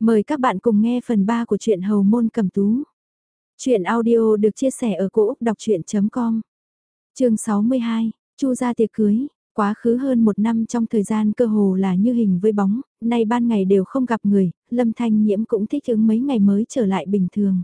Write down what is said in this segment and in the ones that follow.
Mời các bạn cùng nghe phần 3 của truyện Hầu Môn Cầm Tú. Chuyện audio được chia sẻ ở cỗ đọc chuyện.com Trường 62, Chu ra tiệc cưới, quá khứ hơn một năm trong thời gian cơ hồ là như hình với bóng, nay ban ngày đều không gặp người, Lâm Thanh Nhiễm cũng thích ứng mấy ngày mới trở lại bình thường.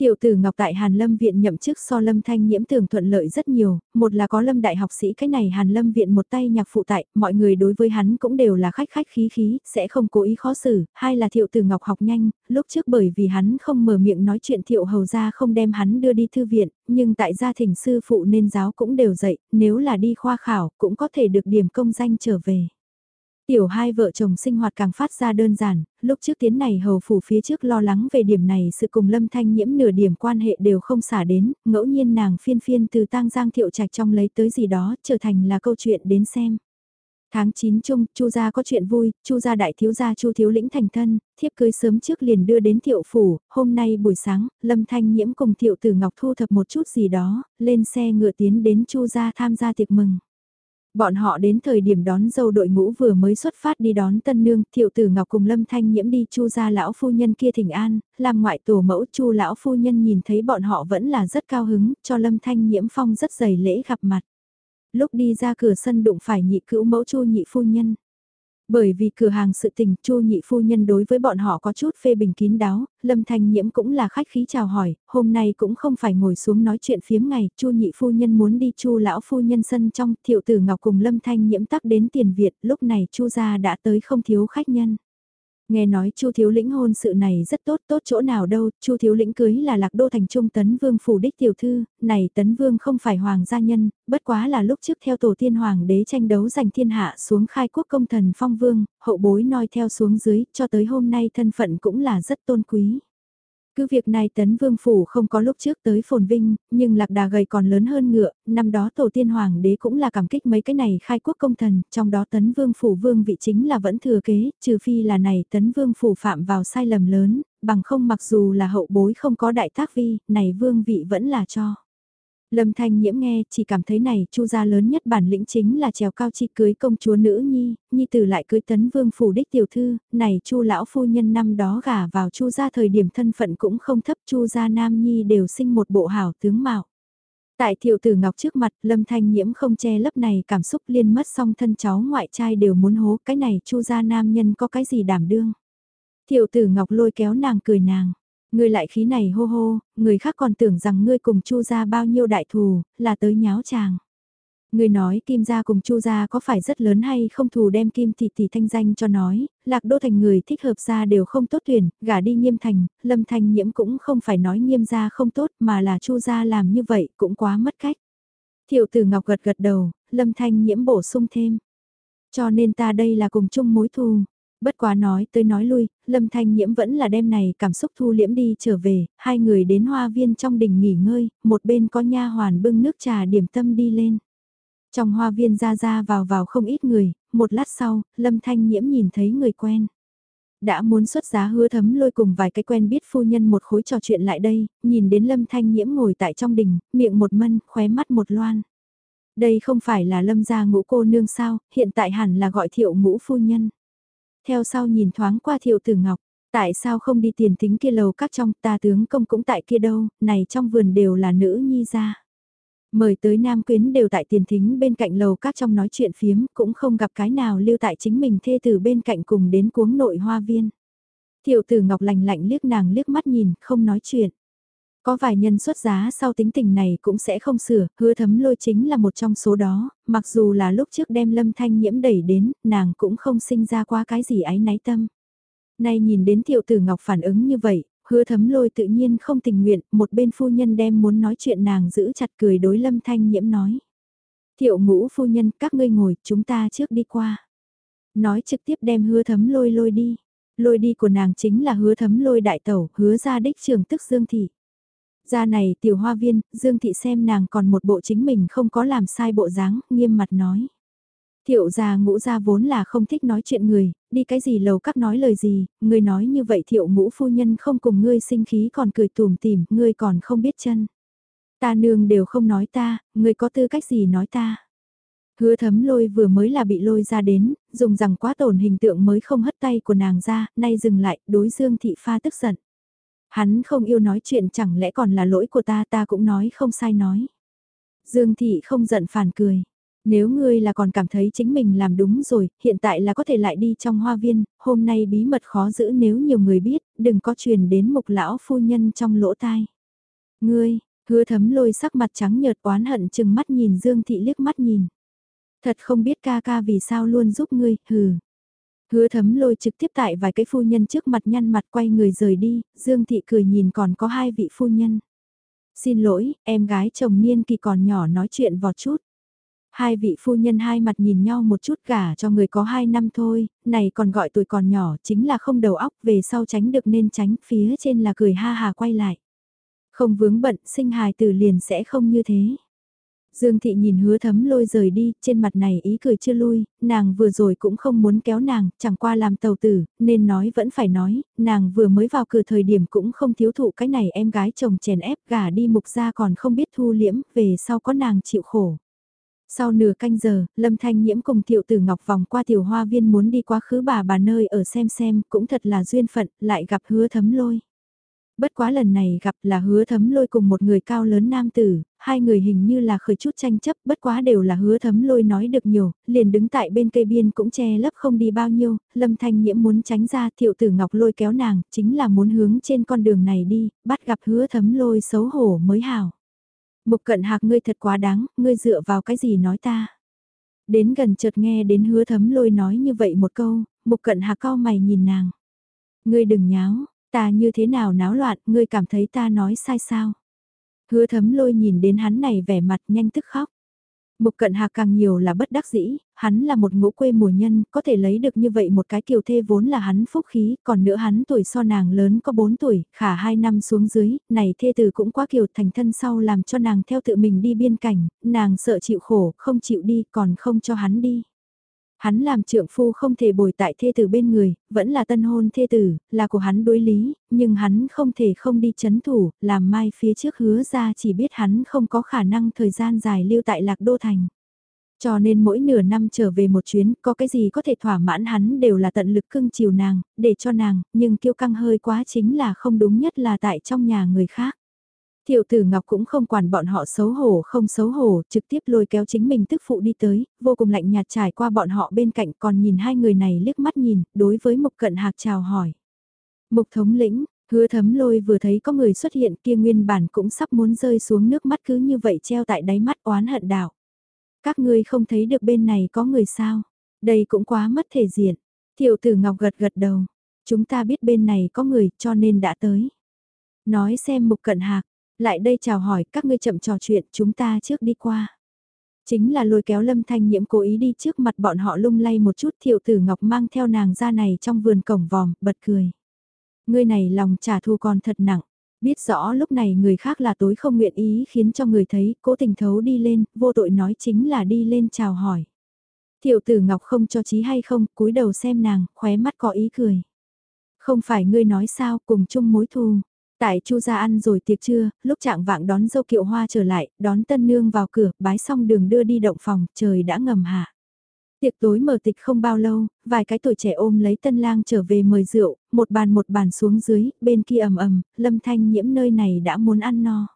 Thiệu tử Ngọc tại Hàn Lâm Viện nhậm chức so Lâm Thanh Nhiễm tưởng thuận lợi rất nhiều, một là có Lâm Đại học sĩ cái này Hàn Lâm Viện một tay nhạc phụ tại, mọi người đối với hắn cũng đều là khách khách khí khí, sẽ không cố ý khó xử, hai là Thiệu tử Ngọc học nhanh, lúc trước bởi vì hắn không mở miệng nói chuyện Thiệu hầu ra không đem hắn đưa đi thư viện, nhưng tại gia thỉnh sư phụ nên giáo cũng đều dạy, nếu là đi khoa khảo cũng có thể được điểm công danh trở về. Tiểu hai vợ chồng sinh hoạt càng phát ra đơn giản, lúc trước tiến này hầu phủ phía trước lo lắng về điểm này sự cùng lâm thanh nhiễm nửa điểm quan hệ đều không xả đến, ngẫu nhiên nàng phiên phiên từ tang giang thiệu trạch trong lấy tới gì đó, trở thành là câu chuyện đến xem. Tháng 9 chung, Chu gia có chuyện vui, Chu gia đại thiếu gia Chu thiếu lĩnh thành thân, thiếp cưới sớm trước liền đưa đến Thiệu phủ, hôm nay buổi sáng, Lâm Thanh Nhiễm cùng Thiệu Tử Ngọc thu thập một chút gì đó, lên xe ngựa tiến đến Chu gia tham gia tiệc mừng. Bọn họ đến thời điểm đón dâu đội ngũ vừa mới xuất phát đi đón tân nương, thiệu tử ngọc cùng lâm thanh nhiễm đi chu ra lão phu nhân kia thỉnh an, làm ngoại tổ mẫu chu lão phu nhân nhìn thấy bọn họ vẫn là rất cao hứng, cho lâm thanh nhiễm phong rất dày lễ gặp mặt. Lúc đi ra cửa sân đụng phải nhị cữu mẫu chu nhị phu nhân. Bởi vì cửa hàng sự tình Chu nhị phu nhân đối với bọn họ có chút phê bình kín đáo, Lâm Thanh Nhiễm cũng là khách khí chào hỏi, hôm nay cũng không phải ngồi xuống nói chuyện phiếm ngày, Chu nhị phu nhân muốn đi Chu lão phu nhân sân trong, Thiệu Tử Ngọc cùng Lâm Thanh Nhiễm tắc đến tiền Việt, lúc này Chu gia đã tới không thiếu khách nhân. Nghe nói Chu Thiếu Lĩnh hôn sự này rất tốt, tốt chỗ nào đâu, Chu Thiếu Lĩnh cưới là Lạc Đô thành trung Tấn Vương phủ đích tiểu thư, này Tấn Vương không phải hoàng gia nhân, bất quá là lúc trước theo tổ tiên hoàng đế tranh đấu giành thiên hạ xuống khai quốc công thần phong vương, hậu bối noi theo xuống dưới, cho tới hôm nay thân phận cũng là rất tôn quý. Cứ việc này tấn vương phủ không có lúc trước tới phồn vinh, nhưng lạc đà gầy còn lớn hơn ngựa, năm đó tổ tiên hoàng đế cũng là cảm kích mấy cái này khai quốc công thần, trong đó tấn vương phủ vương vị chính là vẫn thừa kế, trừ phi là này tấn vương phủ phạm vào sai lầm lớn, bằng không mặc dù là hậu bối không có đại tác vi, này vương vị vẫn là cho. Lâm Thanh Nhiễm nghe, chỉ cảm thấy này, Chu gia lớn nhất bản lĩnh chính là trèo cao chi cưới công chúa nữ nhi, nhi tử lại cưới tấn vương phủ đích tiểu thư, này Chu lão phu nhân năm đó gả vào Chu gia thời điểm thân phận cũng không thấp, Chu gia nam nhi đều sinh một bộ hảo tướng mạo. Tại thiệu tử ngọc trước mặt, Lâm Thanh Nhiễm không che lấp này cảm xúc liên mất song thân cháu ngoại trai đều muốn hố cái này Chu gia nam nhân có cái gì đảm đương. Thiệu tử ngọc lôi kéo nàng cười nàng Ngươi lại khí này hô hô, người khác còn tưởng rằng ngươi cùng Chu gia bao nhiêu đại thù, là tới nháo chàng. Ngươi nói Kim gia cùng Chu gia có phải rất lớn hay không thù đem Kim thị tỷ thanh danh cho nói, Lạc Đô thành người thích hợp gia đều không tốt tuyển, gả đi Nghiêm thành, Lâm Thanh Nhiễm cũng không phải nói Nghiêm gia không tốt mà là Chu gia làm như vậy cũng quá mất cách. Thiệu Tử Ngọc gật gật đầu, Lâm Thanh Nhiễm bổ sung thêm. Cho nên ta đây là cùng chung mối thù. Bất quá nói tới nói lui, Lâm Thanh Nhiễm vẫn là đêm này cảm xúc thu liễm đi trở về, hai người đến hoa viên trong đình nghỉ ngơi, một bên có nha hoàn bưng nước trà điểm tâm đi lên. Trong hoa viên ra ra vào vào không ít người, một lát sau, Lâm Thanh Nhiễm nhìn thấy người quen. Đã muốn xuất giá hứa thấm lôi cùng vài cái quen biết phu nhân một khối trò chuyện lại đây, nhìn đến Lâm Thanh Nhiễm ngồi tại trong đình, miệng một mân, khóe mắt một loan. Đây không phải là Lâm gia ngũ cô nương sao, hiện tại hẳn là gọi thiệu ngũ phu nhân theo sau nhìn thoáng qua thiệu tử ngọc, tại sao không đi tiền tính kia lầu các trong ta tướng công cũng tại kia đâu, này trong vườn đều là nữ nhi ra. Mời tới nam quyến đều tại tiền thính bên cạnh lầu các trong nói chuyện phiếm, cũng không gặp cái nào lưu tại chính mình thê từ bên cạnh cùng đến cuống nội hoa viên. Thiệu tử ngọc lành lạnh liếc nàng liếc mắt nhìn, không nói chuyện. Có vài nhân xuất giá sau tính tình này cũng sẽ không sửa, hứa thấm lôi chính là một trong số đó, mặc dù là lúc trước đem lâm thanh nhiễm đẩy đến, nàng cũng không sinh ra qua cái gì ái náy tâm. Nay nhìn đến tiểu tử ngọc phản ứng như vậy, hứa thấm lôi tự nhiên không tình nguyện, một bên phu nhân đem muốn nói chuyện nàng giữ chặt cười đối lâm thanh nhiễm nói. Thiệu ngũ phu nhân các ngươi ngồi, chúng ta trước đi qua. Nói trực tiếp đem hứa thấm lôi lôi đi. Lôi đi của nàng chính là hứa thấm lôi đại tẩu, hứa ra đích trường tức dương thị. Ra này tiểu hoa viên, Dương Thị xem nàng còn một bộ chính mình không có làm sai bộ dáng, nghiêm mặt nói. Thiệu gia ngũ gia vốn là không thích nói chuyện người, đi cái gì lầu các nói lời gì, người nói như vậy thiệu ngũ phu nhân không cùng ngươi sinh khí còn cười tùm tìm, ngươi còn không biết chân. Ta nương đều không nói ta, ngươi có tư cách gì nói ta. Hứa thấm lôi vừa mới là bị lôi ra đến, dùng rằng quá tổn hình tượng mới không hất tay của nàng ra, nay dừng lại, đối Dương Thị Pha tức giận. Hắn không yêu nói chuyện chẳng lẽ còn là lỗi của ta ta cũng nói không sai nói. Dương Thị không giận phản cười. Nếu ngươi là còn cảm thấy chính mình làm đúng rồi, hiện tại là có thể lại đi trong hoa viên, hôm nay bí mật khó giữ nếu nhiều người biết, đừng có truyền đến mục lão phu nhân trong lỗ tai. Ngươi, hứa thấm lôi sắc mặt trắng nhợt oán hận chừng mắt nhìn Dương Thị liếc mắt nhìn. Thật không biết ca ca vì sao luôn giúp ngươi, hừ. Hứa thấm lôi trực tiếp tại vài cái phu nhân trước mặt nhăn mặt quay người rời đi, Dương Thị cười nhìn còn có hai vị phu nhân. Xin lỗi, em gái chồng niên kỳ còn nhỏ nói chuyện vọt chút. Hai vị phu nhân hai mặt nhìn nhau một chút cả cho người có hai năm thôi, này còn gọi tuổi còn nhỏ chính là không đầu óc về sau tránh được nên tránh, phía trên là cười ha hà quay lại. Không vướng bận, sinh hài từ liền sẽ không như thế. Dương thị nhìn hứa thấm lôi rời đi, trên mặt này ý cười chưa lui, nàng vừa rồi cũng không muốn kéo nàng, chẳng qua làm tàu tử, nên nói vẫn phải nói, nàng vừa mới vào cửa thời điểm cũng không thiếu thụ cái này em gái chồng chèn ép gả đi mục ra còn không biết thu liễm, về sau có nàng chịu khổ. Sau nửa canh giờ, Lâm Thanh Nhiễm cùng Tiểu Tử Ngọc vòng qua tiểu hoa viên muốn đi quá khứ bà bà nơi ở xem xem, cũng thật là duyên phận, lại gặp hứa thấm lôi. Bất quá lần này gặp là hứa thấm lôi cùng một người cao lớn nam tử, hai người hình như là khởi chút tranh chấp, bất quá đều là hứa thấm lôi nói được nhiều, liền đứng tại bên cây biên cũng che lấp không đi bao nhiêu, lâm thanh nhiễm muốn tránh ra thiệu tử ngọc lôi kéo nàng, chính là muốn hướng trên con đường này đi, bắt gặp hứa thấm lôi xấu hổ mới hào. Mục cận hạc ngươi thật quá đáng, ngươi dựa vào cái gì nói ta. Đến gần chợt nghe đến hứa thấm lôi nói như vậy một câu, mục cận hạc cao mày nhìn nàng. Ngươi đừng nháo, Ta như thế nào náo loạn, ngươi cảm thấy ta nói sai sao? Hứa thấm lôi nhìn đến hắn này vẻ mặt nhanh tức khóc. Mục cận hạc càng nhiều là bất đắc dĩ, hắn là một ngũ quê mùa nhân, có thể lấy được như vậy một cái kiều thê vốn là hắn phúc khí, còn nữa hắn tuổi so nàng lớn có 4 tuổi, khả 2 năm xuống dưới, này thê tử cũng quá kiều thành thân sau làm cho nàng theo tự mình đi biên cảnh, nàng sợ chịu khổ, không chịu đi, còn không cho hắn đi. Hắn làm trượng phu không thể bồi tại thê tử bên người, vẫn là tân hôn thê tử, là của hắn đối lý, nhưng hắn không thể không đi chấn thủ, làm mai phía trước hứa ra chỉ biết hắn không có khả năng thời gian dài lưu tại lạc đô thành. Cho nên mỗi nửa năm trở về một chuyến, có cái gì có thể thỏa mãn hắn đều là tận lực cưng chiều nàng, để cho nàng, nhưng kiêu căng hơi quá chính là không đúng nhất là tại trong nhà người khác. Thiệu tử Ngọc cũng không quản bọn họ xấu hổ không xấu hổ, trực tiếp lôi kéo chính mình tức phụ đi tới, vô cùng lạnh nhạt trải qua bọn họ bên cạnh còn nhìn hai người này liếc mắt nhìn, đối với Mục Cận Hạc chào hỏi. Mục thống lĩnh, hứa thấm lôi vừa thấy có người xuất hiện kia nguyên bản cũng sắp muốn rơi xuống nước mắt cứ như vậy treo tại đáy mắt oán hận đảo. Các ngươi không thấy được bên này có người sao, đây cũng quá mất thể diện. Thiệu tử Ngọc gật gật đầu, chúng ta biết bên này có người cho nên đã tới. Nói xem Mục Cận Hạc, lại đây chào hỏi các ngươi chậm trò chuyện chúng ta trước đi qua. Chính là lôi kéo lâm thanh nhiễm cố ý đi trước mặt bọn họ lung lay một chút thiệu tử ngọc mang theo nàng ra này trong vườn cổng vòm, bật cười. Ngươi này lòng trả thù còn thật nặng, biết rõ lúc này người khác là tối không nguyện ý khiến cho người thấy cố tình thấu đi lên, vô tội nói chính là đi lên chào hỏi. Thiệu tử ngọc không cho trí hay không, cúi đầu xem nàng, khóe mắt có ý cười. Không phải ngươi nói sao, cùng chung mối thù. Tại Chu gia ăn rồi tiệc trưa, lúc trạng vạng đón dâu kiệu hoa trở lại, đón tân nương vào cửa, bái xong đường đưa đi động phòng, trời đã ngầm hạ. Tiệc tối mở tịch không bao lâu, vài cái tuổi trẻ ôm lấy tân lang trở về mời rượu, một bàn một bàn xuống dưới, bên kia ầm ầm, lâm thanh nhiễm nơi này đã muốn ăn no.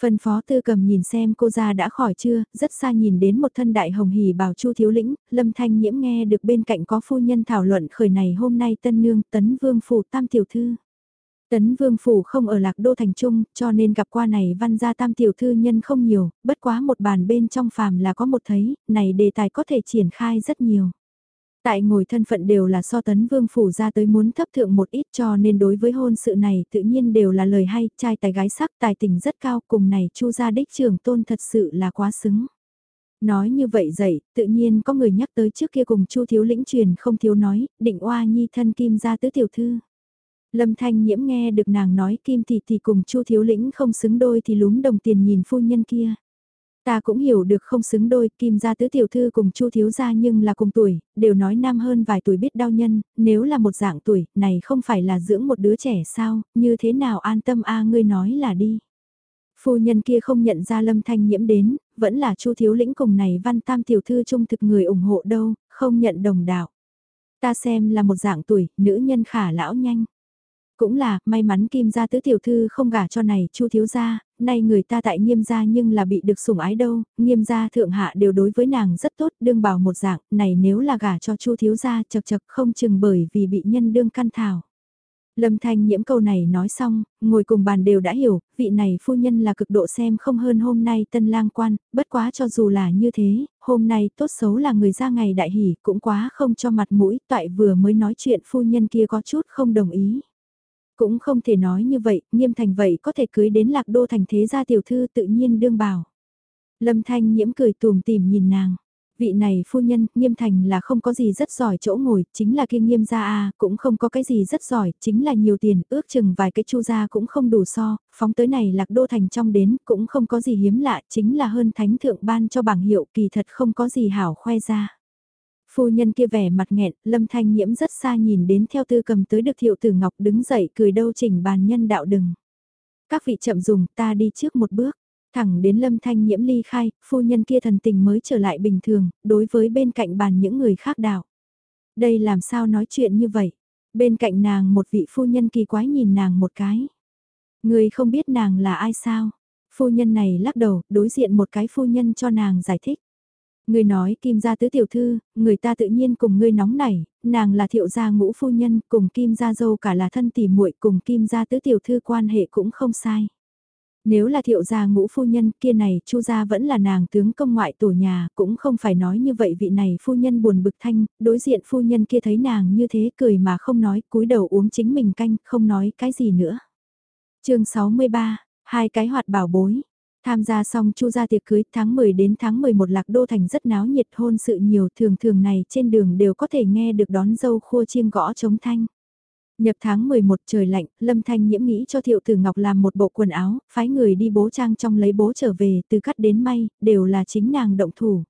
phần phó tư cầm nhìn xem cô ra đã khỏi chưa, rất xa nhìn đến một thân đại hồng hỉ bảo chu thiếu lĩnh, lâm thanh nhiễm nghe được bên cạnh có phu nhân thảo luận khởi này hôm nay tân nương tấn vương phủ tam tiểu thư. Tấn Vương Phủ không ở Lạc Đô Thành Trung, cho nên gặp qua này văn gia tam tiểu thư nhân không nhiều, bất quá một bàn bên trong phàm là có một thấy, này đề tài có thể triển khai rất nhiều. Tại ngồi thân phận đều là so Tấn Vương Phủ ra tới muốn thấp thượng một ít cho nên đối với hôn sự này tự nhiên đều là lời hay, trai tài gái sắc tài tình rất cao cùng này chu gia đích trưởng tôn thật sự là quá xứng. Nói như vậy dậy, tự nhiên có người nhắc tới trước kia cùng chu thiếu lĩnh truyền không thiếu nói, định oa nhi thân kim gia tứ tiểu thư. Lâm Thanh Nhiễm nghe được nàng nói Kim Thị Thị cùng Chu Thiếu Lĩnh không xứng đôi thì lúm đồng tiền nhìn phu nhân kia. Ta cũng hiểu được không xứng đôi, Kim gia tứ tiểu thư cùng Chu thiếu gia nhưng là cùng tuổi, đều nói nam hơn vài tuổi biết đau nhân, nếu là một dạng tuổi, này không phải là dưỡng một đứa trẻ sao, như thế nào an tâm a ngươi nói là đi. Phu nhân kia không nhận ra Lâm Thanh Nhiễm đến, vẫn là Chu thiếu lĩnh cùng này văn tam tiểu thư trung thực người ủng hộ đâu, không nhận đồng đạo. Ta xem là một dạng tuổi, nữ nhân khả lão nhanh. Cũng là, may mắn kim gia tứ tiểu thư không gả cho này chu thiếu gia, nay người ta tại nghiêm gia nhưng là bị được sủng ái đâu, nghiêm gia thượng hạ đều đối với nàng rất tốt, đương bảo một dạng, này nếu là gả cho chu thiếu gia chật chật không chừng bởi vì bị nhân đương căn thảo. Lâm Thanh nhiễm câu này nói xong, ngồi cùng bàn đều đã hiểu, vị này phu nhân là cực độ xem không hơn hôm nay tân lang quan, bất quá cho dù là như thế, hôm nay tốt xấu là người ra ngày đại hỷ cũng quá không cho mặt mũi, tại vừa mới nói chuyện phu nhân kia có chút không đồng ý. Cũng không thể nói như vậy, nghiêm thành vậy có thể cưới đến lạc đô thành thế gia tiểu thư tự nhiên đương bảo. Lâm Thanh nhiễm cười tùm tìm nhìn nàng. Vị này phu nhân, nghiêm thành là không có gì rất giỏi chỗ ngồi, chính là kia nghiêm gia a cũng không có cái gì rất giỏi, chính là nhiều tiền, ước chừng vài cái chu gia cũng không đủ so, phóng tới này lạc đô thành trong đến, cũng không có gì hiếm lạ, chính là hơn thánh thượng ban cho bảng hiệu kỳ thật không có gì hảo khoe ra. Phu nhân kia vẻ mặt nghẹn, lâm thanh nhiễm rất xa nhìn đến theo tư cầm tới được thiệu tử ngọc đứng dậy cười đâu chỉnh bàn nhân đạo đừng. Các vị chậm dùng ta đi trước một bước. Thẳng đến lâm thanh nhiễm ly khai, phu nhân kia thần tình mới trở lại bình thường, đối với bên cạnh bàn những người khác đạo. Đây làm sao nói chuyện như vậy? Bên cạnh nàng một vị phu nhân kỳ quái nhìn nàng một cái. Người không biết nàng là ai sao? Phu nhân này lắc đầu, đối diện một cái phu nhân cho nàng giải thích. Người nói kim gia tứ tiểu thư, người ta tự nhiên cùng ngươi nóng nảy, nàng là thiệu gia ngũ phu nhân, cùng kim gia dâu cả là thân tỉ muội cùng kim gia tứ tiểu thư quan hệ cũng không sai. Nếu là thiệu gia ngũ phu nhân kia này chu gia vẫn là nàng tướng công ngoại tổ nhà cũng không phải nói như vậy vị này phu nhân buồn bực thanh, đối diện phu nhân kia thấy nàng như thế cười mà không nói cúi đầu uống chính mình canh không nói cái gì nữa. chương 63, hai cái hoạt bảo bối. Tham gia xong chu gia tiệc cưới tháng 10 đến tháng 11 lạc đô thành rất náo nhiệt hôn sự nhiều thường thường này trên đường đều có thể nghe được đón dâu khua chiêng gõ chống thanh. Nhập tháng 11 trời lạnh, Lâm Thanh nhiễm nghĩ cho Thiệu Tử Ngọc làm một bộ quần áo, phái người đi bố trang trong lấy bố trở về, từ cắt đến may, đều là chính nàng động thủ.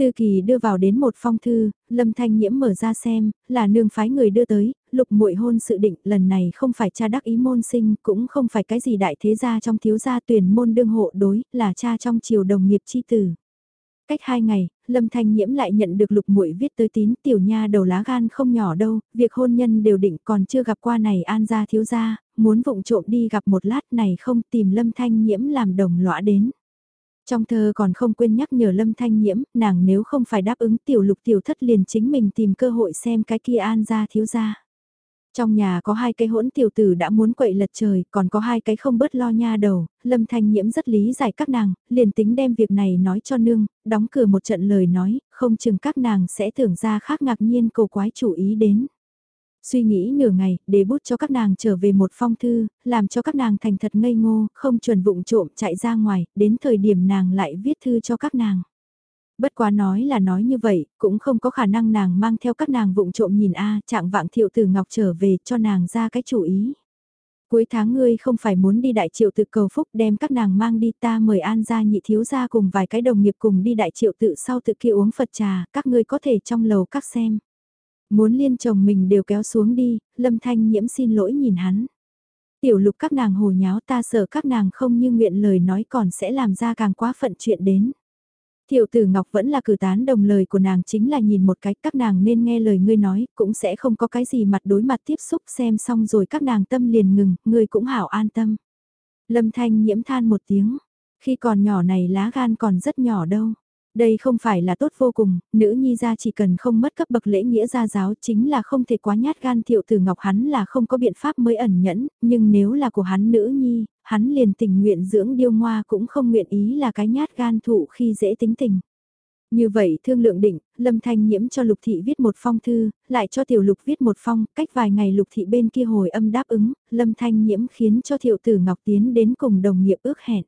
Tư kỳ đưa vào đến một phong thư, Lâm Thanh nhiễm mở ra xem, là nương phái người đưa tới, lục muội hôn sự định, lần này không phải cha đắc ý môn sinh, cũng không phải cái gì đại thế gia trong thiếu gia tuyển môn đương hộ đối, là cha trong triều đồng nghiệp chi tử. Cách hai ngày, Lâm Thanh Nhiễm lại nhận được lục muội viết tới tín tiểu nha đầu lá gan không nhỏ đâu, việc hôn nhân đều định còn chưa gặp qua này an gia thiếu gia, muốn vụng trộm đi gặp một lát này không tìm Lâm Thanh Nhiễm làm đồng lõa đến. Trong thơ còn không quên nhắc nhở Lâm Thanh Nhiễm, nàng nếu không phải đáp ứng tiểu lục tiểu thất liền chính mình tìm cơ hội xem cái kia an gia thiếu gia. Trong nhà có hai cái hỗn tiểu tử đã muốn quậy lật trời, còn có hai cái không bớt lo nha đầu, Lâm Thanh Nhiễm rất lý giải các nàng, liền tính đem việc này nói cho nương, đóng cửa một trận lời nói, không chừng các nàng sẽ tưởng ra khác ngạc nhiên cầu quái chủ ý đến. Suy nghĩ nửa ngày, để bút cho các nàng trở về một phong thư, làm cho các nàng thành thật ngây ngô, không chuẩn vụng trộm chạy ra ngoài, đến thời điểm nàng lại viết thư cho các nàng. Bất quá nói là nói như vậy, cũng không có khả năng nàng mang theo các nàng vụng trộm nhìn a trạng vạng thiệu tử ngọc trở về cho nàng ra cái chủ ý. Cuối tháng ngươi không phải muốn đi đại triệu tự cầu phúc đem các nàng mang đi ta mời an ra nhị thiếu ra cùng vài cái đồng nghiệp cùng đi đại triệu tự sau tự kia uống Phật trà, các ngươi có thể trong lầu các xem. Muốn liên chồng mình đều kéo xuống đi, lâm thanh nhiễm xin lỗi nhìn hắn. Tiểu lục các nàng hồ nháo ta sợ các nàng không như nguyện lời nói còn sẽ làm ra càng quá phận chuyện đến. Tiểu tử Ngọc vẫn là cử tán đồng lời của nàng chính là nhìn một cách các nàng nên nghe lời ngươi nói, cũng sẽ không có cái gì mặt đối mặt tiếp xúc xem xong rồi các nàng tâm liền ngừng, ngươi cũng hảo an tâm. Lâm Thanh nhiễm than một tiếng, khi còn nhỏ này lá gan còn rất nhỏ đâu. Đây không phải là tốt vô cùng, nữ nhi ra chỉ cần không mất cấp bậc lễ nghĩa gia giáo chính là không thể quá nhát gan thiệu tử ngọc hắn là không có biện pháp mới ẩn nhẫn, nhưng nếu là của hắn nữ nhi, hắn liền tình nguyện dưỡng điêu ngoa cũng không nguyện ý là cái nhát gan thụ khi dễ tính tình. Như vậy thương lượng định, Lâm Thanh Nhiễm cho Lục Thị viết một phong thư, lại cho Tiểu Lục viết một phong, cách vài ngày Lục Thị bên kia hồi âm đáp ứng, Lâm Thanh Nhiễm khiến cho Thiệu Tử Ngọc tiến đến cùng đồng nghiệp ước hẹn.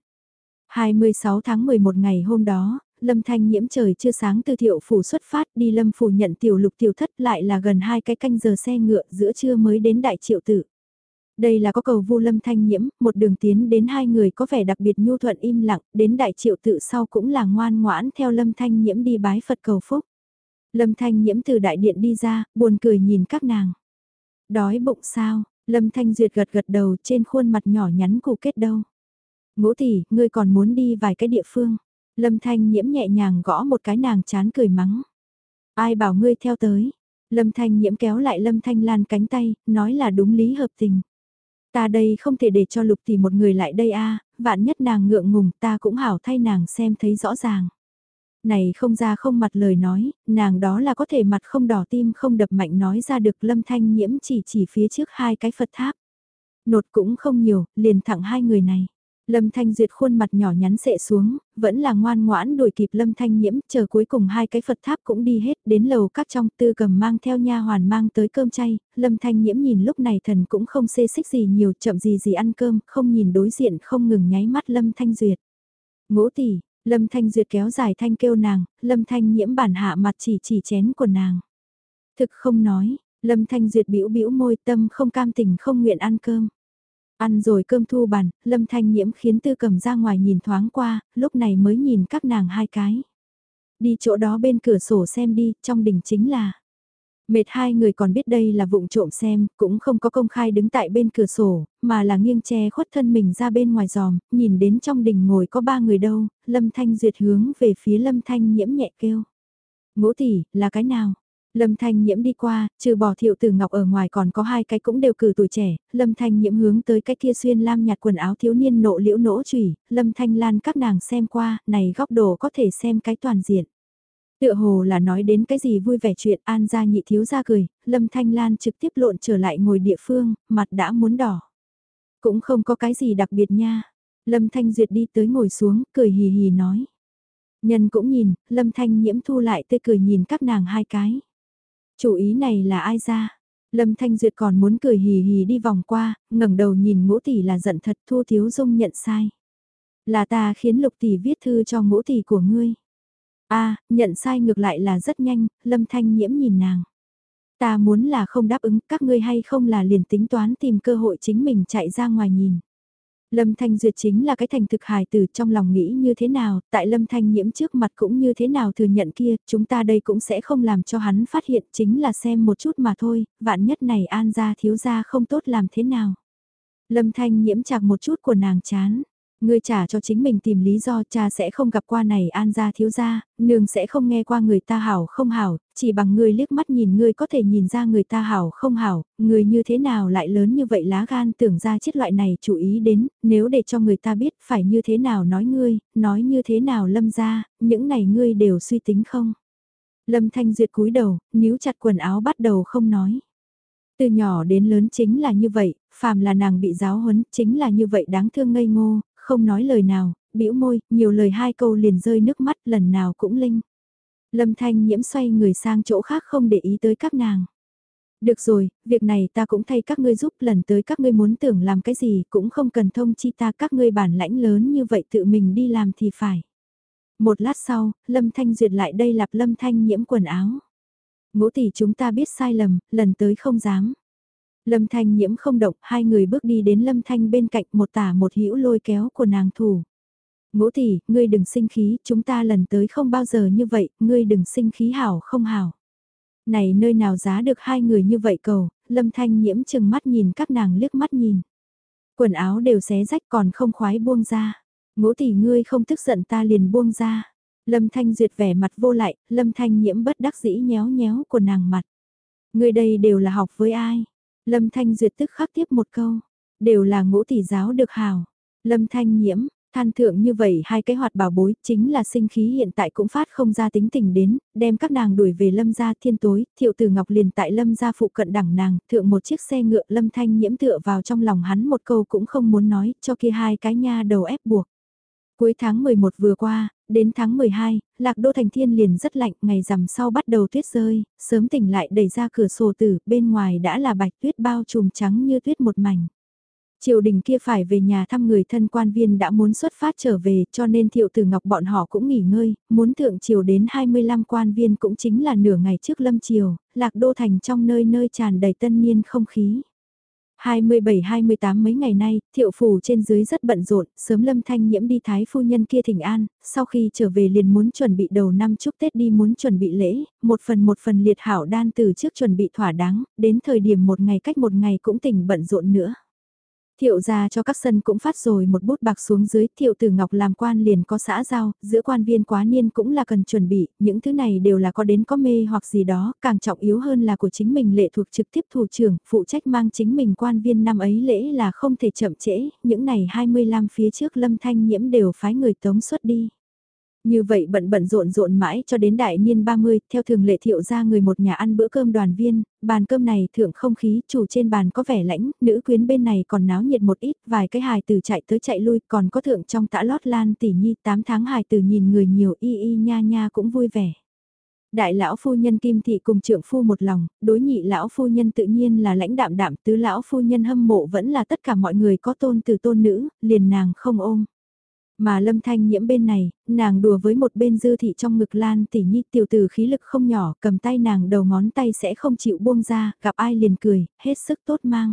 26 tháng 11 ngày hôm đó, Lâm Thanh nhiễm trời chưa sáng từ thiệu phủ xuất phát đi Lâm phủ nhận tiểu lục tiểu thất lại là gần hai cái canh giờ xe ngựa giữa trưa mới đến đại triệu tử. Đây là có cầu vu Lâm Thanh nhiễm, một đường tiến đến hai người có vẻ đặc biệt nhu thuận im lặng, đến đại triệu tự sau cũng là ngoan ngoãn theo Lâm Thanh nhiễm đi bái Phật cầu phúc. Lâm Thanh nhiễm từ đại điện đi ra, buồn cười nhìn các nàng. Đói bụng sao, Lâm Thanh Duyệt gật gật đầu trên khuôn mặt nhỏ nhắn cụ kết đâu. Ngũ tỷ, ngươi còn muốn đi vài cái địa phương. Lâm Thanh nhiễm nhẹ nhàng gõ một cái nàng chán cười mắng. Ai bảo ngươi theo tới. Lâm Thanh nhiễm kéo lại Lâm Thanh Lan cánh tay, nói là đúng lý hợp tình. Ta đây không thể để cho lục tỷ một người lại đây a vạn nhất nàng ngượng ngùng ta cũng hảo thay nàng xem thấy rõ ràng. Này không ra không mặt lời nói, nàng đó là có thể mặt không đỏ tim không đập mạnh nói ra được lâm thanh nhiễm chỉ chỉ phía trước hai cái Phật tháp. Nột cũng không nhiều, liền thẳng hai người này. Lâm Thanh Duyệt khuôn mặt nhỏ nhắn sệ xuống, vẫn là ngoan ngoãn đuổi kịp Lâm Thanh Nhiễm, chờ cuối cùng hai cái Phật tháp cũng đi hết, đến lầu các trong tư cầm mang theo nha hoàn mang tới cơm chay, Lâm Thanh Nhiễm nhìn lúc này thần cũng không xê xích gì nhiều, chậm gì gì ăn cơm, không nhìn đối diện không ngừng nháy mắt Lâm Thanh Duyệt. Ngũ tỷ, Lâm Thanh Duyệt kéo dài thanh kêu nàng, Lâm Thanh Nhiễm bản hạ mặt chỉ chỉ chén của nàng. Thực không nói, Lâm Thanh Duyệt bĩu bĩu môi tâm không cam tình không nguyện ăn cơm. Ăn rồi cơm thu bàn, Lâm Thanh Nhiễm khiến Tư Cầm ra ngoài nhìn thoáng qua, lúc này mới nhìn các nàng hai cái. Đi chỗ đó bên cửa sổ xem đi, trong đỉnh chính là... Mệt hai người còn biết đây là vụng trộm xem, cũng không có công khai đứng tại bên cửa sổ, mà là nghiêng che khuất thân mình ra bên ngoài giòm, nhìn đến trong đình ngồi có ba người đâu, Lâm Thanh duyệt hướng về phía Lâm Thanh nhiễm nhẹ kêu. Ngũ tỷ, là cái nào? Lâm Thanh Nhiễm đi qua, trừ bỏ thiệu tử ngọc ở ngoài còn có hai cái cũng đều cử tuổi trẻ, Lâm Thanh Nhiễm hướng tới cái kia xuyên lam nhạt quần áo thiếu niên nộ liễu nỗ chủy, Lâm Thanh Lan các nàng xem qua, này góc độ có thể xem cái toàn diện. Tựa hồ là nói đến cái gì vui vẻ chuyện an gia nhị thiếu ra cười, Lâm Thanh Lan trực tiếp lộn trở lại ngồi địa phương, mặt đã muốn đỏ. Cũng không có cái gì đặc biệt nha. Lâm Thanh Duyệt đi tới ngồi xuống, cười hì hì nói. Nhân cũng nhìn, Lâm Thanh nhiễm thu lại tươi cười nhìn các nàng hai cái. Chủ ý này là ai ra? Lâm Thanh Duyệt còn muốn cười hì hì đi vòng qua, ngẩng đầu nhìn ngũ tỷ là giận thật Thu Thiếu Dung nhận sai. Là ta khiến lục tỷ viết thư cho ngũ tỷ của ngươi. a nhận sai ngược lại là rất nhanh, Lâm Thanh nhiễm nhìn nàng. Ta muốn là không đáp ứng các ngươi hay không là liền tính toán tìm cơ hội chính mình chạy ra ngoài nhìn. Lâm Thanh Duyệt chính là cái thành thực hài từ trong lòng nghĩ như thế nào, tại Lâm Thanh nhiễm trước mặt cũng như thế nào thừa nhận kia, chúng ta đây cũng sẽ không làm cho hắn phát hiện chính là xem một chút mà thôi, vạn nhất này an ra thiếu ra không tốt làm thế nào. Lâm Thanh nhiễm chạc một chút của nàng chán. Ngươi trả cho chính mình tìm lý do cha sẽ không gặp qua này an gia thiếu gia, nương sẽ không nghe qua người ta hảo không hảo, chỉ bằng ngươi liếc mắt nhìn ngươi có thể nhìn ra người ta hảo không hảo, người như thế nào lại lớn như vậy lá gan tưởng ra chết loại này chú ý đến, nếu để cho người ta biết phải như thế nào nói ngươi, nói như thế nào lâm ra, những này ngươi đều suy tính không. Lâm Thanh Duyệt cúi đầu, níu chặt quần áo bắt đầu không nói. Từ nhỏ đến lớn chính là như vậy, phàm là nàng bị giáo huấn, chính là như vậy đáng thương ngây ngô, không nói lời nào, bĩu môi, nhiều lời hai câu liền rơi nước mắt lần nào cũng linh. Lâm Thanh nhiễm xoay người sang chỗ khác không để ý tới các nàng. Được rồi, việc này ta cũng thay các ngươi giúp lần tới các ngươi muốn tưởng làm cái gì cũng không cần thông chi ta các ngươi bản lãnh lớn như vậy tự mình đi làm thì phải. Một lát sau, Lâm Thanh duyệt lại đây lặp Lâm Thanh nhiễm quần áo. Ngũ tỷ chúng ta biết sai lầm, lần tới không dám. Lâm Thanh nhiễm không động, hai người bước đi đến Lâm Thanh bên cạnh một tả một hữu lôi kéo của nàng thủ. Ngũ tỷ, ngươi đừng sinh khí, chúng ta lần tới không bao giờ như vậy, ngươi đừng sinh khí hảo không hảo. Này nơi nào giá được hai người như vậy cầu, Lâm Thanh nhiễm chừng mắt nhìn các nàng liếc mắt nhìn. Quần áo đều xé rách còn không khoái buông ra. Ngũ tỷ ngươi không tức giận ta liền buông ra. Lâm Thanh duyệt vẻ mặt vô lại, Lâm Thanh nhiễm bất đắc dĩ nhéo nhéo của nàng mặt. Ngươi đây đều là học với ai? Lâm Thanh Duyệt tức khắc tiếp một câu, đều là ngũ tỷ giáo được hào. Lâm Thanh nhiễm, than thượng như vậy hai cái hoạt bảo bối chính là sinh khí hiện tại cũng phát không ra tính tình đến, đem các nàng đuổi về lâm gia thiên tối, thiệu tử ngọc liền tại lâm gia phụ cận đẳng nàng, thượng một chiếc xe ngựa lâm thanh nhiễm tựa vào trong lòng hắn một câu cũng không muốn nói, cho kia hai cái nha đầu ép buộc. Cuối tháng 11 vừa qua, đến tháng 12, lạc đô thành thiên liền rất lạnh, ngày rằm sau bắt đầu tuyết rơi, sớm tỉnh lại đẩy ra cửa sổ tử, bên ngoài đã là bạch tuyết bao trùm trắng như tuyết một mảnh. Triều đình kia phải về nhà thăm người thân quan viên đã muốn xuất phát trở về cho nên thiệu tử ngọc bọn họ cũng nghỉ ngơi, muốn thượng triều đến 25 quan viên cũng chính là nửa ngày trước lâm triều, lạc đô thành trong nơi nơi tràn đầy tân niên không khí. 27-28 mấy ngày nay, thiệu phủ trên dưới rất bận rộn, sớm lâm thanh nhiễm đi thái phu nhân kia thỉnh an, sau khi trở về liền muốn chuẩn bị đầu năm chúc Tết đi muốn chuẩn bị lễ, một phần một phần liệt hảo đan từ trước chuẩn bị thỏa đáng, đến thời điểm một ngày cách một ngày cũng tỉnh bận rộn nữa. Thiệu ra cho các sân cũng phát rồi một bút bạc xuống dưới, thiệu tử ngọc làm quan liền có xã giao, giữa quan viên quá niên cũng là cần chuẩn bị, những thứ này đều là có đến có mê hoặc gì đó, càng trọng yếu hơn là của chính mình lệ thuộc trực tiếp thủ trưởng, phụ trách mang chính mình quan viên năm ấy lễ là không thể chậm trễ, những này 25 phía trước lâm thanh nhiễm đều phái người tống xuất đi. Như vậy bận bận rộn rộn mãi cho đến đại niên 30, theo thường lệ thiệu ra người một nhà ăn bữa cơm đoàn viên, bàn cơm này thượng không khí, chủ trên bàn có vẻ lãnh, nữ quyến bên này còn náo nhiệt một ít, vài cái hài từ chạy tới chạy lui, còn có thượng trong tã lót lan tỷ nhi 8 tháng hài từ nhìn người nhiều y y nha nha cũng vui vẻ. Đại lão phu nhân Kim Thị cùng trưởng phu một lòng, đối nhị lão phu nhân tự nhiên là lãnh đạm đạm, tứ lão phu nhân hâm mộ vẫn là tất cả mọi người có tôn từ tôn nữ, liền nàng không ôm. Mà lâm thanh nhiễm bên này, nàng đùa với một bên dư thị trong ngực lan tỉ nhi tiểu tử khí lực không nhỏ, cầm tay nàng đầu ngón tay sẽ không chịu buông ra, gặp ai liền cười, hết sức tốt mang.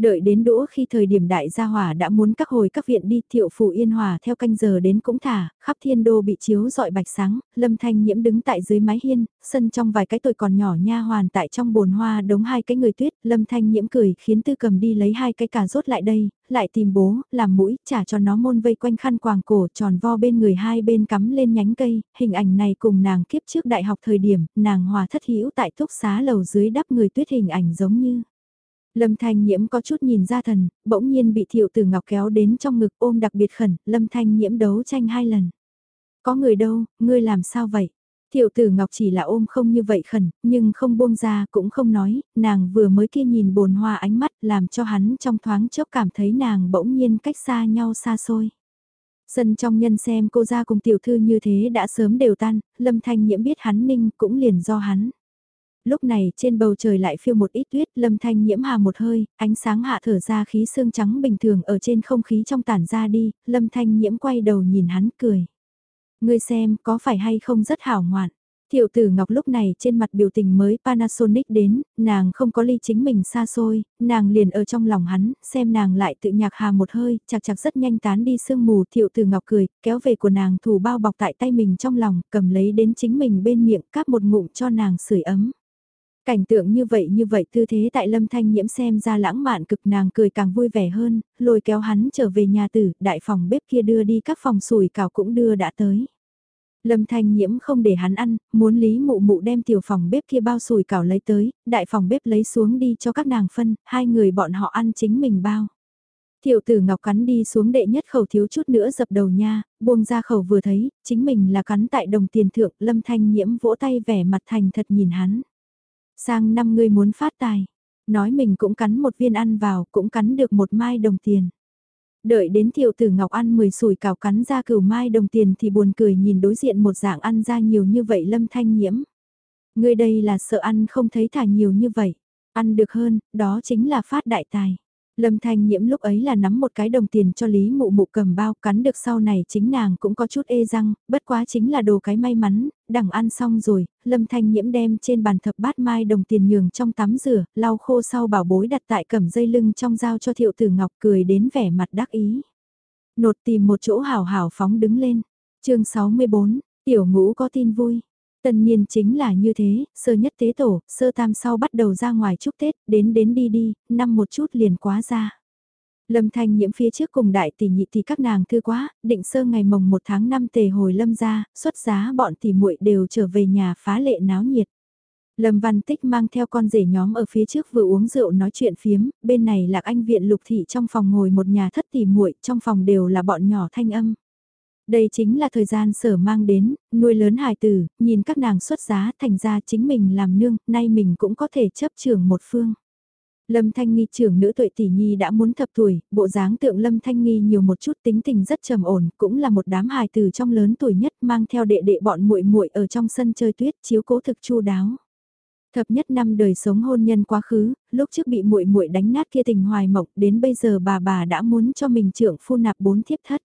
Đợi đến đũa khi thời điểm đại gia hỏa đã muốn các hồi các viện đi thiệu phủ yên hòa theo canh giờ đến cũng thả, khắp thiên đô bị chiếu dọi bạch sáng, lâm thanh nhiễm đứng tại dưới mái hiên, sân trong vài cái tuổi còn nhỏ nha hoàn tại trong bồn hoa đống hai cái người tuyết, lâm thanh nhiễm cười khiến tư cầm đi lấy hai cái cà rốt lại đây, lại tìm bố, làm mũi, trả cho nó môn vây quanh khăn quàng cổ tròn vo bên người hai bên cắm lên nhánh cây, hình ảnh này cùng nàng kiếp trước đại học thời điểm, nàng hòa thất hữu tại thúc xá lầu dưới đắp người tuyết hình ảnh giống như. Lâm Thanh Nhiễm có chút nhìn ra thần, bỗng nhiên bị Thiệu Tử Ngọc kéo đến trong ngực ôm đặc biệt khẩn, Lâm Thanh Nhiễm đấu tranh hai lần. Có người đâu, ngươi làm sao vậy? Thiệu Tử Ngọc chỉ là ôm không như vậy khẩn, nhưng không buông ra cũng không nói, nàng vừa mới kia nhìn bồn hoa ánh mắt làm cho hắn trong thoáng chốc cảm thấy nàng bỗng nhiên cách xa nhau xa xôi. Sân trong nhân xem cô ra cùng tiểu thư như thế đã sớm đều tan, Lâm Thanh Nhiễm biết hắn ninh cũng liền do hắn. Lúc này trên bầu trời lại phiêu một ít tuyết, lâm thanh nhiễm hà một hơi, ánh sáng hạ thở ra khí xương trắng bình thường ở trên không khí trong tản ra đi, lâm thanh nhiễm quay đầu nhìn hắn cười. Ngươi xem có phải hay không rất hảo ngoạn. Thiệu tử Ngọc lúc này trên mặt biểu tình mới Panasonic đến, nàng không có ly chính mình xa xôi, nàng liền ở trong lòng hắn, xem nàng lại tự nhạc hà một hơi, chặt chặt rất nhanh tán đi sương mù. Thiệu tử Ngọc cười, kéo về của nàng thủ bao bọc tại tay mình trong lòng, cầm lấy đến chính mình bên miệng, cắp một ngụm cho nàng sưởi ấm. Cảnh tượng như vậy như vậy tư thế tại lâm thanh nhiễm xem ra lãng mạn cực nàng cười càng vui vẻ hơn, lôi kéo hắn trở về nhà tử, đại phòng bếp kia đưa đi các phòng sủi cảo cũng đưa đã tới. Lâm thanh nhiễm không để hắn ăn, muốn lý mụ mụ đem tiểu phòng bếp kia bao sủi cảo lấy tới, đại phòng bếp lấy xuống đi cho các nàng phân, hai người bọn họ ăn chính mình bao. Tiểu tử ngọc cắn đi xuống đệ nhất khẩu thiếu chút nữa dập đầu nha, buông ra khẩu vừa thấy, chính mình là cắn tại đồng tiền thượng, lâm thanh nhiễm vỗ tay vẻ mặt thành thật nhìn hắn. Sang năm ngươi muốn phát tài. Nói mình cũng cắn một viên ăn vào, cũng cắn được một mai đồng tiền. Đợi đến thiệu tử ngọc ăn 10 sủi cào cắn ra cửu mai đồng tiền thì buồn cười nhìn đối diện một dạng ăn ra nhiều như vậy lâm thanh nhiễm. Ngươi đây là sợ ăn không thấy thả nhiều như vậy. Ăn được hơn, đó chính là phát đại tài. Lâm Thanh Nhiễm lúc ấy là nắm một cái đồng tiền cho Lý Mụ Mụ cầm bao cắn được sau này chính nàng cũng có chút ê răng, bất quá chính là đồ cái may mắn, đằng ăn xong rồi, Lâm Thanh Nhiễm đem trên bàn thập bát mai đồng tiền nhường trong tắm rửa, lau khô sau bảo bối đặt tại cầm dây lưng trong dao cho Thiệu Tử Ngọc cười đến vẻ mặt đắc ý. Nột tìm một chỗ hảo hảo phóng đứng lên. chương 64, Tiểu Ngũ có tin vui. Tân niên chính là như thế, sơ nhất tế tổ, sơ tam sau bắt đầu ra ngoài chúc Tết, đến đến đi đi, năm một chút liền quá ra. Lâm Thanh nhiễm phía trước cùng đại tỷ nhị tỷ các nàng thư quá, định sơ ngày mồng 1 tháng 5 tề hồi lâm ra, xuất giá bọn tỷ muội đều trở về nhà phá lệ náo nhiệt. Lâm Văn Tích mang theo con rể nhóm ở phía trước vừa uống rượu nói chuyện phiếm, bên này là anh viện lục thị trong phòng ngồi một nhà thất tỷ muội, trong phòng đều là bọn nhỏ thanh âm. Đây chính là thời gian sở mang đến, nuôi lớn hài tử, nhìn các nàng xuất giá thành ra chính mình làm nương, nay mình cũng có thể chấp trưởng một phương. Lâm Thanh Nghi trưởng nữ tuệ tỷ nhi đã muốn thập tuổi, bộ dáng tượng Lâm Thanh Nghi nhiều một chút tính tình rất trầm ổn, cũng là một đám hài tử trong lớn tuổi nhất mang theo đệ đệ bọn muội muội ở trong sân chơi tuyết chiếu cố thực chu đáo. Thập nhất năm đời sống hôn nhân quá khứ, lúc trước bị muội muội đánh nát kia tình hoài mộng, đến bây giờ bà bà đã muốn cho mình trưởng phu nạp bốn thiếp thất.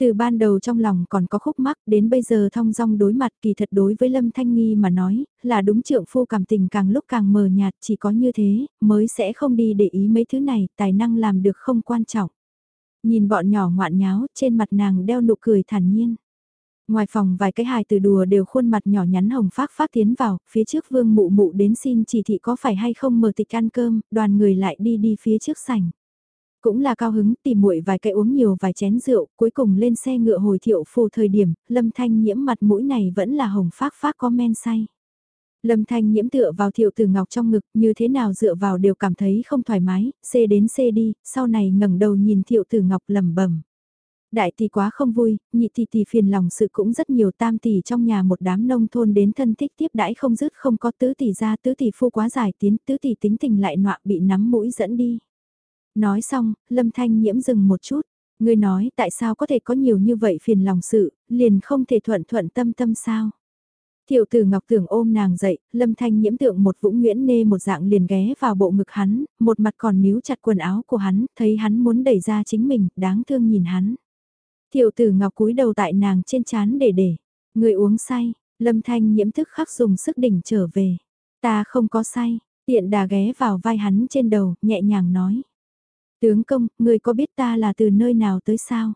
Từ ban đầu trong lòng còn có khúc mắc đến bây giờ thong dong đối mặt kỳ thật đối với Lâm Thanh Nghi mà nói, là đúng trượng phu cảm tình càng lúc càng mờ nhạt chỉ có như thế mới sẽ không đi để ý mấy thứ này, tài năng làm được không quan trọng. Nhìn bọn nhỏ ngoạn nháo trên mặt nàng đeo nụ cười thản nhiên. Ngoài phòng vài cái hài từ đùa đều khuôn mặt nhỏ nhắn hồng phát phát tiến vào, phía trước vương mụ mụ đến xin chỉ thị có phải hay không mở tịch ăn cơm, đoàn người lại đi đi phía trước sảnh. Cũng là cao hứng tìm muội vài cái uống nhiều vài chén rượu, cuối cùng lên xe ngựa hồi thiệu phù thời điểm, lâm thanh nhiễm mặt mũi này vẫn là hồng phác phác có men say. Lâm Thanh nhiễm tựa vào thiệu tử ngọc trong ngực, như thế nào dựa vào đều cảm thấy không thoải mái, xê đến xê đi, sau này ngẩng đầu nhìn thiệu tử ngọc lẩm bẩm. Đại tỷ quá không vui, nhị tỷ tỷ phiền lòng sự cũng rất nhiều tam tỷ trong nhà một đám nông thôn đến thân thích tiếp đãi không dứt không có tứ tỷ ra tứ tỷ phu quá giải tiến tứ tỷ tính tình lại nọa bị nắm mũi dẫn đi. Nói xong, lâm thanh nhiễm dừng một chút, người nói tại sao có thể có nhiều như vậy phiền lòng sự, liền không thể thuận thuận tâm tâm sao. Thiệu tử ngọc tưởng ôm nàng dậy, lâm thanh nhiễm tượng một vũng nguyễn nê một dạng liền ghé vào bộ ngực hắn, một mặt còn níu chặt quần áo của hắn, thấy hắn muốn đẩy ra chính mình, đáng thương nhìn hắn. Thiệu tử ngọc cúi đầu tại nàng trên chán để để, người uống say, lâm thanh nhiễm thức khắc dùng sức đỉnh trở về. Ta không có say, tiện đà ghé vào vai hắn trên đầu, nhẹ nhàng nói. Tướng công, người có biết ta là từ nơi nào tới sao?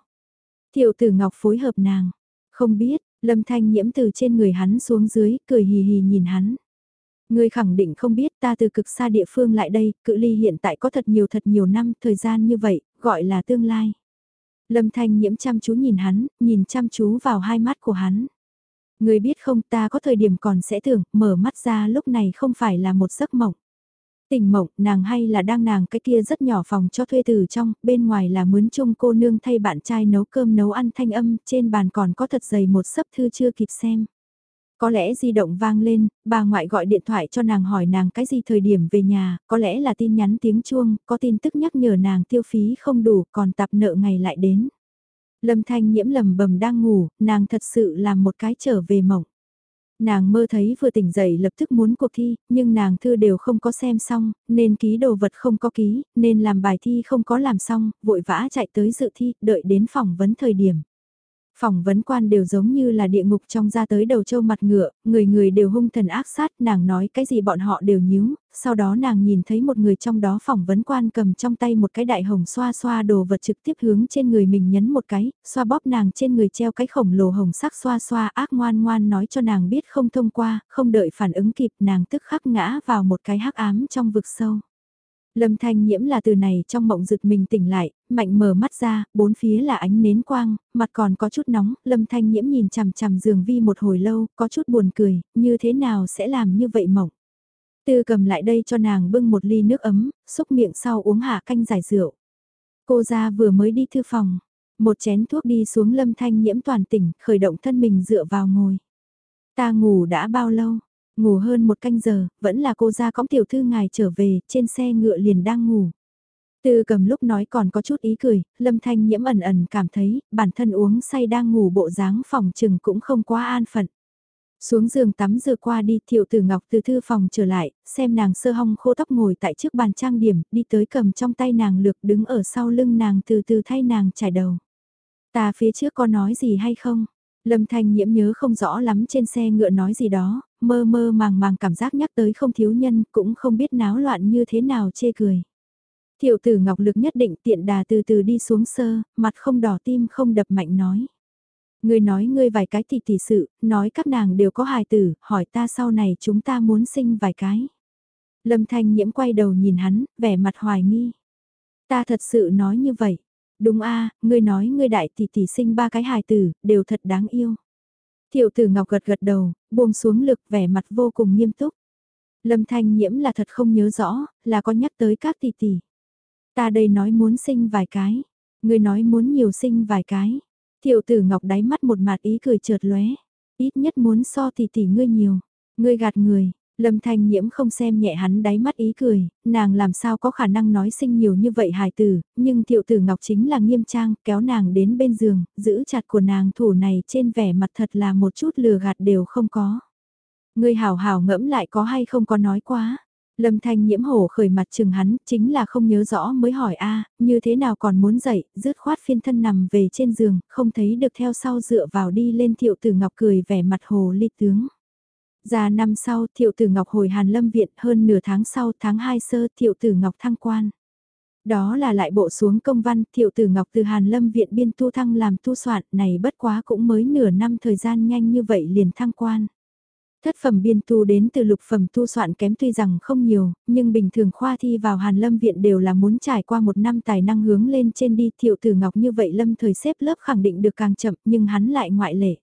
Thiệu tử ngọc phối hợp nàng. Không biết, lâm thanh nhiễm từ trên người hắn xuống dưới, cười hì hì nhìn hắn. Ngươi khẳng định không biết ta từ cực xa địa phương lại đây, cự ly hiện tại có thật nhiều thật nhiều năm, thời gian như vậy, gọi là tương lai. Lâm Thanh nhiễm chăm chú nhìn hắn, nhìn chăm chú vào hai mắt của hắn. Người biết không ta có thời điểm còn sẽ tưởng, mở mắt ra lúc này không phải là một giấc mộng. Tỉnh mộng, nàng hay là đang nàng cái kia rất nhỏ phòng cho thuê từ trong, bên ngoài là mướn chung cô nương thay bạn trai nấu cơm nấu ăn thanh âm, trên bàn còn có thật dày một sấp thư chưa kịp xem. Có lẽ di động vang lên, bà ngoại gọi điện thoại cho nàng hỏi nàng cái gì thời điểm về nhà, có lẽ là tin nhắn tiếng chuông, có tin tức nhắc nhở nàng tiêu phí không đủ, còn tạp nợ ngày lại đến. Lâm Thanh nhiễm lầm bầm đang ngủ, nàng thật sự làm một cái trở về mộng. Nàng mơ thấy vừa tỉnh dậy lập tức muốn cuộc thi, nhưng nàng thư đều không có xem xong, nên ký đồ vật không có ký, nên làm bài thi không có làm xong, vội vã chạy tới dự thi, đợi đến phỏng vấn thời điểm. Phỏng vấn quan đều giống như là địa ngục trong ra tới đầu châu mặt ngựa, người người đều hung thần ác sát, nàng nói cái gì bọn họ đều nhíu, sau đó nàng nhìn thấy một người trong đó phỏng vấn quan cầm trong tay một cái đại hồng xoa xoa đồ vật trực tiếp hướng trên người mình nhấn một cái, xoa bóp nàng trên người treo cái khổng lồ hồng sắc xoa xoa ác ngoan ngoan nói cho nàng biết không thông qua, không đợi phản ứng kịp nàng tức khắc ngã vào một cái hắc ám trong vực sâu. Lâm Thanh Nhiễm là từ này trong mộng giựt mình tỉnh lại, mạnh mở mắt ra, bốn phía là ánh nến quang, mặt còn có chút nóng, Lâm Thanh Nhiễm nhìn chằm chằm giường vi một hồi lâu, có chút buồn cười, như thế nào sẽ làm như vậy mộng. Tư cầm lại đây cho nàng bưng một ly nước ấm, xúc miệng sau uống hạ canh giải rượu. Cô ra vừa mới đi thư phòng, một chén thuốc đi xuống Lâm Thanh Nhiễm toàn tỉnh, khởi động thân mình dựa vào ngồi. Ta ngủ đã bao lâu? Ngủ hơn một canh giờ, vẫn là cô ra cõng tiểu thư ngài trở về, trên xe ngựa liền đang ngủ. Tư cầm lúc nói còn có chút ý cười, lâm thanh nhiễm ẩn ẩn cảm thấy, bản thân uống say đang ngủ bộ dáng phòng trừng cũng không quá an phận. Xuống giường tắm rửa qua đi thiệu tử ngọc từ thư phòng trở lại, xem nàng sơ hong khô tóc ngồi tại trước bàn trang điểm, đi tới cầm trong tay nàng lược đứng ở sau lưng nàng từ từ thay nàng trải đầu. Ta phía trước có nói gì hay không? Lâm Thanh nhiễm nhớ không rõ lắm trên xe ngựa nói gì đó, mơ mơ màng màng cảm giác nhắc tới không thiếu nhân, cũng không biết náo loạn như thế nào chê cười. Thiệu tử ngọc lực nhất định tiện đà từ từ đi xuống sơ, mặt không đỏ tim không đập mạnh nói. Ngươi nói ngươi vài cái thì tỷ sự, nói các nàng đều có hài tử, hỏi ta sau này chúng ta muốn sinh vài cái. Lâm thanh nhiễm quay đầu nhìn hắn, vẻ mặt hoài nghi. Ta thật sự nói như vậy. Đúng a, ngươi nói ngươi đại tỷ tỷ sinh ba cái hài tử, đều thật đáng yêu. Thiệu tử ngọc gật gật đầu, buông xuống lực vẻ mặt vô cùng nghiêm túc. Lâm thanh nhiễm là thật không nhớ rõ, là có nhắc tới các tỷ tỷ. Ta đây nói muốn sinh vài cái, ngươi nói muốn nhiều sinh vài cái. Thiệu tử ngọc đáy mắt một mặt ý cười chợt lóe, ít nhất muốn so tỷ tỷ ngươi nhiều. Ngươi gạt người, Lâm Thanh Nhiễm không xem nhẹ hắn đáy mắt ý cười, nàng làm sao có khả năng nói sinh nhiều như vậy hài tử, nhưng tiểu tử Ngọc chính là nghiêm trang, kéo nàng đến bên giường, giữ chặt của nàng thủ này trên vẻ mặt thật là một chút lừa gạt đều không có. Người hảo hảo ngẫm lại có hay không có nói quá. Lâm Thanh Nhiễm hổ khởi mặt chừng hắn, chính là không nhớ rõ mới hỏi a như thế nào còn muốn dậy, rứt khoát phiên thân nằm về trên giường, không thấy được theo sau dựa vào đi lên tiểu tử Ngọc cười vẻ mặt hồ ly tướng. Già năm sau, Thiệu Tử Ngọc hồi Hàn Lâm Viện hơn nửa tháng sau tháng 2 sơ Thiệu Tử Ngọc thăng quan. Đó là lại bộ xuống công văn Thiệu Tử Ngọc từ Hàn Lâm Viện biên tu thăng làm tu soạn này bất quá cũng mới nửa năm thời gian nhanh như vậy liền thăng quan. Thất phẩm biên tu đến từ lục phẩm tu soạn kém tuy rằng không nhiều, nhưng bình thường khoa thi vào Hàn Lâm Viện đều là muốn trải qua một năm tài năng hướng lên trên đi thiệu tử ngọc như vậy Lâm thời xếp lớp khẳng định được càng chậm nhưng hắn lại ngoại lệ.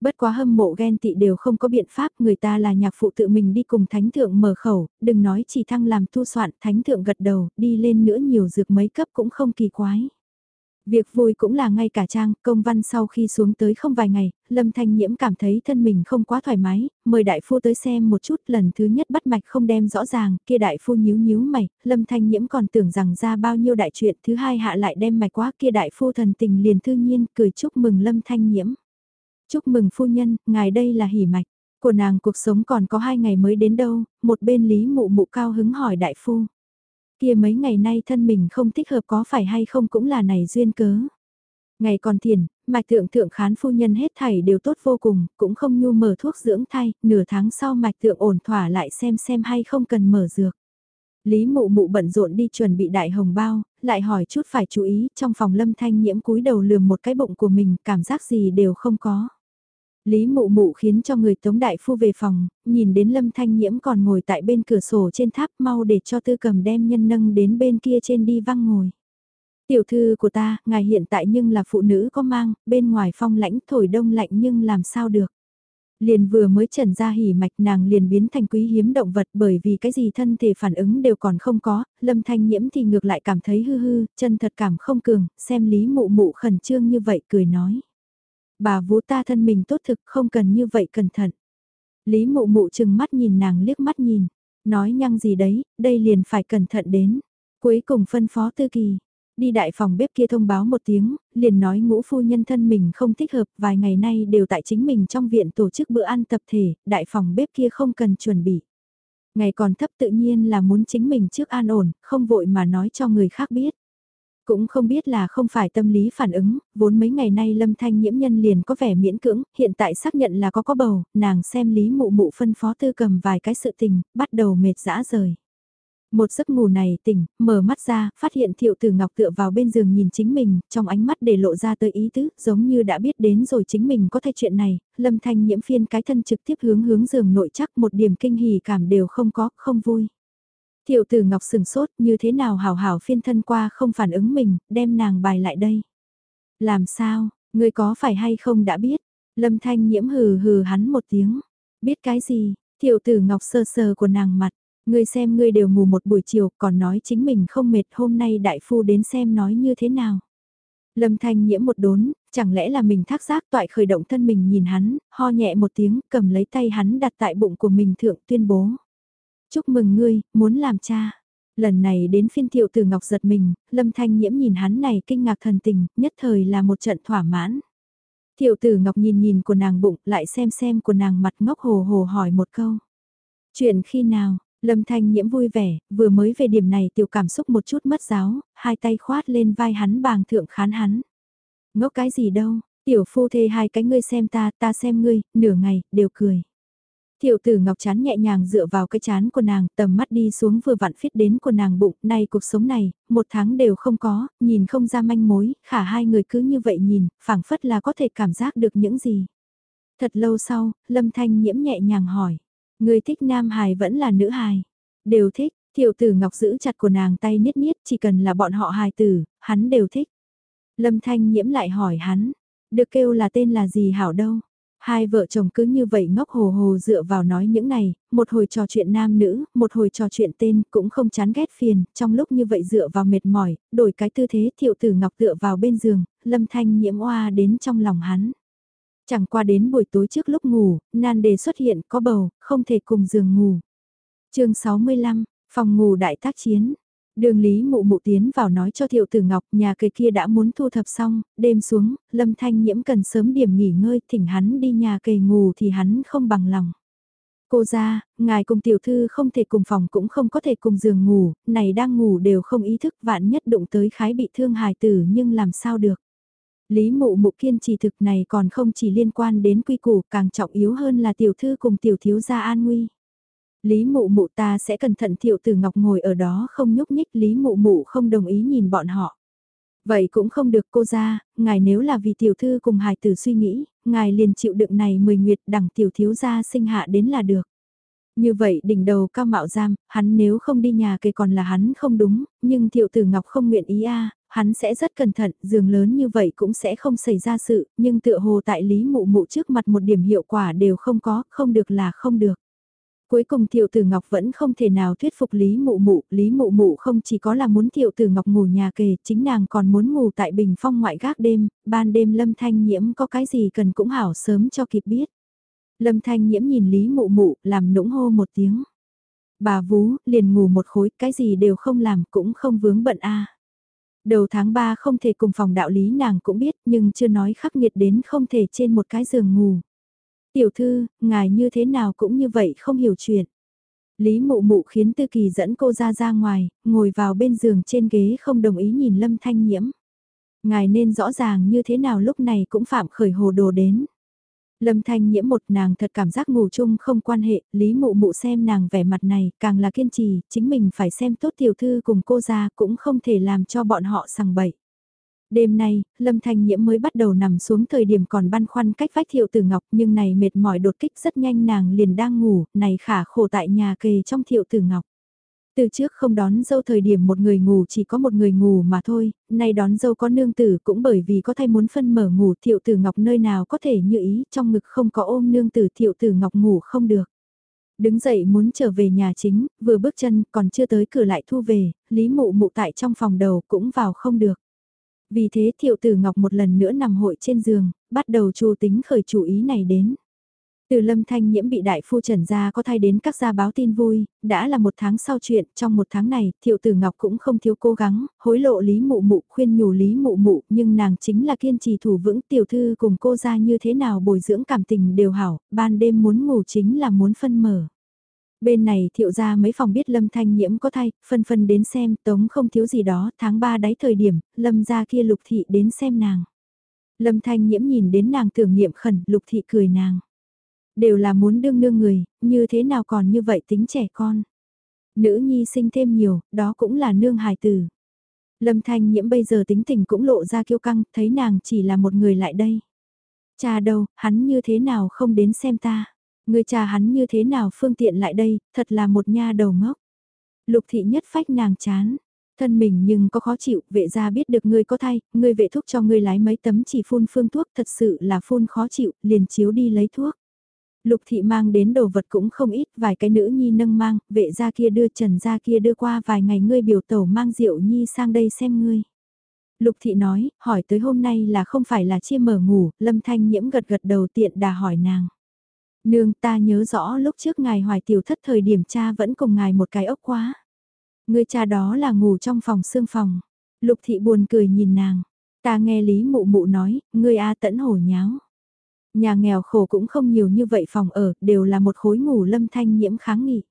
Bất quá hâm mộ ghen tị đều không có biện pháp người ta là nhạc phụ tự mình đi cùng thánh thượng mở khẩu, đừng nói chỉ thăng làm tu soạn thánh thượng gật đầu, đi lên nữa nhiều dược mấy cấp cũng không kỳ quái. Việc vui cũng là ngay cả trang, công văn sau khi xuống tới không vài ngày, Lâm Thanh Nhiễm cảm thấy thân mình không quá thoải mái, mời đại phu tới xem một chút lần thứ nhất bắt mạch không đem rõ ràng, kia đại phu nhíu nhíu mày, Lâm Thanh Nhiễm còn tưởng rằng ra bao nhiêu đại chuyện, thứ hai hạ lại đem mạch quá kia đại phu thần tình liền thư nhiên cười chúc mừng Lâm Thanh Nhiễm. Chúc mừng phu nhân, ngài đây là hỉ mạch, của nàng cuộc sống còn có hai ngày mới đến đâu, một bên lý mụ mụ cao hứng hỏi đại phu kia mấy ngày nay thân mình không thích hợp có phải hay không cũng là này duyên cớ. Ngày còn thiền, mạch thượng thượng khán phu nhân hết thảy đều tốt vô cùng, cũng không nhu mở thuốc dưỡng thai, nửa tháng sau mạch thượng ổn thỏa lại xem xem hay không cần mở dược. Lý mụ mụ bận rộn đi chuẩn bị đại hồng bao, lại hỏi chút phải chú ý, trong phòng lâm thanh nhiễm cúi đầu lườm một cái bụng của mình, cảm giác gì đều không có. Lý mụ mụ khiến cho người tống đại phu về phòng, nhìn đến lâm thanh nhiễm còn ngồi tại bên cửa sổ trên tháp mau để cho tư cầm đem nhân nâng đến bên kia trên đi văng ngồi. Tiểu thư của ta, ngài hiện tại nhưng là phụ nữ có mang, bên ngoài phong lãnh thổi đông lạnh nhưng làm sao được. Liền vừa mới trần ra hỉ mạch nàng liền biến thành quý hiếm động vật bởi vì cái gì thân thể phản ứng đều còn không có, lâm thanh nhiễm thì ngược lại cảm thấy hư hư, chân thật cảm không cường, xem lý mụ mụ khẩn trương như vậy cười nói bà vú ta thân mình tốt thực không cần như vậy cẩn thận. Lý mụ mụ chừng mắt nhìn nàng liếc mắt nhìn, nói nhăng gì đấy, đây liền phải cẩn thận đến. Cuối cùng phân phó tư kỳ, đi đại phòng bếp kia thông báo một tiếng, liền nói ngũ phu nhân thân mình không thích hợp, vài ngày nay đều tại chính mình trong viện tổ chức bữa ăn tập thể, đại phòng bếp kia không cần chuẩn bị. Ngày còn thấp tự nhiên là muốn chính mình trước an ổn, không vội mà nói cho người khác biết. Cũng không biết là không phải tâm lý phản ứng, vốn mấy ngày nay lâm thanh nhiễm nhân liền có vẻ miễn cưỡng, hiện tại xác nhận là có có bầu, nàng xem lý mụ mụ phân phó tư cầm vài cái sự tình, bắt đầu mệt dã rời. Một giấc ngủ này tỉnh, mở mắt ra, phát hiện thiệu tử ngọc tựa vào bên giường nhìn chính mình, trong ánh mắt để lộ ra tới ý tứ, giống như đã biết đến rồi chính mình có thay chuyện này, lâm thanh nhiễm phiên cái thân trực tiếp hướng hướng giường nội chắc một điểm kinh hỉ cảm đều không có, không vui. Tiểu tử Ngọc sừng sốt như thế nào hào hào phiên thân qua không phản ứng mình, đem nàng bài lại đây. Làm sao, ngươi có phải hay không đã biết? Lâm Thanh nhiễm hừ hừ hắn một tiếng. Biết cái gì? Tiểu tử Ngọc sơ sờ của nàng mặt. Ngươi xem ngươi đều ngủ một buổi chiều còn nói chính mình không mệt hôm nay đại phu đến xem nói như thế nào. Lâm Thanh nhiễm một đốn, chẳng lẽ là mình thác giác toại khởi động thân mình nhìn hắn, ho nhẹ một tiếng, cầm lấy tay hắn đặt tại bụng của mình thượng tuyên bố. Chúc mừng ngươi, muốn làm cha. Lần này đến phiên thiệu từ ngọc giật mình, lâm thanh nhiễm nhìn hắn này kinh ngạc thần tình, nhất thời là một trận thỏa mãn. Thiệu tử ngọc nhìn nhìn của nàng bụng, lại xem xem của nàng mặt ngốc hồ hồ hỏi một câu. Chuyện khi nào, lâm thanh nhiễm vui vẻ, vừa mới về điểm này tiểu cảm xúc một chút mất giáo, hai tay khoát lên vai hắn bàng thượng khán hắn. Ngốc cái gì đâu, tiểu phu thê hai cái ngươi xem ta, ta xem ngươi, nửa ngày, đều cười. Tiểu tử Ngọc chán nhẹ nhàng dựa vào cái chán của nàng, tầm mắt đi xuống vừa vặn phít đến của nàng bụng, nay cuộc sống này, một tháng đều không có, nhìn không ra manh mối, khả hai người cứ như vậy nhìn, phảng phất là có thể cảm giác được những gì. Thật lâu sau, Lâm Thanh nhiễm nhẹ nhàng hỏi, người thích nam hài vẫn là nữ hài? Đều thích, tiểu tử Ngọc giữ chặt của nàng tay niết niết, chỉ cần là bọn họ hài tử, hắn đều thích. Lâm Thanh nhiễm lại hỏi hắn, được kêu là tên là gì hảo đâu? Hai vợ chồng cứ như vậy ngốc hồ hồ dựa vào nói những này, một hồi trò chuyện nam nữ, một hồi trò chuyện tên, cũng không chán ghét phiền, trong lúc như vậy dựa vào mệt mỏi, đổi cái tư thế thiệu tử ngọc tựa vào bên giường, lâm thanh nhiễm oa đến trong lòng hắn. Chẳng qua đến buổi tối trước lúc ngủ, nan đề xuất hiện có bầu, không thể cùng giường ngủ. chương 65, phòng ngủ đại tác chiến, Đường Lý mụ mụ tiến vào nói cho Thiệu Tử Ngọc nhà cây kia đã muốn thu thập xong, đêm xuống, Lâm Thanh Nhiễm cần sớm điểm nghỉ ngơi, thỉnh hắn đi nhà cây ngủ thì hắn không bằng lòng. Cô ra, ngài cùng tiểu thư không thể cùng phòng cũng không có thể cùng giường ngủ, này đang ngủ đều không ý thức vạn nhất đụng tới khái bị thương hài tử nhưng làm sao được. Lý mụ mụ kiên trì thực này còn không chỉ liên quan đến quy củ càng trọng yếu hơn là tiểu thư cùng tiểu thiếu gia an nguy. Lý mụ mụ ta sẽ cẩn thận thiệu tử ngọc ngồi ở đó không nhúc nhích Lý mụ mụ không đồng ý nhìn bọn họ. Vậy cũng không được cô ra, ngài nếu là vì tiểu thư cùng hài tử suy nghĩ, ngài liền chịu đựng này mười nguyệt đẳng tiểu thiếu gia sinh hạ đến là được. Như vậy đỉnh đầu cao mạo giam, hắn nếu không đi nhà kề còn là hắn không đúng, nhưng thiệu tử ngọc không nguyện ý a hắn sẽ rất cẩn thận, giường lớn như vậy cũng sẽ không xảy ra sự, nhưng tựa hồ tại lý mụ mụ trước mặt một điểm hiệu quả đều không có, không được là không được. Cuối cùng tiểu Tử Ngọc vẫn không thể nào thuyết phục Lý Mụ Mụ, Lý Mụ Mụ không chỉ có là muốn tiểu Tử Ngọc ngủ nhà kề, chính nàng còn muốn ngủ tại bình phong ngoại gác đêm, ban đêm Lâm Thanh Nhiễm có cái gì cần cũng hảo sớm cho kịp biết. Lâm Thanh Nhiễm nhìn Lý Mụ Mụ, làm nũng hô một tiếng. Bà vú, liền ngủ một khối, cái gì đều không làm, cũng không vướng bận a. Đầu tháng 3 không thể cùng phòng đạo lý nàng cũng biết, nhưng chưa nói khắc nghiệt đến không thể trên một cái giường ngủ. Tiểu thư, ngài như thế nào cũng như vậy không hiểu chuyện. Lý mụ mụ khiến Tư Kỳ dẫn cô ra ra ngoài, ngồi vào bên giường trên ghế không đồng ý nhìn Lâm Thanh Nhiễm. Ngài nên rõ ràng như thế nào lúc này cũng phạm khởi hồ đồ đến. Lâm Thanh nhiễm một nàng thật cảm giác ngủ chung không quan hệ, Lý Mụ Mụ xem nàng vẻ mặt này càng là kiên trì, chính mình phải xem tốt tiểu thư cùng cô ra cũng không thể làm cho bọn họ sằng bậy. Đêm nay, Lâm Thanh Nhiễm mới bắt đầu nằm xuống thời điểm còn băn khoăn cách vách thiệu tử ngọc nhưng này mệt mỏi đột kích rất nhanh nàng liền đang ngủ, này khả khổ tại nhà kề trong thiệu tử ngọc. Từ trước không đón dâu thời điểm một người ngủ chỉ có một người ngủ mà thôi, nay đón dâu có nương tử cũng bởi vì có thay muốn phân mở ngủ thiệu tử ngọc nơi nào có thể như ý trong ngực không có ôm nương tử thiệu tử ngọc ngủ không được. Đứng dậy muốn trở về nhà chính, vừa bước chân còn chưa tới cửa lại thu về, lý mụ mụ tại trong phòng đầu cũng vào không được. Vì thế thiệu tử ngọc một lần nữa nằm hội trên giường, bắt đầu chu tính khởi chủ ý này đến. Từ lâm thanh nhiễm bị đại phu trần gia có thay đến các gia báo tin vui, đã là một tháng sau chuyện, trong một tháng này, thiệu tử ngọc cũng không thiếu cố gắng, hối lộ lý mụ mụ, khuyên nhủ lý mụ mụ, nhưng nàng chính là kiên trì thủ vững tiểu thư cùng cô ra như thế nào bồi dưỡng cảm tình đều hảo, ban đêm muốn ngủ chính là muốn phân mở. Bên này thiệu ra mấy phòng biết Lâm Thanh Nhiễm có thay, phân phân đến xem, tống không thiếu gì đó, tháng 3 đáy thời điểm, Lâm ra kia lục thị đến xem nàng. Lâm Thanh Nhiễm nhìn đến nàng tưởng niệm khẩn, lục thị cười nàng. Đều là muốn đương nương người, như thế nào còn như vậy tính trẻ con. Nữ nhi sinh thêm nhiều, đó cũng là nương hài tử. Lâm Thanh Nhiễm bây giờ tính tình cũng lộ ra kiêu căng, thấy nàng chỉ là một người lại đây. Cha đâu, hắn như thế nào không đến xem ta. Người cha hắn như thế nào phương tiện lại đây, thật là một nha đầu ngốc. Lục thị nhất phách nàng chán. Thân mình nhưng có khó chịu, vệ gia biết được ngươi có thay, ngươi vệ thuốc cho ngươi lái mấy tấm chỉ phun phương thuốc thật sự là phun khó chịu, liền chiếu đi lấy thuốc. Lục thị mang đến đồ vật cũng không ít, vài cái nữ nhi nâng mang, vệ gia kia đưa trần gia kia đưa qua vài ngày ngươi biểu tẩu mang rượu nhi sang đây xem ngươi. Lục thị nói, hỏi tới hôm nay là không phải là chia mở ngủ, lâm thanh nhiễm gật gật đầu tiện đà hỏi nàng. Nương ta nhớ rõ lúc trước ngài hoài tiểu thất thời điểm cha vẫn cùng ngài một cái ốc quá. Người cha đó là ngủ trong phòng xương phòng. Lục thị buồn cười nhìn nàng. Ta nghe Lý mụ mụ nói, ngươi A tẫn hổ nháo. Nhà nghèo khổ cũng không nhiều như vậy phòng ở, đều là một khối ngủ lâm thanh nhiễm kháng nghị.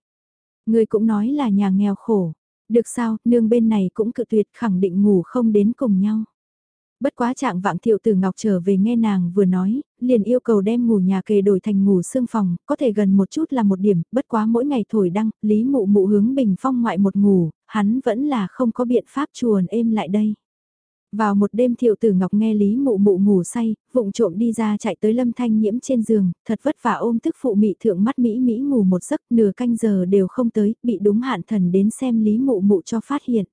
Ngươi cũng nói là nhà nghèo khổ. Được sao, nương bên này cũng cự tuyệt khẳng định ngủ không đến cùng nhau. Bất quá trạng vạng thiệu tử ngọc trở về nghe nàng vừa nói, liền yêu cầu đem ngủ nhà kề đổi thành ngủ xương phòng, có thể gần một chút là một điểm, bất quá mỗi ngày thổi đăng, lý mụ mụ hướng bình phong ngoại một ngủ, hắn vẫn là không có biện pháp chuồn êm lại đây. Vào một đêm thiệu tử ngọc nghe Lý mụ mụ ngủ say, vụng trộm đi ra chạy tới lâm thanh nhiễm trên giường, thật vất vả ôm tức phụ mị thượng mắt Mỹ Mỹ ngủ một giấc nửa canh giờ đều không tới, bị đúng hạn thần đến xem Lý mụ mụ cho phát hiện.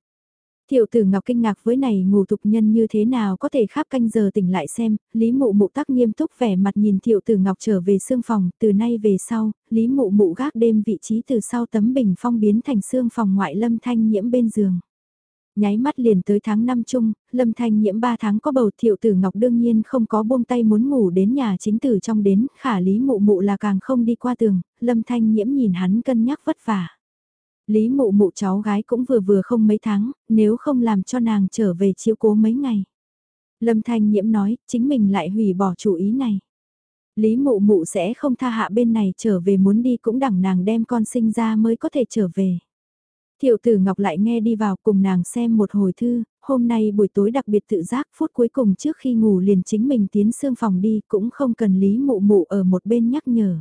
Tiểu tử Ngọc kinh ngạc với này ngủ tục nhân như thế nào có thể khắp canh giờ tỉnh lại xem, Lý Mụ Mụ tắc nghiêm túc vẻ mặt nhìn Tiểu tử Ngọc trở về xương phòng, từ nay về sau, Lý Mụ Mụ gác đêm vị trí từ sau tấm bình phong biến thành xương phòng ngoại lâm thanh nhiễm bên giường. Nháy mắt liền tới tháng 5 chung, lâm thanh nhiễm 3 tháng có bầu Tiểu tử Ngọc đương nhiên không có buông tay muốn ngủ đến nhà chính tử trong đến, khả Lý Mụ Mụ là càng không đi qua tường, lâm thanh nhiễm nhìn hắn cân nhắc vất vả. Lý mụ mụ cháu gái cũng vừa vừa không mấy tháng, nếu không làm cho nàng trở về chiếu cố mấy ngày. Lâm Thanh Nhiễm nói, chính mình lại hủy bỏ chủ ý này. Lý mụ mụ sẽ không tha hạ bên này trở về muốn đi cũng đẳng nàng đem con sinh ra mới có thể trở về. Thiệu tử Ngọc lại nghe đi vào cùng nàng xem một hồi thư, hôm nay buổi tối đặc biệt tự giác phút cuối cùng trước khi ngủ liền chính mình tiến xương phòng đi cũng không cần Lý mụ mụ ở một bên nhắc nhở.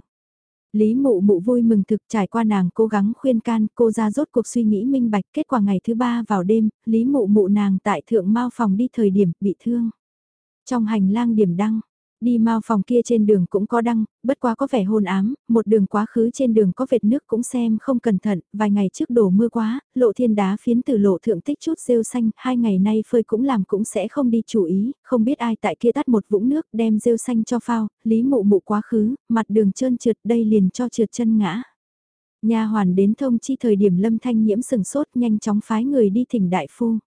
Lý mụ mụ vui mừng thực trải qua nàng cố gắng khuyên can cô ra rốt cuộc suy nghĩ minh bạch kết quả ngày thứ ba vào đêm, Lý mụ mụ nàng tại thượng mau phòng đi thời điểm bị thương. Trong hành lang điểm đăng, Đi mau phòng kia trên đường cũng có đăng, bất quá có vẻ hôn ám, một đường quá khứ trên đường có vệt nước cũng xem không cẩn thận, vài ngày trước đổ mưa quá, lộ thiên đá phiến từ lộ thượng tích chút rêu xanh, hai ngày nay phơi cũng làm cũng sẽ không đi chú ý, không biết ai tại kia tắt một vũng nước đem rêu xanh cho phao, lý mụ mụ quá khứ, mặt đường trơn trượt đây liền cho trượt chân ngã. Nhà hoàn đến thông chi thời điểm lâm thanh nhiễm sừng sốt nhanh chóng phái người đi thỉnh đại phu.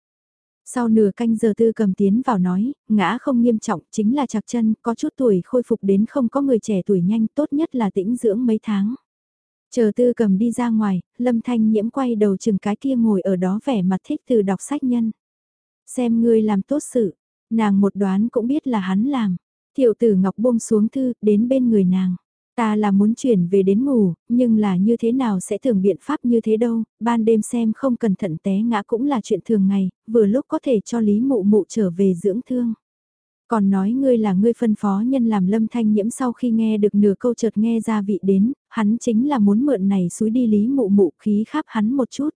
Sau nửa canh giờ tư cầm tiến vào nói, ngã không nghiêm trọng, chính là chạc chân, có chút tuổi khôi phục đến không có người trẻ tuổi nhanh, tốt nhất là tĩnh dưỡng mấy tháng. Chờ tư cầm đi ra ngoài, lâm thanh nhiễm quay đầu chừng cái kia ngồi ở đó vẻ mặt thích từ đọc sách nhân. Xem ngươi làm tốt sự, nàng một đoán cũng biết là hắn làm. tiểu tử ngọc buông xuống thư, đến bên người nàng. Ta là muốn chuyển về đến ngủ, nhưng là như thế nào sẽ thường biện pháp như thế đâu, ban đêm xem không cẩn thận té ngã cũng là chuyện thường ngày, vừa lúc có thể cho Lý Mụ Mụ trở về dưỡng thương. Còn nói ngươi là ngươi phân phó nhân làm lâm thanh nhiễm sau khi nghe được nửa câu chợt nghe ra vị đến, hắn chính là muốn mượn này suối đi Lý Mụ Mụ khí khắp hắn một chút.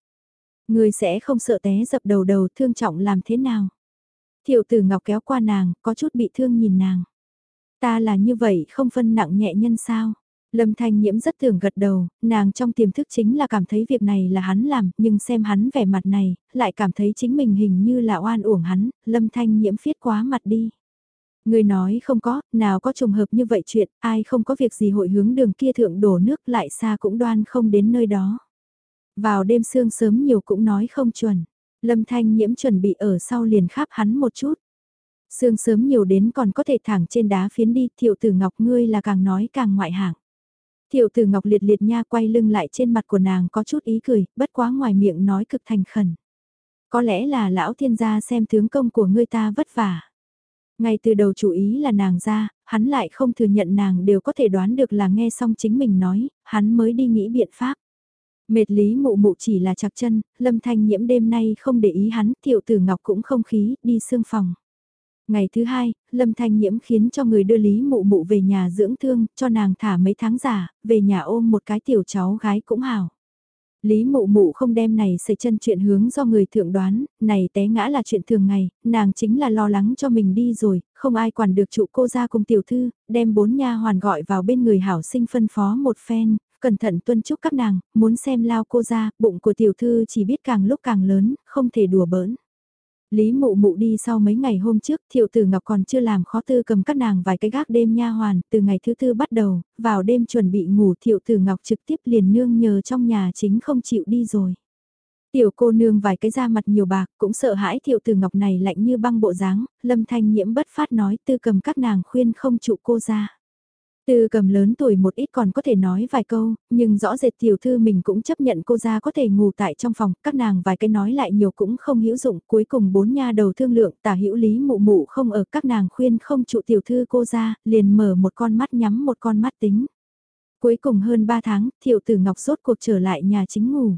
Ngươi sẽ không sợ té dập đầu đầu thương trọng làm thế nào. Thiệu tử ngọc kéo qua nàng, có chút bị thương nhìn nàng. Ta là như vậy không phân nặng nhẹ nhân sao? Lâm Thanh Nhiễm rất thường gật đầu, nàng trong tiềm thức chính là cảm thấy việc này là hắn làm, nhưng xem hắn vẻ mặt này, lại cảm thấy chính mình hình như là oan uổng hắn, Lâm Thanh Nhiễm phiết quá mặt đi. Người nói không có, nào có trùng hợp như vậy chuyện, ai không có việc gì hội hướng đường kia thượng đổ nước lại xa cũng đoan không đến nơi đó. Vào đêm sương sớm nhiều cũng nói không chuẩn. Lâm Thanh Nhiễm chuẩn bị ở sau liền khắp hắn một chút. Sương sớm nhiều đến còn có thể thẳng trên đá phiến đi, thiệu tử ngọc ngươi là càng nói càng ngoại hạng. Thiệu tử ngọc liệt liệt nha quay lưng lại trên mặt của nàng có chút ý cười, bất quá ngoài miệng nói cực thành khẩn. Có lẽ là lão thiên gia xem tướng công của ngươi ta vất vả. Ngay từ đầu chủ ý là nàng ra, hắn lại không thừa nhận nàng đều có thể đoán được là nghe xong chính mình nói, hắn mới đi nghĩ biện pháp. Mệt lý mụ mụ chỉ là chặt chân, lâm thanh nhiễm đêm nay không để ý hắn, thiệu tử ngọc cũng không khí, đi xương phòng. Ngày thứ hai, Lâm Thanh Nhiễm khiến cho người đưa Lý Mụ Mụ về nhà dưỡng thương, cho nàng thả mấy tháng giả, về nhà ôm một cái tiểu cháu gái cũng hảo. Lý mụ mụ không đem này xảy chân chuyện hướng do người thượng đoán, này té ngã là chuyện thường ngày, nàng chính là lo lắng cho mình đi rồi, không ai quản được trụ cô ra cùng tiểu thư, đem bốn nha hoàn gọi vào bên người hảo sinh phân phó một phen, cẩn thận tuân chúc các nàng, muốn xem lao cô ra, bụng của tiểu thư chỉ biết càng lúc càng lớn, không thể đùa bỡn. Lý mụ mụ đi sau mấy ngày hôm trước, thiệu tử ngọc còn chưa làm khó tư cầm các nàng vài cái gác đêm nha hoàn, từ ngày thứ tư bắt đầu, vào đêm chuẩn bị ngủ thiệu tử ngọc trực tiếp liền nương nhờ trong nhà chính không chịu đi rồi. Tiểu cô nương vài cái da mặt nhiều bạc, cũng sợ hãi thiệu tử ngọc này lạnh như băng bộ dáng, lâm thanh nhiễm bất phát nói tư cầm các nàng khuyên không trụ cô ra. Tư cầm lớn tuổi một ít còn có thể nói vài câu, nhưng rõ rệt tiểu thư mình cũng chấp nhận cô ra có thể ngủ tại trong phòng, các nàng vài cái nói lại nhiều cũng không hữu dụng, cuối cùng bốn nha đầu thương lượng tả hữu lý mụ mụ không ở các nàng khuyên không trụ tiểu thư cô ra, liền mở một con mắt nhắm một con mắt tính. Cuối cùng hơn ba tháng, tiểu tử ngọc sốt cuộc trở lại nhà chính ngủ.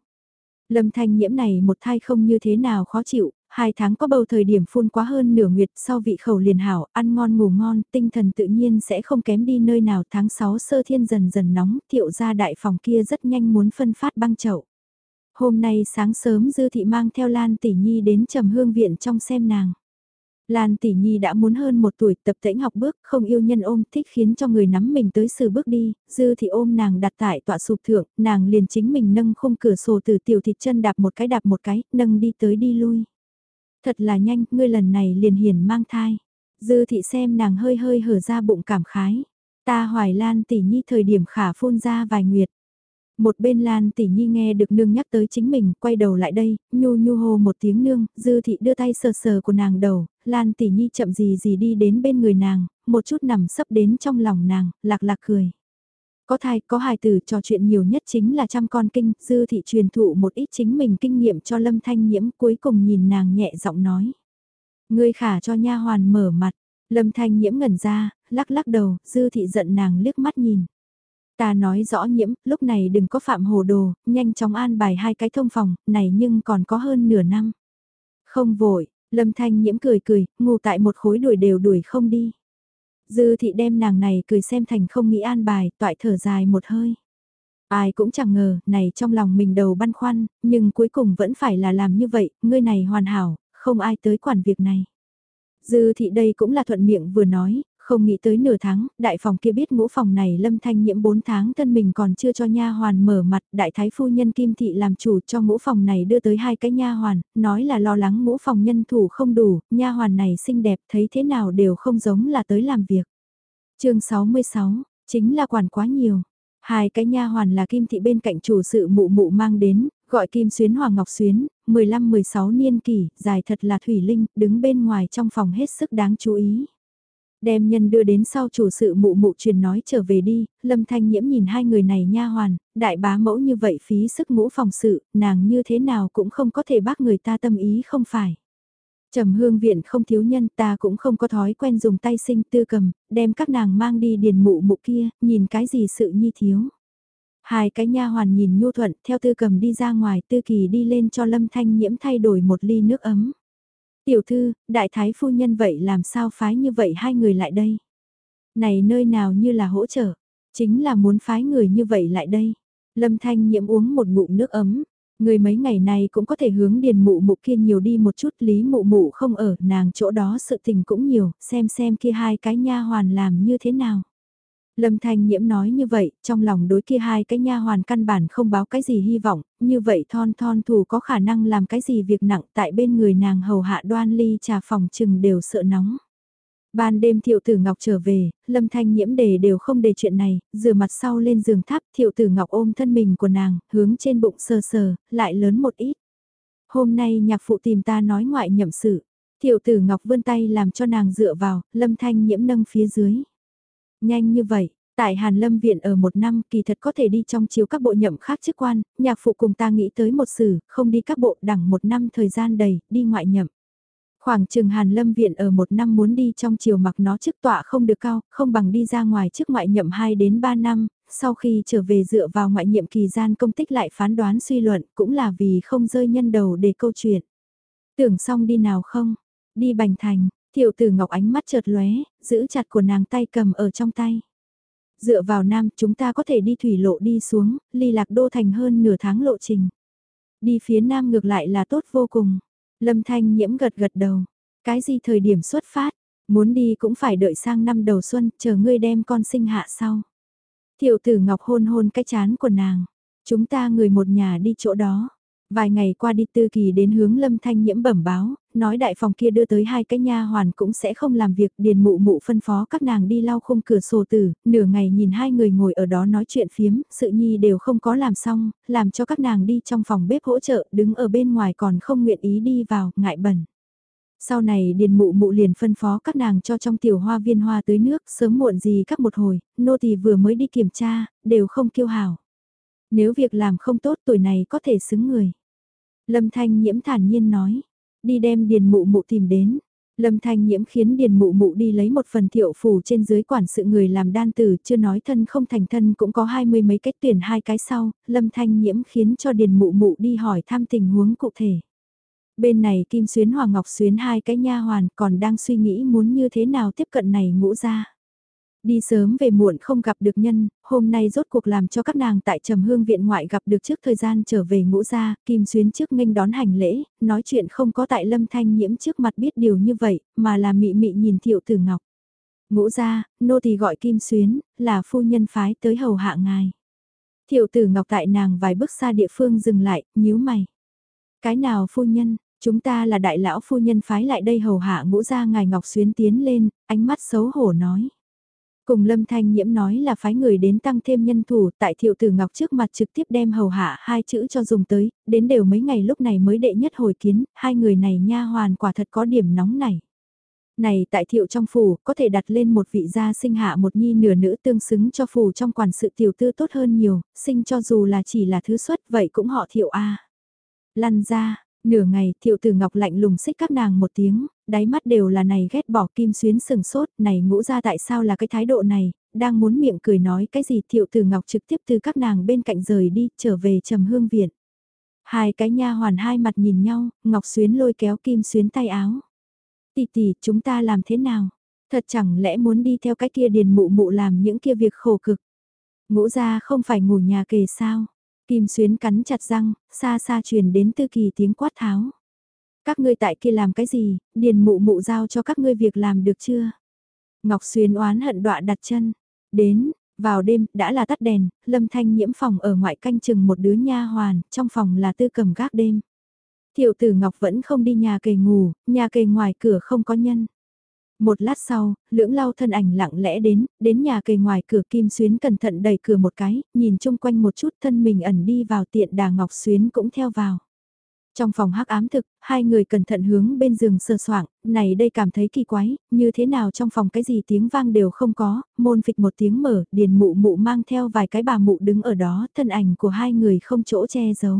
Lâm thanh nhiễm này một thai không như thế nào khó chịu, Hai tháng có bầu thời điểm phun quá hơn nửa nguyệt sau vị khẩu liền hảo, ăn ngon ngủ ngon, tinh thần tự nhiên sẽ không kém đi nơi nào tháng 6 sơ thiên dần dần nóng, thiệu ra đại phòng kia rất nhanh muốn phân phát băng chậu. Hôm nay sáng sớm Dư Thị mang theo Lan Tỷ Nhi đến trầm hương viện trong xem nàng. Lan Tỷ Nhi đã muốn hơn một tuổi tập tễnh học bước, không yêu nhân ôm, thích khiến cho người nắm mình tới sự bước đi, dư thì ôm nàng đặt tại tọa sụp thượng, nàng liền chính mình nâng khung cửa sổ từ tiểu thịt chân đạp một cái đạp một cái, nâng đi tới đi lui. Thật là nhanh, ngươi lần này liền hiền mang thai. Dư thị xem nàng hơi hơi hở ra bụng cảm khái. Ta hoài lan tỷ nhi thời điểm khả phun ra vài nguyệt. Một bên Lan tỷ nhi nghe được nương nhắc tới chính mình, quay đầu lại đây, nhu nhu hô một tiếng nương, dư thị đưa tay sờ sờ của nàng đầu, Lan tỷ nhi chậm gì gì đi đến bên người nàng, một chút nằm sấp đến trong lòng nàng, lạc lạc cười. Có thai, có hài tử trò chuyện nhiều nhất chính là chăm con kinh, dư thị truyền thụ một ít chính mình kinh nghiệm cho lâm thanh nhiễm cuối cùng nhìn nàng nhẹ giọng nói. Ngươi khả cho nha hoàn mở mặt, lâm thanh nhiễm ngẩn ra, lắc lắc đầu, dư thị giận nàng liếc mắt nhìn. Ta nói rõ nhiễm, lúc này đừng có phạm hồ đồ, nhanh chóng an bài hai cái thông phòng, này nhưng còn có hơn nửa năm. Không vội, lâm thanh nhiễm cười cười, ngủ tại một khối đuổi đều đuổi không đi. Dư thị đem nàng này cười xem thành không nghĩ an bài, toại thở dài một hơi. Ai cũng chẳng ngờ, này trong lòng mình đầu băn khoăn, nhưng cuối cùng vẫn phải là làm như vậy, ngươi này hoàn hảo, không ai tới quản việc này. Dư thị đây cũng là thuận miệng vừa nói, không nghĩ tới nửa tháng, đại phòng kia biết ngũ phòng này lâm thanh nhiễm 4 tháng thân mình còn chưa cho nha hoàn mở mặt, đại thái phu nhân kim thị làm chủ cho ngũ phòng này đưa tới hai cái nha hoàn, nói là lo lắng ngũ phòng nhân thủ không đủ, nha hoàn này xinh đẹp thấy thế nào đều không giống là tới làm việc. chương 66, chính là quản quá nhiều. Hai cái nha hoàn là kim thị bên cạnh chủ sự mụ mụ mang đến, gọi kim xuyến hoàng ngọc xuyến, 15-16 niên kỷ, dài thật là thủy linh, đứng bên ngoài trong phòng hết sức đáng chú ý. Đem nhân đưa đến sau chủ sự mụ mụ truyền nói trở về đi, lâm thanh nhiễm nhìn hai người này nha hoàn, đại bá mẫu như vậy phí sức ngũ phòng sự, nàng như thế nào cũng không có thể bác người ta tâm ý không phải. Trầm hương viện không thiếu nhân ta cũng không có thói quen dùng tay sinh tư cầm, đem các nàng mang đi điền mụ mụ kia, nhìn cái gì sự nhi thiếu. Hai cái nha hoàn nhìn nhu thuận theo tư cầm đi ra ngoài tư kỳ đi lên cho lâm thanh nhiễm thay đổi một ly nước ấm. Tiểu thư, đại thái phu nhân vậy làm sao phái như vậy hai người lại đây? Này nơi nào như là hỗ trợ, chính là muốn phái người như vậy lại đây. Lâm thanh nhiễm uống một ngụm nước ấm, người mấy ngày này cũng có thể hướng điền mụ mụ kia nhiều đi một chút lý mụ mụ không ở nàng chỗ đó sự tình cũng nhiều, xem xem kia hai cái nha hoàn làm như thế nào. Lâm Thanh Nhiễm nói như vậy, trong lòng đối kia hai cái nha hoàn căn bản không báo cái gì hy vọng, như vậy thon thon thủ có khả năng làm cái gì việc nặng tại bên người nàng hầu hạ đoan ly trà phòng chừng đều sợ nóng. Ban đêm thiệu tử Ngọc trở về, Lâm Thanh Nhiễm đề đều không đề chuyện này, rửa mặt sau lên giường tháp thiệu tử Ngọc ôm thân mình của nàng, hướng trên bụng sờ sờ, lại lớn một ít. Hôm nay nhạc phụ tìm ta nói ngoại nhậm sự, thiệu tử Ngọc vươn tay làm cho nàng dựa vào, Lâm Thanh Nhiễm nâng phía dưới. Nhanh như vậy, tại Hàn Lâm Viện ở một năm kỳ thật có thể đi trong chiếu các bộ nhậm khác chức quan, nhạc phụ cùng ta nghĩ tới một sử, không đi các bộ đẳng một năm thời gian đầy, đi ngoại nhậm. Khoảng Trường Hàn Lâm Viện ở một năm muốn đi trong chiều mặc nó chức tọa không được cao, không bằng đi ra ngoài chức ngoại nhậm 2 đến 3 năm, sau khi trở về dựa vào ngoại nhiệm kỳ gian công tích lại phán đoán suy luận cũng là vì không rơi nhân đầu để câu chuyện. Tưởng xong đi nào không? Đi Bành Thành, Tiểu tử Ngọc ánh mắt chợt lóe, giữ chặt của nàng tay cầm ở trong tay. Dựa vào nam chúng ta có thể đi thủy lộ đi xuống, ly lạc đô thành hơn nửa tháng lộ trình. Đi phía nam ngược lại là tốt vô cùng. Lâm Thanh nhiễm gật gật đầu. Cái gì thời điểm xuất phát, muốn đi cũng phải đợi sang năm đầu xuân, chờ ngươi đem con sinh hạ sau. Tiểu tử Ngọc hôn hôn cái chán của nàng. Chúng ta người một nhà đi chỗ đó. Vài ngày qua đi tư kỳ đến hướng lâm thanh nhiễm bẩm báo, nói đại phòng kia đưa tới hai cái nha hoàn cũng sẽ không làm việc điền mụ mụ phân phó các nàng đi lau khung cửa sổ tử, nửa ngày nhìn hai người ngồi ở đó nói chuyện phiếm, sự nhi đều không có làm xong, làm cho các nàng đi trong phòng bếp hỗ trợ, đứng ở bên ngoài còn không nguyện ý đi vào, ngại bẩn. Sau này điền mụ mụ liền phân phó các nàng cho trong tiểu hoa viên hoa tưới nước, sớm muộn gì các một hồi, nô tỳ vừa mới đi kiểm tra, đều không kiêu hào. Nếu việc làm không tốt tuổi này có thể xứng người. Lâm Thanh Nhiễm thản nhiên nói, đi đem Điền Mụ Mụ tìm đến. Lâm Thanh Nhiễm khiến Điền Mụ Mụ đi lấy một phần thiệu phủ trên dưới quản sự người làm đan tử, chưa nói thân không thành thân cũng có hai mươi mấy cách tuyển hai cái sau, Lâm Thanh Nhiễm khiến cho Điền Mụ Mụ đi hỏi thăm tình huống cụ thể. Bên này Kim Xuyến Hoàng Ngọc Xuyến hai cái nha hoàn còn đang suy nghĩ muốn như thế nào tiếp cận này ngũ ra. Đi sớm về muộn không gặp được nhân, hôm nay rốt cuộc làm cho các nàng tại trầm hương viện ngoại gặp được trước thời gian trở về ngũ gia, Kim Xuyến trước nghênh đón hành lễ, nói chuyện không có tại lâm thanh nhiễm trước mặt biết điều như vậy, mà là mị mị nhìn thiệu tử ngọc. Ngũ gia, nô thì gọi Kim Xuyến, là phu nhân phái tới hầu hạ ngài. Thiệu tử ngọc tại nàng vài bước xa địa phương dừng lại, nhíu mày. Cái nào phu nhân, chúng ta là đại lão phu nhân phái lại đây hầu hạ ngũ gia ngài ngọc xuyến tiến lên, ánh mắt xấu hổ nói. Cùng Lâm Thanh Nhiễm nói là phái người đến tăng thêm nhân thủ tại thiệu tử ngọc trước mặt trực tiếp đem hầu hạ hai chữ cho dùng tới, đến đều mấy ngày lúc này mới đệ nhất hồi kiến, hai người này nha hoàn quả thật có điểm nóng này. Này tại thiệu trong phủ, có thể đặt lên một vị gia sinh hạ một nhi nửa nữ tương xứng cho phủ trong quản sự tiểu tư tốt hơn nhiều, sinh cho dù là chỉ là thứ xuất vậy cũng họ thiệu A. Lăn ra, Nửa ngày, thiệu tử ngọc lạnh lùng xích các nàng một tiếng, đáy mắt đều là này ghét bỏ kim xuyến sừng sốt, này ngũ ra tại sao là cái thái độ này, đang muốn miệng cười nói cái gì thiệu tử ngọc trực tiếp từ các nàng bên cạnh rời đi, trở về trầm hương viện. Hai cái nha hoàn hai mặt nhìn nhau, ngọc xuyến lôi kéo kim xuyến tay áo. Tỷ tỷ, chúng ta làm thế nào? Thật chẳng lẽ muốn đi theo cái kia điền mụ mụ làm những kia việc khổ cực? Ngũ gia không phải ngủ nhà kề sao? Kim Xuyến cắn chặt răng, xa xa truyền đến tư kỳ tiếng quát tháo. Các ngươi tại kia làm cái gì, điền mụ mụ giao cho các ngươi việc làm được chưa? Ngọc Xuyến oán hận đọa đặt chân. Đến, vào đêm, đã là tắt đèn, lâm thanh nhiễm phòng ở ngoại canh chừng một đứa nha hoàn, trong phòng là tư cầm gác đêm. Thiệu tử Ngọc vẫn không đi nhà kề ngủ, nhà kề ngoài cửa không có nhân. Một lát sau, lưỡng lau thân ảnh lặng lẽ đến, đến nhà kề ngoài cửa Kim Xuyến cẩn thận đẩy cửa một cái, nhìn chung quanh một chút thân mình ẩn đi vào tiện đà Ngọc Xuyến cũng theo vào. Trong phòng hắc ám thực, hai người cẩn thận hướng bên giường sờ soạng, này đây cảm thấy kỳ quái, như thế nào trong phòng cái gì tiếng vang đều không có, môn phịch một tiếng mở, điền mụ mụ mang theo vài cái bà mụ đứng ở đó, thân ảnh của hai người không chỗ che giấu.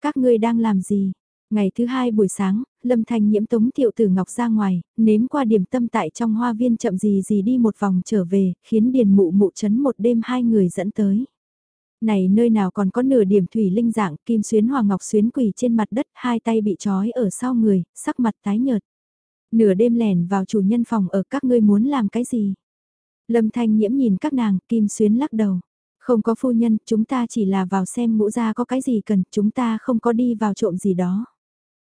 Các ngươi đang làm gì? Ngày thứ hai buổi sáng, Lâm Thanh nhiễm tống tiểu tử ngọc ra ngoài, nếm qua điểm tâm tại trong hoa viên chậm gì gì đi một vòng trở về, khiến điền mụ mụ chấn một đêm hai người dẫn tới. Này nơi nào còn có nửa điểm thủy linh dạng, kim xuyến Hòa ngọc xuyến quỳ trên mặt đất, hai tay bị trói ở sau người, sắc mặt tái nhợt. Nửa đêm lẻn vào chủ nhân phòng ở các ngươi muốn làm cái gì? Lâm Thanh nhiễm nhìn các nàng, kim xuyến lắc đầu. Không có phu nhân, chúng ta chỉ là vào xem ngũ gia có cái gì cần, chúng ta không có đi vào trộm gì đó.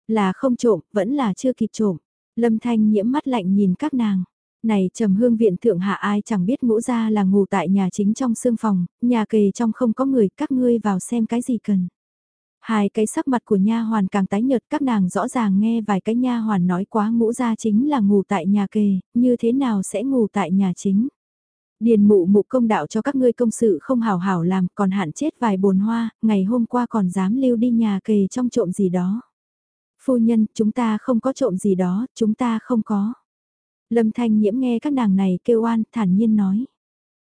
Là không trộm, vẫn là chưa kịp trộm. Lâm Thanh nhiễm mắt lạnh nhìn các nàng. Này trầm hương viện thượng hạ ai chẳng biết ngũ gia là ngủ tại nhà chính trong xương phòng, nhà kề trong không có người, các ngươi vào xem cái gì cần. Hai cái sắc mặt của nha hoàn càng tái nhợt các nàng rõ ràng nghe vài cái nha hoàn nói quá ngũ gia chính là ngủ tại nhà kề, như thế nào sẽ ngủ tại nhà chính. Điền mụ mụ công đạo cho các ngươi công sự không hảo hảo làm còn hạn chết vài bồn hoa, ngày hôm qua còn dám lưu đi nhà kề trong trộm gì đó. Phu nhân, chúng ta không có trộm gì đó, chúng ta không có. Lâm Thanh Nhiễm nghe các nàng này kêu oan, thản nhiên nói.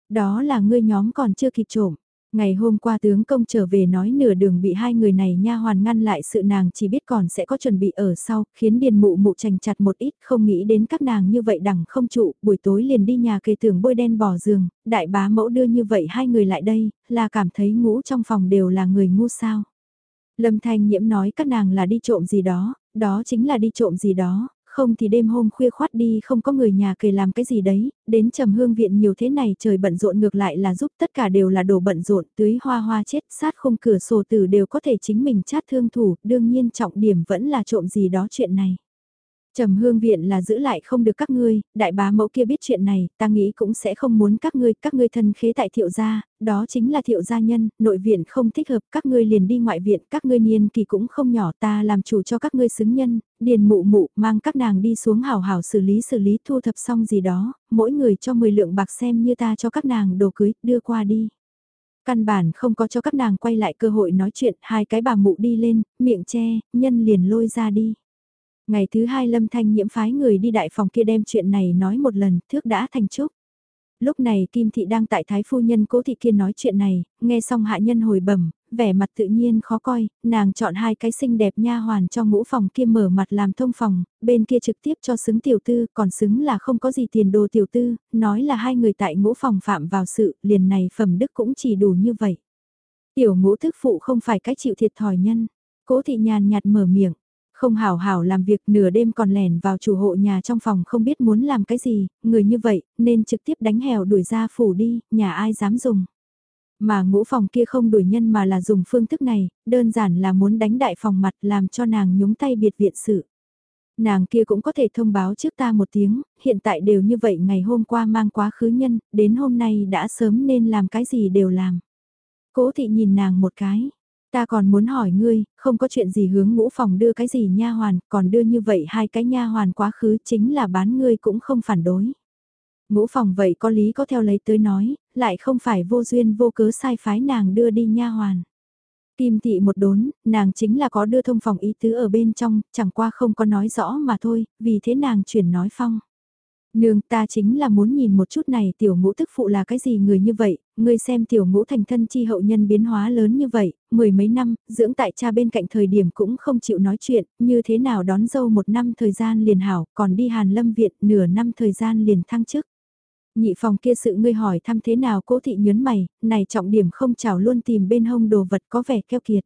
Đó là ngươi nhóm còn chưa kịp trộm. Ngày hôm qua tướng công trở về nói nửa đường bị hai người này nha hoàn ngăn lại sự nàng chỉ biết còn sẽ có chuẩn bị ở sau, khiến điền mụ mụ chành chặt một ít, không nghĩ đến các nàng như vậy đằng không trụ, buổi tối liền đi nhà kề tưởng bôi đen bỏ giường, đại bá mẫu đưa như vậy hai người lại đây, là cảm thấy ngũ trong phòng đều là người ngu sao. Lâm Thanh Nhiễm nói các nàng là đi trộm gì đó, đó chính là đi trộm gì đó, không thì đêm hôm khuya khoát đi không có người nhà kề làm cái gì đấy, đến trầm hương viện nhiều thế này trời bận rộn ngược lại là giúp tất cả đều là đồ bận rộn, tưới hoa hoa chết, sát khung cửa sổ tử đều có thể chính mình chát thương thủ, đương nhiên trọng điểm vẫn là trộm gì đó chuyện này. Trầm hương viện là giữ lại không được các ngươi, đại bá mẫu kia biết chuyện này, ta nghĩ cũng sẽ không muốn các ngươi, các ngươi thân khế tại thiệu gia, đó chính là thiệu gia nhân, nội viện không thích hợp, các ngươi liền đi ngoại viện, các ngươi niên kỳ cũng không nhỏ, ta làm chủ cho các ngươi xứng nhân, điền mụ mụ, mang các nàng đi xuống hào hào xử lý xử lý thu thập xong gì đó, mỗi người cho 10 lượng bạc xem như ta cho các nàng đồ cưới, đưa qua đi. Căn bản không có cho các nàng quay lại cơ hội nói chuyện, hai cái bà mụ đi lên, miệng che, nhân liền lôi ra đi. Ngày thứ hai Lâm Thanh nhiễm phái người đi đại phòng kia đem chuyện này nói một lần, thước đã thành chúc. Lúc này Kim Thị đang tại Thái Phu Nhân Cố Thị kia nói chuyện này, nghe xong hạ nhân hồi bẩm vẻ mặt tự nhiên khó coi, nàng chọn hai cái xinh đẹp nha hoàn cho ngũ phòng kia mở mặt làm thông phòng, bên kia trực tiếp cho xứng tiểu tư, còn xứng là không có gì tiền đồ tiểu tư, nói là hai người tại ngũ phòng phạm vào sự, liền này phẩm đức cũng chỉ đủ như vậy. Tiểu ngũ thức phụ không phải cái chịu thiệt thòi nhân, cố thị nhàn nhạt mở miệng, không hảo hảo làm việc nửa đêm còn lẻn vào chủ hộ nhà trong phòng không biết muốn làm cái gì, người như vậy, nên trực tiếp đánh hèo đuổi ra phủ đi, nhà ai dám dùng. Mà ngũ phòng kia không đuổi nhân mà là dùng phương thức này, đơn giản là muốn đánh đại phòng mặt làm cho nàng nhúng tay biệt viện sự. Nàng kia cũng có thể thông báo trước ta một tiếng, hiện tại đều như vậy ngày hôm qua mang quá khứ nhân, đến hôm nay đã sớm nên làm cái gì đều làm. Cố thị nhìn nàng một cái, Ta còn muốn hỏi ngươi, không có chuyện gì hướng ngũ phòng đưa cái gì nha hoàn, còn đưa như vậy hai cái nha hoàn quá khứ chính là bán ngươi cũng không phản đối. Ngũ phòng vậy có lý có theo lấy tới nói, lại không phải vô duyên vô cớ sai phái nàng đưa đi nha hoàn. Kim thị một đốn, nàng chính là có đưa thông phòng ý tứ ở bên trong, chẳng qua không có nói rõ mà thôi, vì thế nàng chuyển nói phong. Nương ta chính là muốn nhìn một chút này tiểu ngũ tức phụ là cái gì người như vậy, ngươi xem tiểu ngũ thành thân chi hậu nhân biến hóa lớn như vậy, mười mấy năm, dưỡng tại cha bên cạnh thời điểm cũng không chịu nói chuyện, như thế nào đón dâu một năm thời gian liền hảo, còn đi hàn lâm viện nửa năm thời gian liền thăng chức. Nhị phòng kia sự ngươi hỏi thăm thế nào cố thị nhớn mày, này trọng điểm không chào luôn tìm bên hông đồ vật có vẻ keo kiệt.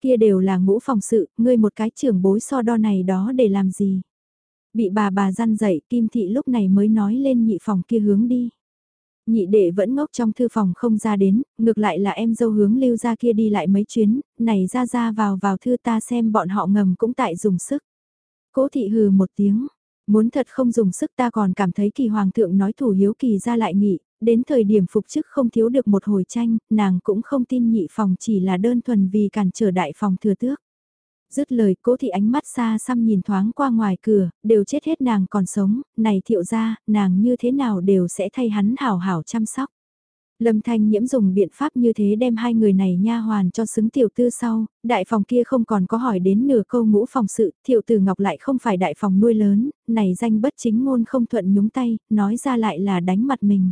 Kia đều là ngũ phòng sự, ngươi một cái trưởng bối so đo này đó để làm gì. Bị bà bà gian dậy Kim Thị lúc này mới nói lên nhị phòng kia hướng đi. Nhị đệ vẫn ngốc trong thư phòng không ra đến, ngược lại là em dâu hướng lưu ra kia đi lại mấy chuyến, này ra ra vào vào thư ta xem bọn họ ngầm cũng tại dùng sức. Cố thị hừ một tiếng, muốn thật không dùng sức ta còn cảm thấy kỳ hoàng thượng nói thủ hiếu kỳ ra lại nghị, đến thời điểm phục chức không thiếu được một hồi tranh, nàng cũng không tin nhị phòng chỉ là đơn thuần vì cản trở đại phòng thừa tước. Dứt lời cố thị ánh mắt xa xăm nhìn thoáng qua ngoài cửa, đều chết hết nàng còn sống, này thiệu ra, nàng như thế nào đều sẽ thay hắn hảo hảo chăm sóc. Lâm Thanh Nhiễm dùng biện pháp như thế đem hai người này nha hoàn cho xứng tiểu tư sau, đại phòng kia không còn có hỏi đến nửa câu ngũ phòng sự, thiệu tử ngọc lại không phải đại phòng nuôi lớn, này danh bất chính ngôn không thuận nhúng tay, nói ra lại là đánh mặt mình.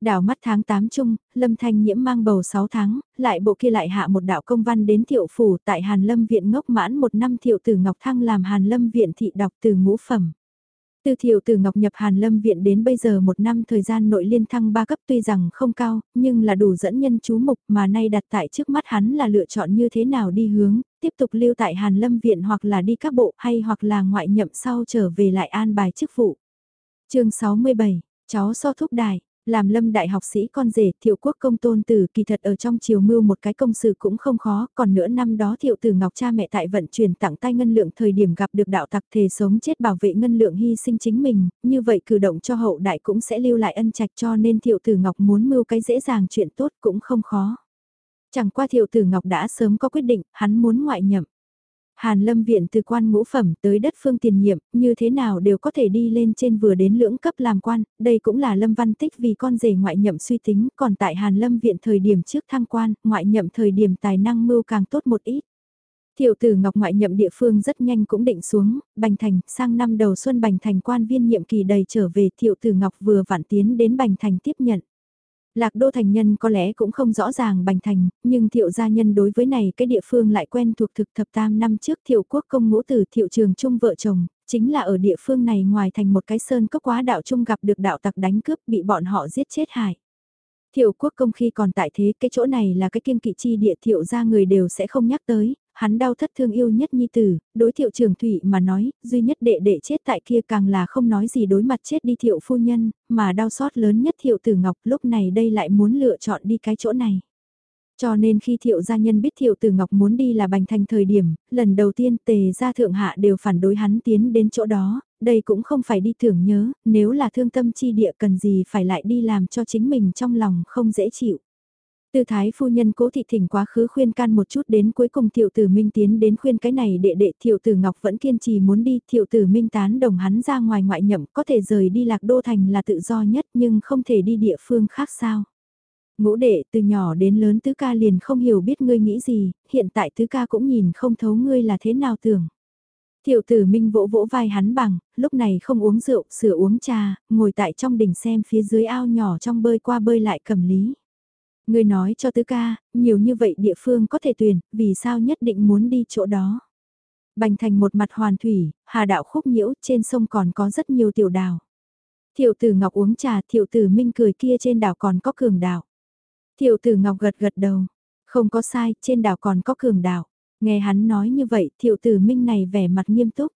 Đảo mắt tháng 8 chung, Lâm Thanh Nhiễm mang bầu 6 tháng, lại bộ kia lại hạ một đạo công văn đến thiệu phủ tại Hàn Lâm Viện ngốc mãn một năm thiệu tử Ngọc Thăng làm Hàn Lâm Viện thị đọc từ ngũ phẩm. Từ thiệu tử Ngọc nhập Hàn Lâm Viện đến bây giờ một năm thời gian nội liên thăng ba cấp tuy rằng không cao, nhưng là đủ dẫn nhân chú mục mà nay đặt tại trước mắt hắn là lựa chọn như thế nào đi hướng, tiếp tục lưu tại Hàn Lâm Viện hoặc là đi các bộ hay hoặc là ngoại nhậm sau trở về lại an bài chức vụ. chương 67, cháu so thúc đài, làm lâm đại học sĩ con rể thiệu quốc công tôn tử kỳ thật ở trong chiều mưu một cái công sự cũng không khó, còn nữa năm đó thiệu tử ngọc cha mẹ tại vận chuyển tặng tay ngân lượng thời điểm gặp được đạo tặc thể sống chết bảo vệ ngân lượng hy sinh chính mình, như vậy cử động cho hậu đại cũng sẽ lưu lại ân trạch cho nên thiệu tử ngọc muốn mưu cái dễ dàng chuyện tốt cũng không khó. Chẳng qua thiệu tử ngọc đã sớm có quyết định, hắn muốn ngoại nhậm. Hàn lâm viện từ quan ngũ phẩm tới đất phương tiền nhiệm, như thế nào đều có thể đi lên trên vừa đến lưỡng cấp làm quan, đây cũng là lâm văn tích vì con rể ngoại nhậm suy tính, còn tại Hàn lâm viện thời điểm trước thăng quan, ngoại nhậm thời điểm tài năng mưu càng tốt một ít. Thiệu tử Ngọc ngoại nhậm địa phương rất nhanh cũng định xuống, Bành Thành, sang năm đầu xuân Bành Thành quan viên nhiệm kỳ đầy trở về Thiệu tử Ngọc vừa vạn tiến đến Bành Thành tiếp nhận. Lạc đô thành nhân có lẽ cũng không rõ ràng bành thành, nhưng thiệu gia nhân đối với này cái địa phương lại quen thuộc thực thập tam năm trước thiệu quốc công ngũ tử thiệu trường chung vợ chồng, chính là ở địa phương này ngoài thành một cái sơn cốc quá đạo trung gặp được đạo tặc đánh cướp bị bọn họ giết chết hại. Thiệu quốc công khi còn tại thế cái chỗ này là cái kiêng kỵ chi địa thiệu gia người đều sẽ không nhắc tới, hắn đau thất thương yêu nhất nhi tử, đối thiệu trường thủy mà nói, duy nhất đệ đệ chết tại kia càng là không nói gì đối mặt chết đi thiệu phu nhân, mà đau xót lớn nhất thiệu tử ngọc lúc này đây lại muốn lựa chọn đi cái chỗ này. Cho nên khi thiệu gia nhân biết thiệu tử ngọc muốn đi là bành thành thời điểm, lần đầu tiên tề gia thượng hạ đều phản đối hắn tiến đến chỗ đó, đây cũng không phải đi tưởng nhớ, nếu là thương tâm chi địa cần gì phải lại đi làm cho chính mình trong lòng không dễ chịu. Tư thái phu nhân cố thị thỉnh quá khứ khuyên can một chút đến cuối cùng thiệu tử minh tiến đến khuyên cái này đệ đệ thiệu tử ngọc vẫn kiên trì muốn đi thiệu tử minh tán đồng hắn ra ngoài ngoại nhậm có thể rời đi lạc đô thành là tự do nhất nhưng không thể đi địa phương khác sao. Ngũ đệ từ nhỏ đến lớn tứ ca liền không hiểu biết ngươi nghĩ gì, hiện tại tứ ca cũng nhìn không thấu ngươi là thế nào tưởng. Thiệu tử minh vỗ vỗ vai hắn bằng, lúc này không uống rượu, sửa uống trà, ngồi tại trong đỉnh xem phía dưới ao nhỏ trong bơi qua bơi lại cầm lý. Ngươi nói cho tứ ca, nhiều như vậy địa phương có thể tuyển, vì sao nhất định muốn đi chỗ đó. Bành thành một mặt hoàn thủy, hà đạo khúc nhiễu, trên sông còn có rất nhiều tiểu đảo. Thiệu tử Ngọc uống trà, thiệu tử Minh cười kia trên đảo còn có cường đảo. Thiệu tử Ngọc gật gật đầu, không có sai, trên đảo còn có cường đảo. Nghe hắn nói như vậy, thiệu tử Minh này vẻ mặt nghiêm túc.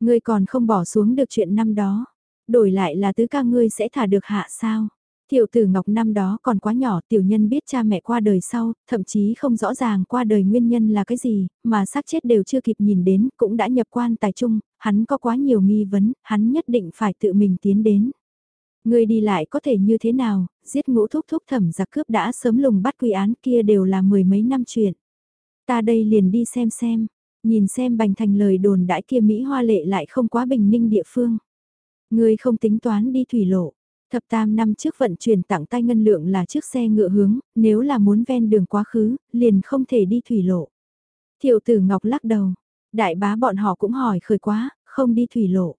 Ngươi còn không bỏ xuống được chuyện năm đó. Đổi lại là tứ ca ngươi sẽ thả được hạ sao? Tiểu tử Ngọc năm đó còn quá nhỏ, tiểu nhân biết cha mẹ qua đời sau, thậm chí không rõ ràng qua đời nguyên nhân là cái gì, mà xác chết đều chưa kịp nhìn đến, cũng đã nhập quan tài trung, hắn có quá nhiều nghi vấn, hắn nhất định phải tự mình tiến đến. Người đi lại có thể như thế nào, giết ngũ thúc thúc thẩm giặc cướp đã sớm lùng bắt quy án kia đều là mười mấy năm chuyện. Ta đây liền đi xem xem, nhìn xem bành thành lời đồn đãi kia Mỹ hoa lệ lại không quá bình ninh địa phương. Người không tính toán đi thủy lộ, Thập tam năm trước vận chuyển tặng tay ngân lượng là chiếc xe ngựa hướng, nếu là muốn ven đường quá khứ, liền không thể đi thủy lộ. Thiệu tử Ngọc lắc đầu, đại bá bọn họ cũng hỏi khởi quá, không đi thủy lộ.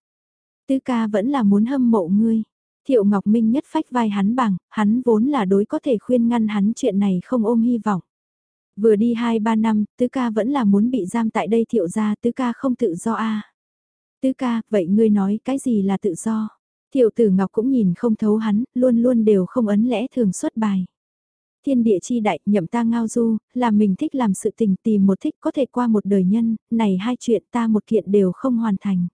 Tứ ca vẫn là muốn hâm mộ ngươi. Thiệu Ngọc Minh nhất phách vai hắn bằng, hắn vốn là đối có thể khuyên ngăn hắn chuyện này không ôm hy vọng. Vừa đi 2-3 năm, tứ ca vẫn là muốn bị giam tại đây thiệu ra tứ ca không tự do a Tứ ca, vậy ngươi nói cái gì là tự do? Tiểu tử Ngọc cũng nhìn không thấu hắn, luôn luôn đều không ấn lẽ thường xuất bài. Thiên địa chi đại, nhậm ta ngao du, làm mình thích làm sự tình tìm một thích có thể qua một đời nhân, này hai chuyện ta một kiện đều không hoàn thành.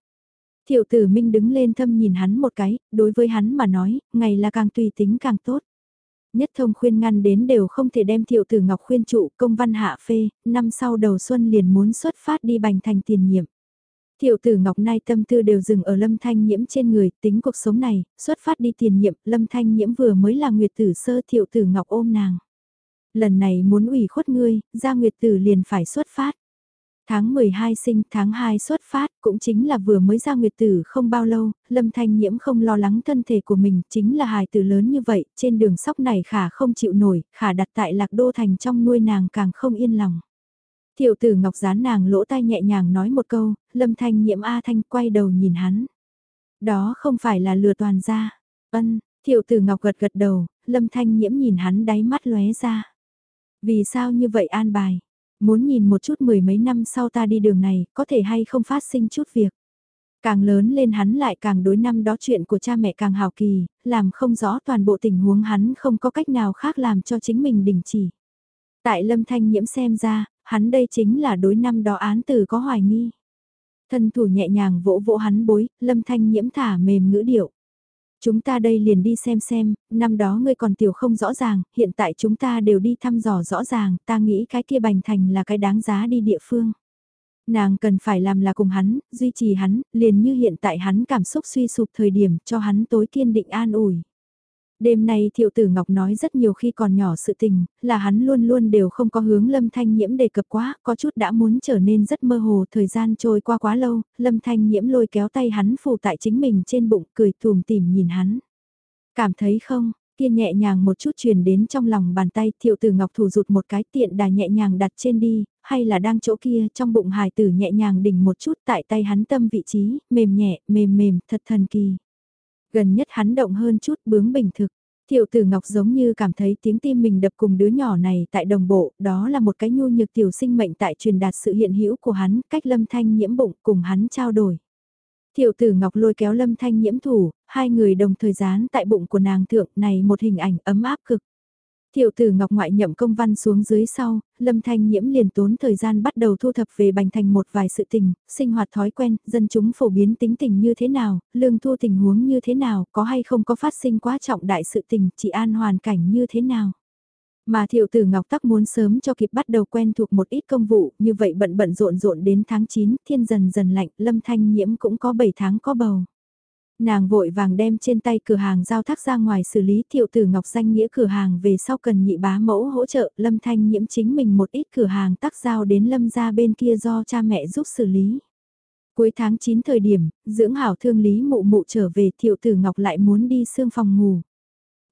Tiểu tử minh đứng lên thâm nhìn hắn một cái, đối với hắn mà nói, ngày là càng tùy tính càng tốt. Nhất thông khuyên ngăn đến đều không thể đem Tiểu tử ngọc khuyên trụ công văn hạ phê, năm sau đầu xuân liền muốn xuất phát đi bành thành tiền nhiệm. Tiểu tử Ngọc Nai tâm tư đều dừng ở Lâm Thanh Nhiễm trên người, tính cuộc sống này, xuất phát đi tiền nhiệm, Lâm Thanh Nhiễm vừa mới là Nguyệt tử sơ Tiểu tử Ngọc ôm nàng. Lần này muốn ủy khuất ngươi, ra Nguyệt tử liền phải xuất phát. Tháng 12 sinh, tháng 2 xuất phát, cũng chính là vừa mới ra nguyệt tử không bao lâu, Lâm Thanh Nhiễm không lo lắng thân thể của mình, chính là hài tử lớn như vậy, trên đường sóc này khả không chịu nổi, khả đặt tại lạc đô thành trong nuôi nàng càng không yên lòng. Tiểu tử Ngọc Gián nàng lỗ tai nhẹ nhàng nói một câu, Lâm Thanh Nhiễm A Thanh quay đầu nhìn hắn. Đó không phải là lừa toàn ra. Ân, Tiểu tử Ngọc gật gật đầu, Lâm Thanh Nhiễm nhìn hắn đáy mắt lóe ra. Vì sao như vậy an bài? Muốn nhìn một chút mười mấy năm sau ta đi đường này, có thể hay không phát sinh chút việc. Càng lớn lên hắn lại càng đối năm đó chuyện của cha mẹ càng hào kỳ, làm không rõ toàn bộ tình huống hắn không có cách nào khác làm cho chính mình đình chỉ. Tại lâm thanh nhiễm xem ra, hắn đây chính là đối năm đó án từ có hoài nghi. Thân thủ nhẹ nhàng vỗ vỗ hắn bối, lâm thanh nhiễm thả mềm ngữ điệu. Chúng ta đây liền đi xem xem, năm đó ngươi còn tiểu không rõ ràng, hiện tại chúng ta đều đi thăm dò rõ ràng, ta nghĩ cái kia bành thành là cái đáng giá đi địa phương. Nàng cần phải làm là cùng hắn, duy trì hắn, liền như hiện tại hắn cảm xúc suy sụp thời điểm cho hắn tối kiên định an ủi. Đêm nay Thiệu Tử Ngọc nói rất nhiều khi còn nhỏ sự tình, là hắn luôn luôn đều không có hướng Lâm Thanh Nhiễm đề cập quá, có chút đã muốn trở nên rất mơ hồ, thời gian trôi qua quá lâu, Lâm Thanh Nhiễm lôi kéo tay hắn phủ tại chính mình trên bụng, cười thùm tìm nhìn hắn. Cảm thấy không, kia nhẹ nhàng một chút truyền đến trong lòng bàn tay Thiệu Tử Ngọc thủ rụt một cái tiện đà nhẹ nhàng đặt trên đi, hay là đang chỗ kia trong bụng hài tử nhẹ nhàng đỉnh một chút tại tay hắn tâm vị trí, mềm nhẹ, mềm mềm, thật thần kỳ. Gần nhất hắn động hơn chút bướng bình thực. Thiệu tử Ngọc giống như cảm thấy tiếng tim mình đập cùng đứa nhỏ này tại đồng bộ, đó là một cái nhu nhược tiểu sinh mệnh tại truyền đạt sự hiện hữu của hắn, cách lâm thanh nhiễm bụng cùng hắn trao đổi. Thiệu tử Ngọc lôi kéo lâm thanh nhiễm thủ, hai người đồng thời dán tại bụng của nàng thượng này một hình ảnh ấm áp cực. Thiệu tử Ngọc ngoại nhậm công văn xuống dưới sau, Lâm Thanh Nhiễm liền tốn thời gian bắt đầu thu thập về bành thành một vài sự tình, sinh hoạt thói quen, dân chúng phổ biến tính tình như thế nào, lương thu tình huống như thế nào, có hay không có phát sinh quá trọng đại sự tình, chỉ an hoàn cảnh như thế nào. Mà thiệu tử Ngọc Tắc muốn sớm cho kịp bắt đầu quen thuộc một ít công vụ, như vậy bận bận rộn rộn đến tháng 9, thiên dần dần lạnh, Lâm Thanh Nhiễm cũng có 7 tháng có bầu. Nàng vội vàng đem trên tay cửa hàng giao thác ra ngoài xử lý thiệu tử ngọc danh nghĩa cửa hàng về sau cần nhị bá mẫu hỗ trợ lâm thanh nhiễm chính mình một ít cửa hàng tác giao đến lâm ra bên kia do cha mẹ giúp xử lý. Cuối tháng 9 thời điểm, dưỡng hảo thương lý mụ mụ trở về thiệu tử ngọc lại muốn đi xương phòng ngủ.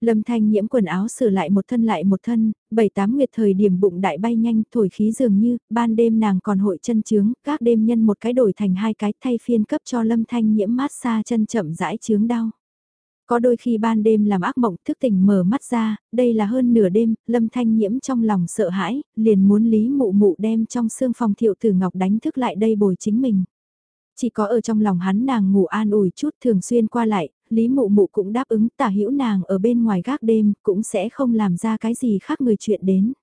Lâm Thanh nhiễm quần áo sửa lại một thân lại một thân, bảy tám nguyệt thời điểm bụng đại bay nhanh thổi khí dường như, ban đêm nàng còn hội chân trướng, các đêm nhân một cái đổi thành hai cái thay phiên cấp cho Lâm Thanh nhiễm mát xa chân chậm rãi trướng đau. Có đôi khi ban đêm làm ác mộng thức tỉnh mở mắt ra, đây là hơn nửa đêm, Lâm Thanh nhiễm trong lòng sợ hãi, liền muốn lý mụ mụ đem trong xương phòng thiệu tử ngọc đánh thức lại đây bồi chính mình chỉ có ở trong lòng hắn nàng ngủ an ủi chút thường xuyên qua lại, Lý Mụ Mụ cũng đáp ứng tả hữu nàng ở bên ngoài gác đêm, cũng sẽ không làm ra cái gì khác người chuyện đến.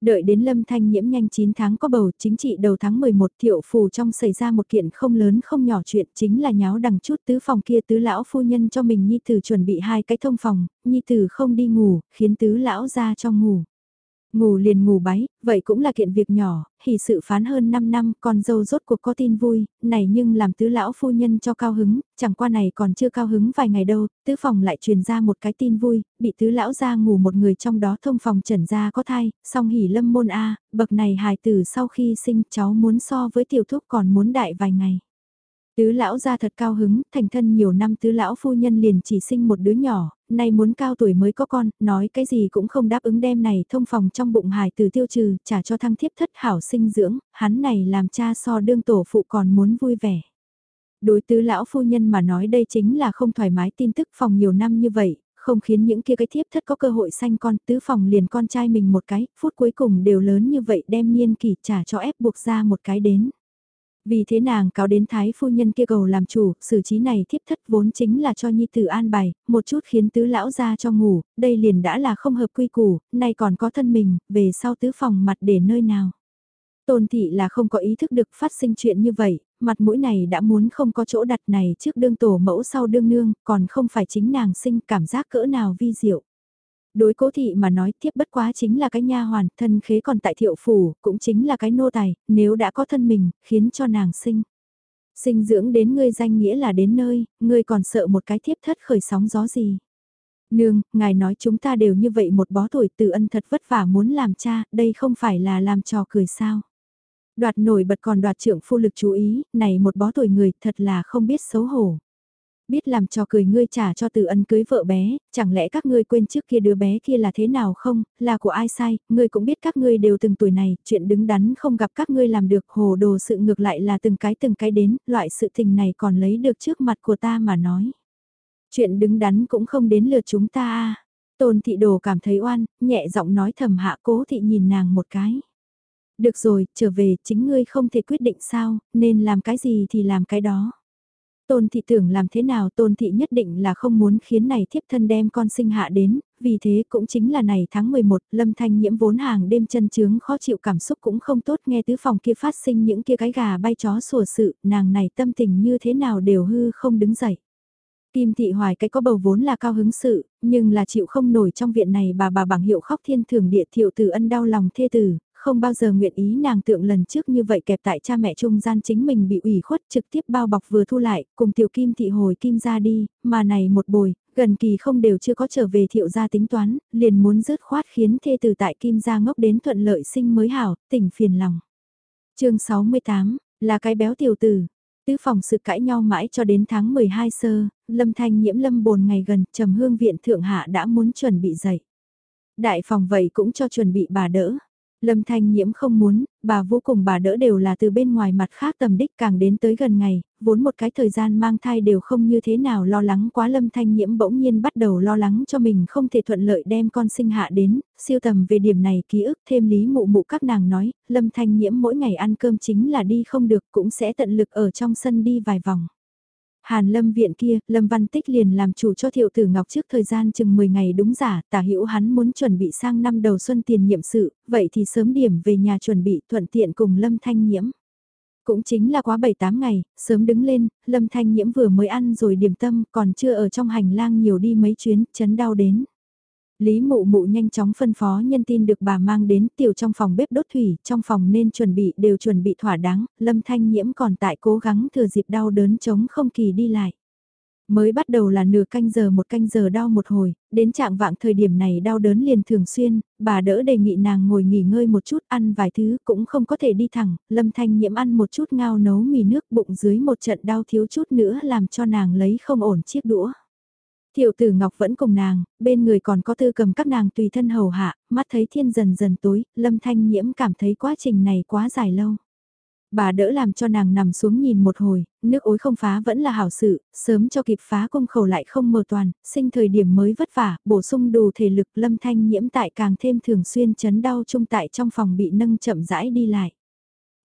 Đợi đến Lâm Thanh nhiễm nhanh 9 tháng có bầu, chính trị đầu tháng 11 thiệu phù trong xảy ra một kiện không lớn không nhỏ chuyện chính là nháo đằng chút tứ phòng kia tứ lão phu nhân cho mình Nhi Tử chuẩn bị hai cái thông phòng, Nhi Tử không đi ngủ, khiến tứ lão ra cho ngủ. Ngủ liền ngủ báy, vậy cũng là kiện việc nhỏ, hỉ sự phán hơn 5 năm, con dâu rốt cuộc có tin vui, này nhưng làm tứ lão phu nhân cho cao hứng, chẳng qua này còn chưa cao hứng vài ngày đâu, tứ phòng lại truyền ra một cái tin vui, bị tứ lão ra ngủ một người trong đó thông phòng trần ra có thai, song hỉ lâm môn A, bậc này hài tử sau khi sinh cháu muốn so với tiểu thúc còn muốn đại vài ngày. Tứ lão ra thật cao hứng, thành thân nhiều năm tứ lão phu nhân liền chỉ sinh một đứa nhỏ, nay muốn cao tuổi mới có con, nói cái gì cũng không đáp ứng đem này thông phòng trong bụng hài từ tiêu trừ, trả cho thăng thiếp thất hảo sinh dưỡng, hắn này làm cha so đương tổ phụ còn muốn vui vẻ. Đối tứ lão phu nhân mà nói đây chính là không thoải mái tin tức phòng nhiều năm như vậy, không khiến những kia cái thiếp thất có cơ hội sanh con tứ phòng liền con trai mình một cái, phút cuối cùng đều lớn như vậy đem niên kỷ trả cho ép buộc ra một cái đến. Vì thế nàng cáo đến thái phu nhân kia cầu làm chủ, xử trí này thiếp thất vốn chính là cho nhi tử an bài, một chút khiến tứ lão ra cho ngủ, đây liền đã là không hợp quy củ, nay còn có thân mình, về sau tứ phòng mặt để nơi nào. Tôn thị là không có ý thức được phát sinh chuyện như vậy, mặt mũi này đã muốn không có chỗ đặt này trước đương tổ mẫu sau đương nương, còn không phải chính nàng sinh cảm giác cỡ nào vi diệu. Đối cố thị mà nói tiếp bất quá chính là cái nha hoàn, thân khế còn tại thiệu phủ, cũng chính là cái nô tài, nếu đã có thân mình, khiến cho nàng sinh. Sinh dưỡng đến ngươi danh nghĩa là đến nơi, ngươi còn sợ một cái thiếp thất khởi sóng gió gì. Nương, ngài nói chúng ta đều như vậy một bó tuổi từ ân thật vất vả muốn làm cha, đây không phải là làm trò cười sao. Đoạt nổi bật còn đoạt trưởng phu lực chú ý, này một bó tuổi người thật là không biết xấu hổ. Biết làm trò cười ngươi trả cho từ ân cưới vợ bé, chẳng lẽ các ngươi quên trước kia đứa bé kia là thế nào không, là của ai sai, ngươi cũng biết các ngươi đều từng tuổi này, chuyện đứng đắn không gặp các ngươi làm được, hồ đồ sự ngược lại là từng cái từng cái đến, loại sự tình này còn lấy được trước mặt của ta mà nói. Chuyện đứng đắn cũng không đến lượt chúng ta à. Tôn thị đồ cảm thấy oan, nhẹ giọng nói thầm hạ cố thị nhìn nàng một cái. Được rồi, trở về, chính ngươi không thể quyết định sao, nên làm cái gì thì làm cái đó. Tôn thị tưởng làm thế nào tôn thị nhất định là không muốn khiến này thiếp thân đem con sinh hạ đến, vì thế cũng chính là này tháng 11, lâm thanh nhiễm vốn hàng đêm chân chướng khó chịu cảm xúc cũng không tốt nghe tứ phòng kia phát sinh những kia cái gà bay chó sủa sự, nàng này tâm tình như thế nào đều hư không đứng dậy. Kim thị hoài cái có bầu vốn là cao hứng sự, nhưng là chịu không nổi trong viện này bà bà bằng hiệu khóc thiên thường địa thiệu tử ân đau lòng thê tử, không bao giờ nguyện ý nàng tượng lần trước như vậy kẹp tại cha mẹ trung gian chính mình bị ủy khuất trực tiếp bao bọc vừa thu lại, cùng tiểu kim thị hồi kim ra đi, mà này một bồi, gần kỳ không đều chưa có trở về thiệu gia tính toán, liền muốn rớt khoát khiến thê tử tại kim gia ngốc đến thuận lợi sinh mới hảo, tỉnh phiền lòng. chương 68, là cái béo tiểu tử. Tứ phòng sự cãi nhau mãi cho đến tháng 12 sơ, lâm thanh nhiễm lâm bồn ngày gần, trầm hương viện thượng hạ đã muốn chuẩn bị dậy. Đại phòng vậy cũng cho chuẩn bị bà đỡ. Lâm Thanh Nhiễm không muốn, bà vô cùng bà đỡ đều là từ bên ngoài mặt khác tầm đích càng đến tới gần ngày, vốn một cái thời gian mang thai đều không như thế nào lo lắng quá Lâm Thanh Nhiễm bỗng nhiên bắt đầu lo lắng cho mình không thể thuận lợi đem con sinh hạ đến, siêu tầm về điểm này ký ức thêm lý mụ mụ các nàng nói, Lâm Thanh Nhiễm mỗi ngày ăn cơm chính là đi không được cũng sẽ tận lực ở trong sân đi vài vòng. Hàn lâm viện kia, lâm văn tích liền làm chủ cho thiệu tử ngọc trước thời gian chừng 10 ngày đúng giả, tả hữu hắn muốn chuẩn bị sang năm đầu xuân tiền nhiệm sự, vậy thì sớm điểm về nhà chuẩn bị thuận tiện cùng lâm thanh nhiễm. Cũng chính là quá 7-8 ngày, sớm đứng lên, lâm thanh nhiễm vừa mới ăn rồi điểm tâm, còn chưa ở trong hành lang nhiều đi mấy chuyến, chấn đau đến. Lý mụ mụ nhanh chóng phân phó nhân tin được bà mang đến tiểu trong phòng bếp đốt thủy, trong phòng nên chuẩn bị đều chuẩn bị thỏa đáng, lâm thanh nhiễm còn tại cố gắng thừa dịp đau đớn chống không kỳ đi lại. Mới bắt đầu là nửa canh giờ một canh giờ đau một hồi, đến trạng vạng thời điểm này đau đớn liền thường xuyên, bà đỡ đề nghị nàng ngồi nghỉ ngơi một chút ăn vài thứ cũng không có thể đi thẳng, lâm thanh nhiễm ăn một chút ngao nấu mì nước bụng dưới một trận đau thiếu chút nữa làm cho nàng lấy không ổn chiếc đũa. Thiệu tử Ngọc vẫn cùng nàng, bên người còn có tư cầm các nàng tùy thân hầu hạ, mắt thấy thiên dần dần tối, lâm thanh nhiễm cảm thấy quá trình này quá dài lâu. Bà đỡ làm cho nàng nằm xuống nhìn một hồi, nước ối không phá vẫn là hảo sự, sớm cho kịp phá cung khẩu lại không mờ toàn, sinh thời điểm mới vất vả, bổ sung đủ thể lực lâm thanh nhiễm tại càng thêm thường xuyên chấn đau trung tại trong phòng bị nâng chậm rãi đi lại.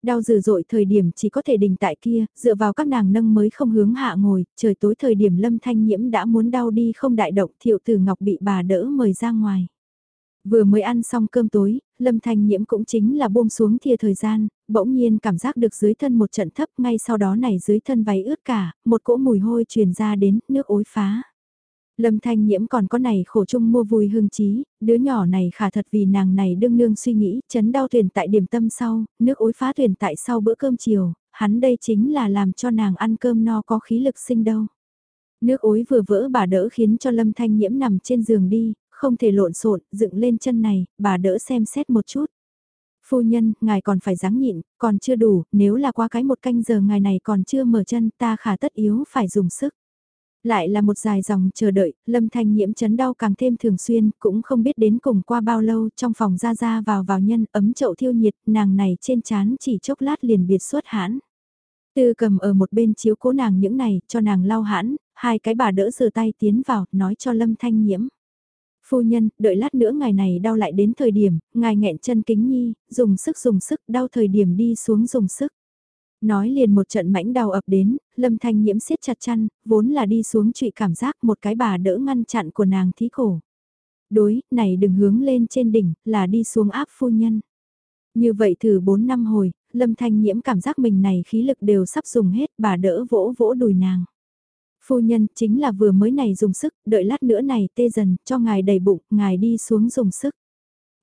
Đau dữ dội thời điểm chỉ có thể đình tại kia, dựa vào các nàng nâng mới không hướng hạ ngồi, trời tối thời điểm lâm thanh nhiễm đã muốn đau đi không đại động thiệu tử ngọc bị bà đỡ mời ra ngoài. Vừa mới ăn xong cơm tối, lâm thanh nhiễm cũng chính là buông xuống thìa thời gian, bỗng nhiên cảm giác được dưới thân một trận thấp ngay sau đó này dưới thân váy ướt cả, một cỗ mùi hôi truyền ra đến nước ối phá. Lâm Thanh Nhiễm còn có này khổ chung mua vui hương trí, đứa nhỏ này khả thật vì nàng này đương nương suy nghĩ, chấn đau thuyền tại điểm tâm sau, nước ối phá thuyền tại sau bữa cơm chiều, hắn đây chính là làm cho nàng ăn cơm no có khí lực sinh đâu. Nước ối vừa vỡ bà đỡ khiến cho Lâm Thanh Nhiễm nằm trên giường đi, không thể lộn xộn dựng lên chân này, bà đỡ xem xét một chút. Phu nhân, ngài còn phải dáng nhịn, còn chưa đủ, nếu là qua cái một canh giờ ngài này còn chưa mở chân ta khả tất yếu phải dùng sức. Lại là một dài dòng chờ đợi, lâm thanh nhiễm chấn đau càng thêm thường xuyên, cũng không biết đến cùng qua bao lâu trong phòng ra ra vào vào nhân ấm chậu thiêu nhiệt, nàng này trên chán chỉ chốc lát liền biệt suốt hãn. Tư cầm ở một bên chiếu cố nàng những này, cho nàng lau hãn, hai cái bà đỡ sờ tay tiến vào, nói cho lâm thanh nhiễm. Phu nhân, đợi lát nữa ngày này đau lại đến thời điểm, ngài nghẹn chân kính nhi, dùng sức dùng sức, đau thời điểm đi xuống dùng sức. Nói liền một trận mãnh đau ập đến, lâm thanh nhiễm siết chặt chăn, vốn là đi xuống trụy cảm giác một cái bà đỡ ngăn chặn của nàng thí cổ. Đối, này đừng hướng lên trên đỉnh, là đi xuống áp phu nhân. Như vậy thử 4 năm hồi, Lâm Thanh Nhiễm cảm giác mình này khí lực đều sắp dùng hết, bà đỡ vỗ vỗ đùi nàng. Phu nhân, chính là vừa mới này dùng sức, đợi lát nữa này tê dần, cho ngài đầy bụng, ngài đi xuống dùng sức.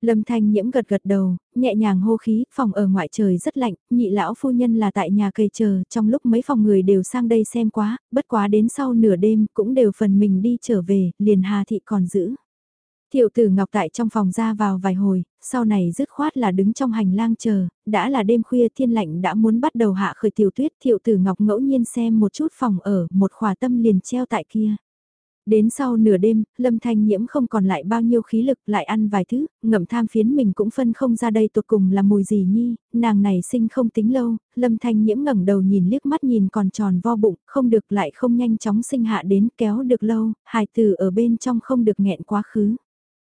Lâm Thanh Nhiễm gật gật đầu, nhẹ nhàng hô khí, phòng ở ngoại trời rất lạnh, nhị lão phu nhân là tại nhà cây chờ, trong lúc mấy phòng người đều sang đây xem quá, bất quá đến sau nửa đêm cũng đều phần mình đi trở về, liền Hà Thị còn giữ. Thiệu tử Ngọc tại trong phòng ra vào vài hồi, sau này dứt khoát là đứng trong hành lang chờ, đã là đêm khuya thiên lạnh đã muốn bắt đầu hạ khởi tiểu tuyết. Thiệu tử Ngọc ngẫu nhiên xem một chút phòng ở, một khỏa tâm liền treo tại kia. Đến sau nửa đêm, Lâm Thanh Nhiễm không còn lại bao nhiêu khí lực lại ăn vài thứ, ngậm tham phiến mình cũng phân không ra đây tột cùng là mùi gì nhi, nàng này sinh không tính lâu, Lâm Thanh Nhiễm ngẩng đầu nhìn liếc mắt nhìn còn tròn vo bụng, không được lại không nhanh chóng sinh hạ đến kéo được lâu, hài tử ở bên trong không được nghẹn quá khứ.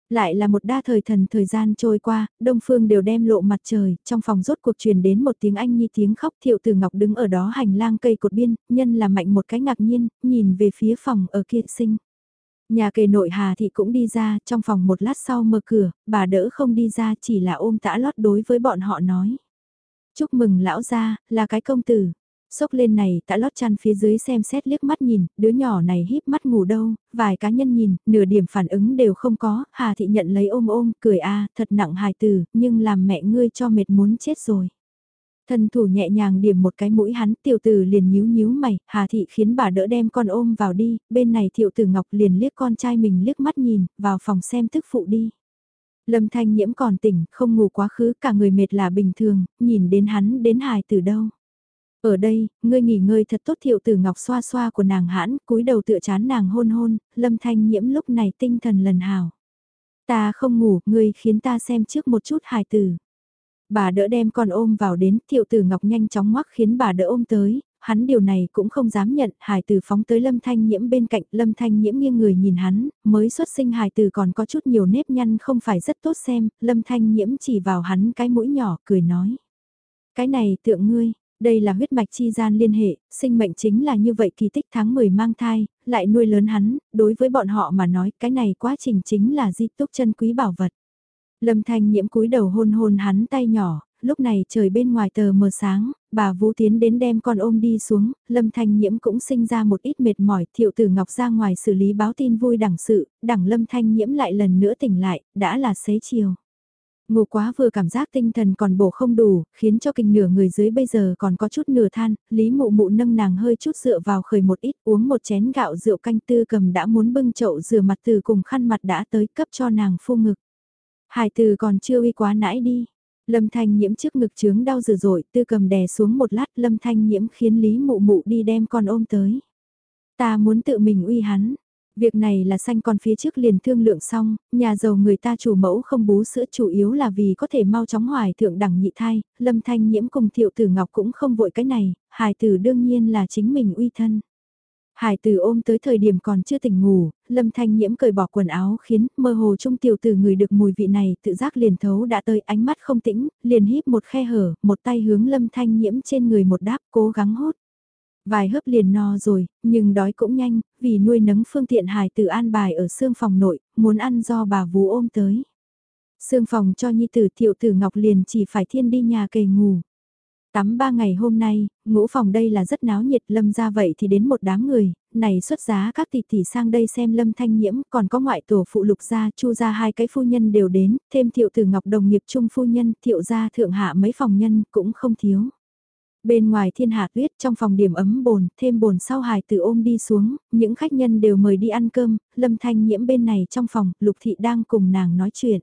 Lại là một đa thời thần thời gian trôi qua, Đông Phương đều đem lộ mặt trời, trong phòng rốt cuộc truyền đến một tiếng anh nhi tiếng khóc thiệu từ ngọc đứng ở đó hành lang cây cột biên, nhân là mạnh một cái ngạc nhiên, nhìn về phía phòng ở kia sinh. Nhà kề nội Hà Thị cũng đi ra, trong phòng một lát sau mở cửa, bà đỡ không đi ra chỉ là ôm tã lót đối với bọn họ nói. Chúc mừng lão gia, là cái công tử. Xốc lên này tạ lót chăn phía dưới xem xét liếc mắt nhìn, đứa nhỏ này híp mắt ngủ đâu, vài cá nhân nhìn, nửa điểm phản ứng đều không có, Hà Thị nhận lấy ôm ôm, cười a thật nặng hài từ, nhưng làm mẹ ngươi cho mệt muốn chết rồi. Thần thủ nhẹ nhàng điểm một cái mũi hắn, tiểu tử liền nhíu nhíu mày, Hà Thị khiến bà đỡ đem con ôm vào đi, bên này tiểu tử Ngọc liền liếc con trai mình liếc mắt nhìn, vào phòng xem tức phụ đi. Lâm Thanh Nhiễm còn tỉnh, không ngủ quá khứ, cả người mệt là bình thường, nhìn đến hắn đến hài từ đâu. Ở đây, ngươi nghỉ ngơi thật tốt thiệu tử ngọc xoa xoa của nàng hãn, cúi đầu tựa chán nàng hôn hôn, lâm thanh nhiễm lúc này tinh thần lần hào. Ta không ngủ, ngươi khiến ta xem trước một chút hài tử. Bà đỡ đem con ôm vào đến, thiệu tử ngọc nhanh chóng ngoắc khiến bà đỡ ôm tới, hắn điều này cũng không dám nhận, hài tử phóng tới lâm thanh nhiễm bên cạnh, lâm thanh nhiễm nghiêng người nhìn hắn, mới xuất sinh hài tử còn có chút nhiều nếp nhăn không phải rất tốt xem, lâm thanh nhiễm chỉ vào hắn cái mũi nhỏ, cười nói. Cái này tượng ngươi, đây là huyết mạch chi gian liên hệ, sinh mệnh chính là như vậy kỳ tích tháng 10 mang thai, lại nuôi lớn hắn, đối với bọn họ mà nói cái này quá trình chính là di túc chân quý bảo vật. Lâm Thanh nhiễm cúi đầu hôn hôn hắn tay nhỏ, lúc này trời bên ngoài tờ mờ sáng, bà Vũ tiến đến đem con ôm đi xuống, Lâm Thanh nhiễm cũng sinh ra một ít mệt mỏi, thiệu tử ngọc ra ngoài xử lý báo tin vui đẳng sự, đẳng Lâm Thanh nhiễm lại lần nữa tỉnh lại, đã là xế chiều. Ngủ quá vừa cảm giác tinh thần còn bổ không đủ, khiến cho kinh nửa người dưới bây giờ còn có chút nửa than, Lý mụ mụ nâng nàng hơi chút dựa vào khởi một ít uống một chén gạo rượu canh tư cầm đã muốn bưng chậu rửa mặt từ cùng khăn mặt đã tới cấp cho nàng phu ngực. Hải từ còn chưa uy quá nãy đi. Lâm Thanh nhiễm trước ngực trướng đau dữ dội, tư cầm đè xuống một lát Lâm Thanh nhiễm khiến Lý mụ mụ đi đem con ôm tới. Ta muốn tự mình uy hắn, Việc này là xanh con phía trước liền thương lượng xong, nhà giàu người ta chủ mẫu không bú sữa chủ yếu là vì có thể mau chóng hoài thượng đẳng nhị thai, lâm thanh nhiễm cùng thiệu tử ngọc cũng không vội cái này, hài tử đương nhiên là chính mình uy thân. Hải tử ôm tới thời điểm còn chưa tỉnh ngủ, lâm thanh nhiễm cởi bỏ quần áo khiến mơ hồ trung tiểu tử người được mùi vị này tự giác liền thấu đã tới ánh mắt không tĩnh, liền híp một khe hở, một tay hướng lâm thanh nhiễm trên người một đáp cố gắng hốt. Vài hớp liền no rồi, nhưng đói cũng nhanh, vì nuôi nấng phương tiện hài tử an bài ở xương phòng nội, muốn ăn do bà vú ôm tới. Xương phòng cho nhi tử thiệu tử ngọc liền chỉ phải thiên đi nhà kề ngủ. Tắm ba ngày hôm nay, ngũ phòng đây là rất náo nhiệt lâm ra vậy thì đến một đám người, này xuất giá các tỷ tỷ sang đây xem lâm thanh nhiễm, còn có ngoại tổ phụ lục gia, chu gia hai cái phu nhân đều đến, thêm thiệu tử ngọc đồng nghiệp trung phu nhân, thiệu gia thượng hạ mấy phòng nhân cũng không thiếu. Bên ngoài thiên hạ tuyết trong phòng điểm ấm bồn, thêm bồn sau hài từ ôm đi xuống, những khách nhân đều mời đi ăn cơm, lâm thanh nhiễm bên này trong phòng, lục thị đang cùng nàng nói chuyện.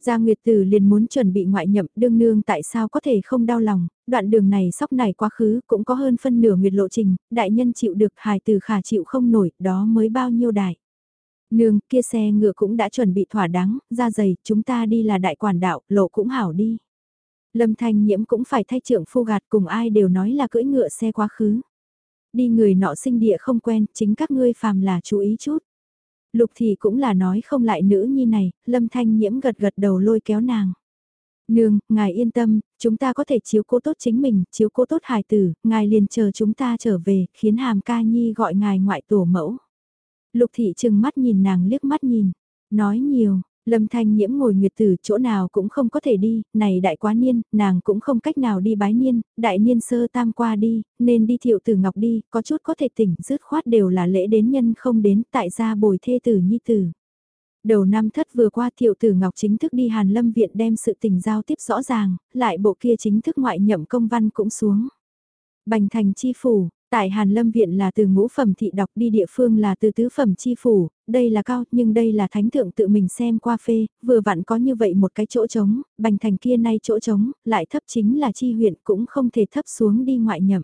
Gia Nguyệt Tử liền muốn chuẩn bị ngoại nhậm đương nương tại sao có thể không đau lòng, đoạn đường này sóc này quá khứ cũng có hơn phân nửa nguyệt lộ trình, đại nhân chịu được hài từ khả chịu không nổi, đó mới bao nhiêu đại. Nương, kia xe ngựa cũng đã chuẩn bị thỏa đáng, ra giày, chúng ta đi là đại quản đạo, lộ cũng hảo đi. Lâm Thanh Nhiễm cũng phải thay trưởng phu gạt cùng ai đều nói là cưỡi ngựa xe quá khứ. Đi người nọ sinh địa không quen, chính các ngươi phàm là chú ý chút. Lục thì cũng là nói không lại nữ nhi này, Lâm Thanh Nhiễm gật gật đầu lôi kéo nàng. Nương, ngài yên tâm, chúng ta có thể chiếu cố tốt chính mình, chiếu cố tốt hài tử, ngài liền chờ chúng ta trở về, khiến hàm ca nhi gọi ngài ngoại tổ mẫu. Lục thị trừng mắt nhìn nàng liếc mắt nhìn, nói nhiều, Lâm Thanh Nhiễm ngồi nguyệt tử chỗ nào cũng không có thể đi, này đại quá niên, nàng cũng không cách nào đi bái niên, đại niên sơ tam qua đi, nên đi thiệu tử ngọc đi, có chút có thể tỉnh, dứt khoát đều là lễ đến nhân không đến, tại gia bồi thê tử nhi tử. Đầu năm thất vừa qua thiệu tử ngọc chính thức đi Hàn Lâm Viện đem sự tình giao tiếp rõ ràng, lại bộ kia chính thức ngoại nhậm công văn cũng xuống. Bành thành chi phủ, Tại Hàn Lâm Viện là từ ngũ phẩm thị đọc đi địa phương là từ tứ phẩm chi phủ, đây là cao nhưng đây là thánh thượng tự mình xem qua phê, vừa vặn có như vậy một cái chỗ trống, bành thành kia nay chỗ trống, lại thấp chính là chi huyện cũng không thể thấp xuống đi ngoại nhậm.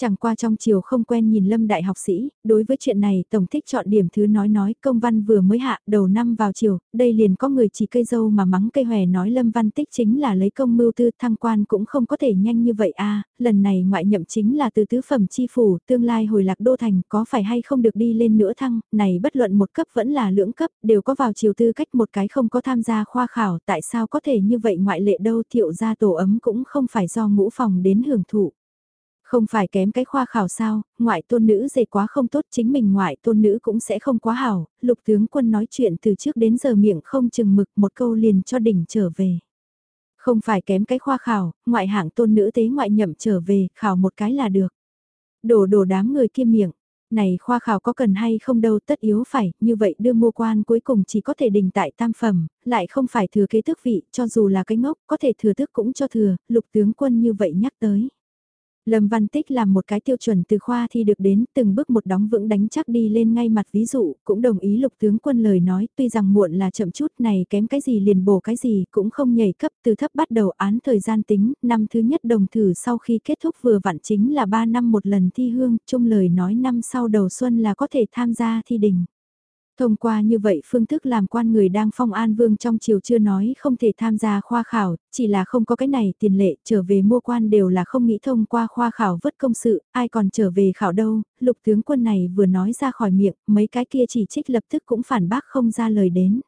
Chẳng qua trong chiều không quen nhìn lâm đại học sĩ, đối với chuyện này tổng thích chọn điểm thứ nói nói công văn vừa mới hạ đầu năm vào chiều, đây liền có người chỉ cây dâu mà mắng cây hòe nói lâm văn tích chính là lấy công mưu tư thăng quan cũng không có thể nhanh như vậy a lần này ngoại nhậm chính là từ tứ phẩm chi phủ, tương lai hồi lạc đô thành có phải hay không được đi lên nữa thăng, này bất luận một cấp vẫn là lưỡng cấp, đều có vào chiều tư cách một cái không có tham gia khoa khảo, tại sao có thể như vậy ngoại lệ đâu thiệu gia tổ ấm cũng không phải do ngũ phòng đến hưởng thụ. Không phải kém cái khoa khảo sao, ngoại tôn nữ dề quá không tốt chính mình ngoại tôn nữ cũng sẽ không quá hảo, lục tướng quân nói chuyện từ trước đến giờ miệng không chừng mực một câu liền cho đỉnh trở về. Không phải kém cái khoa khảo, ngoại hạng tôn nữ tế ngoại nhậm trở về, khảo một cái là được. Đổ đổ đám người kia miệng, này khoa khảo có cần hay không đâu tất yếu phải, như vậy đưa mua quan cuối cùng chỉ có thể đình tại tam phẩm, lại không phải thừa kế tước vị, cho dù là cái ngốc, có thể thừa tước cũng cho thừa, lục tướng quân như vậy nhắc tới. Lâm Văn Tích làm một cái tiêu chuẩn từ khoa thi được đến từng bước một đóng vững đánh chắc đi lên ngay mặt ví dụ, cũng đồng ý lục tướng quân lời nói tuy rằng muộn là chậm chút này kém cái gì liền bổ cái gì cũng không nhảy cấp từ thấp bắt đầu án thời gian tính, năm thứ nhất đồng thử sau khi kết thúc vừa vặn chính là 3 năm một lần thi hương, chung lời nói năm sau đầu xuân là có thể tham gia thi đình. Thông qua như vậy phương thức làm quan người đang phong an vương trong chiều chưa nói không thể tham gia khoa khảo, chỉ là không có cái này tiền lệ trở về mua quan đều là không nghĩ thông qua khoa khảo vất công sự, ai còn trở về khảo đâu, lục tướng quân này vừa nói ra khỏi miệng, mấy cái kia chỉ trích lập tức cũng phản bác không ra lời đến.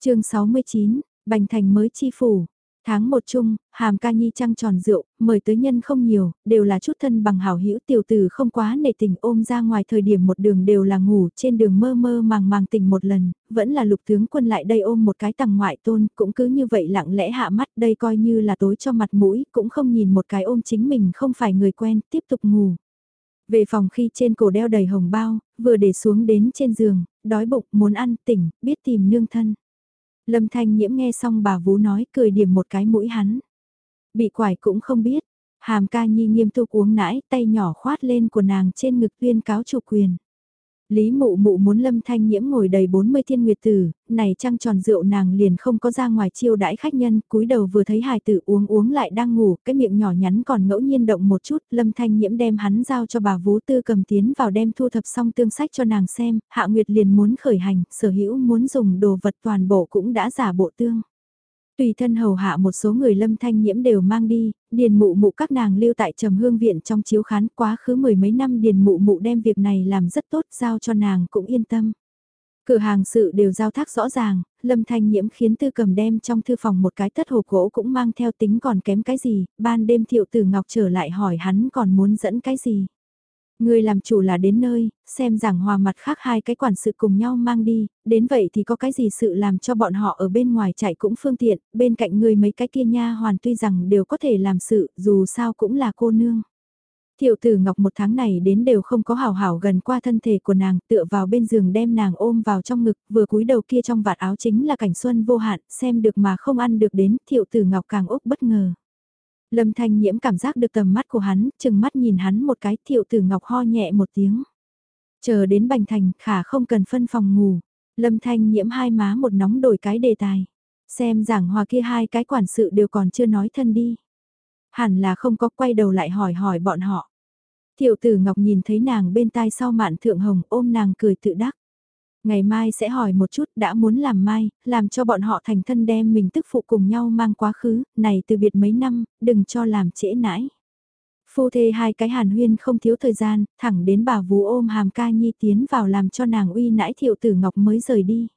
chương 69, Bành Thành mới chi phủ, Tháng một chung, hàm ca nhi trăng tròn rượu, mời tới nhân không nhiều, đều là chút thân bằng hảo hữu tiểu tử không quá nể tình ôm ra ngoài thời điểm một đường đều là ngủ, trên đường mơ mơ màng màng tỉnh một lần, vẫn là lục tướng quân lại đây ôm một cái tầng ngoại tôn, cũng cứ như vậy lặng lẽ hạ mắt đây coi như là tối cho mặt mũi, cũng không nhìn một cái ôm chính mình không phải người quen, tiếp tục ngủ. Về phòng khi trên cổ đeo đầy hồng bao, vừa để xuống đến trên giường, đói bụng, muốn ăn, tỉnh, biết tìm nương thân. Lâm Thanh Nhiễm nghe xong bà Vú nói cười điểm một cái mũi hắn. Bị quải cũng không biết, hàm ca nhi nghiêm túc uống nãi tay nhỏ khoát lên của nàng trên ngực tuyên cáo chủ quyền. Lý mụ mụ muốn lâm thanh nhiễm ngồi đầy 40 thiên nguyệt tử, này trăng tròn rượu nàng liền không có ra ngoài chiêu đãi khách nhân, cúi đầu vừa thấy hài tử uống uống lại đang ngủ, cái miệng nhỏ nhắn còn ngẫu nhiên động một chút, lâm thanh nhiễm đem hắn giao cho bà vú tư cầm tiến vào đem thu thập xong tương sách cho nàng xem, hạ nguyệt liền muốn khởi hành, sở hữu muốn dùng đồ vật toàn bộ cũng đã giả bộ tương. Tùy thân hầu hạ một số người lâm thanh nhiễm đều mang đi, điền mụ mụ các nàng lưu tại trầm hương viện trong chiếu khán quá khứ mười mấy năm điền mụ mụ đem việc này làm rất tốt giao cho nàng cũng yên tâm. Cửa hàng sự đều giao thác rõ ràng, lâm thanh nhiễm khiến tư cầm đem trong thư phòng một cái tất hộp gỗ cũng mang theo tính còn kém cái gì, ban đêm thiệu tử ngọc trở lại hỏi hắn còn muốn dẫn cái gì. Người làm chủ là đến nơi, xem giảng hòa mặt khác hai cái quản sự cùng nhau mang đi, đến vậy thì có cái gì sự làm cho bọn họ ở bên ngoài chạy cũng phương tiện, bên cạnh người mấy cái kia nha hoàn tuy rằng đều có thể làm sự, dù sao cũng là cô nương. Thiệu tử ngọc một tháng này đến đều không có hào hảo gần qua thân thể của nàng, tựa vào bên giường đem nàng ôm vào trong ngực, vừa cúi đầu kia trong vạt áo chính là cảnh xuân vô hạn, xem được mà không ăn được đến, thiệu tử ngọc càng úc bất ngờ. Lâm Thanh Nhiễm cảm giác được tầm mắt của hắn, chừng mắt nhìn hắn một cái thiệu tử ngọc ho nhẹ một tiếng. Chờ đến Bành Thành, khả không cần phân phòng ngủ. Lâm Thanh Nhiễm hai má một nóng đổi cái đề tài. Xem giảng hòa kia hai cái quản sự đều còn chưa nói thân đi. Hẳn là không có quay đầu lại hỏi hỏi bọn họ. Thiệu tử Ngọc nhìn thấy nàng bên tai sau mạn thượng hồng ôm nàng cười tự đắc. Ngày mai sẽ hỏi một chút đã muốn làm mai, làm cho bọn họ thành thân đem mình tức phụ cùng nhau mang quá khứ, này từ biệt mấy năm, đừng cho làm trễ nãi. Phu thê hai cái hàn huyên không thiếu thời gian, thẳng đến bà vú ôm hàm ca nhi tiến vào làm cho nàng uy nãi thiệu tử ngọc mới rời đi.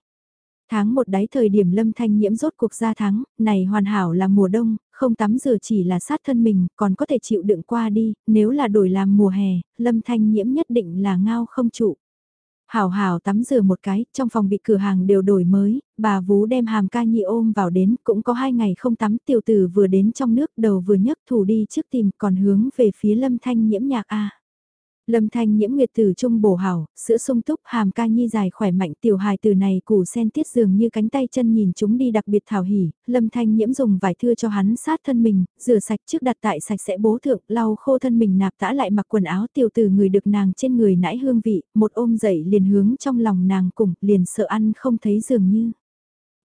Tháng một đáy thời điểm lâm thanh nhiễm rốt cuộc ra tháng, này hoàn hảo là mùa đông, không tắm rửa chỉ là sát thân mình, còn có thể chịu đựng qua đi, nếu là đổi làm mùa hè, lâm thanh nhiễm nhất định là ngao không trụ. Hảo hảo tắm rửa một cái, trong phòng bị cửa hàng đều đổi mới, bà vú đem hàm ca nhị ôm vào đến, cũng có hai ngày không tắm, tiểu tử vừa đến trong nước đầu vừa nhấc thủ đi trước tìm, còn hướng về phía lâm thanh nhiễm nhạc A. Lâm thanh nhiễm nguyệt tử trung bổ hảo, sữa sung túc hàm ca nhi dài khỏe mạnh tiểu hài từ này củ sen tiết dường như cánh tay chân nhìn chúng đi đặc biệt thảo hỉ, lâm thanh nhiễm dùng vải thưa cho hắn sát thân mình, rửa sạch trước đặt tại sạch sẽ bố thượng, lau khô thân mình nạp tã lại mặc quần áo tiểu tử người được nàng trên người nãi hương vị, một ôm dậy liền hướng trong lòng nàng cùng, liền sợ ăn không thấy dường như.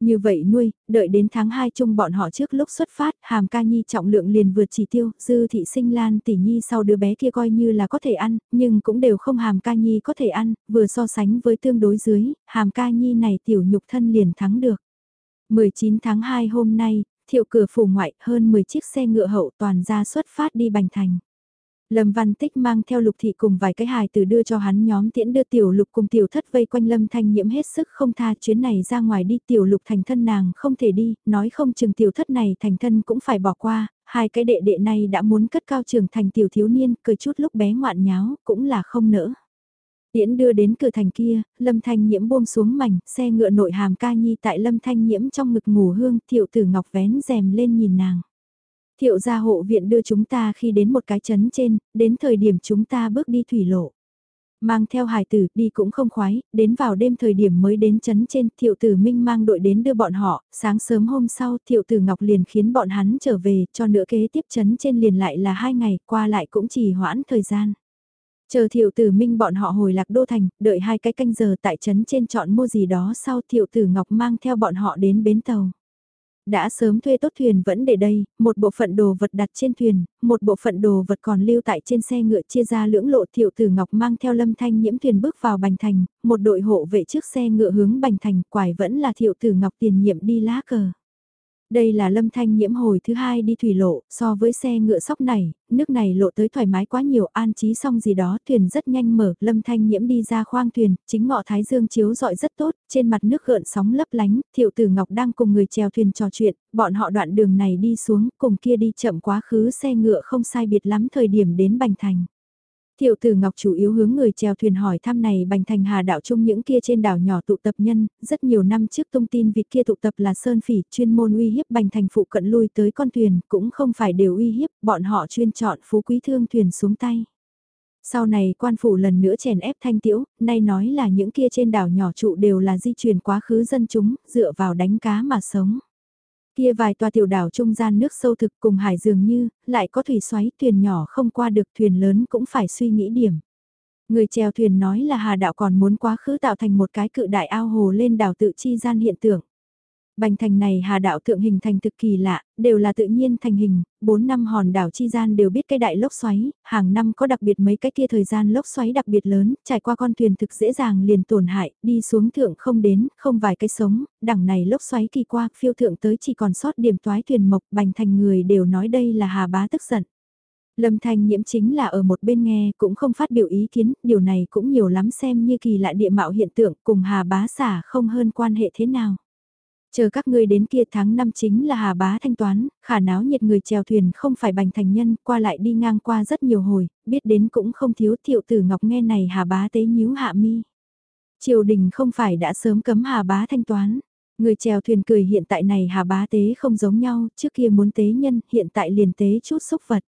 Như vậy nuôi, đợi đến tháng 2 chung bọn họ trước lúc xuất phát, hàm ca nhi trọng lượng liền vượt chỉ tiêu, dư thị sinh lan tỷ nhi sau đứa bé kia coi như là có thể ăn, nhưng cũng đều không hàm ca nhi có thể ăn, vừa so sánh với tương đối dưới, hàm ca nhi này tiểu nhục thân liền thắng được. 19 tháng 2 hôm nay, thiệu cửa phủ ngoại hơn 10 chiếc xe ngựa hậu toàn ra xuất phát đi Bành Thành. Lâm Văn Tích mang theo Lục Thị cùng vài cái hài từ đưa cho hắn nhóm tiễn đưa Tiểu Lục cùng Tiểu Thất vây quanh Lâm Thanh Nhiễm hết sức không tha chuyến này ra ngoài đi Tiểu Lục thành thân nàng không thể đi, nói không chừng Tiểu Thất này thành thân cũng phải bỏ qua, hai cái đệ đệ này đã muốn cất cao trường thành Tiểu Thiếu Niên, cười chút lúc bé ngoạn nháo, cũng là không nỡ. Tiễn đưa đến cửa thành kia, Lâm Thanh Nhiễm buông xuống mảnh, xe ngựa nội hàm ca nhi tại Lâm Thanh Nhiễm trong ngực ngủ hương, Tiểu Tử Ngọc vén rèm lên nhìn nàng. Thiệu gia hộ viện đưa chúng ta khi đến một cái chấn trên, đến thời điểm chúng ta bước đi thủy lộ. Mang theo hài tử đi cũng không khoái, đến vào đêm thời điểm mới đến chấn trên, thiệu tử Minh mang đội đến đưa bọn họ, sáng sớm hôm sau thiệu tử Ngọc liền khiến bọn hắn trở về, cho nửa kế tiếp chấn trên liền lại là hai ngày, qua lại cũng chỉ hoãn thời gian. Chờ thiệu tử Minh bọn họ hồi lạc đô thành, đợi hai cái canh giờ tại chấn trên chọn mua gì đó sau thiệu tử Ngọc mang theo bọn họ đến bến tàu. Đã sớm thuê tốt thuyền vẫn để đây, một bộ phận đồ vật đặt trên thuyền, một bộ phận đồ vật còn lưu tại trên xe ngựa chia ra lưỡng lộ thiệu tử ngọc mang theo lâm thanh nhiễm thuyền bước vào Bành Thành, một đội hộ vệ trước xe ngựa hướng Bành Thành, quải vẫn là thiệu tử ngọc tiền nhiệm đi lá cờ. Đây là lâm thanh nhiễm hồi thứ hai đi thủy lộ, so với xe ngựa sóc này, nước này lộ tới thoải mái quá nhiều, an trí xong gì đó, thuyền rất nhanh mở, lâm thanh nhiễm đi ra khoang thuyền, chính ngọ thái dương chiếu dọi rất tốt, trên mặt nước gợn sóng lấp lánh, thiệu tử ngọc đang cùng người chèo thuyền trò chuyện, bọn họ đoạn đường này đi xuống, cùng kia đi chậm quá khứ xe ngựa không sai biệt lắm thời điểm đến Bành Thành. Thiệu tử Ngọc chủ yếu hướng người chèo thuyền hỏi thăm này bành thành hà đạo chung những kia trên đảo nhỏ tụ tập nhân, rất nhiều năm trước thông tin vịt kia tụ tập là Sơn Phỉ chuyên môn uy hiếp bành thành phụ cận lui tới con thuyền, cũng không phải đều uy hiếp, bọn họ chuyên chọn phú quý thương thuyền xuống tay. Sau này quan phủ lần nữa chèn ép thanh tiễu, nay nói là những kia trên đảo nhỏ trụ đều là di chuyển quá khứ dân chúng, dựa vào đánh cá mà sống. Kia vài tòa tiểu đảo trung gian nước sâu thực cùng hải dường như, lại có thủy xoáy thuyền nhỏ không qua được thuyền lớn cũng phải suy nghĩ điểm. Người chèo thuyền nói là hà đạo còn muốn quá khứ tạo thành một cái cự đại ao hồ lên đảo tự chi gian hiện tượng. Bành thành này hà đạo thượng hình thành thực kỳ lạ, đều là tự nhiên thành hình, 4 năm hòn đảo chi gian đều biết cái đại lốc xoáy, hàng năm có đặc biệt mấy cái kia thời gian lốc xoáy đặc biệt lớn, trải qua con thuyền thực dễ dàng liền tổn hại, đi xuống thượng không đến, không vài cái sống, đẳng này lốc xoáy kỳ qua, phiêu thượng tới chỉ còn sót điểm toái thuyền mộc, bành thành người đều nói đây là hà bá tức giận. Lâm Thanh nhiễm chính là ở một bên nghe, cũng không phát biểu ý kiến, điều này cũng nhiều lắm xem như kỳ lạ địa mạo hiện tượng cùng hà bá xả không hơn quan hệ thế nào. Chờ các ngươi đến kia tháng năm chính là Hà Bá thanh toán, khả náo nhiệt người chèo thuyền không phải bành thành nhân, qua lại đi ngang qua rất nhiều hồi, biết đến cũng không thiếu thiệu tử ngọc nghe này Hà Bá tế nhíu hạ mi. Triều đình không phải đã sớm cấm Hà Bá thanh toán. Người chèo thuyền cười hiện tại này Hà Bá tế không giống nhau, trước kia muốn tế nhân, hiện tại liền tế chút xúc vật.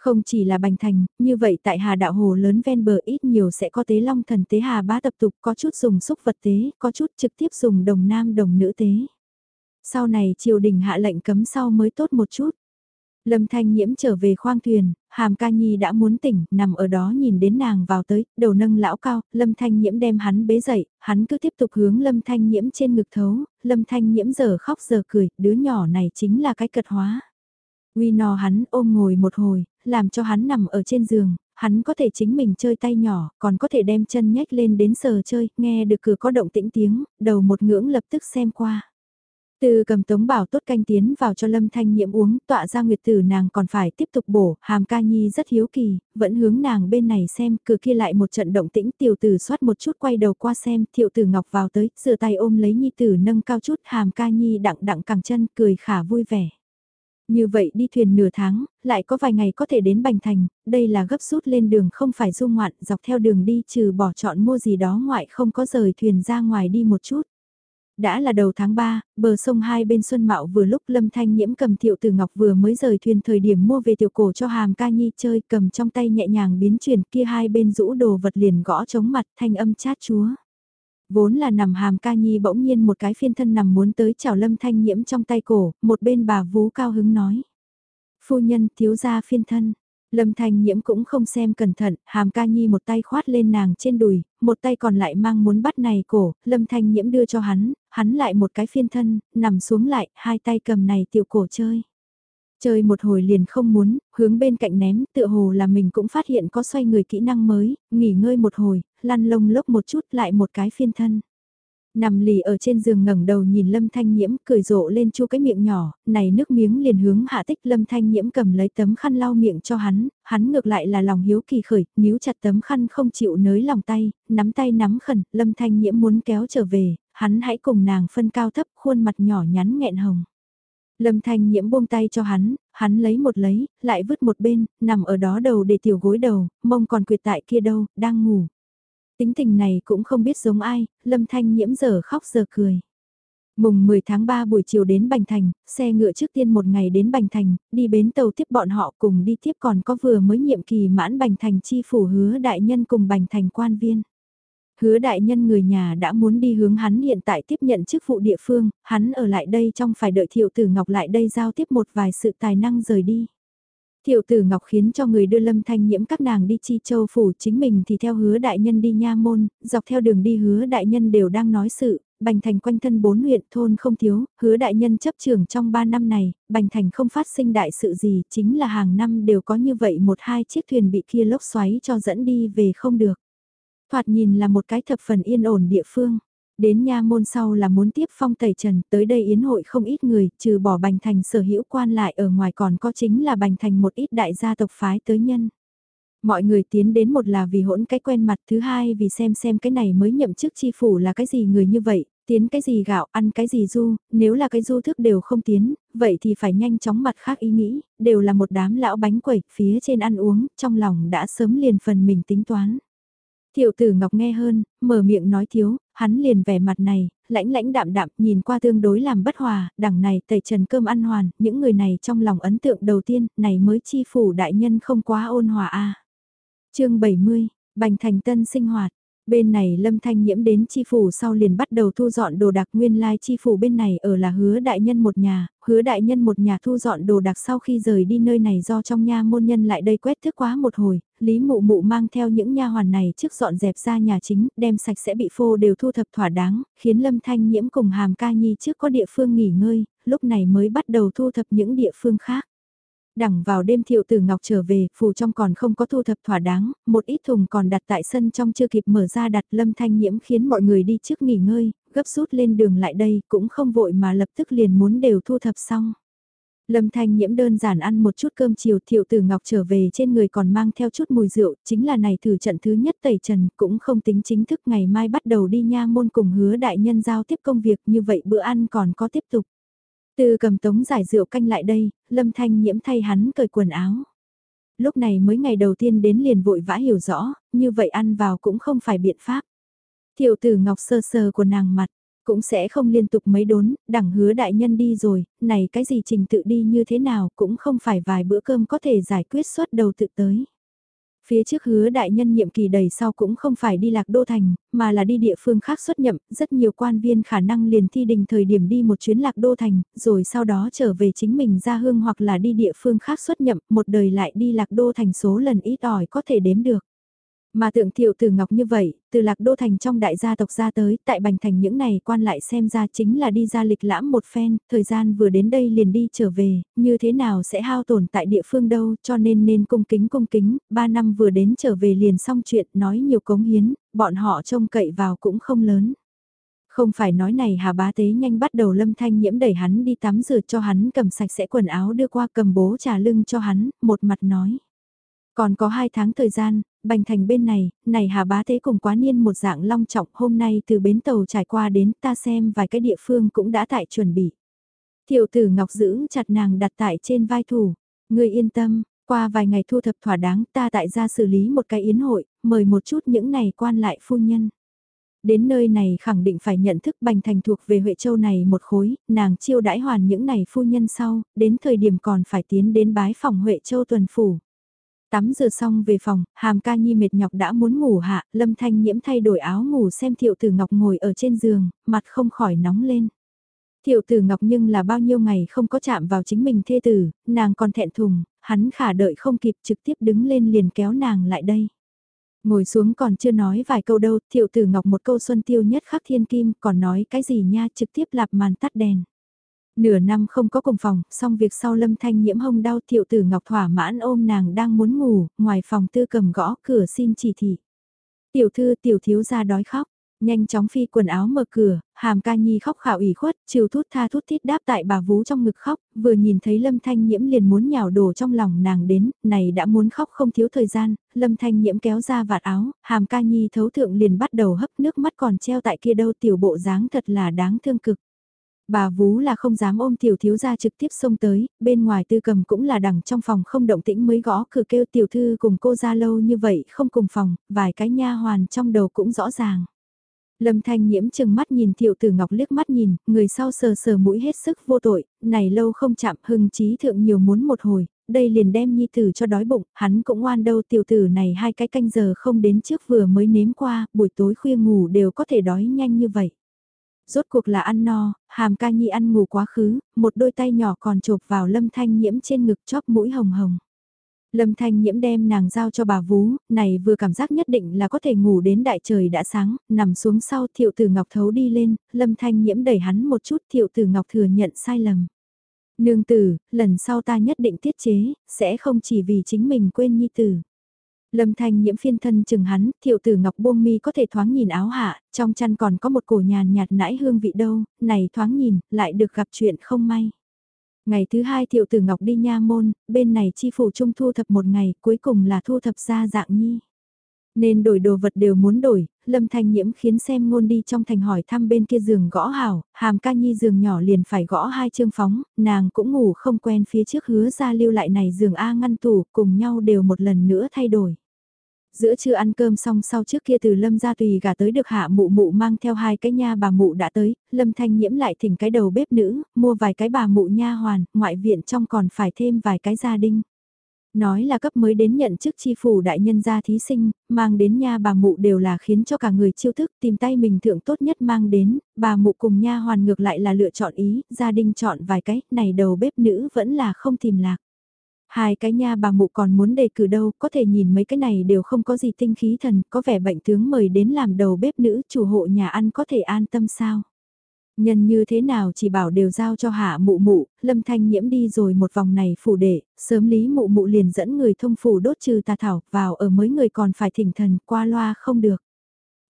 Không chỉ là bành thành, như vậy tại Hà Đạo Hồ lớn ven bờ ít nhiều sẽ có tế long thần tế Hà bá tập tục có chút dùng xúc vật tế, có chút trực tiếp dùng đồng nam đồng nữ tế. Sau này triều đình hạ lệnh cấm sau mới tốt một chút. Lâm Thanh Nhiễm trở về khoang thuyền, Hàm Ca Nhi đã muốn tỉnh, nằm ở đó nhìn đến nàng vào tới, đầu nâng lão cao, Lâm Thanh Nhiễm đem hắn bế dậy, hắn cứ tiếp tục hướng Lâm Thanh Nhiễm trên ngực thấu, Lâm Thanh Nhiễm giờ khóc giờ cười, đứa nhỏ này chính là cái cật hóa. Uy no hắn ôm ngồi một hồi, làm cho hắn nằm ở trên giường, hắn có thể chính mình chơi tay nhỏ, còn có thể đem chân nhách lên đến sờ chơi, nghe được cửa có động tĩnh tiếng, đầu một ngưỡng lập tức xem qua. Từ cầm tống bảo tốt canh tiến vào cho lâm thanh nhiễm uống, tọa ra nguyệt tử nàng còn phải tiếp tục bổ, hàm ca nhi rất hiếu kỳ, vẫn hướng nàng bên này xem, cửa kia lại một trận động tĩnh tiểu tử soát một chút quay đầu qua xem, thiệu tử ngọc vào tới, sửa tay ôm lấy nhi tử nâng cao chút, hàm ca nhi đặng đặng cẳng chân, cười khả vui vẻ. Như vậy đi thuyền nửa tháng, lại có vài ngày có thể đến Bành Thành, đây là gấp rút lên đường không phải du ngoạn, dọc theo đường đi trừ bỏ chọn mua gì đó ngoại không có rời thuyền ra ngoài đi một chút. Đã là đầu tháng 3, bờ sông hai bên Xuân Mạo vừa lúc Lâm Thanh Nhiễm cầm Thiệu Tử Ngọc vừa mới rời thuyền thời điểm mua về tiểu cổ cho Hàm Ca Nhi chơi cầm trong tay nhẹ nhàng biến chuyển kia hai bên rũ đồ vật liền gõ chống mặt thanh âm chát chúa. Vốn là nằm Hàm Ca Nhi bỗng nhiên một cái phiên thân nằm muốn tới chào Lâm Thanh Nhiễm trong tay cổ, một bên bà vú cao hứng nói. Phu nhân thiếu gia phiên thân, Lâm Thanh Nhiễm cũng không xem cẩn thận, hàm ca nhi một tay khoát lên nàng trên đùi, một tay còn lại mang muốn bắt này cổ, Lâm Thanh Nhiễm đưa cho hắn, hắn lại một cái phiên thân, nằm xuống lại, hai tay cầm này tiểu cổ chơi. Chơi một hồi liền không muốn, hướng bên cạnh ném, tựa hồ là mình cũng phát hiện có xoay người kỹ năng mới, nghỉ ngơi một hồi, lăn lông lốc một chút lại một cái phiên thân. Nằm lì ở trên giường ngẩng đầu nhìn Lâm Thanh Nhiễm cười rộ lên chu cái miệng nhỏ, này nước miếng liền hướng hạ tích Lâm Thanh Nhiễm cầm lấy tấm khăn lau miệng cho hắn, hắn ngược lại là lòng hiếu kỳ khởi, níu chặt tấm khăn không chịu nới lòng tay, nắm tay nắm khẩn, Lâm Thanh Nhiễm muốn kéo trở về, hắn hãy cùng nàng phân cao thấp khuôn mặt nhỏ nhắn nghẹn hồng. Lâm Thanh Nhiễm buông tay cho hắn, hắn lấy một lấy, lại vứt một bên, nằm ở đó đầu để tiểu gối đầu, mông còn quyệt tại kia đâu, đang ngủ. Tính tình này cũng không biết giống ai, Lâm Thanh Nhiễm giờ khóc giờ cười. Mùng 10 tháng 3 buổi chiều đến Bành Thành, xe ngựa trước tiên một ngày đến Bành Thành, đi bến tàu tiếp bọn họ cùng đi tiếp còn có vừa mới nhiệm kỳ mãn Bành Thành chi phủ hứa đại nhân cùng Bành Thành quan viên. Hứa đại nhân người nhà đã muốn đi hướng hắn hiện tại tiếp nhận chức vụ địa phương, hắn ở lại đây trong phải đợi thiệu tử ngọc lại đây giao tiếp một vài sự tài năng rời đi. Thiệu tử Ngọc khiến cho người đưa Lâm Thanh Nhiễm các nàng đi chi châu phủ chính mình thì theo hứa đại nhân đi nha môn, dọc theo đường đi hứa đại nhân đều đang nói sự, Bành Thành quanh thân bốn huyện thôn không thiếu, hứa đại nhân chấp trường trong ba năm này, Bành Thành không phát sinh đại sự gì, chính là hàng năm đều có như vậy một hai chiếc thuyền bị kia lốc xoáy cho dẫn đi về không được. Thoạt nhìn là một cái thập phần yên ổn địa phương. Đến nha môn sau là muốn tiếp phong tẩy trần, tới đây yến hội không ít người, trừ bỏ bành thành sở hữu quan lại ở ngoài còn có chính là bành thành một ít đại gia tộc phái tới nhân. Mọi người tiến đến một là vì hỗn cái quen mặt, thứ hai vì xem xem cái này mới nhậm chức chi phủ là cái gì người như vậy, tiến cái gì gạo, ăn cái gì du, nếu là cái du thức đều không tiến, vậy thì phải nhanh chóng mặt khác ý nghĩ, đều là một đám lão bánh quẩy, phía trên ăn uống, trong lòng đã sớm liền phần mình tính toán. Tiểu tử Ngọc nghe hơn, mở miệng nói thiếu, hắn liền vẻ mặt này, lãnh lãnh đạm đạm nhìn qua tương đối làm bất hòa, đằng này tẩy trần cơm ăn hoàn, những người này trong lòng ấn tượng đầu tiên, này mới chi phủ đại nhân không quá ôn hòa a à. chương 70, Bành Thành Tân sinh hoạt, Bên này Lâm Thanh Nhiễm đến chi phủ sau liền bắt đầu thu dọn đồ đạc. Nguyên lai chi phủ bên này ở là hứa đại nhân một nhà, hứa đại nhân một nhà thu dọn đồ đạc sau khi rời đi nơi này do trong nha môn nhân lại đây quét thức quá một hồi, Lý Mụ Mụ mang theo những nha hoàn này trước dọn dẹp ra nhà chính, đem sạch sẽ bị phô đều thu thập thỏa đáng, khiến Lâm Thanh Nhiễm cùng Hàm Ca Nhi trước có địa phương nghỉ ngơi, lúc này mới bắt đầu thu thập những địa phương khác. Đẳng vào đêm thiệu tử ngọc trở về, phủ trong còn không có thu thập thỏa đáng, một ít thùng còn đặt tại sân trong chưa kịp mở ra đặt lâm thanh nhiễm khiến mọi người đi trước nghỉ ngơi, gấp rút lên đường lại đây cũng không vội mà lập tức liền muốn đều thu thập xong. Lâm Thanh Nhiễm đơn giản ăn một chút cơm chiều thiệu tử ngọc trở về trên người còn mang theo chút mùi rượu, chính là này thử trận thứ nhất tẩy trần, cũng không tính chính thức ngày mai bắt đầu đi nha môn cùng hứa đại nhân giao tiếp công việc như vậy bữa ăn còn có tiếp tục. Từ cầm tống giải rượu canh lại đây, lâm thanh nhiễm thay hắn cởi quần áo. Lúc này mới ngày đầu tiên đến liền vội vã hiểu rõ, như vậy ăn vào cũng không phải biện pháp. Thiệu tử ngọc sơ sơ của nàng mặt, cũng sẽ không liên tục mấy đốn, đẳng hứa đại nhân đi rồi, này cái gì trình tự đi như thế nào cũng không phải vài bữa cơm có thể giải quyết suốt đầu tự tới. Phía trước hứa đại nhân nhiệm kỳ đầy sau cũng không phải đi lạc đô thành, mà là đi địa phương khác xuất nhậm, rất nhiều quan viên khả năng liền thi đình thời điểm đi một chuyến lạc đô thành, rồi sau đó trở về chính mình ra hương hoặc là đi địa phương khác xuất nhậm, một đời lại đi lạc đô thành số lần ít ỏi có thể đếm được. Mà tượng thiệu từ ngọc như vậy, từ lạc đô thành trong đại gia tộc ra tới, tại bành thành những này quan lại xem ra chính là đi ra lịch lãm một phen, thời gian vừa đến đây liền đi trở về, như thế nào sẽ hao tổn tại địa phương đâu, cho nên nên cung kính cung kính, ba năm vừa đến trở về liền xong chuyện, nói nhiều cống hiến, bọn họ trông cậy vào cũng không lớn. Không phải nói này hà bá tế nhanh bắt đầu lâm thanh nhiễm đẩy hắn đi tắm rửa cho hắn cầm sạch sẽ quần áo đưa qua cầm bố trà lưng cho hắn, một mặt nói. Còn có hai tháng thời gian, Bành Thành bên này, này Hà Bá Tế cùng quá niên một dạng long trọng hôm nay từ bến tàu trải qua đến ta xem vài cái địa phương cũng đã tại chuẩn bị. Tiểu tử Ngọc giữ chặt nàng đặt tại trên vai thủ. Người yên tâm, qua vài ngày thu thập thỏa đáng ta tại ra xử lý một cái yến hội, mời một chút những này quan lại phu nhân. Đến nơi này khẳng định phải nhận thức bành thành thuộc về Huệ Châu này một khối, nàng chiêu đãi hoàn những này phu nhân sau, đến thời điểm còn phải tiến đến bái phòng Huệ Châu tuần phủ. Tắm rửa xong về phòng, hàm ca nhi mệt nhọc đã muốn ngủ hạ, lâm thanh nhiễm thay đổi áo ngủ xem thiệu tử ngọc ngồi ở trên giường, mặt không khỏi nóng lên. Thiệu tử ngọc nhưng là bao nhiêu ngày không có chạm vào chính mình thê tử, nàng còn thẹn thùng, hắn khả đợi không kịp trực tiếp đứng lên liền kéo nàng lại đây. Ngồi xuống còn chưa nói vài câu đâu, thiệu tử ngọc một câu xuân tiêu nhất khắc thiên kim, còn nói cái gì nha trực tiếp lạp màn tắt đèn. Nửa năm không có cùng phòng, xong việc sau lâm thanh nhiễm hông đau thiệu tử ngọc thỏa mãn ôm nàng đang muốn ngủ, ngoài phòng tư cầm gõ cửa xin chỉ thị. Tiểu thư tiểu thiếu ra đói khóc, nhanh chóng phi quần áo mở cửa, hàm ca nhi khóc khảo ủy khuất, chiều thút tha thút thít đáp tại bà vú trong ngực khóc, vừa nhìn thấy lâm thanh nhiễm liền muốn nhào đổ trong lòng nàng đến, này đã muốn khóc không thiếu thời gian, lâm thanh nhiễm kéo ra vạt áo, hàm ca nhi thấu thượng liền bắt đầu hấp nước mắt còn treo tại kia đâu tiểu bộ dáng thật là đáng thương cực. Bà vú là không dám ôm tiểu thiếu gia trực tiếp xông tới, bên ngoài tư cầm cũng là đằng trong phòng không động tĩnh mới gõ cửa kêu tiểu thư cùng cô ra lâu như vậy không cùng phòng, vài cái nha hoàn trong đầu cũng rõ ràng. Lâm Thanh Nhiễm chừng mắt nhìn Tiểu Tử Ngọc liếc mắt nhìn, người sau sờ sờ mũi hết sức vô tội, này lâu không chạm hưng trí thượng nhiều muốn một hồi, đây liền đem nhi tử cho đói bụng, hắn cũng oan đâu tiểu tử này hai cái canh giờ không đến trước vừa mới nếm qua, buổi tối khuya ngủ đều có thể đói nhanh như vậy. Rốt cuộc là ăn no, hàm ca nhi ăn ngủ quá khứ, một đôi tay nhỏ còn chộp vào lâm thanh nhiễm trên ngực chóp mũi hồng hồng. Lâm Thanh Nhiễm đem nàng giao cho bà vú, này vừa cảm giác nhất định là có thể ngủ đến đại trời đã sáng, nằm xuống sau thiệu tử Ngọc thấu đi lên, Lâm Thanh Nhiễm đẩy hắn một chút thiệu tử Ngọc thừa nhận sai lầm. Nương tử, lần sau ta nhất định tiết chế, sẽ không chỉ vì chính mình quên nhi tử. Lâm Thanh nhiễm phiên thân chừng hắn, thiệu tử ngọc buông mi có thể thoáng nhìn áo hạ, trong chăn còn có một cổ nhàn nhạt nãi hương vị đâu, này thoáng nhìn, lại được gặp chuyện không may. Ngày thứ hai thiệu tử ngọc đi nha môn, bên này chi phủ trung thu thập một ngày, cuối cùng là thu thập ra dạng nhi. Nên đổi đồ vật đều muốn đổi, Lâm Thanh Nhiễm khiến xem ngôn đi trong thành hỏi thăm bên kia giường gõ hảo, hàm ca nhi giường nhỏ liền phải gõ hai chương phóng, nàng cũng ngủ không quen phía trước hứa ra lưu lại này giường A ngăn tủ, cùng nhau đều một lần nữa thay đổi. Giữa trưa ăn cơm xong sau trước kia từ Lâm gia tùy gà tới được hạ mụ mụ mang theo hai cái nha bà mụ đã tới, Lâm Thanh Nhiễm lại thỉnh cái đầu bếp nữ, mua vài cái bà mụ nha hoàn, ngoại viện trong còn phải thêm vài cái gia đình. Nói là cấp mới đến nhận chức chi phủ đại nhân gia thí sinh, mang đến nha bà mụ đều là khiến cho cả người chiêu thức tìm tay mình thượng tốt nhất mang đến, bà mụ cùng nha hoàn ngược lại là lựa chọn ý, gia đình chọn vài cái, này đầu bếp nữ vẫn là không tìm lạc. Hai cái nha bà mụ còn muốn đề cử đâu, có thể nhìn mấy cái này đều không có gì tinh khí thần, có vẻ bệnh tướng mời đến làm đầu bếp nữ chủ hộ nhà ăn có thể an tâm sao. Nhân như thế nào chỉ bảo đều giao cho hạ mụ mụ, lâm thanh nhiễm đi rồi một vòng này phủ đệ, sớm lý mụ mụ liền dẫn người thông phủ đốt trừ tà thảo vào ở mới người còn phải thỉnh thần qua loa không được.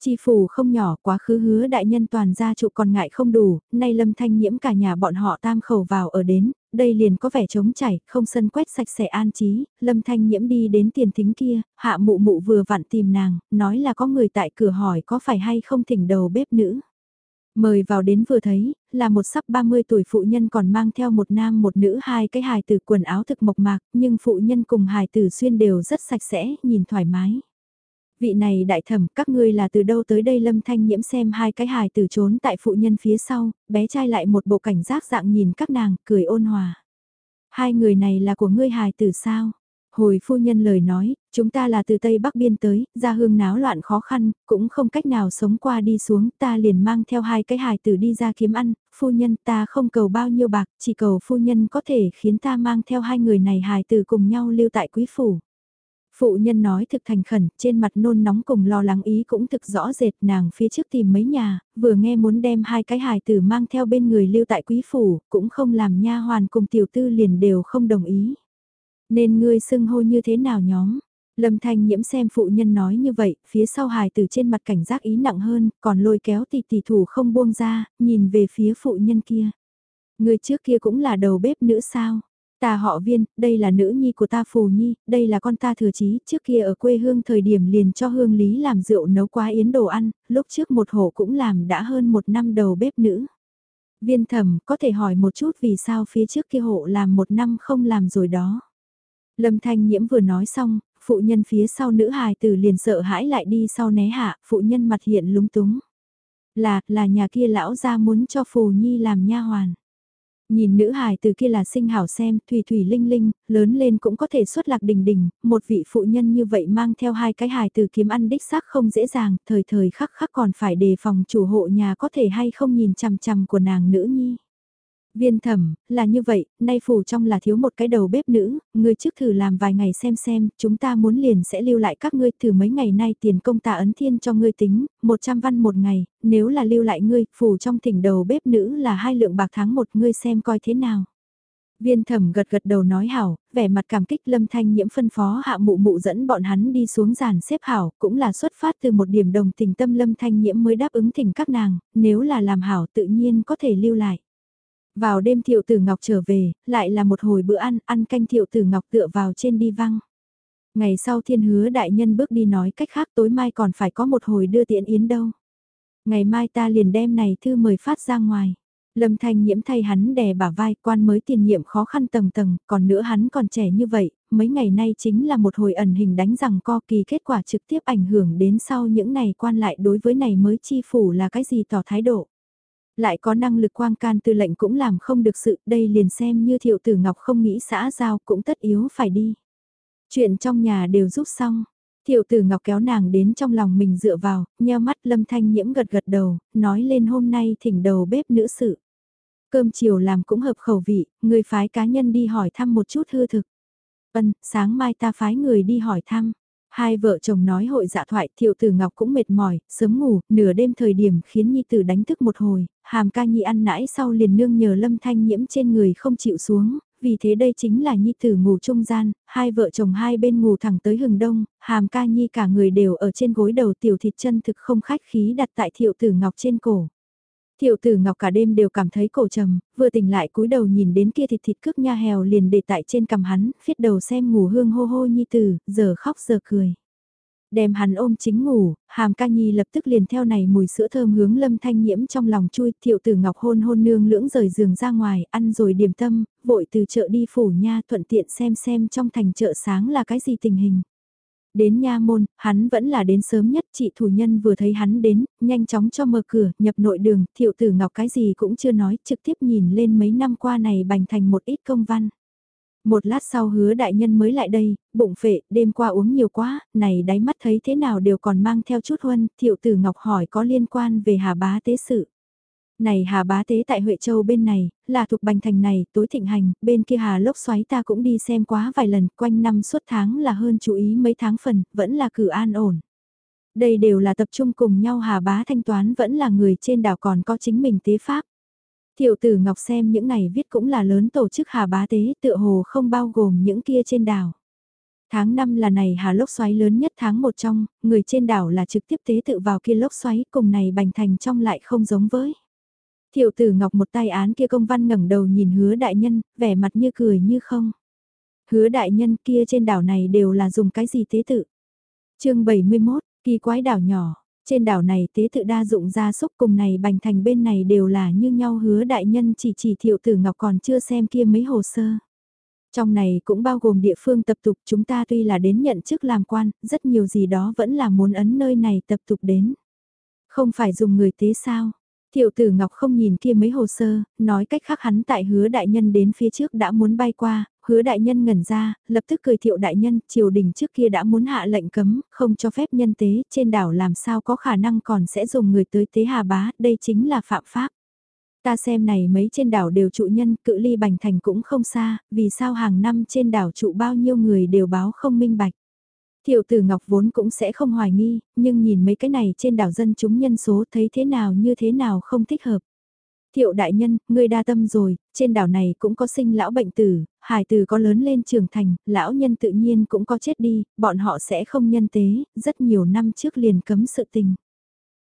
Chi phủ không nhỏ quá khứ hứa đại nhân toàn gia trụ còn ngại không đủ, nay lâm thanh nhiễm cả nhà bọn họ tam khẩu vào ở đến, đây liền có vẻ trống chảy, không sân quét sạch sẽ an trí, lâm thanh nhiễm đi đến tiền thính kia, hạ mụ mụ vừa vặn tìm nàng, nói là có người tại cửa hỏi có phải hay không thỉnh đầu bếp nữ. Mời vào đến vừa thấy, là một sắp 30 tuổi phụ nhân còn mang theo một nam một nữ hai cái hài tử quần áo thực mộc mạc, nhưng phụ nhân cùng hài tử xuyên đều rất sạch sẽ, nhìn thoải mái. Vị này đại thẩm, các ngươi là từ đâu tới đây lâm thanh nhiễm xem hai cái hài tử trốn tại phụ nhân phía sau, bé trai lại một bộ cảnh giác dạng nhìn các nàng, cười ôn hòa. Hai người này là của ngươi hài tử sao? Hồi phu nhân lời nói, chúng ta là từ Tây Bắc Biên tới, ra hương náo loạn khó khăn, cũng không cách nào sống qua đi xuống, ta liền mang theo hai cái hài tử đi ra kiếm ăn, phu nhân ta không cầu bao nhiêu bạc, chỉ cầu phu nhân có thể khiến ta mang theo hai người này hài tử cùng nhau lưu tại quý phủ. Phụ nhân nói thực thành khẩn, trên mặt nôn nóng cùng lo lắng ý cũng thực rõ rệt nàng phía trước tìm mấy nhà, vừa nghe muốn đem hai cái hài tử mang theo bên người lưu tại quý phủ, cũng không làm nha hoàn cùng tiểu tư liền đều không đồng ý. Nên ngươi xưng hô như thế nào nhóm? Lâm Thanh Nhiễm xem phụ nhân nói như vậy, phía sau hài tử trên mặt cảnh giác ý nặng hơn, còn lôi kéo tỷ tỷ thủ không buông ra, nhìn về phía phụ nhân kia. Người trước kia cũng là đầu bếp nữ sao? Ta họ viên, đây là nữ nhi của ta phù nhi, đây là con ta thừa chí, trước kia ở quê hương thời điểm liền cho hương lý làm rượu nấu quá yến đồ ăn, lúc trước một hộ cũng làm đã hơn một năm đầu bếp nữ. Viên thẩm có thể hỏi một chút vì sao phía trước kia hộ làm một năm không làm rồi đó. Lâm Thanh Nhiễm vừa nói xong, phụ nhân phía sau nữ hài tử liền sợ hãi lại đi sau né hạ, phụ nhân mặt hiện lúng túng. Là, là nhà kia lão ra muốn cho Phù Nhi làm nha hoàn. Nhìn nữ hài từ kia là sinh hảo xem, thủy thủy linh linh, lớn lên cũng có thể xuất lạc đình đình, một vị phụ nhân như vậy mang theo hai cái hài từ kiếm ăn đích xác không dễ dàng, thời thời khắc khắc còn phải đề phòng chủ hộ nhà có thể hay không nhìn chằm chằm của nàng nữ nhi. Viên thẩm, là như vậy, nay phủ trong là thiếu một cái đầu bếp nữ, ngươi trước thử làm vài ngày xem xem, chúng ta muốn liền sẽ lưu lại các ngươi thử mấy ngày nay tiền công tạ ấn thiên cho ngươi tính, 100 văn một ngày, nếu là lưu lại ngươi, phủ trong thỉnh đầu bếp nữ là hai lượng bạc tháng một ngươi xem coi thế nào. Viên thẩm gật gật đầu nói hảo, vẻ mặt cảm kích lâm thanh nhiễm phân phó hạ mụ mụ dẫn bọn hắn đi xuống giàn xếp hảo, cũng là xuất phát từ một điểm đồng tình tâm lâm thanh nhiễm mới đáp ứng thỉnh các nàng, nếu là làm hảo tự nhiên có thể lưu lại. Vào đêm thiệu tử ngọc trở về, lại là một hồi bữa ăn, ăn canh thiệu tử ngọc tựa vào trên đi văng. Ngày sau thiên hứa đại nhân bước đi nói cách khác tối mai còn phải có một hồi đưa tiện yến đâu. Ngày mai ta liền đem này thư mời phát ra ngoài. Lâm thanh nhiễm thay hắn đè bả vai quan mới tiền nhiệm khó khăn tầng tầng, còn nữa hắn còn trẻ như vậy, mấy ngày nay chính là một hồi ẩn hình đánh rằng co kỳ kết quả trực tiếp ảnh hưởng đến sau những ngày quan lại đối với này mới chi phủ là cái gì tỏ thái độ lại có năng lực quang can tư lệnh cũng làm không được sự, đây liền xem như thiệu tử ngọc không nghĩ xã giao cũng tất yếu phải đi. Chuyện trong nhà đều giúp xong, thiệu tử ngọc kéo nàng đến trong lòng mình dựa vào, nheo mắt lâm thanh nhiễm gật gật đầu, nói lên hôm nay thỉnh đầu bếp nữ sự. Cơm chiều làm cũng hợp khẩu vị, người phái cá nhân đi hỏi thăm một chút hư thực. Vân, sáng mai ta phái người đi hỏi thăm. Hai vợ chồng nói hội dạ thoại, thiệu tử ngọc cũng mệt mỏi, sớm ngủ, nửa đêm thời điểm khiến nhi tử đánh thức một hồi, hàm ca nhi ăn nãi sau liền nương nhờ lâm thanh nhiễm trên người không chịu xuống, vì thế đây chính là nhi tử ngủ trung gian, hai vợ chồng hai bên ngủ thẳng tới hừng đông, hàm ca nhi cả người đều ở trên gối đầu tiểu thịt chân thực không khách khí đặt tại thiệu tử ngọc trên cổ. Thiệu tử ngọc cả đêm đều cảm thấy cổ trầm, vừa tỉnh lại cúi đầu nhìn đến kia thịt thịt cước nha hèo liền để tại trên cằm hắn, phiết đầu xem ngủ hương hô hô nhi tử, giờ khóc giờ cười. Đem hắn ôm chính ngủ, hàm ca nhi lập tức liền theo này mùi sữa thơm hướng lâm thanh nhiễm trong lòng chui, thiệu tử ngọc hôn hôn nương lưỡng rời giường ra ngoài, ăn rồi điểm tâm, vội từ chợ đi phủ nha thuận tiện xem xem trong thành chợ sáng là cái gì tình hình. Đến nha môn, hắn vẫn là đến sớm nhất, chị thủ nhân vừa thấy hắn đến, nhanh chóng cho mở cửa, nhập nội đường, thiệu tử ngọc cái gì cũng chưa nói, trực tiếp nhìn lên mấy năm qua này bành thành một ít công văn. Một lát sau hứa đại nhân mới lại đây, bụng phệ, đêm qua uống nhiều quá, này đáy mắt thấy thế nào đều còn mang theo chút huân, thiệu tử ngọc hỏi có liên quan về hà bá tế sự. Này Hà Bá Tế tại Huệ Châu bên này, là thuộc Bành Thành này, tối thịnh hành, bên kia Hà lốc xoáy ta cũng đi xem quá vài lần, quanh năm suốt tháng là hơn chú ý mấy tháng phần, vẫn là cử an ổn. Đây đều là tập trung cùng nhau Hà Bá thanh toán vẫn là người trên đảo còn có chính mình tế pháp. Thiệu tử Ngọc xem những này viết cũng là lớn tổ chức Hà Bá Tế tựa hồ không bao gồm những kia trên đảo. Tháng 5 là này hà lốc xoáy lớn nhất tháng 1 trong, người trên đảo là trực tiếp tế tự vào kia lốc xoáy cùng này bành thành trong lại không giống với. Thiệu tử ngọc một tay án kia công văn ngẩng đầu nhìn hứa đại nhân, vẻ mặt như cười như không. Hứa đại nhân kia trên đảo này đều là dùng cái gì tế tự. chương 71, kỳ quái đảo nhỏ, trên đảo này tế tự đa dụng gia súc cùng này bành thành bên này đều là như nhau hứa đại nhân chỉ chỉ thiệu tử ngọc còn chưa xem kia mấy hồ sơ. Trong này cũng bao gồm địa phương tập tục chúng ta tuy là đến nhận chức làm quan, rất nhiều gì đó vẫn là muốn ấn nơi này tập tục đến. Không phải dùng người tế sao, Tiểu tử Ngọc không nhìn kia mấy hồ sơ, nói cách khác hắn tại hứa đại nhân đến phía trước đã muốn bay qua, hứa đại nhân ngẩn ra, lập tức cười thiệu đại nhân, triều đình trước kia đã muốn hạ lệnh cấm, không cho phép nhân tế, trên đảo làm sao có khả năng còn sẽ dùng người tới tế hà bá, đây chính là phạm pháp. Ta xem này mấy trên đảo đều trụ nhân, cự ly bành thành cũng không xa, vì sao hàng năm trên đảo trụ bao nhiêu người đều báo không minh bạch. Tiểu tử Ngọc vốn cũng sẽ không hoài nghi, nhưng nhìn mấy cái này trên đảo dân chúng nhân số thấy thế nào như thế nào không thích hợp. Thiệu đại nhân, ngươi đa tâm rồi, trên đảo này cũng có sinh lão bệnh tử, hài tử có lớn lên trưởng thành, lão nhân tự nhiên cũng có chết đi, bọn họ sẽ không nhân tế, rất nhiều năm trước liền cấm sự tình.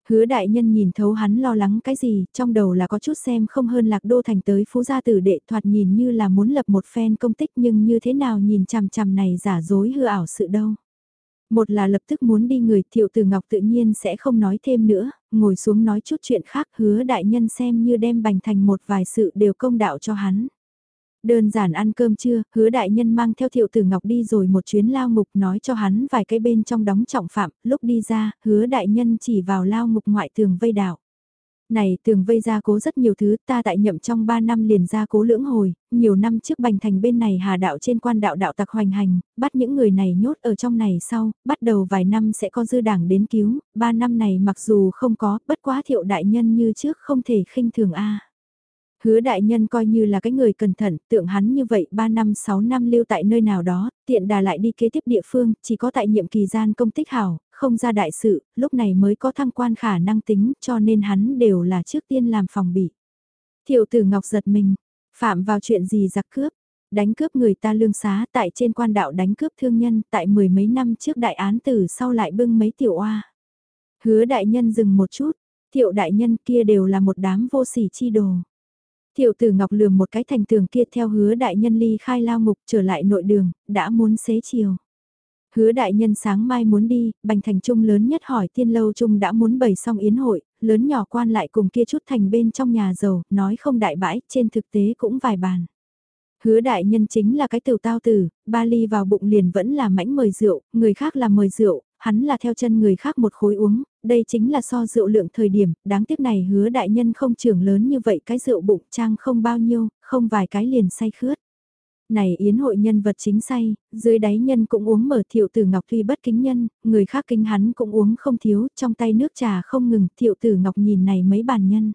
Hứa đại nhân nhìn thấu hắn lo lắng cái gì, trong đầu là có chút xem không hơn lạc đô thành tới phú gia tử đệ thoạt nhìn như là muốn lập một phen công tích nhưng như thế nào nhìn chằm chằm này giả dối hư ảo sự đâu. Một là lập tức muốn đi người thiệu tử ngọc tự nhiên sẽ không nói thêm nữa, ngồi xuống nói chút chuyện khác hứa đại nhân xem như đem bành thành một vài sự đều công đạo cho hắn. Đơn giản ăn cơm trưa, hứa đại nhân mang theo thiệu tử ngọc đi rồi một chuyến lao ngục nói cho hắn vài cái bên trong đóng trọng phạm, lúc đi ra, hứa đại nhân chỉ vào lao ngục ngoại tường vây đảo. Này tường vây ra cố rất nhiều thứ ta tại nhậm trong 3 năm liền ra cố lưỡng hồi, nhiều năm trước bành thành bên này hà đạo trên quan đạo đạo tặc hoành hành, bắt những người này nhốt ở trong này sau, bắt đầu vài năm sẽ có dư đảng đến cứu, 3 năm này mặc dù không có, bất quá thiệu đại nhân như trước không thể khinh thường a. Hứa đại nhân coi như là cái người cẩn thận, tượng hắn như vậy 3 năm 6 năm lưu tại nơi nào đó, tiện đà lại đi kế tiếp địa phương, chỉ có tại nhiệm kỳ gian công tích hảo, không ra đại sự, lúc này mới có thăng quan khả năng tính, cho nên hắn đều là trước tiên làm phòng bị. Thiệu tử Ngọc giật mình, phạm vào chuyện gì giặc cướp, đánh cướp người ta lương xá tại trên quan đạo đánh cướp thương nhân tại mười mấy năm trước đại án tử sau lại bưng mấy tiểu oa. Hứa đại nhân dừng một chút, thiệu đại nhân kia đều là một đám vô sỉ chi đồ. Thiệu tử Ngọc lườm một cái thành tường kia theo hứa đại nhân ly khai lao ngục trở lại nội đường, đã muốn xế chiều. Hứa đại nhân sáng mai muốn đi, bành thành trung lớn nhất hỏi tiên lâu trung đã muốn bày xong yến hội, lớn nhỏ quan lại cùng kia chút thành bên trong nhà giàu, nói không đại bãi, trên thực tế cũng vài bàn. Hứa đại nhân chính là cái tiểu tao tử, ba ly vào bụng liền vẫn là mãnh mời rượu, người khác là mời rượu, hắn là theo chân người khác một khối uống, đây chính là so rượu lượng thời điểm, đáng tiếc này hứa đại nhân không trưởng lớn như vậy cái rượu bụng trang không bao nhiêu, không vài cái liền say khướt. Này yến hội nhân vật chính say, dưới đáy nhân cũng uống mở thiệu tử ngọc tuy bất kính nhân, người khác kính hắn cũng uống không thiếu, trong tay nước trà không ngừng, thiệu tử ngọc nhìn này mấy bàn nhân.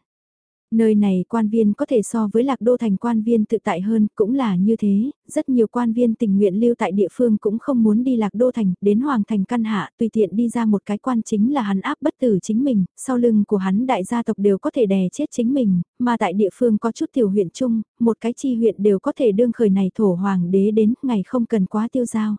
Nơi này quan viên có thể so với lạc đô thành quan viên tự tại hơn, cũng là như thế, rất nhiều quan viên tình nguyện lưu tại địa phương cũng không muốn đi lạc đô thành, đến hoàng thành căn hạ, tùy tiện đi ra một cái quan chính là hắn áp bất tử chính mình, sau lưng của hắn đại gia tộc đều có thể đè chết chính mình, mà tại địa phương có chút tiểu huyện chung, một cái chi huyện đều có thể đương khởi này thổ hoàng đế đến, ngày không cần quá tiêu giao.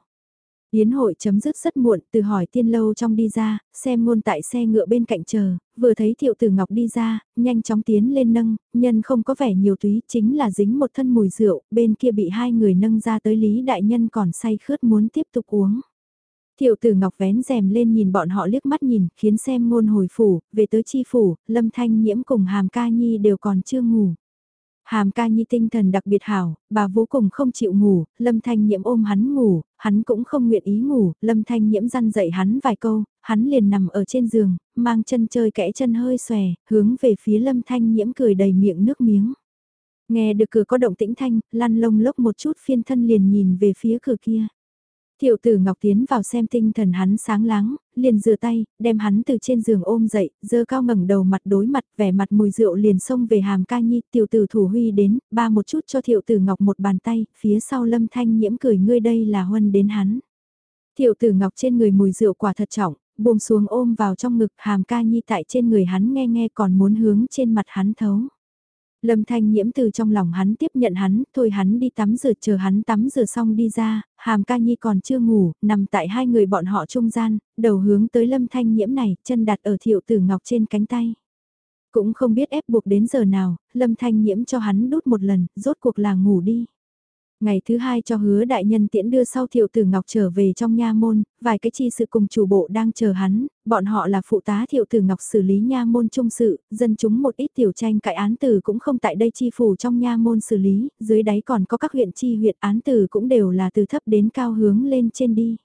Yến hội chấm dứt rất muộn, từ hỏi tiên lâu trong đi ra, xem ngôn tại xe ngựa bên cạnh chờ, vừa thấy thiệu tử ngọc đi ra, nhanh chóng tiến lên nâng, nhân không có vẻ nhiều túy, chính là dính một thân mùi rượu, bên kia bị hai người nâng ra tới Lý Đại Nhân còn say khướt muốn tiếp tục uống. Thiệu tử ngọc vén rèm lên nhìn bọn họ liếc mắt nhìn, khiến xem ngôn hồi phủ, về tới chi phủ, lâm thanh nhiễm cùng hàm ca nhi đều còn chưa ngủ. Hàm ca nhi tinh thần đặc biệt hảo, bà vô cùng không chịu ngủ, lâm thanh nhiễm ôm hắn ngủ, hắn cũng không nguyện ý ngủ, lâm thanh nhiễm răn dậy hắn vài câu, hắn liền nằm ở trên giường, mang chân chơi kẽ chân hơi xòe, hướng về phía lâm thanh nhiễm cười đầy miệng nước miếng. Nghe được cửa có động tĩnh thanh, lăn lông lốc một chút phiên thân liền nhìn về phía cửa kia. Thiệu tử Ngọc tiến vào xem tinh thần hắn sáng láng, liền rửa tay, đem hắn từ trên giường ôm dậy, dơ cao ngẩng đầu mặt đối mặt, vẻ mặt mùi rượu liền xông về hàm ca nhi, tiểu tử thủ huy đến, ba một chút cho thiệu tử Ngọc một bàn tay, phía sau lâm thanh nhiễm cười ngươi đây là huân đến hắn. Thiệu tử Ngọc trên người mùi rượu quả thật trọng, buông xuống ôm vào trong ngực hàm ca nhi tại trên người hắn nghe nghe còn muốn hướng trên mặt hắn thấu. Lâm Thanh Nhiễm từ trong lòng hắn tiếp nhận hắn, thôi hắn đi tắm rửa chờ hắn tắm rửa xong đi ra, Hàm Ca Nhi còn chưa ngủ, nằm tại hai người bọn họ trung gian, đầu hướng tới Lâm Thanh Nhiễm này, chân đặt ở Thiệu Tử Ngọc trên cánh tay. Cũng không biết ép buộc đến giờ nào, Lâm Thanh Nhiễm cho hắn đút một lần, rốt cuộc là ngủ đi. Ngày thứ hai cho hứa đại nhân tiễn đưa sau thiệu tử ngọc trở về trong nha môn, vài cái chi sự cùng chủ bộ đang chờ hắn, bọn họ là phụ tá thiệu tử ngọc xử lý nha môn trung sự, dân chúng một ít tiểu tranh cãi án tử cũng không tại đây chi phủ trong nha môn xử lý, dưới đáy còn có các huyện chi huyện án tử cũng đều là từ thấp đến cao hướng lên trên đi.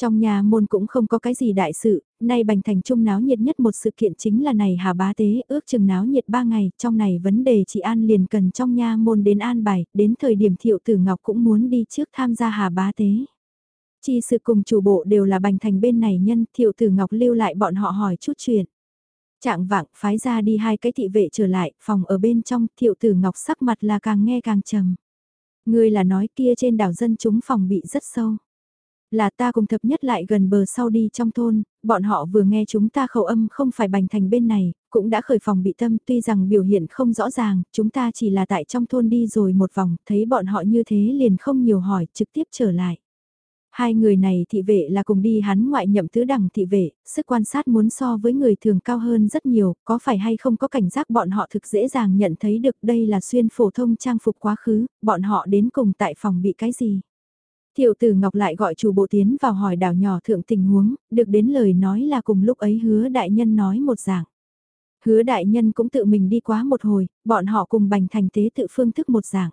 Trong nhà môn cũng không có cái gì đại sự, nay bành thành trung náo nhiệt nhất một sự kiện chính là này hà bá tế ước chừng náo nhiệt ba ngày, trong này vấn đề chị An liền cần trong nhà môn đến an bài, đến thời điểm thiệu tử ngọc cũng muốn đi trước tham gia hà bá tế. Chi sự cùng chủ bộ đều là bành thành bên này nhân, thiệu tử ngọc lưu lại bọn họ hỏi chút chuyện. Trạng vạng phái ra đi hai cái thị vệ trở lại, phòng ở bên trong, thiệu tử ngọc sắc mặt là càng nghe càng trầm. Người là nói kia trên đảo dân chúng phòng bị rất sâu. Là ta cùng thập nhất lại gần bờ sau đi trong thôn, bọn họ vừa nghe chúng ta khẩu âm không phải bành thành bên này, cũng đã khởi phòng bị tâm tuy rằng biểu hiện không rõ ràng, chúng ta chỉ là tại trong thôn đi rồi một vòng, thấy bọn họ như thế liền không nhiều hỏi, trực tiếp trở lại. Hai người này thị vệ là cùng đi hắn ngoại nhậm tứ đẳng thị vệ, sức quan sát muốn so với người thường cao hơn rất nhiều, có phải hay không có cảnh giác bọn họ thực dễ dàng nhận thấy được đây là xuyên phổ thông trang phục quá khứ, bọn họ đến cùng tại phòng bị cái gì. Thiệu tử Ngọc lại gọi chủ bộ tiến vào hỏi đảo nhỏ thượng tình huống, được đến lời nói là cùng lúc ấy hứa đại nhân nói một dạng. Hứa đại nhân cũng tự mình đi quá một hồi, bọn họ cùng bành thành tế tự phương thức một dạng.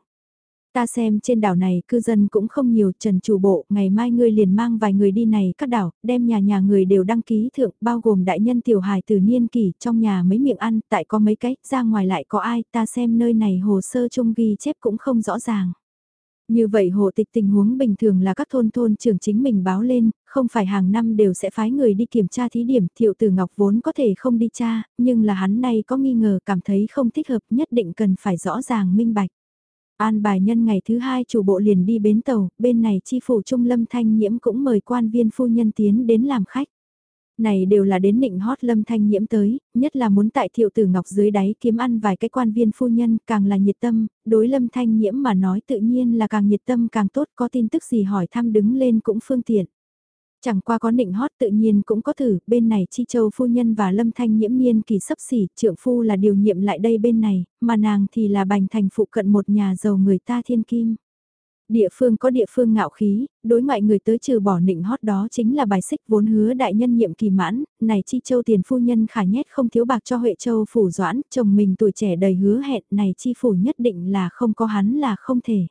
Ta xem trên đảo này cư dân cũng không nhiều, trần chủ bộ, ngày mai ngươi liền mang vài người đi này các đảo, đem nhà nhà người đều đăng ký thượng, bao gồm đại nhân tiểu hài từ niên kỷ, trong nhà mấy miệng ăn, tại có mấy cái, ra ngoài lại có ai, ta xem nơi này hồ sơ chung ghi chép cũng không rõ ràng. Như vậy hộ tịch tình huống bình thường là các thôn thôn trưởng chính mình báo lên, không phải hàng năm đều sẽ phái người đi kiểm tra thí điểm, thiệu tử ngọc vốn có thể không đi tra, nhưng là hắn nay có nghi ngờ cảm thấy không thích hợp nhất định cần phải rõ ràng minh bạch. An bài nhân ngày thứ hai chủ bộ liền đi bến tàu, bên này chi phủ Trung Lâm Thanh Nhiễm cũng mời quan viên phu nhân tiến đến làm khách. Này đều là đến nịnh hót Lâm Thanh Nhiễm tới, nhất là muốn tại thiệu tử ngọc dưới đáy kiếm ăn vài cái quan viên phu nhân càng là nhiệt tâm, đối Lâm Thanh Nhiễm mà nói tự nhiên là càng nhiệt tâm càng tốt có tin tức gì hỏi thăm đứng lên cũng phương tiện. Chẳng qua có nịnh hót tự nhiên cũng có thử, bên này Chi Châu phu nhân và Lâm Thanh nhiễm niên kỳ sấp xỉ, trưởng phu là điều nhiệm lại đây bên này, mà nàng thì là bành thành phụ cận một nhà giàu người ta thiên kim. Địa phương có địa phương ngạo khí, đối ngoại người tới trừ bỏ nịnh hót đó chính là bài xích vốn hứa đại nhân nhiệm kỳ mãn, này Chi Châu tiền phu nhân khả nhét không thiếu bạc cho Huệ Châu phủ doãn, chồng mình tuổi trẻ đầy hứa hẹn này Chi phủ nhất định là không có hắn là không thể.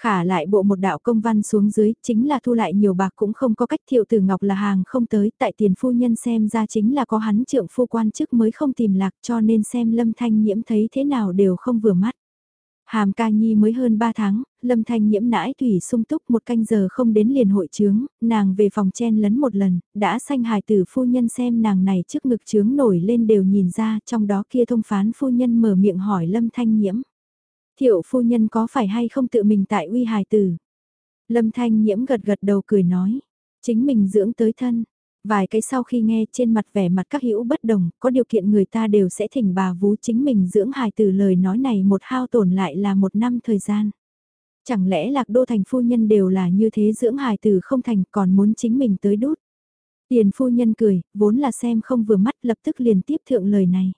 Khả lại bộ một đạo công văn xuống dưới, chính là thu lại nhiều bạc cũng không có cách thiệu tử ngọc là hàng không tới, tại tiền phu nhân xem ra chính là có hắn trưởng phu quan chức mới không tìm lạc cho nên xem lâm thanh nhiễm thấy thế nào đều không vừa mắt. Hàm ca nhi mới hơn 3 tháng, lâm thanh nhiễm nãi thủy sung túc một canh giờ không đến liền hội trướng, nàng về phòng chen lấn một lần, đã sanh hài tử phu nhân xem nàng này trước ngực trướng nổi lên đều nhìn ra, trong đó kia thông phán phu nhân mở miệng hỏi lâm thanh nhiễm. Thiệu phu nhân có phải hay không tự mình tại uy hài tử? Lâm Thanh nhiễm gật gật đầu cười nói. Chính mình dưỡng tới thân. Vài cái sau khi nghe trên mặt vẻ mặt các hữu bất đồng, có điều kiện người ta đều sẽ thỉnh bà vú chính mình dưỡng hài từ lời nói này một hao tổn lại là một năm thời gian. Chẳng lẽ lạc đô thành phu nhân đều là như thế dưỡng hài từ không thành còn muốn chính mình tới đút. Tiền phu nhân cười, vốn là xem không vừa mắt lập tức liền tiếp thượng lời này.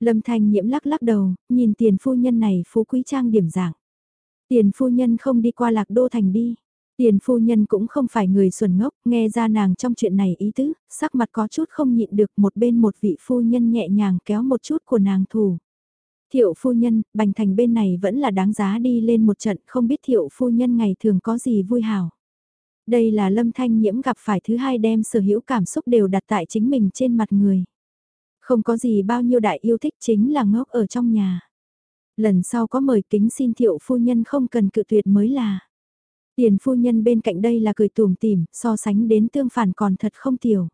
Lâm Thanh nhiễm lắc lắc đầu, nhìn tiền phu nhân này phú quý trang điểm dạng. Tiền phu nhân không đi qua lạc đô thành đi. Tiền phu nhân cũng không phải người xuẩn ngốc, nghe ra nàng trong chuyện này ý tứ, sắc mặt có chút không nhịn được một bên một vị phu nhân nhẹ nhàng kéo một chút của nàng thủ. Thiệu phu nhân, bành thành bên này vẫn là đáng giá đi lên một trận, không biết thiệu phu nhân ngày thường có gì vui hào Đây là lâm thanh nhiễm gặp phải thứ hai đem sở hữu cảm xúc đều đặt tại chính mình trên mặt người. Không có gì bao nhiêu đại yêu thích chính là ngốc ở trong nhà. Lần sau có mời kính xin thiệu phu nhân không cần cự tuyệt mới là. Tiền phu nhân bên cạnh đây là cười tùm tìm, so sánh đến tương phản còn thật không tiểu.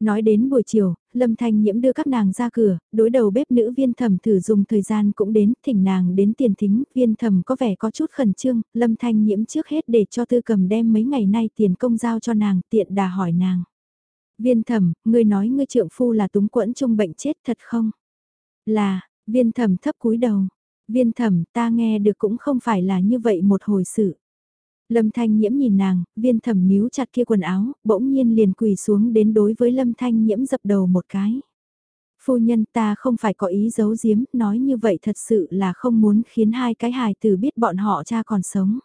Nói đến buổi chiều, Lâm Thanh Nhiễm đưa các nàng ra cửa, đối đầu bếp nữ viên thẩm thử dùng thời gian cũng đến, thỉnh nàng đến tiền thính, viên thẩm có vẻ có chút khẩn trương, Lâm Thanh Nhiễm trước hết để cho tư cầm đem mấy ngày nay tiền công giao cho nàng, tiện đà hỏi nàng. Viên thẩm, ngươi nói ngươi trượng phu là túng quẫn chung bệnh chết thật không? Là, viên thẩm thấp cúi đầu. Viên thẩm ta nghe được cũng không phải là như vậy một hồi sự. Lâm Thanh Nhiễm nhìn nàng, viên thẩm níu chặt kia quần áo, bỗng nhiên liền quỳ xuống đến đối với Lâm Thanh Nhiễm dập đầu một cái. Phu nhân ta không phải có ý giấu giếm, nói như vậy thật sự là không muốn khiến hai cái hài tử biết bọn họ cha còn sống.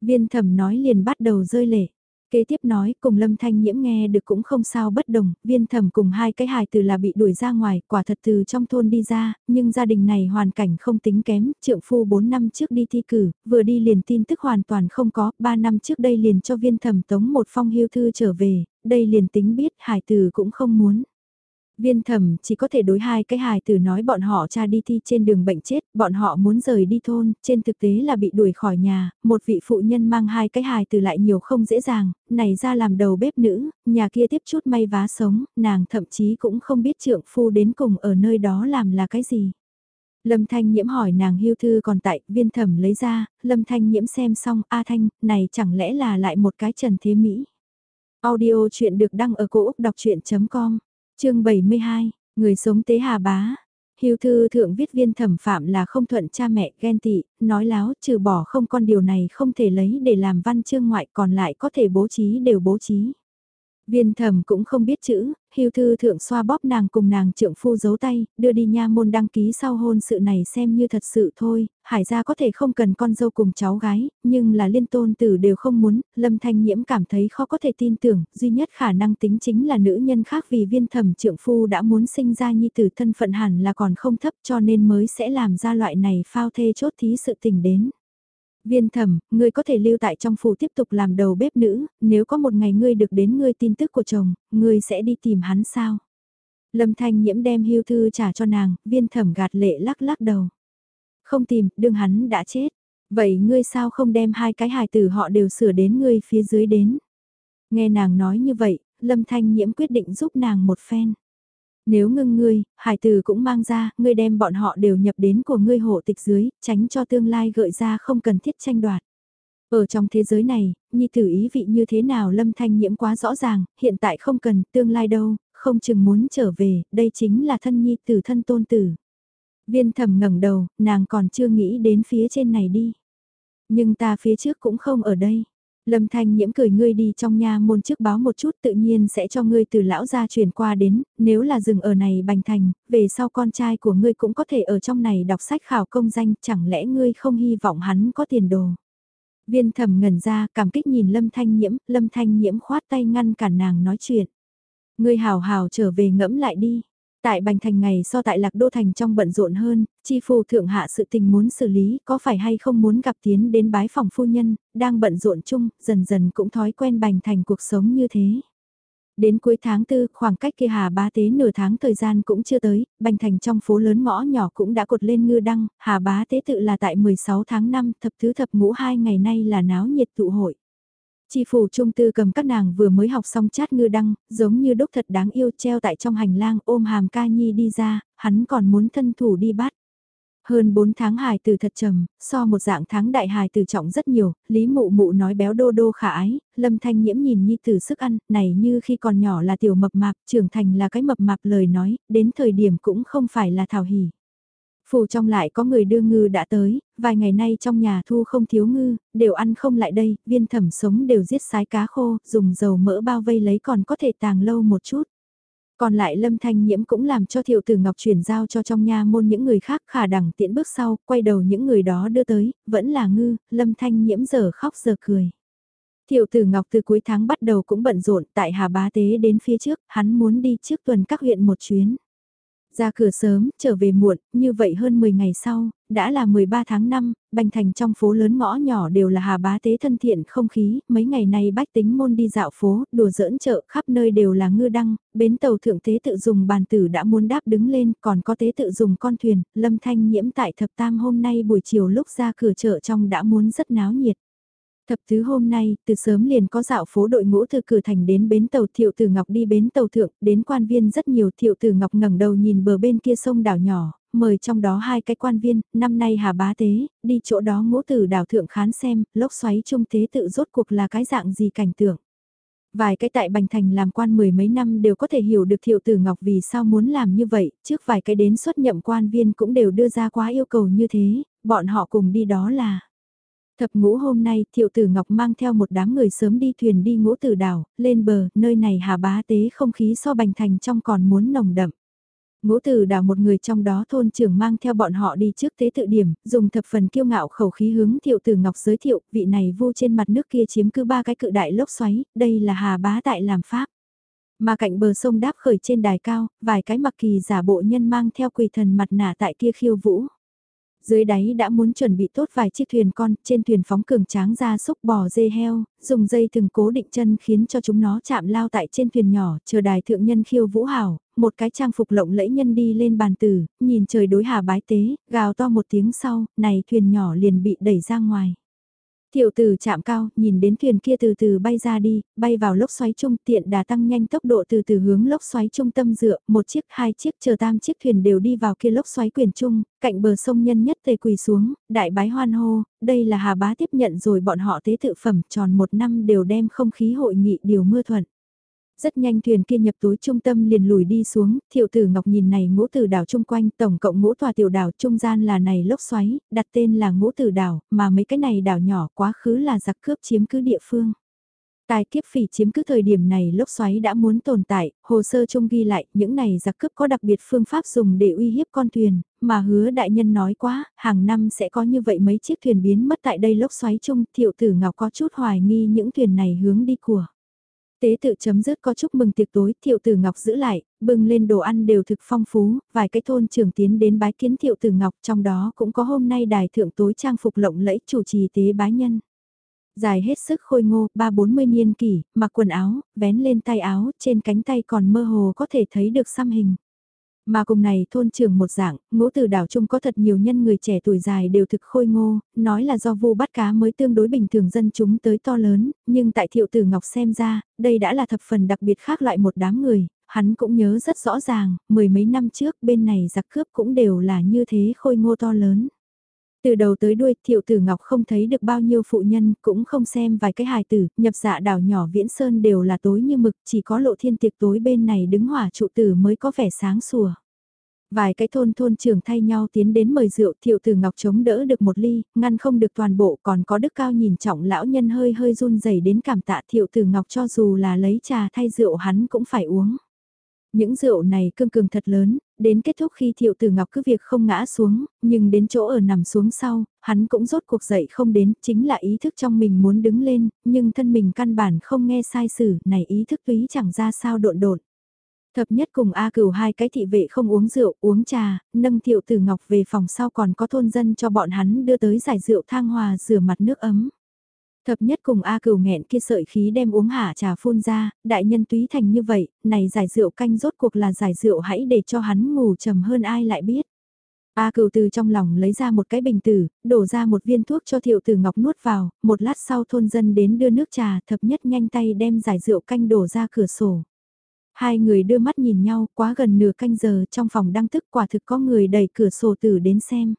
Viên thẩm nói liền bắt đầu rơi lệ. Kế tiếp nói, cùng Lâm Thanh Nhiễm nghe được cũng không sao bất đồng, viên thẩm cùng hai cái hài từ là bị đuổi ra ngoài, quả thật từ trong thôn đi ra, nhưng gia đình này hoàn cảnh không tính kém, trượng phu 4 năm trước đi thi cử, vừa đi liền tin tức hoàn toàn không có, 3 năm trước đây liền cho viên thẩm tống một phong hưu thư trở về, đây liền tính biết hài từ cũng không muốn. Viên thẩm chỉ có thể đối hai cái hài tử nói bọn họ cha đi thi trên đường bệnh chết, bọn họ muốn rời đi thôn, trên thực tế là bị đuổi khỏi nhà, một vị phụ nhân mang hai cái hài tử lại nhiều không dễ dàng, này ra làm đầu bếp nữ, nhà kia tiếp chút may vá sống, nàng thậm chí cũng không biết trượng phu đến cùng ở nơi đó làm là cái gì. Lâm Thanh Nhiễm hỏi nàng hưu thư còn tại, viên thẩm lấy ra, Lâm Thanh Nhiễm xem xong, A Thanh, này chẳng lẽ là lại một cái Trần Thế Mỹ. Audio chuyện được đăng ở cổ Úc đọc chuyện.com chương 72, người sống tế hà bá. Hiếu thư thượng viết viên thẩm phạm là không thuận cha mẹ ghen tị, nói láo trừ bỏ không con điều này không thể lấy để làm văn chương ngoại còn lại có thể bố trí đều bố trí. Viên thẩm cũng không biết chữ, hưu thư thượng xoa bóp nàng cùng nàng trượng phu giấu tay, đưa đi nha môn đăng ký sau hôn sự này xem như thật sự thôi, hải gia có thể không cần con dâu cùng cháu gái, nhưng là liên tôn tử đều không muốn, lâm thanh nhiễm cảm thấy khó có thể tin tưởng, duy nhất khả năng tính chính là nữ nhân khác vì viên thẩm trượng phu đã muốn sinh ra nhi tử thân phận hẳn là còn không thấp cho nên mới sẽ làm ra loại này phao thê chốt thí sự tình đến. Viên thẩm, ngươi có thể lưu tại trong phủ tiếp tục làm đầu bếp nữ, nếu có một ngày ngươi được đến ngươi tin tức của chồng, ngươi sẽ đi tìm hắn sao? Lâm Thanh Nhiễm đem hưu thư trả cho nàng, viên thẩm gạt lệ lắc lắc đầu. Không tìm, đương hắn đã chết. Vậy ngươi sao không đem hai cái hài tử họ đều sửa đến ngươi phía dưới đến? Nghe nàng nói như vậy, Lâm Thanh Nhiễm quyết định giúp nàng một phen. Nếu ngưng ngươi, hải tử cũng mang ra, ngươi đem bọn họ đều nhập đến của ngươi hộ tịch dưới, tránh cho tương lai gợi ra không cần thiết tranh đoạt. Ở trong thế giới này, nhi tử ý vị như thế nào lâm thanh nhiễm quá rõ ràng, hiện tại không cần, tương lai đâu, không chừng muốn trở về, đây chính là thân nhi tử thân tôn tử. Viên thầm ngẩng đầu, nàng còn chưa nghĩ đến phía trên này đi. Nhưng ta phía trước cũng không ở đây. Lâm Thanh Nhiễm cười ngươi đi trong nha môn trước báo một chút tự nhiên sẽ cho ngươi từ lão gia chuyển qua đến, nếu là dừng ở này bành thành, về sau con trai của ngươi cũng có thể ở trong này đọc sách khảo công danh, chẳng lẽ ngươi không hy vọng hắn có tiền đồ. Viên thẩm ngẩn ra, cảm kích nhìn Lâm Thanh Nhiễm, Lâm Thanh Nhiễm khoát tay ngăn cản nàng nói chuyện. Ngươi hào hào trở về ngẫm lại đi. Tại Bành Thành ngày so tại Lạc Đô Thành trong bận rộn hơn, chi phù thượng hạ sự tình muốn xử lý có phải hay không muốn gặp tiến đến bái phòng phu nhân, đang bận rộn chung, dần dần cũng thói quen Bành Thành cuộc sống như thế. Đến cuối tháng tư, khoảng cách kia Hà Bá Tế nửa tháng thời gian cũng chưa tới, Bành Thành trong phố lớn ngõ nhỏ cũng đã cột lên ngư đăng, Hà Bá Tế tự là tại 16 tháng 5, thập thứ thập ngũ hai ngày nay là náo nhiệt tụ hội. Chi phủ trung tư cầm các nàng vừa mới học xong chát ngư đăng, giống như đúc thật đáng yêu treo tại trong hành lang ôm hàm ca nhi đi ra, hắn còn muốn thân thủ đi bắt. Hơn 4 tháng hài từ thật trầm, so một dạng tháng đại hài từ trọng rất nhiều, Lý Mụ Mụ nói béo đô đô khả ái, Lâm Thanh Nhiễm nhìn Nhi từ sức ăn, này như khi còn nhỏ là tiểu mập mạp, trưởng thành là cái mập mạp lời nói, đến thời điểm cũng không phải là thảo hỉ. Phủ trong lại có người đưa ngư đã tới, vài ngày nay trong nhà thu không thiếu ngư, đều ăn không lại đây, viên thẩm sống đều giết sái cá khô, dùng dầu mỡ bao vây lấy còn có thể tàng lâu một chút. Còn lại lâm thanh nhiễm cũng làm cho thiệu tử ngọc chuyển giao cho trong nha môn những người khác khả đẳng tiện bước sau, quay đầu những người đó đưa tới, vẫn là ngư, lâm thanh nhiễm giờ khóc giờ cười. Thiệu tử Ngọc từ cuối tháng bắt đầu cũng bận rộn tại Hà Bá Tế đến phía trước, hắn muốn đi trước tuần các huyện một chuyến. Ra cửa sớm, trở về muộn, như vậy hơn 10 ngày sau, đã là 13 tháng 5, bành thành trong phố lớn ngõ nhỏ đều là hà bá tế thân thiện không khí, mấy ngày nay bách tính môn đi dạo phố, đùa giỡn chợ, khắp nơi đều là ngư đăng, bến tàu thượng tế tự dùng bàn tử đã muốn đáp đứng lên, còn có tế tự dùng con thuyền, lâm thanh nhiễm tại thập tam hôm nay buổi chiều lúc ra cửa chợ trong đã muốn rất náo nhiệt. Thập thứ hôm nay, từ sớm liền có dạo phố đội ngũ từ cửa thành đến bến tàu Thiệu Tử Ngọc đi bến tàu thượng, đến quan viên rất nhiều Thiệu Tử Ngọc ngẩng đầu nhìn bờ bên kia sông đảo nhỏ, mời trong đó hai cái quan viên, năm nay hà bá tế, đi chỗ đó ngũ tử đảo thượng khán xem, lốc xoáy trung tế tự rốt cuộc là cái dạng gì cảnh tượng. Vài cái tại Bành Thành làm quan mười mấy năm đều có thể hiểu được Thiệu Tử Ngọc vì sao muốn làm như vậy, trước vài cái đến xuất nhậm quan viên cũng đều đưa ra quá yêu cầu như thế, bọn họ cùng đi đó là Thập ngũ hôm nay, Thiệu Tử Ngọc mang theo một đám người sớm đi thuyền đi ngũ tử đảo, lên bờ, nơi này hà bá tế không khí so bành thành trong còn muốn nồng đậm. Ngũ tử đảo một người trong đó thôn trưởng mang theo bọn họ đi trước tế tự điểm, dùng thập phần kiêu ngạo khẩu khí hướng Thiệu Tử Ngọc giới thiệu, vị này vu trên mặt nước kia chiếm cứ ba cái cự đại lốc xoáy, đây là hà bá tại làm pháp. Mà cạnh bờ sông đáp khởi trên đài cao, vài cái mặc kỳ giả bộ nhân mang theo quỳ thần mặt nạ tại kia khiêu vũ. Dưới đáy đã muốn chuẩn bị tốt vài chiếc thuyền con, trên thuyền phóng cường tráng ra xúc bò dê heo, dùng dây thừng cố định chân khiến cho chúng nó chạm lao tại trên thuyền nhỏ, chờ đài thượng nhân khiêu vũ hảo, một cái trang phục lộng lẫy nhân đi lên bàn tử, nhìn trời đối hà bái tế, gào to một tiếng sau, này thuyền nhỏ liền bị đẩy ra ngoài. Tiểu tử chạm cao, nhìn đến thuyền kia từ từ bay ra đi, bay vào lốc xoáy trung tiện đà tăng nhanh tốc độ từ từ hướng lốc xoáy trung tâm dựa, một chiếc, hai chiếc, chờ tam chiếc thuyền đều đi vào kia lốc xoáy quyền trung, cạnh bờ sông nhân nhất tề quỳ xuống, đại bái hoan hô, đây là hà bá tiếp nhận rồi bọn họ tế tự phẩm tròn một năm đều đem không khí hội nghị điều mưa thuận. Rất nhanh thuyền kia nhập tối trung tâm liền lùi đi xuống, thiệu tử ngọc nhìn này ngũ tử đảo chung quanh, tổng cộng ngũ tòa tiểu đảo trung gian là này lốc xoáy, đặt tên là ngũ tử đảo, mà mấy cái này đảo nhỏ quá khứ là giặc cướp chiếm cứ địa phương. tài kiếp phỉ chiếm cứ thời điểm này lốc xoáy đã muốn tồn tại, hồ sơ chung ghi lại, những này giặc cướp có đặc biệt phương pháp dùng để uy hiếp con thuyền, mà hứa đại nhân nói quá, hàng năm sẽ có như vậy mấy chiếc thuyền biến mất tại đây lốc xoáy chung, thiệu tử ngọc có chút hoài nghi những thuyền này hướng đi của. Tế tự chấm dứt có chúc mừng tiệc tối, thiệu tử ngọc giữ lại, bưng lên đồ ăn đều thực phong phú, vài cái thôn trưởng tiến đến bái kiến thiệu tử ngọc, trong đó cũng có hôm nay đài thượng tối trang phục lộng lẫy chủ trì tế bái nhân. Dài hết sức khôi ngô, ba bốn mươi niên kỷ, mặc quần áo, vén lên tay áo, trên cánh tay còn mơ hồ có thể thấy được xăm hình. Mà cùng này thôn trường một dạng, ngũ từ đảo chung có thật nhiều nhân người trẻ tuổi dài đều thực khôi ngô, nói là do vu bắt cá mới tương đối bình thường dân chúng tới to lớn, nhưng tại thiệu tử ngọc xem ra, đây đã là thập phần đặc biệt khác loại một đám người, hắn cũng nhớ rất rõ ràng, mười mấy năm trước bên này giặc cướp cũng đều là như thế khôi ngô to lớn. Từ đầu tới đuôi, thiệu tử ngọc không thấy được bao nhiêu phụ nhân, cũng không xem vài cái hài tử, nhập dạ đảo nhỏ viễn sơn đều là tối như mực, chỉ có lộ thiên tiệc tối bên này đứng hỏa trụ tử mới có vẻ sáng sủa. Vài cái thôn thôn trưởng thay nhau tiến đến mời rượu thiệu tử ngọc chống đỡ được một ly, ngăn không được toàn bộ còn có đức cao nhìn trọng lão nhân hơi hơi run rẩy đến cảm tạ thiệu tử ngọc cho dù là lấy trà thay rượu hắn cũng phải uống. Những rượu này cương cường thật lớn, đến kết thúc khi thiệu tử ngọc cứ việc không ngã xuống, nhưng đến chỗ ở nằm xuống sau, hắn cũng rốt cuộc dậy không đến, chính là ý thức trong mình muốn đứng lên, nhưng thân mình căn bản không nghe sai sử, này ý thức túy chẳng ra sao độn độn. Thập nhất cùng A cửu hai cái thị vệ không uống rượu, uống trà, nâng thiệu tử ngọc về phòng sau còn có thôn dân cho bọn hắn đưa tới giải rượu thang hòa rửa mặt nước ấm. Thập nhất cùng A cửu nghẹn kia sợi khí đem uống hả trà phun ra, đại nhân túy thành như vậy, này giải rượu canh rốt cuộc là giải rượu hãy để cho hắn ngủ trầm hơn ai lại biết. A cửu từ trong lòng lấy ra một cái bình tử, đổ ra một viên thuốc cho thiệu tử ngọc nuốt vào, một lát sau thôn dân đến đưa nước trà thập nhất nhanh tay đem giải rượu canh đổ ra cửa sổ. Hai người đưa mắt nhìn nhau quá gần nửa canh giờ trong phòng đăng thức quả thực có người đẩy cửa sổ tử đến xem.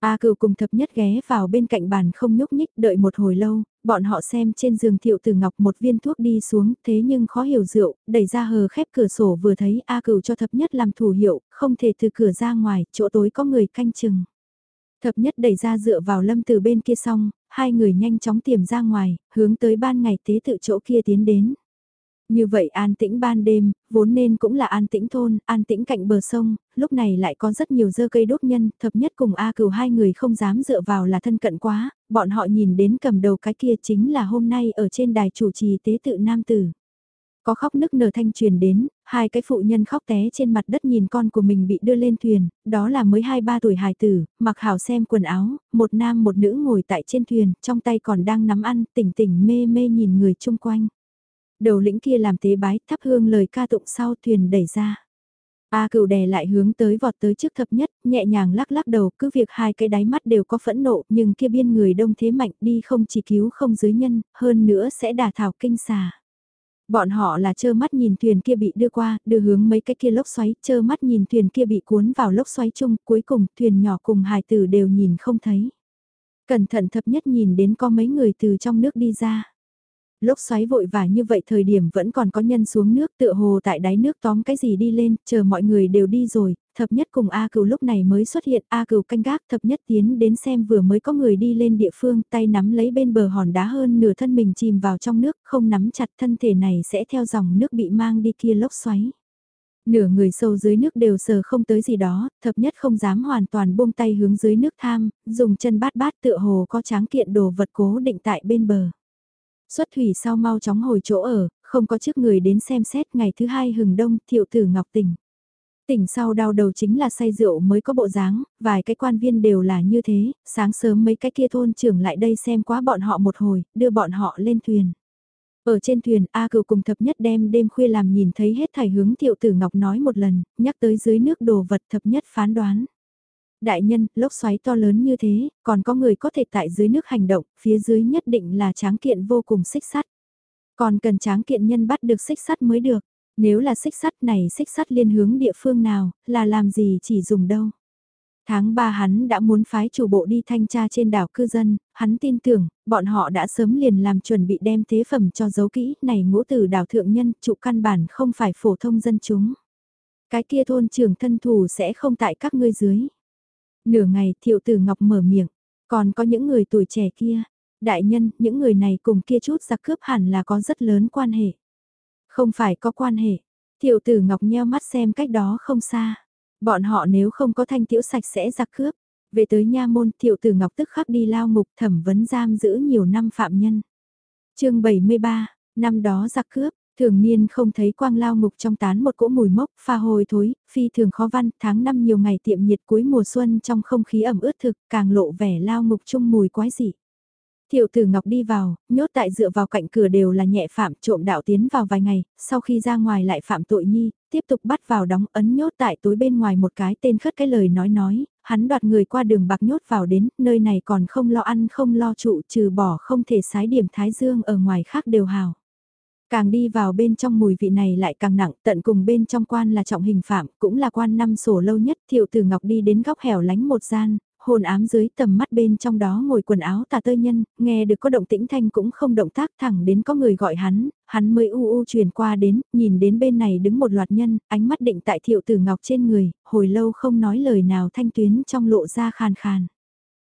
A cửu cùng thập nhất ghé vào bên cạnh bàn không nhúc nhích đợi một hồi lâu, bọn họ xem trên giường thiệu tử ngọc một viên thuốc đi xuống thế nhưng khó hiểu rượu, đẩy ra hờ khép cửa sổ vừa thấy A cửu cho thập nhất làm thủ hiệu, không thể từ cửa ra ngoài, chỗ tối có người canh chừng. Thập nhất đẩy ra dựa vào lâm từ bên kia xong, hai người nhanh chóng tiềm ra ngoài, hướng tới ban ngày tế tự chỗ kia tiến đến. Như vậy an tĩnh ban đêm, vốn nên cũng là an tĩnh thôn, an tĩnh cạnh bờ sông, lúc này lại có rất nhiều dơ cây đốt nhân, thập nhất cùng A cửu hai người không dám dựa vào là thân cận quá, bọn họ nhìn đến cầm đầu cái kia chính là hôm nay ở trên đài chủ trì tế tự nam tử. Có khóc nức nở thanh truyền đến, hai cái phụ nhân khóc té trên mặt đất nhìn con của mình bị đưa lên thuyền, đó là mới hai ba tuổi hài tử, mặc hảo xem quần áo, một nam một nữ ngồi tại trên thuyền, trong tay còn đang nắm ăn, tỉnh tỉnh mê mê nhìn người chung quanh. Đầu lĩnh kia làm tế bái, thắp hương lời ca tụng sau thuyền đẩy ra. A cửu đè lại hướng tới vọt tới trước thập nhất, nhẹ nhàng lắc lắc đầu, cứ việc hai cái đáy mắt đều có phẫn nộ, nhưng kia biên người đông thế mạnh đi không chỉ cứu không dưới nhân, hơn nữa sẽ đả thảo kinh xà. Bọn họ là trơ mắt nhìn thuyền kia bị đưa qua, đưa hướng mấy cái kia lốc xoáy, trơ mắt nhìn thuyền kia bị cuốn vào lốc xoáy chung, cuối cùng thuyền nhỏ cùng hài tử đều nhìn không thấy. Cẩn thận thập nhất nhìn đến có mấy người từ trong nước đi ra lốc xoáy vội vã như vậy thời điểm vẫn còn có nhân xuống nước tựa hồ tại đáy nước tóm cái gì đi lên, chờ mọi người đều đi rồi, thập nhất cùng A cửu lúc này mới xuất hiện, A cửu canh gác thập nhất tiến đến xem vừa mới có người đi lên địa phương, tay nắm lấy bên bờ hòn đá hơn nửa thân mình chìm vào trong nước, không nắm chặt thân thể này sẽ theo dòng nước bị mang đi kia lốc xoáy. Nửa người sâu dưới nước đều sờ không tới gì đó, thập nhất không dám hoàn toàn buông tay hướng dưới nước tham, dùng chân bát bát tựa hồ có tráng kiện đồ vật cố định tại bên bờ. Xuất thủy sau mau chóng hồi chỗ ở, không có chiếc người đến xem xét ngày thứ hai hừng đông thiệu tử ngọc tỉnh. Tỉnh sau đau đầu chính là say rượu mới có bộ dáng, vài cái quan viên đều là như thế, sáng sớm mấy cái kia thôn trưởng lại đây xem quá bọn họ một hồi, đưa bọn họ lên thuyền. Ở trên thuyền A cựu cùng thập nhất đem đêm khuya làm nhìn thấy hết thảy hướng thiệu tử ngọc nói một lần, nhắc tới dưới nước đồ vật thập nhất phán đoán. Đại nhân, lốc xoáy to lớn như thế, còn có người có thể tại dưới nước hành động, phía dưới nhất định là tráng kiện vô cùng xích sắt. Còn cần tráng kiện nhân bắt được xích sắt mới được. Nếu là xích sắt này xích sắt liên hướng địa phương nào, là làm gì chỉ dùng đâu. Tháng 3 hắn đã muốn phái chủ bộ đi thanh tra trên đảo cư dân, hắn tin tưởng, bọn họ đã sớm liền làm chuẩn bị đem thế phẩm cho dấu kỹ, này ngũ tử đảo thượng nhân, trụ căn bản không phải phổ thông dân chúng. Cái kia thôn trưởng thân thủ sẽ không tại các ngươi dưới. Nửa ngày thiệu tử ngọc mở miệng, còn có những người tuổi trẻ kia, Đại nhân, những người này cùng kia chút giặc cướp hẳn là có rất lớn quan hệ. Không phải có quan hệ. thiệu tử Ngọc nheo mắt xem cách đó không xa. Bọn họ nếu không có thanh tiểu sạch sẽ giặc cướp. Về tới nha môn, thiệu tử Ngọc tức khắc đi lao ngục thẩm vấn giam giữ nhiều năm phạm nhân. chương 73, năm đó giặc cướp, Thường niên không thấy quang lao ngục trong tán một cỗ mùi mốc, pha hồi thối, phi thường khó văn, tháng năm nhiều ngày tiệm nhiệt cuối mùa xuân trong không khí ẩm ướt thực, càng lộ vẻ lao ngục chung mùi quái dị. Thiệu tử Ngọc đi vào, nhốt tại dựa vào cạnh cửa đều là nhẹ phạm trộm đạo tiến vào vài ngày, sau khi ra ngoài lại phạm tội nhi, tiếp tục bắt vào đóng ấn nhốt tại tối bên ngoài một cái tên khất cái lời nói nói, hắn đoạt người qua đường bạc nhốt vào đến, nơi này còn không lo ăn không lo trụ trừ bỏ không thể sái điểm thái dương ở ngoài khác đều hào. Càng đi vào bên trong mùi vị này lại càng nặng, tận cùng bên trong quan là trọng hình phạm, cũng là quan năm sổ lâu nhất, thiệu tử ngọc đi đến góc hẻo lánh một gian, hồn ám dưới tầm mắt bên trong đó ngồi quần áo tà tơi nhân, nghe được có động tĩnh thanh cũng không động tác thẳng đến có người gọi hắn, hắn mới u u truyền qua đến, nhìn đến bên này đứng một loạt nhân, ánh mắt định tại thiệu tử ngọc trên người, hồi lâu không nói lời nào thanh tuyến trong lộ ra khàn khàn.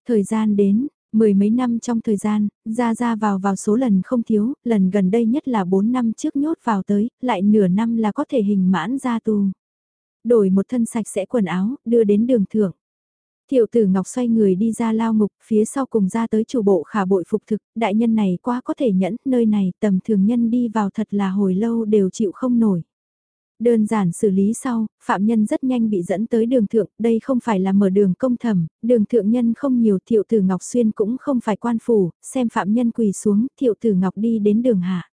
Thời gian đến, Mười mấy năm trong thời gian, ra ra vào vào số lần không thiếu, lần gần đây nhất là 4 năm trước nhốt vào tới, lại nửa năm là có thể hình mãn ra tù. Đổi một thân sạch sẽ quần áo, đưa đến đường thượng. Thiệu tử Ngọc xoay người đi ra lao ngục, phía sau cùng ra tới chủ bộ khả bội phục thực, đại nhân này quá có thể nhẫn, nơi này tầm thường nhân đi vào thật là hồi lâu đều chịu không nổi. Đơn giản xử lý sau, phạm nhân rất nhanh bị dẫn tới đường thượng, đây không phải là mở đường công thẩm, đường thượng nhân không nhiều, thiệu tử Ngọc Xuyên cũng không phải quan phủ, xem phạm nhân quỳ xuống, thiệu tử Ngọc đi đến đường hạ.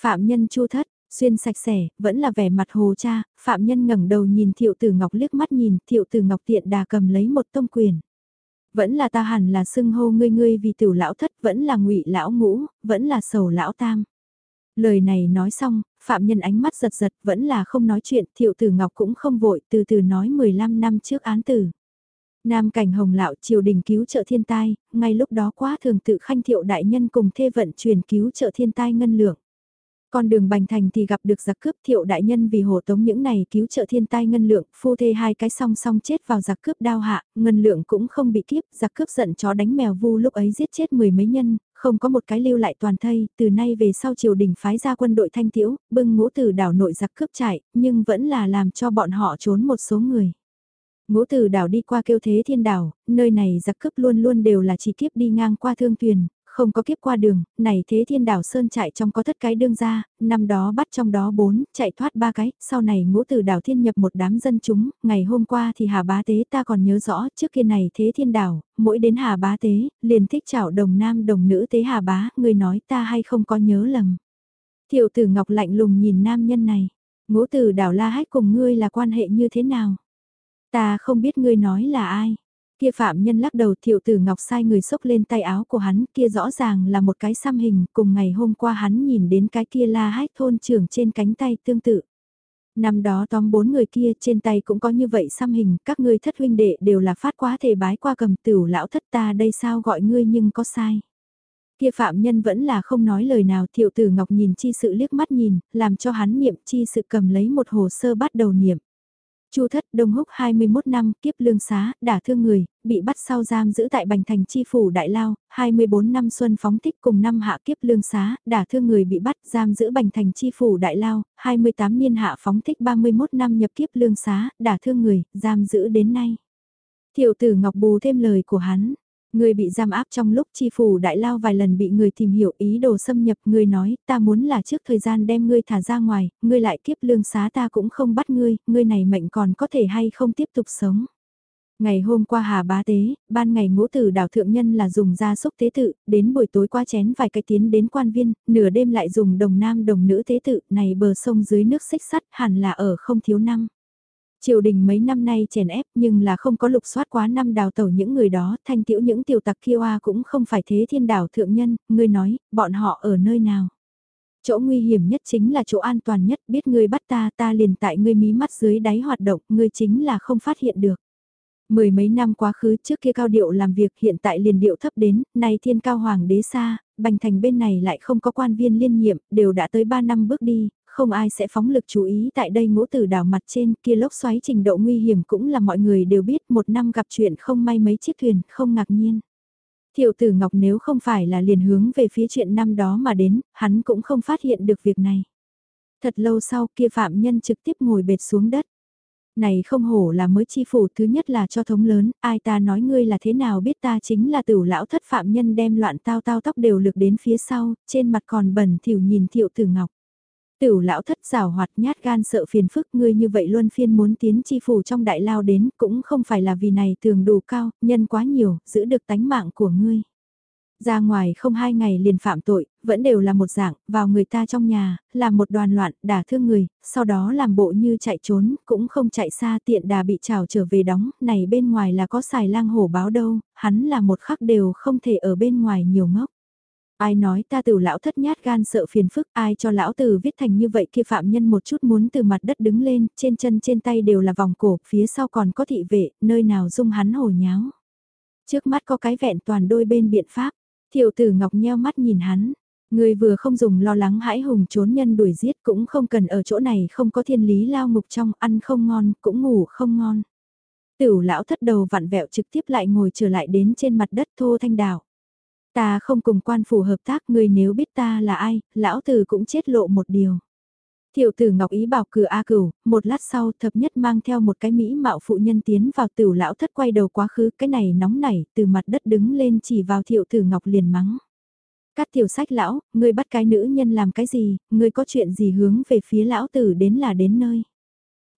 Phạm nhân chu thất, xuyên sạch sẽ, vẫn là vẻ mặt hồ cha, phạm nhân ngẩng đầu nhìn thiệu tử Ngọc liếc mắt nhìn, thiệu tử Ngọc tiện đà cầm lấy một tông quyền. Vẫn là ta hẳn là xưng hô ngươi ngươi vì tiểu lão thất, vẫn là ngụy lão ngũ, vẫn là sầu lão tam. Lời này nói xong, phạm nhân ánh mắt giật giật vẫn là không nói chuyện, thiệu tử ngọc cũng không vội, từ từ nói 15 năm trước án tử. Nam cảnh hồng lạo triều đình cứu trợ thiên tai, ngay lúc đó quá thường tự khanh thiệu đại nhân cùng thê vận truyền cứu trợ thiên tai ngân lượng. Con đường bành thành thì gặp được giặc cướp thiệu đại nhân vì hộ tống những này cứu trợ thiên tai ngân lượng, phu thê hai cái song song chết vào giặc cướp đao hạ, ngân lượng cũng không bị kiếp, giặc cướp giận chó đánh mèo vu lúc ấy giết chết mười mấy nhân, không có một cái lưu lại toàn thây, từ nay về sau triều đình phái ra quân đội thanh tiễu, bưng ngũ từ đảo nội giặc cướp chạy, nhưng vẫn là làm cho bọn họ trốn một số người. Ngũ từ đảo đi qua kêu thế thiên đảo, nơi này giặc cướp luôn luôn đều là chỉ kiếp đi ngang qua thương thuyền, không có kiếp qua đường, này thế thiên đảo sơn chạy trong có thất cái đương ra, năm đó bắt trong đó bốn, chạy thoát ba cái, sau này ngũ tử đảo thiên nhập một đám dân chúng, ngày hôm qua thì hà bá tế ta còn nhớ rõ, trước kia này thế thiên đảo, mỗi đến hà bá tế, liền thích chảo đồng nam đồng nữ tế hà bá, người nói ta hay không có nhớ lầm. Thiệu tử ngọc lạnh lùng nhìn nam nhân này, ngũ tử đảo la hách cùng ngươi là quan hệ như thế nào? Ta không biết ngươi nói là ai. Kia phạm nhân lắc đầu thiệu tử ngọc sai người xốc lên tay áo của hắn kia rõ ràng là một cái xăm hình cùng ngày hôm qua hắn nhìn đến cái kia la hách thôn trưởng trên cánh tay tương tự. Năm đó tóm bốn người kia trên tay cũng có như vậy xăm hình, các ngươi thất huynh đệ đều là phát quá thể bái qua cầm tửu lão thất ta đây sao gọi ngươi nhưng có sai. Kia phạm nhân vẫn là không nói lời nào thiệu tử ngọc nhìn chi sự liếc mắt nhìn, làm cho hắn niệm chi sự cầm lấy một hồ sơ bắt đầu niệm. Chu thất đông húc 21 năm kiếp lương xá, đả thương người, bị bắt sau giam giữ tại Bành Thành Chi Phủ Đại Lao, 24 năm xuân phóng thích cùng năm hạ kiếp lương xá, đả thương người bị bắt giam giữ Bành Thành Chi Phủ Đại Lao, 28 niên hạ phóng thích 31 năm nhập kiếp lương xá, đả thương người, giam giữ đến nay. tiểu tử Ngọc bù thêm lời của hắn, Người bị giam áp trong lúc chi phủ đại lao vài lần bị người tìm hiểu ý đồ xâm nhập, người nói, ta muốn là trước thời gian đem ngươi thả ra ngoài, ngươi lại kiếp lương xá ta cũng không bắt ngươi, ngươi này mệnh còn có thể hay không tiếp tục sống. Ngày hôm qua hà bá tế, ban ngày ngũ tử đảo thượng nhân là dùng gia súc tế tự, đến buổi tối qua chén vài cái tiến đến quan viên, nửa đêm lại dùng đồng nam đồng nữ tế tự, này bờ sông dưới nước xích sắt hẳn là ở không thiếu năm. Triều đình mấy năm nay chèn ép nhưng là không có lục soát quá năm đào tẩu những người đó, thanh tiểu những tiểu tặc kia cũng không phải thế thiên đảo thượng nhân, ngươi nói, bọn họ ở nơi nào. Chỗ nguy hiểm nhất chính là chỗ an toàn nhất, biết ngươi bắt ta ta liền tại ngươi mí mắt dưới đáy hoạt động, ngươi chính là không phát hiện được. Mười mấy năm quá khứ trước kia cao điệu làm việc hiện tại liền điệu thấp đến, nay thiên cao hoàng đế xa, bành thành bên này lại không có quan viên liên nhiệm, đều đã tới ba năm bước đi, không ai sẽ phóng lực chú ý tại đây ngũ tử đảo mặt trên kia lốc xoáy trình độ nguy hiểm cũng là mọi người đều biết một năm gặp chuyện không may mấy chiếc thuyền không ngạc nhiên. Thiệu tử Ngọc nếu không phải là liền hướng về phía chuyện năm đó mà đến, hắn cũng không phát hiện được việc này. Thật lâu sau kia phạm nhân trực tiếp ngồi bệt xuống đất. Này không hổ là mới chi phủ thứ nhất là cho thống lớn, ai ta nói ngươi là thế nào biết ta chính là tử lão thất phạm nhân đem loạn tao tao tóc đều lực đến phía sau, trên mặt còn bẩn thỉu nhìn thiệu tử ngọc. Tửu lão thất rào hoạt nhát gan sợ phiền phức ngươi như vậy luôn phiên muốn tiến chi phủ trong đại lao đến cũng không phải là vì này tường đủ cao, nhân quá nhiều, giữ được tánh mạng của ngươi. Ra ngoài không hai ngày liền phạm tội, vẫn đều là một dạng, vào người ta trong nhà, làm một đoàn loạn, đả thương người, sau đó làm bộ như chạy trốn, cũng không chạy xa tiện đà bị trào trở về đóng, này bên ngoài là có xài lang hổ báo đâu, hắn là một khắc đều không thể ở bên ngoài nhiều ngốc. Ai nói ta tử lão thất nhát gan sợ phiền phức, ai cho lão tử viết thành như vậy kia phạm nhân một chút muốn từ mặt đất đứng lên, trên chân trên tay đều là vòng cổ, phía sau còn có thị vệ, nơi nào dung hắn hồ nháo. Trước mắt có cái vẹn toàn đôi bên biện pháp, thiệu tử ngọc nheo mắt nhìn hắn, người vừa không dùng lo lắng hãi hùng trốn nhân đuổi giết cũng không cần ở chỗ này không có thiên lý lao ngục trong ăn không ngon, cũng ngủ không ngon. Tửu lão thất đầu vặn vẹo trực tiếp lại ngồi trở lại đến trên mặt đất thô thanh đảo. Ta không cùng quan phủ hợp tác người nếu biết ta là ai, lão tử cũng chết lộ một điều. tiểu tử Ngọc Ý bảo cửa A cửu, một lát sau thập nhất mang theo một cái mỹ mạo phụ nhân tiến vào tiểu lão thất quay đầu quá khứ, cái này nóng nảy, từ mặt đất đứng lên chỉ vào tiểu tử Ngọc liền mắng. các tiểu sách lão, ngươi bắt cái nữ nhân làm cái gì, ngươi có chuyện gì hướng về phía lão tử đến là đến nơi.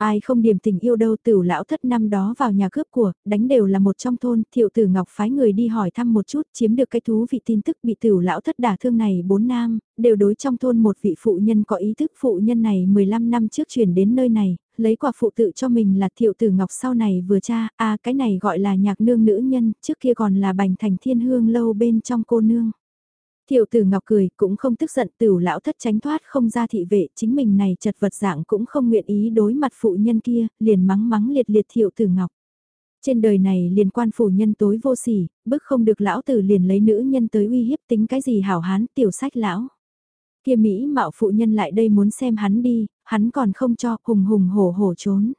Ai không điểm tình yêu đâu tiểu lão thất năm đó vào nhà cướp của, đánh đều là một trong thôn, thiệu tử ngọc phái người đi hỏi thăm một chút, chiếm được cái thú vị tin tức bị tiểu lão thất đả thương này bốn nam, đều đối trong thôn một vị phụ nhân có ý thức phụ nhân này 15 năm trước chuyển đến nơi này, lấy quả phụ tự cho mình là thiệu tử ngọc sau này vừa cha, a à, cái này gọi là nhạc nương nữ nhân, trước kia còn là bành thành thiên hương lâu bên trong cô nương. Thiệu tử ngọc cười, cũng không tức giận tử lão thất tránh thoát không ra thị vệ, chính mình này chật vật dạng cũng không nguyện ý đối mặt phụ nhân kia, liền mắng mắng liệt liệt thiệu tử ngọc. Trên đời này liền quan phủ nhân tối vô sỉ, bức không được lão tử liền lấy nữ nhân tới uy hiếp tính cái gì hảo hán tiểu sách lão. Kia Mỹ mạo phụ nhân lại đây muốn xem hắn đi, hắn còn không cho hùng hùng hổ hổ trốn.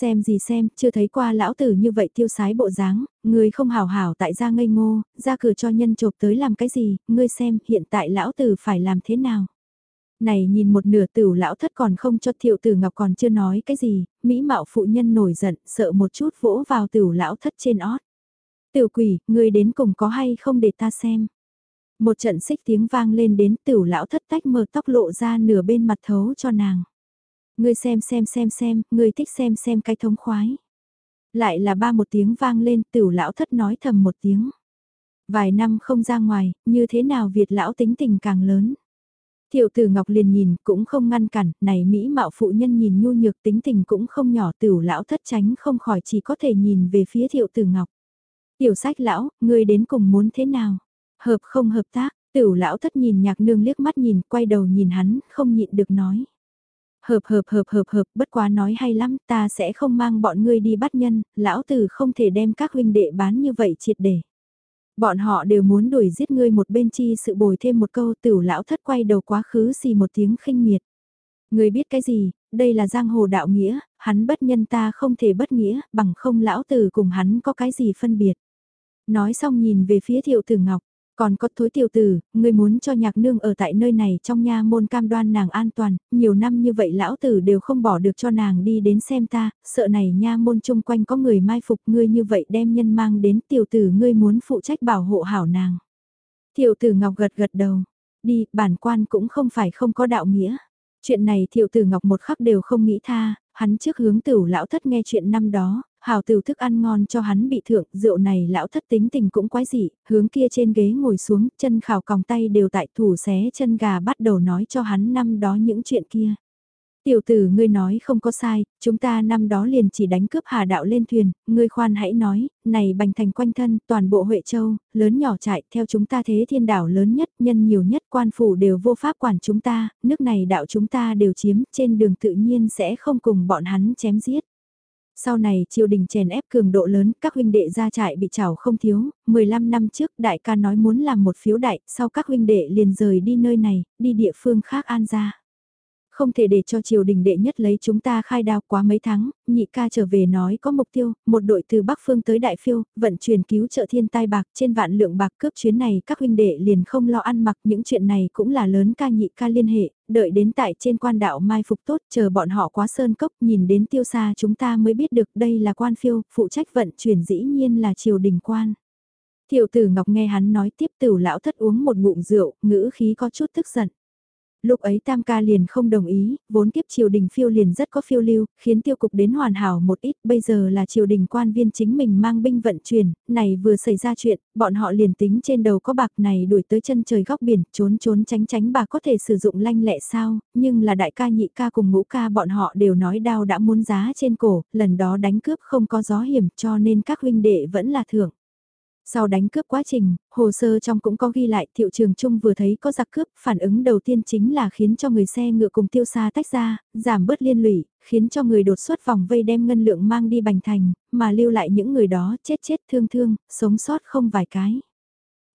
Xem gì xem, chưa thấy qua lão tử như vậy tiêu sái bộ dáng, người không hào hảo tại gia ngây ngô, ra cửa cho nhân chộp tới làm cái gì, ngươi xem hiện tại lão tử phải làm thế nào. Này nhìn một nửa tử lão thất còn không cho thiệu tử ngọc còn chưa nói cái gì, mỹ mạo phụ nhân nổi giận, sợ một chút vỗ vào tử lão thất trên ót. Tiểu quỷ, ngươi đến cùng có hay không để ta xem. Một trận xích tiếng vang lên đến tử lão thất tách mờ tóc lộ ra nửa bên mặt thấu cho nàng. Ngươi xem xem xem xem, ngươi thích xem xem cái thống khoái. Lại là ba một tiếng vang lên, tiểu lão thất nói thầm một tiếng. Vài năm không ra ngoài, như thế nào Việt lão tính tình càng lớn. Thiệu tử Ngọc liền nhìn, cũng không ngăn cản, này Mỹ mạo phụ nhân nhìn nhu nhược tính tình cũng không nhỏ tiểu lão thất tránh không khỏi chỉ có thể nhìn về phía thiệu tử Ngọc. Tiểu sách lão, ngươi đến cùng muốn thế nào? Hợp không hợp tác, tiểu lão thất nhìn nhạc nương liếc mắt nhìn, quay đầu nhìn hắn, không nhịn được nói. Hợp hợp hợp hợp hợp, bất quá nói hay lắm, ta sẽ không mang bọn ngươi đi bắt nhân, lão tử không thể đem các huynh đệ bán như vậy triệt để. Bọn họ đều muốn đuổi giết ngươi một bên chi sự bồi thêm một câu tiểu lão thất quay đầu quá khứ xì một tiếng khinh miệt. Ngươi biết cái gì, đây là giang hồ đạo nghĩa, hắn bất nhân ta không thể bất nghĩa, bằng không lão tử cùng hắn có cái gì phân biệt. Nói xong nhìn về phía thiệu tử ngọc, còn có thối tiểu tử, ngươi muốn cho nhạc nương ở tại nơi này trong nha môn cam đoan nàng an toàn, nhiều năm như vậy lão tử đều không bỏ được cho nàng đi đến xem ta, sợ này nha môn chung quanh có người mai phục ngươi như vậy đem nhân mang đến tiểu tử ngươi muốn phụ trách bảo hộ hảo nàng. Tiểu tử ngọc gật gật đầu, đi, bản quan cũng không phải không có đạo nghĩa. Chuyện này thiệu tử ngọc một khắc đều không nghĩ tha, hắn trước hướng tử lão thất nghe chuyện năm đó, hào tử thức ăn ngon cho hắn bị thượng, rượu này lão thất tính tình cũng quái dị, hướng kia trên ghế ngồi xuống, chân khảo còng tay đều tại thủ xé chân gà bắt đầu nói cho hắn năm đó những chuyện kia. Tiểu tử ngươi nói không có sai, chúng ta năm đó liền chỉ đánh cướp hà đạo lên thuyền, ngươi khoan hãy nói, này bành thành quanh thân, toàn bộ Huệ Châu, lớn nhỏ trại, theo chúng ta thế thiên đảo lớn nhất, nhân nhiều nhất, quan phủ đều vô pháp quản chúng ta, nước này đạo chúng ta đều chiếm, trên đường tự nhiên sẽ không cùng bọn hắn chém giết. Sau này triều đình chèn ép cường độ lớn, các huynh đệ ra trại bị trảo không thiếu, 15 năm trước đại ca nói muốn làm một phiếu đại, sau các huynh đệ liền rời đi nơi này, đi địa phương khác an ra không thể để cho triều đình đệ nhất lấy chúng ta khai đao quá mấy tháng, nhị ca trở về nói có mục tiêu, một đội từ Bắc Phương tới Đại Phiêu, vận chuyển cứu trợ thiên tai bạc trên vạn lượng bạc cướp chuyến này các huynh đệ liền không lo ăn mặc những chuyện này cũng là lớn ca nhị ca liên hệ, đợi đến tại trên quan đạo mai phục tốt chờ bọn họ quá sơn cốc nhìn đến tiêu xa chúng ta mới biết được đây là quan phiêu, phụ trách vận chuyển dĩ nhiên là triều đình quan. Tiểu tử Ngọc nghe hắn nói tiếp tử lão thất uống một ngụm rượu, ngữ khí có chút tức giận. Lúc ấy Tam ca liền không đồng ý, vốn kiếp triều đình phiêu liền rất có phiêu lưu, khiến tiêu cục đến hoàn hảo một ít, bây giờ là triều đình quan viên chính mình mang binh vận chuyển, này vừa xảy ra chuyện, bọn họ liền tính trên đầu có bạc này đuổi tới chân trời góc biển, trốn trốn tránh tránh bà có thể sử dụng lanh lẹ sao, nhưng là đại ca nhị ca cùng ngũ ca bọn họ đều nói đau đã muốn giá trên cổ, lần đó đánh cướp không có gió hiểm cho nên các huynh đệ vẫn là thưởng. Sau đánh cướp quá trình, hồ sơ trong cũng có ghi lại thiệu trường trung vừa thấy có giặc cướp, phản ứng đầu tiên chính là khiến cho người xe ngựa cùng tiêu xa tách ra, giảm bớt liên lụy, khiến cho người đột xuất vòng vây đem ngân lượng mang đi bành thành, mà lưu lại những người đó chết chết thương thương, sống sót không vài cái.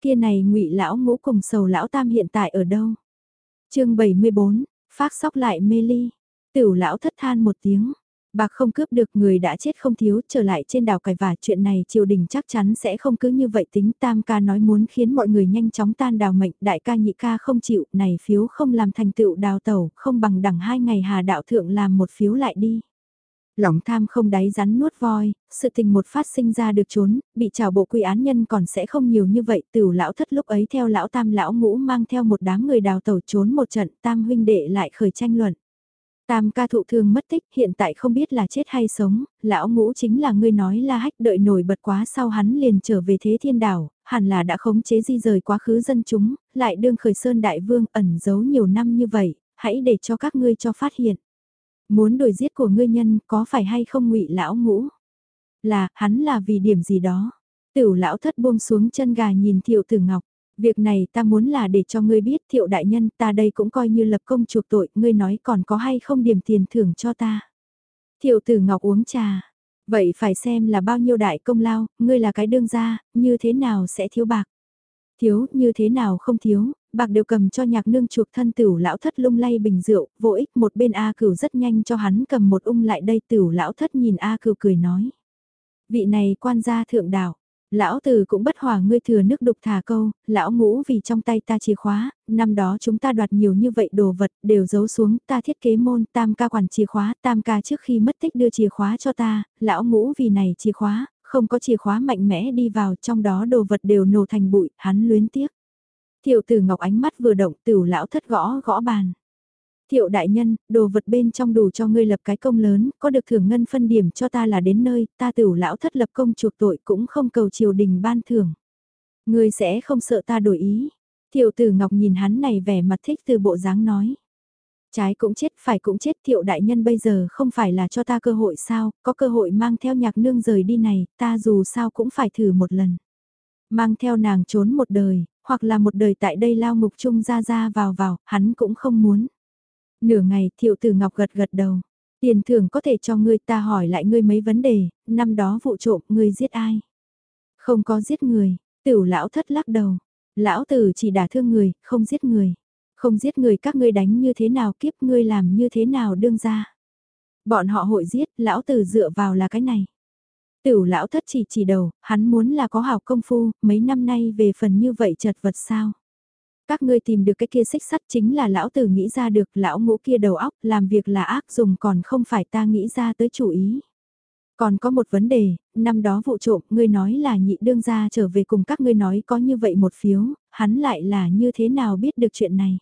Kia này ngụy lão ngũ cùng sầu lão tam hiện tại ở đâu? chương 74, phát sóc lại mê ly, tiểu lão thất than một tiếng. Bạc không cướp được người đã chết không thiếu, trở lại trên đảo cải vả chuyện này triều đình chắc chắn sẽ không cứ như vậy tính tam ca nói muốn khiến mọi người nhanh chóng tan đào mệnh, đại ca nhị ca không chịu, này phiếu không làm thành tựu đào tẩu, không bằng đẳng hai ngày hà đạo thượng làm một phiếu lại đi. Lòng tham không đáy rắn nuốt voi, sự tình một phát sinh ra được trốn, bị trào bộ quy án nhân còn sẽ không nhiều như vậy, tiểu lão thất lúc ấy theo lão tam lão ngũ mang theo một đám người đào tẩu trốn một trận, tam huynh đệ lại khởi tranh luận. Tam ca thụ thương mất tích, hiện tại không biết là chết hay sống, lão ngũ chính là ngươi nói la hách đợi nổi bật quá sau hắn liền trở về thế thiên đảo, hẳn là đã khống chế di rời quá khứ dân chúng, lại đương khởi sơn đại vương ẩn giấu nhiều năm như vậy, hãy để cho các ngươi cho phát hiện. Muốn đuổi giết của ngươi nhân có phải hay không ngụy lão ngũ? Là, hắn là vì điểm gì đó. Tiểu lão thất buông xuống chân gà nhìn thiệu tử ngọc. Việc này ta muốn là để cho ngươi biết thiệu đại nhân ta đây cũng coi như lập công chuộc tội, ngươi nói còn có hay không điểm tiền thưởng cho ta. Thiệu tử ngọc uống trà, vậy phải xem là bao nhiêu đại công lao, ngươi là cái đương gia, như thế nào sẽ thiếu bạc. Thiếu, như thế nào không thiếu, bạc đều cầm cho nhạc nương chuộc thân tửu lão thất lung lay bình rượu, vô ích một bên A cửu rất nhanh cho hắn cầm một ung lại đây tửu lão thất nhìn A cửu cười nói. Vị này quan gia thượng đạo Lão tử cũng bất hòa ngươi thừa nước đục thả câu, lão ngũ vì trong tay ta chìa khóa, năm đó chúng ta đoạt nhiều như vậy đồ vật đều giấu xuống, ta thiết kế môn, tam ca quản chìa khóa, tam ca trước khi mất tích đưa chìa khóa cho ta, lão ngũ vì này chìa khóa, không có chìa khóa mạnh mẽ đi vào trong đó đồ vật đều nổ thành bụi, hắn luyến tiếc. Thiệu tử ngọc ánh mắt vừa động tử lão thất gõ gõ bàn. Thiệu đại nhân, đồ vật bên trong đủ cho ngươi lập cái công lớn, có được thưởng ngân phân điểm cho ta là đến nơi, ta tửu lão thất lập công chuộc tội cũng không cầu triều đình ban thưởng. Ngươi sẽ không sợ ta đổi ý. Thiệu tử ngọc nhìn hắn này vẻ mặt thích từ bộ dáng nói. Trái cũng chết, phải cũng chết, thiệu đại nhân bây giờ không phải là cho ta cơ hội sao, có cơ hội mang theo nhạc nương rời đi này, ta dù sao cũng phải thử một lần. Mang theo nàng trốn một đời, hoặc là một đời tại đây lao ngục chung ra ra vào vào, hắn cũng không muốn. Nửa ngày thiệu tử ngọc gật gật đầu. Tiền thưởng có thể cho ngươi ta hỏi lại ngươi mấy vấn đề, năm đó vụ trộm ngươi giết ai? Không có giết người, tiểu lão thất lắc đầu. Lão tử chỉ đả thương người, không giết người. Không giết người các ngươi đánh như thế nào kiếp ngươi làm như thế nào đương ra. Bọn họ hội giết, lão tử dựa vào là cái này. Tiểu lão thất chỉ chỉ đầu, hắn muốn là có hào công phu, mấy năm nay về phần như vậy chật vật sao. Các ngươi tìm được cái kia xích sắt chính là lão tử nghĩ ra được lão ngũ kia đầu óc làm việc là ác dùng còn không phải ta nghĩ ra tới chủ ý. Còn có một vấn đề, năm đó vụ trộm, ngươi nói là nhị đương gia trở về cùng các ngươi nói có như vậy một phiếu, hắn lại là như thế nào biết được chuyện này.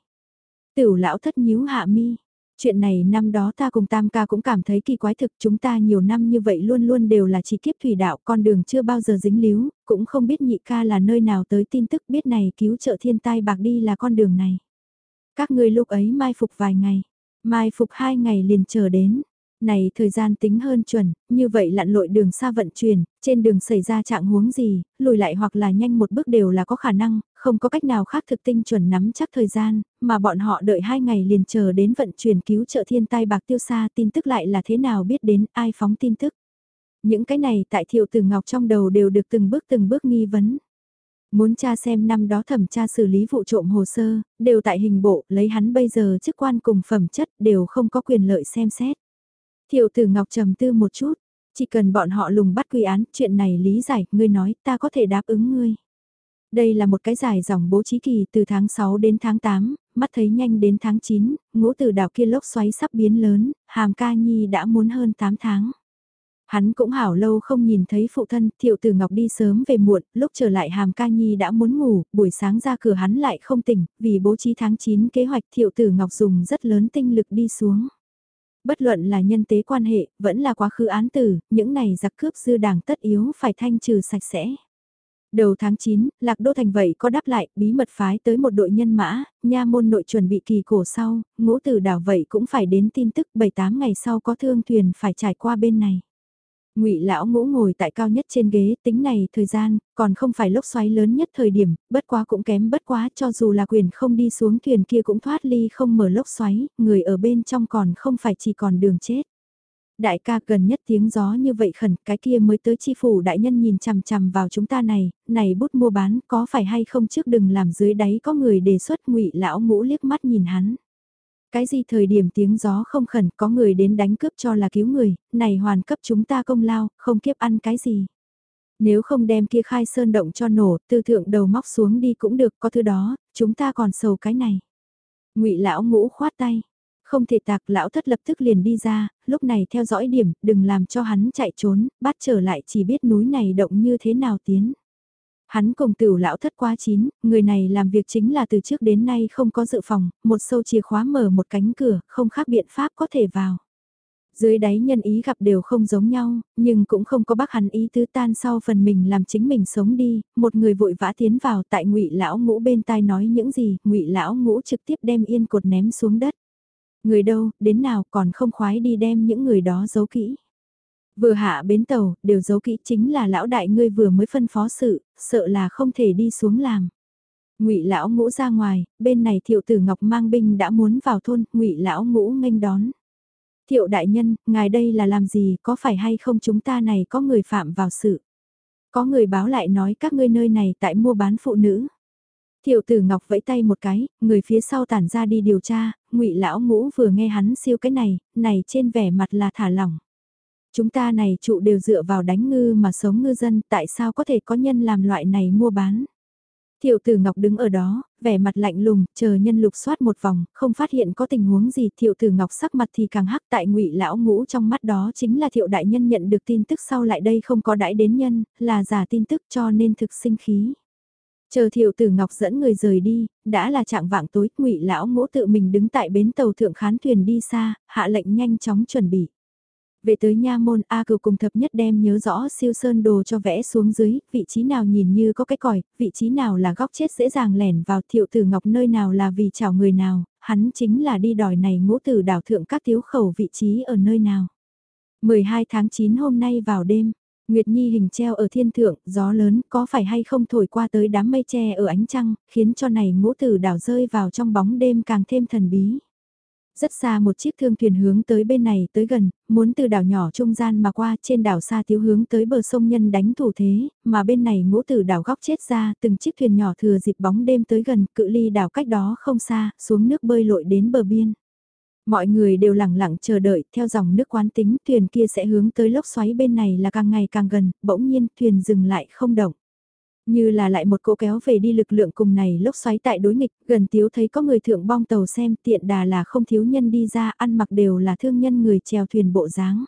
Tiểu lão thất nhíu hạ mi, Chuyện này năm đó ta cùng Tam ca cũng cảm thấy kỳ quái thực chúng ta nhiều năm như vậy luôn luôn đều là chỉ kiếp thủy đạo con đường chưa bao giờ dính líu, cũng không biết nhị ca là nơi nào tới tin tức biết này cứu trợ thiên tai bạc đi là con đường này. Các ngươi lúc ấy mai phục vài ngày, mai phục hai ngày liền chờ đến, này thời gian tính hơn chuẩn, như vậy lặn lội đường xa vận chuyển, trên đường xảy ra trạng huống gì, lùi lại hoặc là nhanh một bước đều là có khả năng, không có cách nào khác thực tinh chuẩn nắm chắc thời gian, mà bọn họ đợi hai ngày liền chờ đến vận chuyển cứu trợ thiên tai bạc tiêu xa tin tức lại là thế nào biết đến ai phóng tin tức. Những cái này tại thiệu từ ngọc trong đầu đều được từng bước từng bước nghi vấn. Muốn tra xem năm đó thẩm tra xử lý vụ trộm hồ sơ, đều tại hình bộ, lấy hắn bây giờ chức quan cùng phẩm chất đều không có quyền lợi xem xét. Thiệu tử Ngọc trầm tư một chút, chỉ cần bọn họ lùng bắt quy án, chuyện này lý giải, ngươi nói, ta có thể đáp ứng ngươi. Đây là một cái dài dòng bố trí kỳ từ tháng 6 đến tháng 8, mắt thấy nhanh đến tháng 9, ngũ từ đảo kia lốc xoáy sắp biến lớn, hàm ca nhi đã muốn hơn 8 tháng. Hắn cũng hảo lâu không nhìn thấy phụ thân, thiệu tử ngọc đi sớm về muộn, lúc trở lại hàm ca nhi đã muốn ngủ, buổi sáng ra cửa hắn lại không tỉnh, vì bố trí tháng 9 kế hoạch thiệu tử ngọc dùng rất lớn tinh lực đi xuống. Bất luận là nhân tế quan hệ, vẫn là quá khứ án tử, những này giặc cướp dư đảng tất yếu phải thanh trừ sạch sẽ. Đầu tháng 9, Lạc Đô Thành vậy có đáp lại, bí mật phái tới một đội nhân mã, nha môn nội chuẩn bị kỳ cổ sau, ngũ tử đảo vậy cũng phải đến tin tức 7-8 ngày sau có thương thuyền phải trải qua bên này. Ngụy lão ngũ ngồi tại cao nhất trên ghế, tính này thời gian, còn không phải lốc xoáy lớn nhất thời điểm, bất quá cũng kém bất quá cho dù là quyền không đi xuống thuyền kia cũng thoát ly không mở lốc xoáy, người ở bên trong còn không phải chỉ còn đường chết. Đại ca gần nhất tiếng gió như vậy khẩn, cái kia mới tới chi phủ đại nhân nhìn chằm chằm vào chúng ta này, này bút mua bán có phải hay không trước đừng làm dưới đáy có người đề xuất ngụy lão ngũ liếc mắt nhìn hắn. Cái gì thời điểm tiếng gió không khẩn có người đến đánh cướp cho là cứu người, này hoàn cấp chúng ta công lao, không kiếp ăn cái gì. Nếu không đem kia khai sơn động cho nổ, tư thượng đầu móc xuống đi cũng được, có thứ đó, chúng ta còn sầu cái này. ngụy lão ngũ khoát tay, không thể tạc lão thất lập tức liền đi ra, lúc này theo dõi điểm, đừng làm cho hắn chạy trốn, bắt trở lại chỉ biết núi này động như thế nào tiến. Hắn cùng tiểu lão thất quá chín, người này làm việc chính là từ trước đến nay không có dự phòng, một sâu chìa khóa mở một cánh cửa, không khác biện pháp có thể vào. Dưới đáy nhân ý gặp đều không giống nhau, nhưng cũng không có bác hắn ý tứ tan sau phần mình làm chính mình sống đi, một người vội vã tiến vào tại ngụy lão ngũ bên tai nói những gì, ngụy lão ngũ trực tiếp đem yên cột ném xuống đất. Người đâu, đến nào còn không khoái đi đem những người đó giấu kỹ. Vừa hạ bến tàu, đều giấu kỹ chính là lão đại ngươi vừa mới phân phó sự, sợ là không thể đi xuống làm. Ngụy lão ngũ ra ngoài, bên này Thiệu Tử Ngọc mang binh đã muốn vào thôn, Ngụy lão ngũ nghênh đón. Thiệu đại nhân, ngài đây là làm gì, có phải hay không chúng ta này có người phạm vào sự? Có người báo lại nói các ngươi nơi này tại mua bán phụ nữ. Thiệu tử Ngọc vẫy tay một cái, người phía sau tản ra đi điều tra, ngụy lão ngũ vừa nghe hắn siêu cái này, này trên vẻ mặt là thả lỏng. Chúng ta này trụ đều dựa vào đánh ngư mà sống ngư dân, tại sao có thể có nhân làm loại này mua bán? Thiệu tử Ngọc đứng ở đó, vẻ mặt lạnh lùng, chờ nhân lục soát một vòng, không phát hiện có tình huống gì. Thiệu tử Ngọc sắc mặt thì càng hắc tại ngụy lão ngũ trong mắt đó chính là thiệu đại nhân nhận được tin tức sau lại đây không có đãi đến nhân, là giả tin tức cho nên thực sinh khí. Chờ thiệu tử Ngọc dẫn người rời đi, đã là trạng vạng tối, ngụy lão ngũ tự mình đứng tại bến tàu thượng khán thuyền đi xa, hạ lệnh nhanh chóng chuẩn bị. Về tới nha môn A cửu cùng thập nhất đem nhớ rõ siêu sơn đồ cho vẽ xuống dưới, vị trí nào nhìn như có cái còi, vị trí nào là góc chết dễ dàng lẻn vào thiệu tử ngọc nơi nào là vì chào người nào, hắn chính là đi đòi này ngũ tử đảo thượng các thiếu khẩu vị trí ở nơi nào. 12 tháng 9 hôm nay vào đêm, Nguyệt Nhi hình treo ở thiên thượng, gió lớn có phải hay không thổi qua tới đám mây tre ở ánh trăng, khiến cho này ngũ tử đảo rơi vào trong bóng đêm càng thêm thần bí. Rất xa một chiếc thương thuyền hướng tới bên này tới gần, muốn từ đảo nhỏ trung gian mà qua trên đảo xa thiếu hướng tới bờ sông nhân đánh thủ thế, mà bên này ngũ tử đảo góc chết ra từng chiếc thuyền nhỏ thừa dịp bóng đêm tới gần cự ly đảo cách đó không xa, xuống nước bơi lội đến bờ biên. Mọi người đều lặng lặng chờ đợi, theo dòng nước quán tính, thuyền kia sẽ hướng tới lốc xoáy bên này là càng ngày càng gần, bỗng nhiên thuyền dừng lại không động. Như là lại một cỗ kéo về đi lực lượng cùng này lốc xoáy tại đối nghịch, gần tiếu thấy có người thượng bong tàu xem tiện đà là không thiếu nhân đi ra ăn mặc đều là thương nhân người chèo thuyền bộ dáng.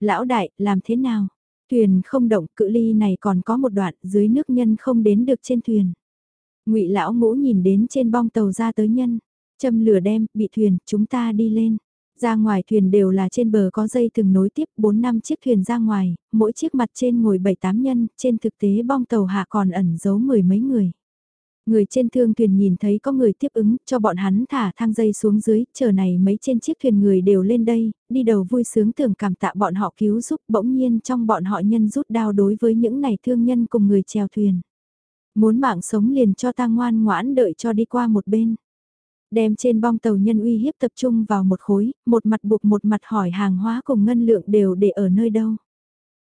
Lão đại, làm thế nào? Thuyền không động, cự ly này còn có một đoạn dưới nước nhân không đến được trên thuyền. ngụy lão ngũ nhìn đến trên bong tàu ra tới nhân, châm lửa đem, bị thuyền, chúng ta đi lên. Ra ngoài thuyền đều là trên bờ có dây từng nối tiếp 4 năm chiếc thuyền ra ngoài, mỗi chiếc mặt trên ngồi 7-8 nhân, trên thực tế bong tàu hạ còn ẩn giấu mười mấy người. Người trên thương thuyền nhìn thấy có người tiếp ứng, cho bọn hắn thả thang dây xuống dưới, chờ này mấy trên chiếc thuyền người đều lên đây, đi đầu vui sướng tưởng cảm tạ bọn họ cứu giúp, bỗng nhiên trong bọn họ nhân rút đao đối với những này thương nhân cùng người chèo thuyền. Muốn mạng sống liền cho ta ngoan ngoãn đợi cho đi qua một bên đem trên bong tàu nhân uy hiếp tập trung vào một khối, một mặt buộc một mặt hỏi hàng hóa cùng ngân lượng đều để ở nơi đâu.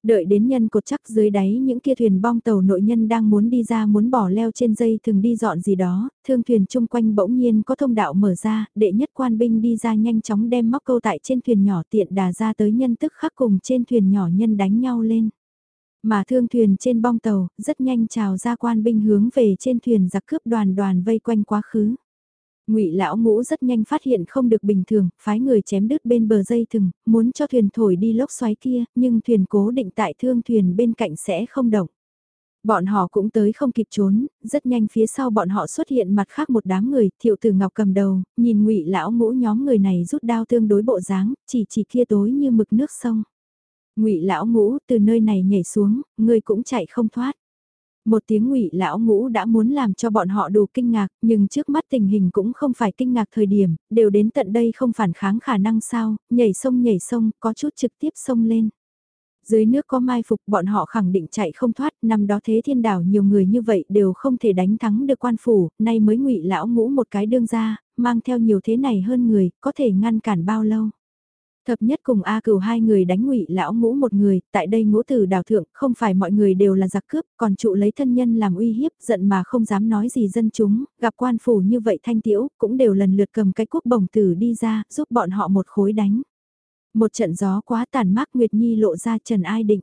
Đợi đến nhân cột chắc dưới đáy những kia thuyền bong tàu nội nhân đang muốn đi ra muốn bỏ leo trên dây thường đi dọn gì đó, thương thuyền chung quanh bỗng nhiên có thông đạo mở ra, đệ nhất quan binh đi ra nhanh chóng đem móc câu tại trên thuyền nhỏ tiện đà ra tới nhân tức khắc cùng trên thuyền nhỏ nhân đánh nhau lên. Mà thương thuyền trên bong tàu, rất nhanh trào ra quan binh hướng về trên thuyền giặc cướp đoàn đoàn vây quanh quá khứ ngụy lão ngũ rất nhanh phát hiện không được bình thường, phái người chém đứt bên bờ dây thừng, muốn cho thuyền thổi đi lốc xoáy kia, nhưng thuyền cố định tại thương thuyền bên cạnh sẽ không động. Bọn họ cũng tới không kịp trốn, rất nhanh phía sau bọn họ xuất hiện mặt khác một đám người, thiệu tử ngọc cầm đầu, nhìn ngụy lão ngũ nhóm người này rút đao tương đối bộ dáng, chỉ chỉ kia tối như mực nước sông. ngụy lão ngũ từ nơi này nhảy xuống, người cũng chạy không thoát. Một tiếng ngụy lão ngũ đã muốn làm cho bọn họ đủ kinh ngạc, nhưng trước mắt tình hình cũng không phải kinh ngạc thời điểm, đều đến tận đây không phản kháng khả năng sao, nhảy sông nhảy sông, có chút trực tiếp sông lên. Dưới nước có mai phục bọn họ khẳng định chạy không thoát, năm đó thế thiên đảo nhiều người như vậy đều không thể đánh thắng được quan phủ, nay mới ngụy lão ngũ một cái đương ra, mang theo nhiều thế này hơn người, có thể ngăn cản bao lâu. Thập nhất cùng A cửu hai người đánh ngụy lão ngũ một người, tại đây ngũ tử đào thượng, không phải mọi người đều là giặc cướp, còn trụ lấy thân nhân làm uy hiếp, giận mà không dám nói gì dân chúng, gặp quan phủ như vậy thanh tiễu, cũng đều lần lượt cầm cái quốc bổng tử đi ra, giúp bọn họ một khối đánh. Một trận gió quá tàn mát Nguyệt Nhi lộ ra Trần Ai Định.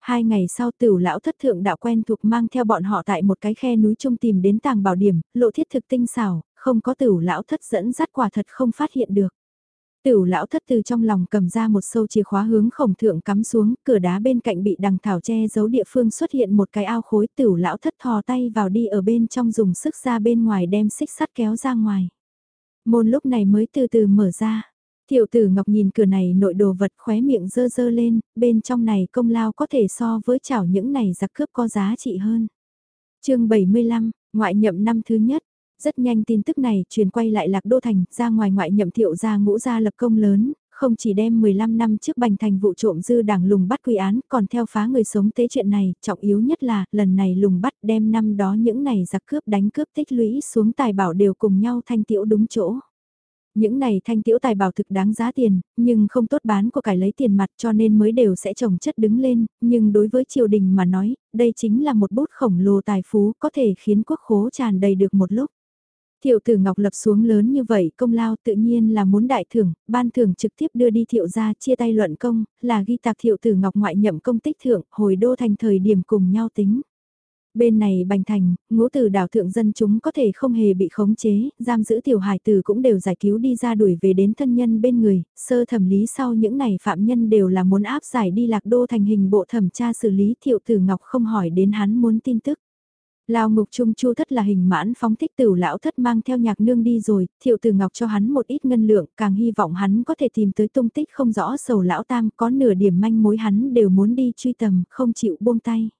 Hai ngày sau tử lão thất thượng đạo quen thuộc mang theo bọn họ tại một cái khe núi trung tìm đến tàng bảo điểm, lộ thiết thực tinh xảo, không có tử lão thất dẫn dắt quả thật không phát hiện được. Tửu lão thất từ trong lòng cầm ra một sâu chìa khóa hướng khổng thượng cắm xuống, cửa đá bên cạnh bị đằng thảo che giấu địa phương xuất hiện một cái ao khối tửu lão thất thò tay vào đi ở bên trong dùng sức ra bên ngoài đem xích sắt kéo ra ngoài. Môn lúc này mới từ từ mở ra. Tiểu tử Ngọc nhìn cửa này nội đồ vật khóe miệng dơ dơ lên, bên trong này công lao có thể so với chảo những này giặc cướp có giá trị hơn. chương 75, ngoại nhậm năm thứ nhất, rất nhanh tin tức này truyền quay lại Lạc Đô Thành, ra ngoài ngoại nhậm thiệu ra ngũ gia lập công lớn, không chỉ đem 15 năm trước bành thành vụ trộm dư đảng lùng bắt quy án, còn theo phá người sống tế chuyện này, trọng yếu nhất là, lần này lùng bắt đem năm đó những này giặc cướp đánh cướp tích lũy xuống tài bảo đều cùng nhau thanh tiễu đúng chỗ. Những này thanh tiễu tài bảo thực đáng giá tiền, nhưng không tốt bán của cải lấy tiền mặt cho nên mới đều sẽ trồng chất đứng lên, nhưng đối với triều đình mà nói, đây chính là một bút khổng lồ tài phú có thể khiến quốc khố tràn đầy được một lúc. Thiệu tử Ngọc lập xuống lớn như vậy công lao tự nhiên là muốn đại thưởng, ban thưởng trực tiếp đưa đi thiệu ra chia tay luận công, là ghi tạc thiệu tử Ngọc ngoại nhậm công tích thưởng, hồi đô thành thời điểm cùng nhau tính. Bên này bành thành, ngũ tử đảo thượng dân chúng có thể không hề bị khống chế, giam giữ tiểu hải tử cũng đều giải cứu đi ra đuổi về đến thân nhân bên người, sơ thẩm lý sau những này phạm nhân đều là muốn áp giải đi lạc đô thành hình bộ thẩm tra xử lý thiệu tử Ngọc không hỏi đến hắn muốn tin tức. Lao ngục trung chu thất là hình mãn phóng thích tử lão thất mang theo nhạc nương đi rồi, thiệu tử ngọc cho hắn một ít ngân lượng, càng hy vọng hắn có thể tìm tới tung tích không rõ sầu lão tam, có nửa điểm manh mối hắn đều muốn đi truy tầm, không chịu buông tay.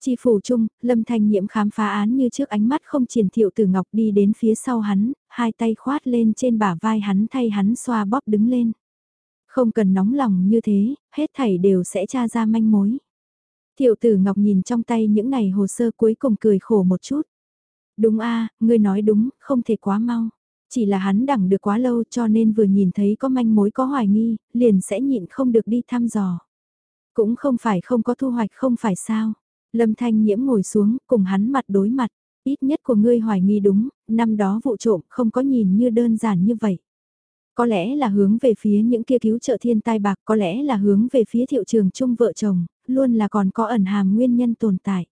Chi phủ chung, lâm thanh nhiễm khám phá án như trước ánh mắt không triển thiệu tử ngọc đi đến phía sau hắn, hai tay khoát lên trên bả vai hắn thay hắn xoa bóp đứng lên. Không cần nóng lòng như thế, hết thảy đều sẽ tra ra manh mối. Thiệu tử Ngọc nhìn trong tay những này hồ sơ cuối cùng cười khổ một chút. Đúng a ngươi nói đúng, không thể quá mau. Chỉ là hắn đẳng được quá lâu cho nên vừa nhìn thấy có manh mối có hoài nghi, liền sẽ nhịn không được đi thăm dò. Cũng không phải không có thu hoạch không phải sao. Lâm Thanh Nhiễm ngồi xuống, cùng hắn mặt đối mặt. Ít nhất của ngươi hoài nghi đúng, năm đó vụ trộm không có nhìn như đơn giản như vậy. Có lẽ là hướng về phía những kia cứu trợ thiên tai bạc, có lẽ là hướng về phía thiệu trường chung vợ chồng, luôn là còn có ẩn hàm nguyên nhân tồn tại.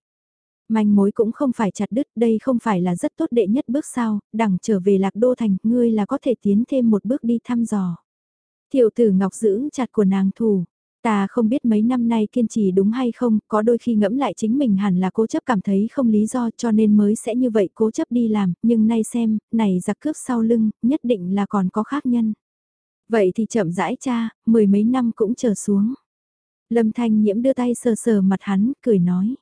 Manh mối cũng không phải chặt đứt, đây không phải là rất tốt đệ nhất bước sau, đằng trở về lạc đô thành, ngươi là có thể tiến thêm một bước đi thăm dò. Thiệu tử ngọc giữ chặt của nàng thủ, Ta không biết mấy năm nay kiên trì đúng hay không, có đôi khi ngẫm lại chính mình hẳn là cố chấp cảm thấy không lý do cho nên mới sẽ như vậy cố chấp đi làm, nhưng nay xem, này giặc cướp sau lưng, nhất định là còn có khác nhân. Vậy thì chậm rãi cha, mười mấy năm cũng chờ xuống. Lâm Thanh Nhiễm đưa tay sờ sờ mặt hắn, cười nói.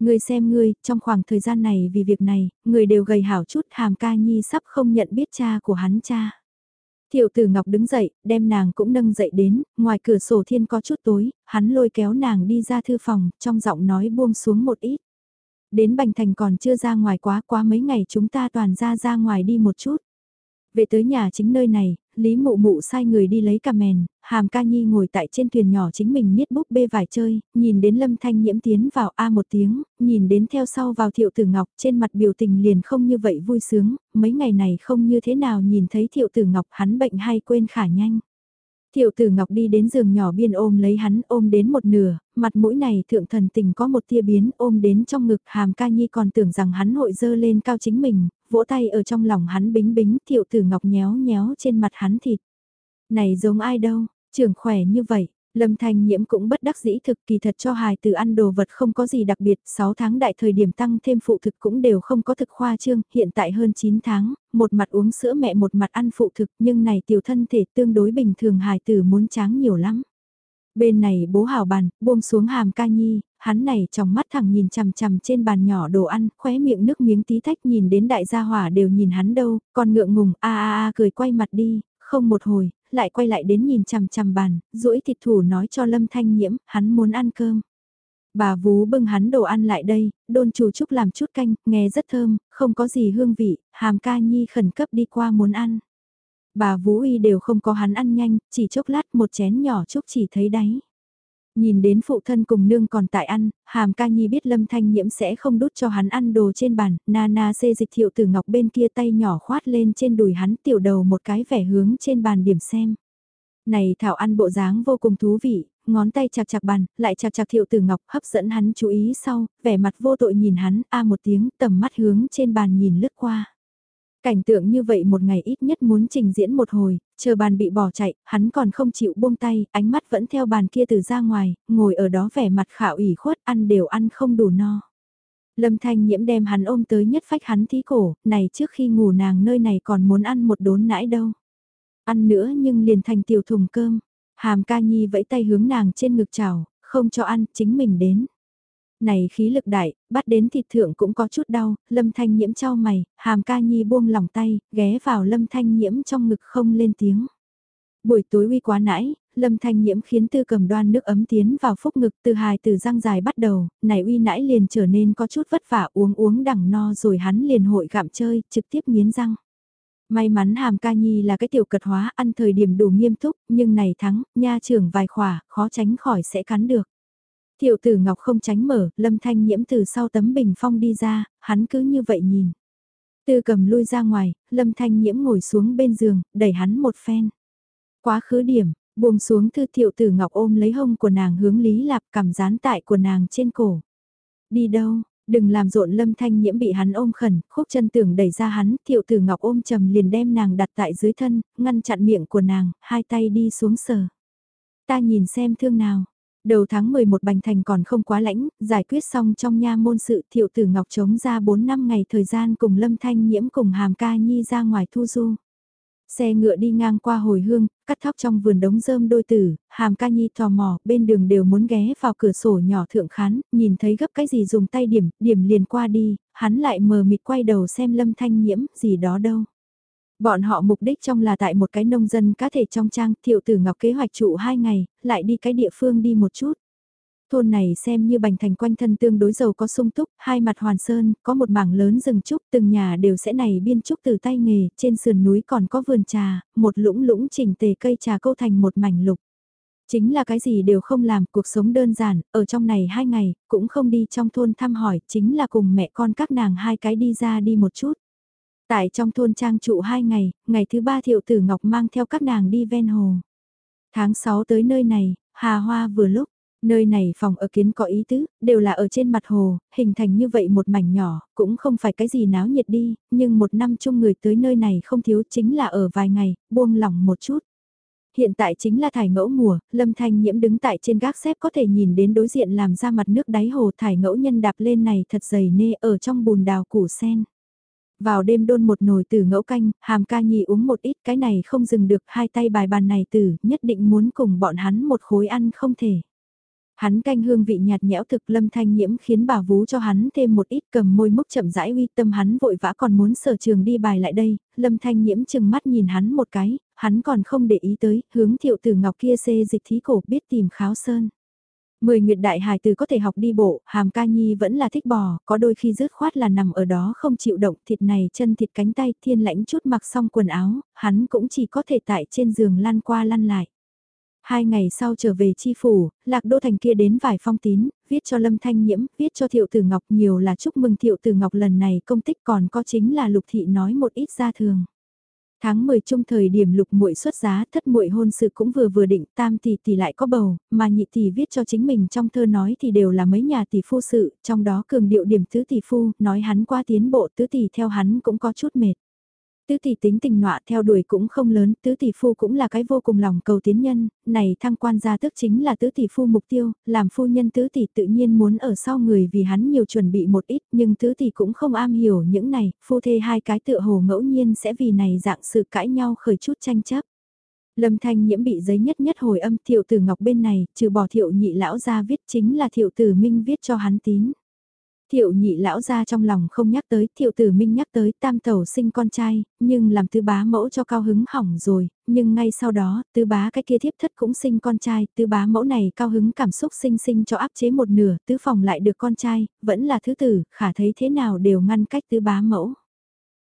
Ngươi xem ngươi, trong khoảng thời gian này vì việc này, người đều gầy hảo chút hàm ca nhi sắp không nhận biết cha của hắn cha. Thiệu tử Ngọc đứng dậy, đem nàng cũng nâng dậy đến, ngoài cửa sổ thiên có chút tối, hắn lôi kéo nàng đi ra thư phòng, trong giọng nói buông xuống một ít. Đến Bành Thành còn chưa ra ngoài quá quá mấy ngày chúng ta toàn ra ra ngoài đi một chút. Về tới nhà chính nơi này, Lý mụ mụ sai người đi lấy cà mèn, hàm ca nhi ngồi tại trên thuyền nhỏ chính mình niết búp bê vải chơi, nhìn đến lâm thanh nhiễm tiến vào A một tiếng, nhìn đến theo sau vào thiệu tử ngọc trên mặt biểu tình liền không như vậy vui sướng, mấy ngày này không như thế nào nhìn thấy thiệu tử ngọc hắn bệnh hay quên khả nhanh. Thiệu tử Ngọc đi đến giường nhỏ biên ôm lấy hắn ôm đến một nửa, mặt mũi này thượng thần tình có một tia biến ôm đến trong ngực hàm ca nhi còn tưởng rằng hắn hội dơ lên cao chính mình, vỗ tay ở trong lòng hắn bính bính thiệu tử Ngọc nhéo nhéo trên mặt hắn thịt. Này giống ai đâu, trưởng khỏe như vậy, Lâm Thanh Nhiễm cũng bất đắc dĩ thực kỳ thật cho hài từ ăn đồ vật không có gì đặc biệt, 6 tháng đại thời điểm tăng thêm phụ thực cũng đều không có thực khoa trương, hiện tại hơn 9 tháng, một mặt uống sữa mẹ một mặt ăn phụ thực nhưng này tiểu thân thể tương đối bình thường hài tử muốn tráng nhiều lắm. Bên này bố hào bàn, buông xuống hàm ca nhi, hắn này trong mắt thẳng nhìn chằm chằm trên bàn nhỏ đồ ăn, khóe miệng nước miếng tí tách nhìn đến đại gia hỏa đều nhìn hắn đâu, còn ngượng ngùng a a a cười quay mặt đi, không một hồi, lại quay lại đến nhìn chằm chằm bàn, duỗi thịt thủ nói cho Lâm Thanh Nhiễm, hắn muốn ăn cơm. Bà vú bưng hắn đồ ăn lại đây, đôn chủ trúc làm chút canh, nghe rất thơm, không có gì hương vị, hàm ca nhi khẩn cấp đi qua muốn ăn. Bà Vũ uy đều không có hắn ăn nhanh, chỉ chốc lát một chén nhỏ trúc chỉ thấy đáy. Nhìn đến phụ thân cùng nương còn tại ăn, hàm ca nhi biết lâm thanh nhiễm sẽ không đút cho hắn ăn đồ trên bàn, na na xê dịch thiệu tử ngọc bên kia tay nhỏ khoát lên trên đùi hắn tiểu đầu một cái vẻ hướng trên bàn điểm xem. Này thảo ăn bộ dáng vô cùng thú vị, ngón tay chạc chạc bàn, lại chạc chạc thiệu tử ngọc hấp dẫn hắn chú ý sau, vẻ mặt vô tội nhìn hắn, a một tiếng tầm mắt hướng trên bàn nhìn lướt qua. Cảnh tượng như vậy một ngày ít nhất muốn trình diễn một hồi, chờ bàn bị bỏ chạy, hắn còn không chịu buông tay, ánh mắt vẫn theo bàn kia từ ra ngoài, ngồi ở đó vẻ mặt khảo ủy khuất ăn đều ăn không đủ no. Lâm Thanh Nhiễm đem hắn ôm tới nhất phách hắn thí cổ, này trước khi ngủ nàng nơi này còn muốn ăn một đốn nãi đâu. Ăn nữa nhưng liền thành tiểu thùng cơm, hàm ca nhi vẫy tay hướng nàng trên ngực chào, không cho ăn, chính mình đến. Này khí lực đại, bắt đến thịt thượng cũng có chút đau, lâm thanh nhiễm trao mày, hàm ca nhi buông lòng tay, ghé vào lâm thanh nhiễm trong ngực không lên tiếng. Buổi tối uy quá nãy lâm thanh nhiễm khiến tư cầm đoan nước ấm tiến vào phúc ngực từ hài từ răng dài bắt đầu, này uy nãy liền trở nên có chút vất vả uống uống đẳng no rồi hắn liền hội gặm chơi, trực tiếp nghiến răng. May mắn hàm ca nhi là cái tiểu cật hóa ăn thời điểm đủ nghiêm túc, nhưng này thắng, nha trưởng vài khỏa, khó tránh khỏi sẽ cắn được. Thiệu tử ngọc không tránh mở, lâm thanh nhiễm từ sau tấm bình phong đi ra, hắn cứ như vậy nhìn. Tư cầm lui ra ngoài, lâm thanh nhiễm ngồi xuống bên giường, đẩy hắn một phen. Quá khứ điểm, buông xuống thư thiệu tử ngọc ôm lấy hông của nàng hướng lý lạp cầm dán tại của nàng trên cổ. Đi đâu, đừng làm rộn lâm thanh nhiễm bị hắn ôm khẩn, khúc chân tưởng đẩy ra hắn, thiệu tử ngọc ôm trầm liền đem nàng đặt tại dưới thân, ngăn chặn miệng của nàng, hai tay đi xuống sờ. Ta nhìn xem thương nào, Đầu tháng 11 Bành Thành còn không quá lãnh, giải quyết xong trong nha môn sự thiệu tử Ngọc chống ra 4 năm ngày thời gian cùng Lâm Thanh Nhiễm cùng Hàm Ca Nhi ra ngoài thu du. Xe ngựa đi ngang qua hồi hương, cắt thóc trong vườn đống rơm đôi tử, Hàm Ca Nhi tò mò, bên đường đều muốn ghé vào cửa sổ nhỏ thượng khán, nhìn thấy gấp cái gì dùng tay điểm, điểm liền qua đi, hắn lại mờ mịt quay đầu xem Lâm Thanh Nhiễm, gì đó đâu. Bọn họ mục đích trong là tại một cái nông dân cá thể trong trang, thiệu tử ngọc kế hoạch trụ hai ngày, lại đi cái địa phương đi một chút. Thôn này xem như bành thành quanh thân tương đối giàu có sung túc, hai mặt hoàn sơn, có một mảng lớn rừng trúc, từng nhà đều sẽ này biên trúc từ tay nghề, trên sườn núi còn có vườn trà, một lũng lũng chỉnh tề cây trà câu thành một mảnh lục. Chính là cái gì đều không làm, cuộc sống đơn giản, ở trong này hai ngày, cũng không đi trong thôn thăm hỏi, chính là cùng mẹ con các nàng hai cái đi ra đi một chút. Tại trong thôn trang trụ hai ngày, ngày thứ ba thiệu tử Ngọc mang theo các nàng đi ven hồ. Tháng 6 tới nơi này, hà hoa vừa lúc, nơi này phòng ở kiến có ý tứ, đều là ở trên mặt hồ, hình thành như vậy một mảnh nhỏ, cũng không phải cái gì náo nhiệt đi, nhưng một năm chung người tới nơi này không thiếu chính là ở vài ngày, buông lỏng một chút. Hiện tại chính là thải ngẫu mùa, Lâm Thanh Nhiễm đứng tại trên gác xếp có thể nhìn đến đối diện làm ra mặt nước đáy hồ thải ngẫu nhân đạp lên này thật dày nê ở trong bùn đào củ sen. Vào đêm đôn một nồi tử ngẫu canh, hàm ca nhi uống một ít cái này không dừng được hai tay bài bàn này tử, nhất định muốn cùng bọn hắn một khối ăn không thể. Hắn canh hương vị nhạt nhẽo thực lâm thanh nhiễm khiến bà vú cho hắn thêm một ít cầm môi múc chậm rãi uy tâm hắn vội vã còn muốn sở trường đi bài lại đây, lâm thanh nhiễm chừng mắt nhìn hắn một cái, hắn còn không để ý tới, hướng thiệu tử ngọc kia xê dịch thí cổ biết tìm kháo sơn. Mười nguyệt đại hài từ có thể học đi bộ, hàm ca nhi vẫn là thích bò, có đôi khi rứt khoát là nằm ở đó không chịu động thịt này chân thịt cánh tay thiên lãnh chút mặc xong quần áo, hắn cũng chỉ có thể tại trên giường lăn qua lăn lại. Hai ngày sau trở về chi phủ, lạc đô thành kia đến vài phong tín, viết cho Lâm Thanh Nhiễm, viết cho Thiệu Tử Ngọc nhiều là chúc mừng Thiệu Tử Ngọc lần này công tích còn có chính là Lục Thị nói một ít ra thường. Tháng 10 chung thời điểm lục muội xuất giá, thất muội hôn sự cũng vừa vừa định, tam tỷ tỷ lại có bầu, mà nhị tỷ viết cho chính mình trong thơ nói thì đều là mấy nhà tỷ phu sự, trong đó cường điệu điểm tứ tỷ phu, nói hắn qua tiến bộ tứ tỷ theo hắn cũng có chút mệt. Tứ tỷ tính tình nọa theo đuổi cũng không lớn, tứ tỷ phu cũng là cái vô cùng lòng cầu tiến nhân, này thăng quan gia tức chính là tứ tỷ phu mục tiêu, làm phu nhân tứ tỷ tự nhiên muốn ở sau người vì hắn nhiều chuẩn bị một ít, nhưng tứ tỷ cũng không am hiểu những này, phu thê hai cái tựa hồ ngẫu nhiên sẽ vì này dạng sự cãi nhau khởi chút tranh chấp. Lâm Thanh Nhiễm bị giấy nhất nhất hồi âm thiệu tử ngọc bên này, trừ bỏ thiệu nhị lão ra viết chính là thiệu tử minh viết cho hắn tín. Thiệu nhị lão ra trong lòng không nhắc tới, thiệu tử minh nhắc tới tam tẩu sinh con trai, nhưng làm tứ bá mẫu cho cao hứng hỏng rồi, nhưng ngay sau đó, tứ bá cái kia thiếp thất cũng sinh con trai, tứ bá mẫu này cao hứng cảm xúc sinh sinh cho áp chế một nửa, tứ phòng lại được con trai, vẫn là thứ tử, khả thấy thế nào đều ngăn cách tứ bá mẫu.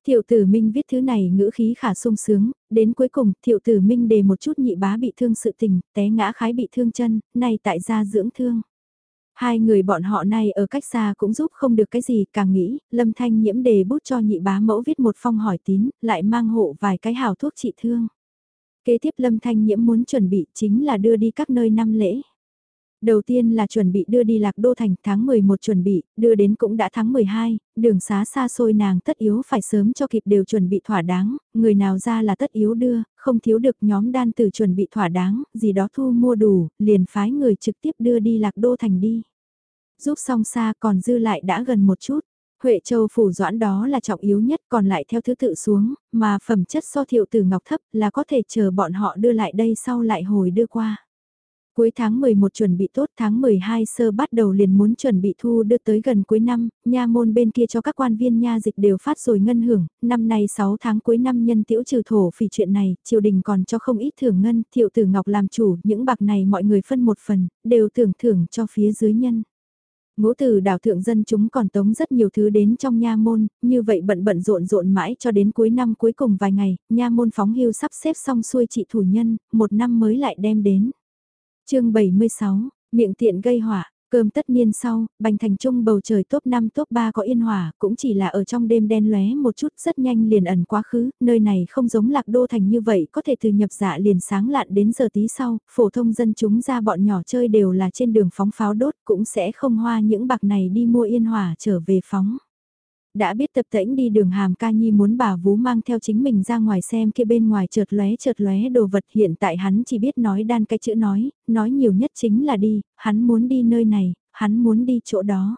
Thiệu tử minh viết thứ này ngữ khí khả sung sướng, đến cuối cùng thiệu tử minh đề một chút nhị bá bị thương sự tình, té ngã khái bị thương chân, này tại gia dưỡng thương. Hai người bọn họ này ở cách xa cũng giúp không được cái gì, càng nghĩ, Lâm Thanh nhiễm đề bút cho nhị bá mẫu viết một phong hỏi tín, lại mang hộ vài cái hào thuốc trị thương. Kế tiếp Lâm Thanh nhiễm muốn chuẩn bị chính là đưa đi các nơi năm lễ. Đầu tiên là chuẩn bị đưa đi Lạc Đô Thành tháng 11 chuẩn bị, đưa đến cũng đã tháng 12, đường xá xa xôi nàng tất yếu phải sớm cho kịp đều chuẩn bị thỏa đáng, người nào ra là tất yếu đưa, không thiếu được nhóm đan tử chuẩn bị thỏa đáng, gì đó thu mua đủ, liền phái người trực tiếp đưa đi Lạc Đô Thành đi. Giúp xong xa còn dư lại đã gần một chút. Huệ Châu phủ doãn đó là trọng yếu nhất còn lại theo thứ tự xuống, mà phẩm chất so thiệu từ ngọc thấp là có thể chờ bọn họ đưa lại đây sau lại hồi đưa qua. Cuối tháng 11 chuẩn bị tốt tháng 12 sơ bắt đầu liền muốn chuẩn bị thu đưa tới gần cuối năm, nha môn bên kia cho các quan viên nha dịch đều phát rồi ngân hưởng, năm nay 6 tháng cuối năm nhân tiễu trừ thổ phỉ chuyện này, triều đình còn cho không ít thưởng ngân, thiệu tử ngọc làm chủ, những bạc này mọi người phân một phần, đều tưởng thưởng cho phía dưới nhân. Ngũ từ đảo thượng dân chúng còn tống rất nhiều thứ đến trong nha môn, như vậy bận bận rộn rộn mãi cho đến cuối năm cuối cùng vài ngày, nha môn phóng hưu sắp xếp xong xuôi trị thủ nhân, một năm mới lại đem đến chương 76, miệng tiện gây hỏa, cơm tất niên sau, bành thành trung bầu trời top 5 top 3 có yên hỏa, cũng chỉ là ở trong đêm đen lóe một chút rất nhanh liền ẩn quá khứ, nơi này không giống lạc đô thành như vậy có thể từ nhập dạ liền sáng lạn đến giờ tí sau, phổ thông dân chúng ra bọn nhỏ chơi đều là trên đường phóng pháo đốt cũng sẽ không hoa những bạc này đi mua yên hỏa trở về phóng đã biết tập tễnh đi đường hàm ca nhi muốn bà vú mang theo chính mình ra ngoài xem kia bên ngoài chợt lóe chợt lóe đồ vật hiện tại hắn chỉ biết nói đan cái chữ nói, nói nhiều nhất chính là đi, hắn muốn đi nơi này, hắn muốn đi chỗ đó.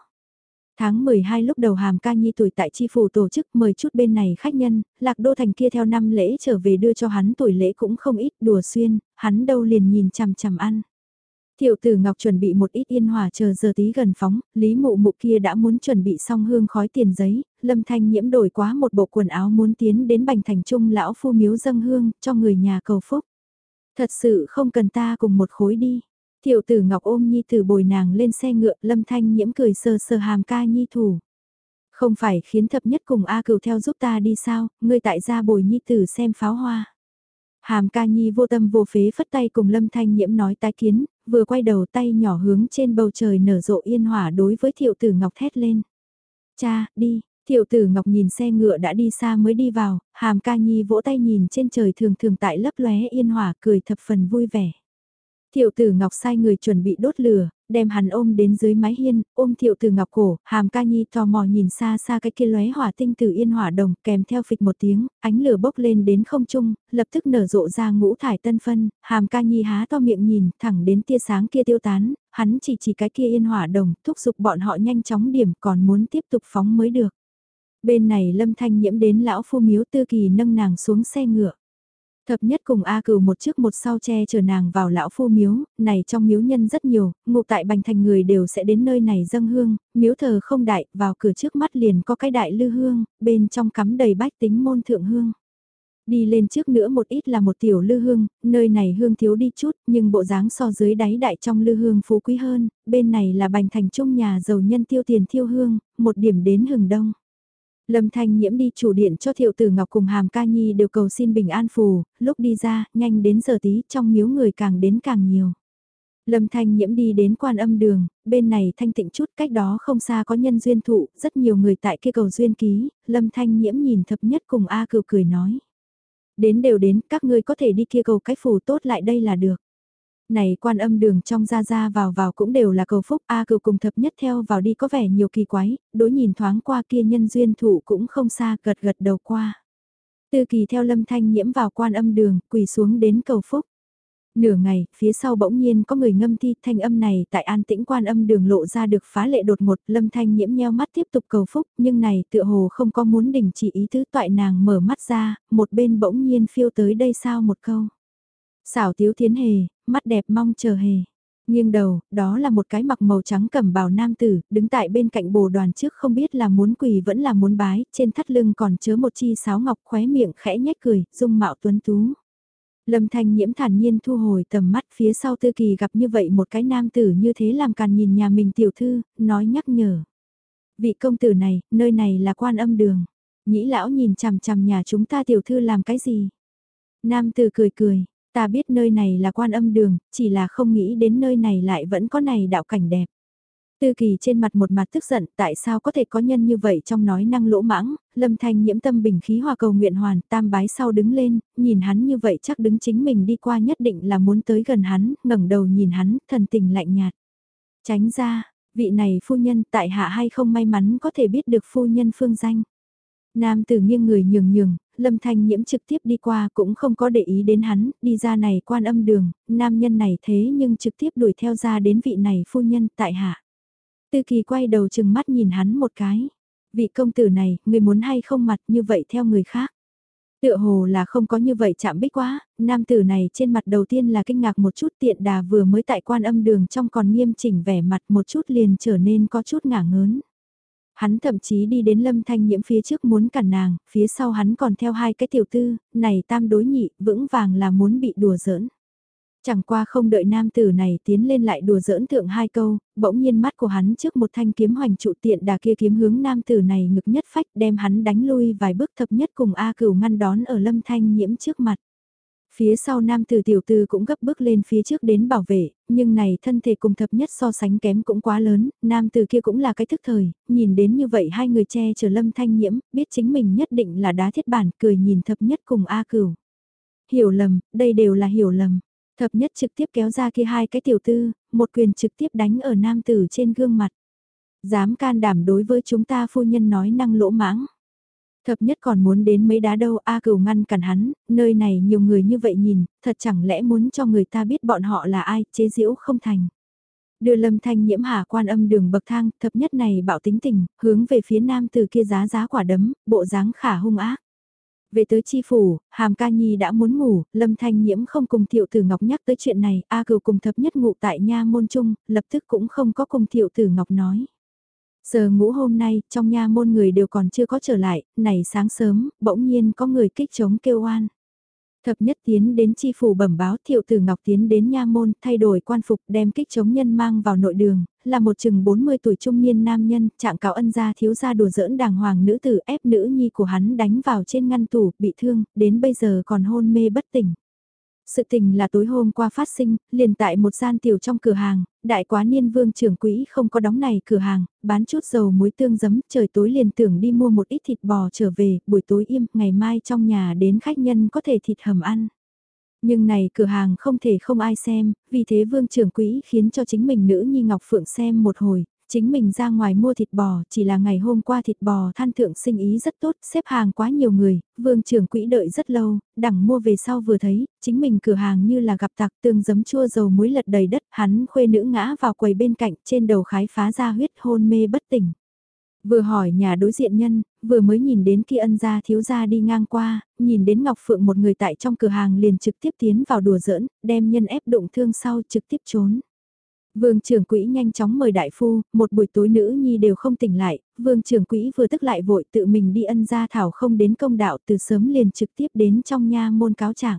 Tháng 12 lúc đầu hàm ca nhi tuổi tại chi phủ tổ chức mời chút bên này khách nhân, lạc đô thành kia theo năm lễ trở về đưa cho hắn tuổi lễ cũng không ít đùa xuyên, hắn đâu liền nhìn chằm chằm ăn. Thiệu tử Ngọc chuẩn bị một ít yên hòa chờ giờ tí gần phóng, Lý Mụ Mụ kia đã muốn chuẩn bị xong hương khói tiền giấy, Lâm Thanh nhiễm đổi quá một bộ quần áo muốn tiến đến bành thành trung lão phu miếu dâng hương, cho người nhà cầu phúc. Thật sự không cần ta cùng một khối đi. Thiệu tử Ngọc ôm Nhi tử bồi nàng lên xe ngựa, Lâm Thanh nhiễm cười sờ sờ hàm ca Nhi thủ. Không phải khiến thập nhất cùng A cửu theo giúp ta đi sao, ngươi tại gia bồi Nhi tử xem pháo hoa. Hàm ca nhi vô tâm vô phế phất tay cùng lâm thanh nhiễm nói tái kiến, vừa quay đầu tay nhỏ hướng trên bầu trời nở rộ yên hỏa đối với thiệu tử ngọc thét lên. Cha, đi, thiệu tử ngọc nhìn xe ngựa đã đi xa mới đi vào, hàm ca nhi vỗ tay nhìn trên trời thường thường tại lấp lóe yên hỏa cười thập phần vui vẻ. Thiệu tử ngọc sai người chuẩn bị đốt lửa, đem hắn ôm đến dưới mái hiên, ôm thiệu tử ngọc cổ, hàm ca nhi tò mò nhìn xa xa cái kia lóe hỏa tinh từ yên hỏa đồng, kèm theo phịch một tiếng, ánh lửa bốc lên đến không trung, lập tức nở rộ ra ngũ thải tân phân, hàm ca nhi há to miệng nhìn, thẳng đến tia sáng kia tiêu tán, hắn chỉ chỉ cái kia yên hỏa đồng, thúc giục bọn họ nhanh chóng điểm còn muốn tiếp tục phóng mới được. Bên này lâm thanh nhiễm đến lão phu miếu tư kỳ nâng nàng xuống xe ngựa. Thập nhất cùng A cửu một trước một sau che chở nàng vào lão phu miếu, này trong miếu nhân rất nhiều, ngụ tại bành thành người đều sẽ đến nơi này dâng hương, miếu thờ không đại, vào cửa trước mắt liền có cái đại lư hương, bên trong cắm đầy bách tính môn thượng hương. Đi lên trước nữa một ít là một tiểu lư hương, nơi này hương thiếu đi chút, nhưng bộ dáng so dưới đáy đại trong lư hương phú quý hơn, bên này là bành thành trung nhà giàu nhân tiêu tiền thiêu hương, một điểm đến hừng đông. Lâm Thanh Nhiễm đi chủ điện cho Thiệu Tử Ngọc cùng Hàm Ca Nhi đều cầu xin bình an phù, lúc đi ra, nhanh đến giờ tí, trong miếu người càng đến càng nhiều. Lâm Thanh Nhiễm đi đến quan âm đường, bên này thanh tịnh chút cách đó không xa có nhân duyên thụ, rất nhiều người tại kia cầu duyên ký, Lâm Thanh Nhiễm nhìn thập nhất cùng A cựu cười nói. Đến đều đến, các ngươi có thể đi kia cầu cái phù tốt lại đây là được. Này quan âm đường trong ra ra vào vào cũng đều là cầu phúc, A cựu cùng thập nhất theo vào đi có vẻ nhiều kỳ quái, đối nhìn thoáng qua kia nhân duyên thụ cũng không xa gật gật đầu qua. Tư kỳ theo lâm thanh nhiễm vào quan âm đường, quỳ xuống đến cầu phúc. Nửa ngày, phía sau bỗng nhiên có người ngâm thi thanh âm này tại an tĩnh quan âm đường lộ ra được phá lệ đột ngột lâm thanh nhiễm nheo mắt tiếp tục cầu phúc nhưng này tựa hồ không có muốn đình chỉ ý tứ toại nàng mở mắt ra, một bên bỗng nhiên phiêu tới đây sao một câu xảo tiếu thiến hề, mắt đẹp mong chờ hề. Nghiêng đầu, đó là một cái mặc màu trắng cẩm bào nam tử, đứng tại bên cạnh bồ đoàn trước không biết là muốn quỳ vẫn là muốn bái, trên thắt lưng còn chớ một chi sáo ngọc khóe miệng khẽ nhếch cười, dung mạo tuấn tú. Lâm Thanh Nhiễm thản nhiên thu hồi tầm mắt phía sau Tư Kỳ gặp như vậy một cái nam tử như thế làm càn nhìn nhà mình tiểu thư, nói nhắc nhở. Vị công tử này, nơi này là quan âm đường. Nhĩ lão nhìn chằm chằm nhà chúng ta tiểu thư làm cái gì? Nam tử cười cười, ta biết nơi này là quan âm đường, chỉ là không nghĩ đến nơi này lại vẫn có này đạo cảnh đẹp. Tư kỳ trên mặt một mặt tức giận, tại sao có thể có nhân như vậy trong nói năng lỗ mãng, lâm thanh nhiễm tâm bình khí hòa cầu nguyện hoàn, tam bái sau đứng lên, nhìn hắn như vậy chắc đứng chính mình đi qua nhất định là muốn tới gần hắn, ngẩng đầu nhìn hắn, thần tình lạnh nhạt. Tránh ra, vị này phu nhân tại hạ hay không may mắn có thể biết được phu nhân phương danh. Nam tử nghiêng người nhường nhường, lâm thanh nhiễm trực tiếp đi qua cũng không có để ý đến hắn, đi ra này quan âm đường, nam nhân này thế nhưng trực tiếp đuổi theo ra đến vị này phu nhân tại hạ. Tư kỳ quay đầu chừng mắt nhìn hắn một cái. Vị công tử này, người muốn hay không mặt như vậy theo người khác. Tựa hồ là không có như vậy chạm bích quá, nam tử này trên mặt đầu tiên là kinh ngạc một chút tiện đà vừa mới tại quan âm đường trong còn nghiêm chỉnh vẻ mặt một chút liền trở nên có chút ngả ngớn. Hắn thậm chí đi đến lâm thanh nhiễm phía trước muốn cản nàng, phía sau hắn còn theo hai cái tiểu tư, này tam đối nhị, vững vàng là muốn bị đùa giỡn. Chẳng qua không đợi nam tử này tiến lên lại đùa giỡn thượng hai câu, bỗng nhiên mắt của hắn trước một thanh kiếm hoành trụ tiện đà kia kiếm hướng nam tử này ngực nhất phách đem hắn đánh lui vài bước thập nhất cùng A cửu ngăn đón ở lâm thanh nhiễm trước mặt. Phía sau nam tử tiểu tư cũng gấp bước lên phía trước đến bảo vệ, nhưng này thân thể cùng thập nhất so sánh kém cũng quá lớn, nam tử kia cũng là cái thức thời, nhìn đến như vậy hai người che chở lâm thanh nhiễm, biết chính mình nhất định là đá thiết bản, cười nhìn thập nhất cùng A cửu. Hiểu lầm, đây đều là hiểu lầm. Thập nhất trực tiếp kéo ra kia hai cái tiểu tư, một quyền trực tiếp đánh ở nam tử trên gương mặt. Dám can đảm đối với chúng ta phu nhân nói năng lỗ mãng. Thập nhất còn muốn đến mấy đá đâu A cửu ngăn cản hắn, nơi này nhiều người như vậy nhìn, thật chẳng lẽ muốn cho người ta biết bọn họ là ai, chế diễu không thành. Đưa lâm thanh nhiễm hà quan âm đường bậc thang, thập nhất này bảo tính tình, hướng về phía nam từ kia giá giá quả đấm, bộ dáng khả hung ác. Về tới chi phủ, Hàm Ca Nhi đã muốn ngủ, Lâm Thanh Nhiễm không cùng Thiệu Tử Ngọc nhắc tới chuyện này, A Cửu cùng thập nhất ngủ tại nha môn trung, lập tức cũng không có cùng Thiệu Tử Ngọc nói. Giờ ngũ hôm nay, trong nha môn người đều còn chưa có trở lại, này sáng sớm, bỗng nhiên có người kích chống kêu oan. Thập nhất tiến đến chi phủ bẩm báo thiệu tử ngọc tiến đến nha môn, thay đổi quan phục đem kích chống nhân mang vào nội đường, là một chừng 40 tuổi trung niên nam nhân, trạng cáo ân gia thiếu gia đùa giỡn đàng hoàng nữ tử ép nữ nhi của hắn đánh vào trên ngăn tủ, bị thương, đến bây giờ còn hôn mê bất tỉnh. Sự tình là tối hôm qua phát sinh, liền tại một gian tiểu trong cửa hàng, đại quá niên vương trưởng quỹ không có đóng này cửa hàng, bán chút dầu muối tương giấm, trời tối liền tưởng đi mua một ít thịt bò trở về, buổi tối im, ngày mai trong nhà đến khách nhân có thể thịt hầm ăn. Nhưng này cửa hàng không thể không ai xem, vì thế vương trưởng quỹ khiến cho chính mình nữ nhi Ngọc Phượng xem một hồi, chính mình ra ngoài mua thịt bò, chỉ là ngày hôm qua thịt bò than thượng sinh ý rất tốt, xếp hàng quá nhiều người, vương trưởng quỹ đợi rất lâu, đẳng mua về sau vừa thấy, chính mình cửa hàng như là gặp tặc tương giấm chua dầu muối lật đầy đất, hắn khuê nữ ngã vào quầy bên cạnh, trên đầu khái phá ra huyết hôn mê bất tỉnh. Vừa hỏi nhà đối diện nhân, vừa mới nhìn đến kia ân gia thiếu gia đi ngang qua, nhìn đến Ngọc Phượng một người tại trong cửa hàng liền trực tiếp tiến vào đùa giỡn, đem nhân ép đụng thương sau trực tiếp trốn. Vương trưởng quỹ nhanh chóng mời đại phu, một buổi tối nữ nhi đều không tỉnh lại, vương trưởng quỹ vừa tức lại vội tự mình đi ân gia thảo không đến công đạo từ sớm liền trực tiếp đến trong nha môn cáo trạng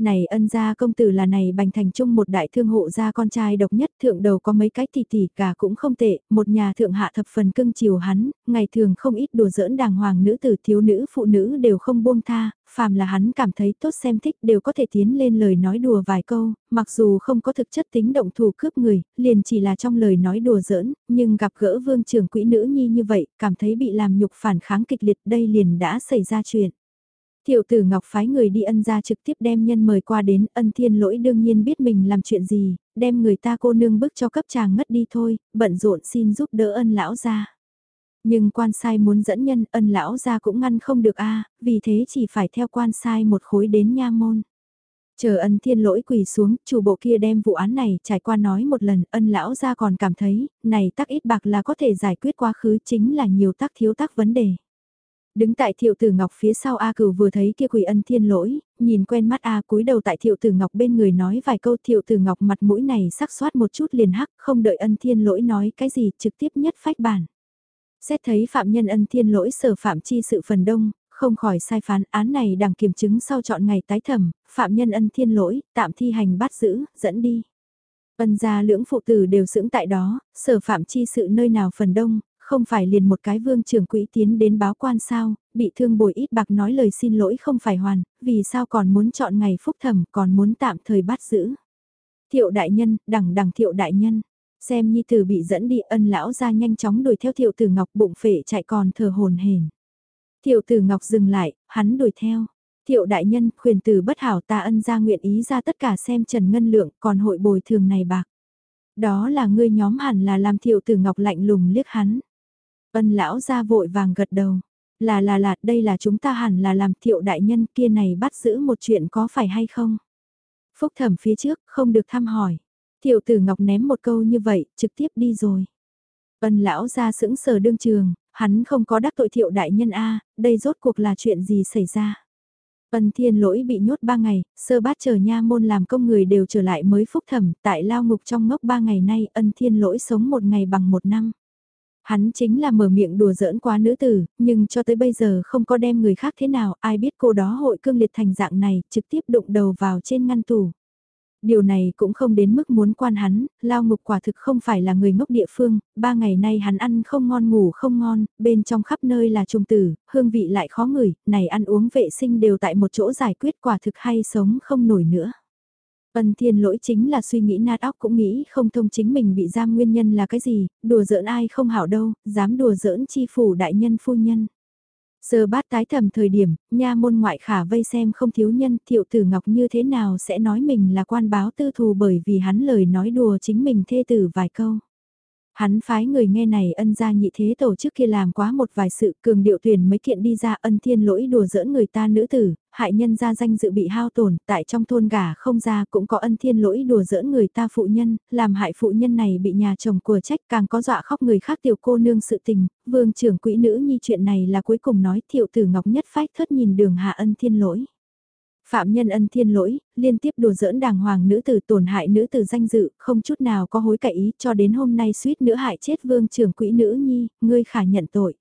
này ân gia công tử là này bành thành trung một đại thương hộ gia con trai độc nhất thượng đầu có mấy cái tỷ tỷ cả cũng không tệ, một nhà thượng hạ thập phần cưng chiều hắn, ngày thường không ít đùa giỡn đàng hoàng nữ tử thiếu nữ phụ nữ đều không buông tha, phàm là hắn cảm thấy tốt xem thích đều có thể tiến lên lời nói đùa vài câu, mặc dù không có thực chất tính động thủ cướp người, liền chỉ là trong lời nói đùa giỡn, nhưng gặp gỡ vương trưởng quỹ nữ nhi như vậy, cảm thấy bị làm nhục phản kháng kịch liệt đây liền đã xảy ra chuyện. Thiệu tử Ngọc phái người đi ân ra trực tiếp đem nhân mời qua đến ân thiên lỗi đương nhiên biết mình làm chuyện gì, đem người ta cô nương bức cho cấp chàng ngất đi thôi, bận rộn xin giúp đỡ ân lão ra. Nhưng quan sai muốn dẫn nhân ân lão ra cũng ngăn không được a vì thế chỉ phải theo quan sai một khối đến nha môn. Chờ ân thiên lỗi quỳ xuống, chủ bộ kia đem vụ án này trải qua nói một lần, ân lão ra còn cảm thấy, này tắc ít bạc là có thể giải quyết quá khứ chính là nhiều tắc thiếu tắc vấn đề. Đứng tại thiệu tử ngọc phía sau A cửu vừa thấy kia quỷ ân thiên lỗi, nhìn quen mắt A cúi đầu tại thiệu tử ngọc bên người nói vài câu thiệu tử ngọc mặt mũi này sắc soát một chút liền hắc, không đợi ân thiên lỗi nói cái gì trực tiếp nhất phách bản. Xét thấy phạm nhân ân thiên lỗi sở phạm chi sự phần đông, không khỏi sai phán án này đằng kiểm chứng sau chọn ngày tái thẩm, phạm nhân ân thiên lỗi, tạm thi hành bắt giữ, dẫn đi. Ân gia lưỡng phụ tử đều dưỡng tại đó, sở phạm chi sự nơi nào phần đông, không phải liền một cái vương trưởng quỹ tiến đến báo quan sao, bị thương bồi ít bạc nói lời xin lỗi không phải hoàn, vì sao còn muốn chọn ngày phúc thẩm còn muốn tạm thời bắt giữ. Thiệu đại nhân, đẳng đẳng thiệu đại nhân, xem nhi tử bị dẫn đi ân lão ra nhanh chóng đuổi theo thiệu tử ngọc bụng phệ chạy còn thờ hồn hển. Thiệu tử ngọc dừng lại, hắn đuổi theo. Thiệu đại nhân, khuyên từ bất hảo ta ân ra nguyện ý ra tất cả xem Trần Ngân Lượng còn hội bồi thường này bạc. Đó là ngươi nhóm hẳn là làm thiệu tử ngọc lạnh lùng liếc hắn. Ân lão ra vội vàng gật đầu. Là là là, đây là chúng ta hẳn là làm thiệu đại nhân kia này bắt giữ một chuyện có phải hay không? Phúc thẩm phía trước, không được thăm hỏi. Thiệu tử ngọc ném một câu như vậy, trực tiếp đi rồi. Ân lão ra sững sờ đương trường, hắn không có đắc tội thiệu đại nhân A, đây rốt cuộc là chuyện gì xảy ra? Ân thiên lỗi bị nhốt ba ngày, sơ bát chờ nha môn làm công người đều trở lại mới phúc thẩm, tại lao ngục trong ngốc ba ngày nay ân thiên lỗi sống một ngày bằng một năm. Hắn chính là mở miệng đùa giỡn quá nữ tử, nhưng cho tới bây giờ không có đem người khác thế nào, ai biết cô đó hội cương liệt thành dạng này, trực tiếp đụng đầu vào trên ngăn tủ. Điều này cũng không đến mức muốn quan hắn, lao ngục quả thực không phải là người ngốc địa phương, ba ngày nay hắn ăn không ngon ngủ không ngon, bên trong khắp nơi là trùng tử, hương vị lại khó ngửi, này ăn uống vệ sinh đều tại một chỗ giải quyết quả thực hay sống không nổi nữa. Ân thiên lỗi chính là suy nghĩ nát óc cũng nghĩ không thông chính mình bị giam nguyên nhân là cái gì, đùa giỡn ai không hảo đâu, dám đùa giỡn chi phủ đại nhân phu nhân. Giờ bát tái thầm thời điểm, nha môn ngoại khả vây xem không thiếu nhân thiệu tử ngọc như thế nào sẽ nói mình là quan báo tư thù bởi vì hắn lời nói đùa chính mình thê tử vài câu. Hắn phái người nghe này ân gia nhị thế tổ chức kia làm quá một vài sự cường điệu tuyển mấy kiện đi ra ân thiên lỗi đùa giỡn người ta nữ tử, hại nhân gia danh dự bị hao tổn, tại trong thôn gà không ra cũng có ân thiên lỗi đùa giỡn người ta phụ nhân, làm hại phụ nhân này bị nhà chồng của trách càng có dọa khóc người khác tiểu cô nương sự tình, vương trưởng quỹ nữ nhi chuyện này là cuối cùng nói thiệu tử ngọc nhất phách thất nhìn đường hạ ân thiên lỗi. Phạm nhân ân thiên lỗi, liên tiếp đùa giỡn đàng hoàng nữ tử tổn hại nữ tử danh dự, không chút nào có hối cải ý cho đến hôm nay suýt nữa hại chết vương trưởng quỹ nữ nhi, ngươi khả nhận tội.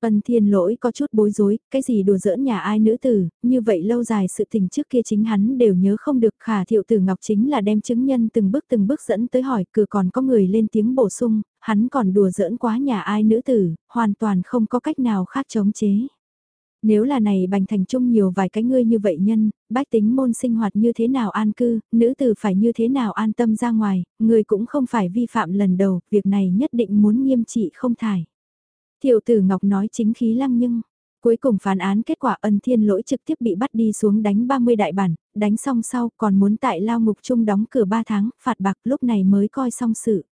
Ân thiên lỗi có chút bối rối, cái gì đùa giỡn nhà ai nữ tử, như vậy lâu dài sự tình trước kia chính hắn đều nhớ không được khả thiệu tử ngọc chính là đem chứng nhân từng bước từng bước dẫn tới hỏi cửa còn có người lên tiếng bổ sung, hắn còn đùa giỡn quá nhà ai nữ tử, hoàn toàn không có cách nào khác chống chế. Nếu là này bành thành chung nhiều vài cái ngươi như vậy nhân, bách tính môn sinh hoạt như thế nào an cư, nữ tử phải như thế nào an tâm ra ngoài, người cũng không phải vi phạm lần đầu, việc này nhất định muốn nghiêm trị không thải. Thiệu tử Ngọc nói chính khí lăng nhưng, cuối cùng phán án kết quả ân thiên lỗi trực tiếp bị bắt đi xuống đánh 30 đại bản, đánh xong sau còn muốn tại lao ngục chung đóng cửa 3 tháng, phạt bạc lúc này mới coi xong sự.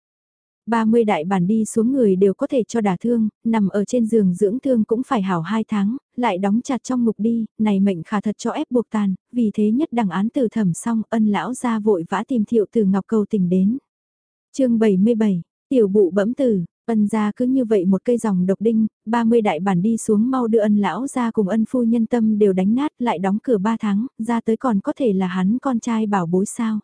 30 đại bản đi xuống người đều có thể cho đả thương, nằm ở trên giường dưỡng thương cũng phải hảo 2 tháng, lại đóng chặt trong ngục đi, này mệnh khả thật cho ép buộc tàn, vì thế nhất đẳng án từ thẩm xong ân lão ra vội vã tìm thiệu từ ngọc cầu tình đến. chương 77, tiểu bụ bẫm tử, ân ra cứ như vậy một cây dòng độc đinh, 30 đại bản đi xuống mau đưa ân lão ra cùng ân phu nhân tâm đều đánh nát lại đóng cửa 3 tháng, ra tới còn có thể là hắn con trai bảo bối sao.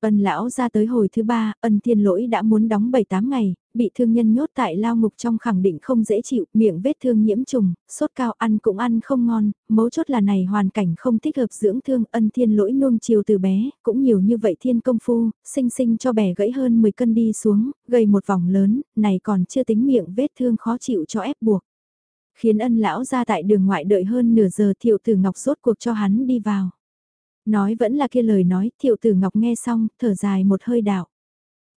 Ân lão ra tới hồi thứ ba, ân thiên lỗi đã muốn đóng 7-8 ngày, bị thương nhân nhốt tại lao ngục trong khẳng định không dễ chịu, miệng vết thương nhiễm trùng, sốt cao ăn cũng ăn không ngon, mấu chốt là này hoàn cảnh không thích hợp dưỡng thương, ân thiên lỗi nuông chiều từ bé, cũng nhiều như vậy thiên công phu, sinh sinh cho bẻ gãy hơn 10 cân đi xuống, gây một vòng lớn, này còn chưa tính miệng vết thương khó chịu cho ép buộc. Khiến ân lão ra tại đường ngoại đợi hơn nửa giờ thiệu tử ngọc sốt cuộc cho hắn đi vào. Nói vẫn là kia lời nói, thiệu tử ngọc nghe xong, thở dài một hơi đạo.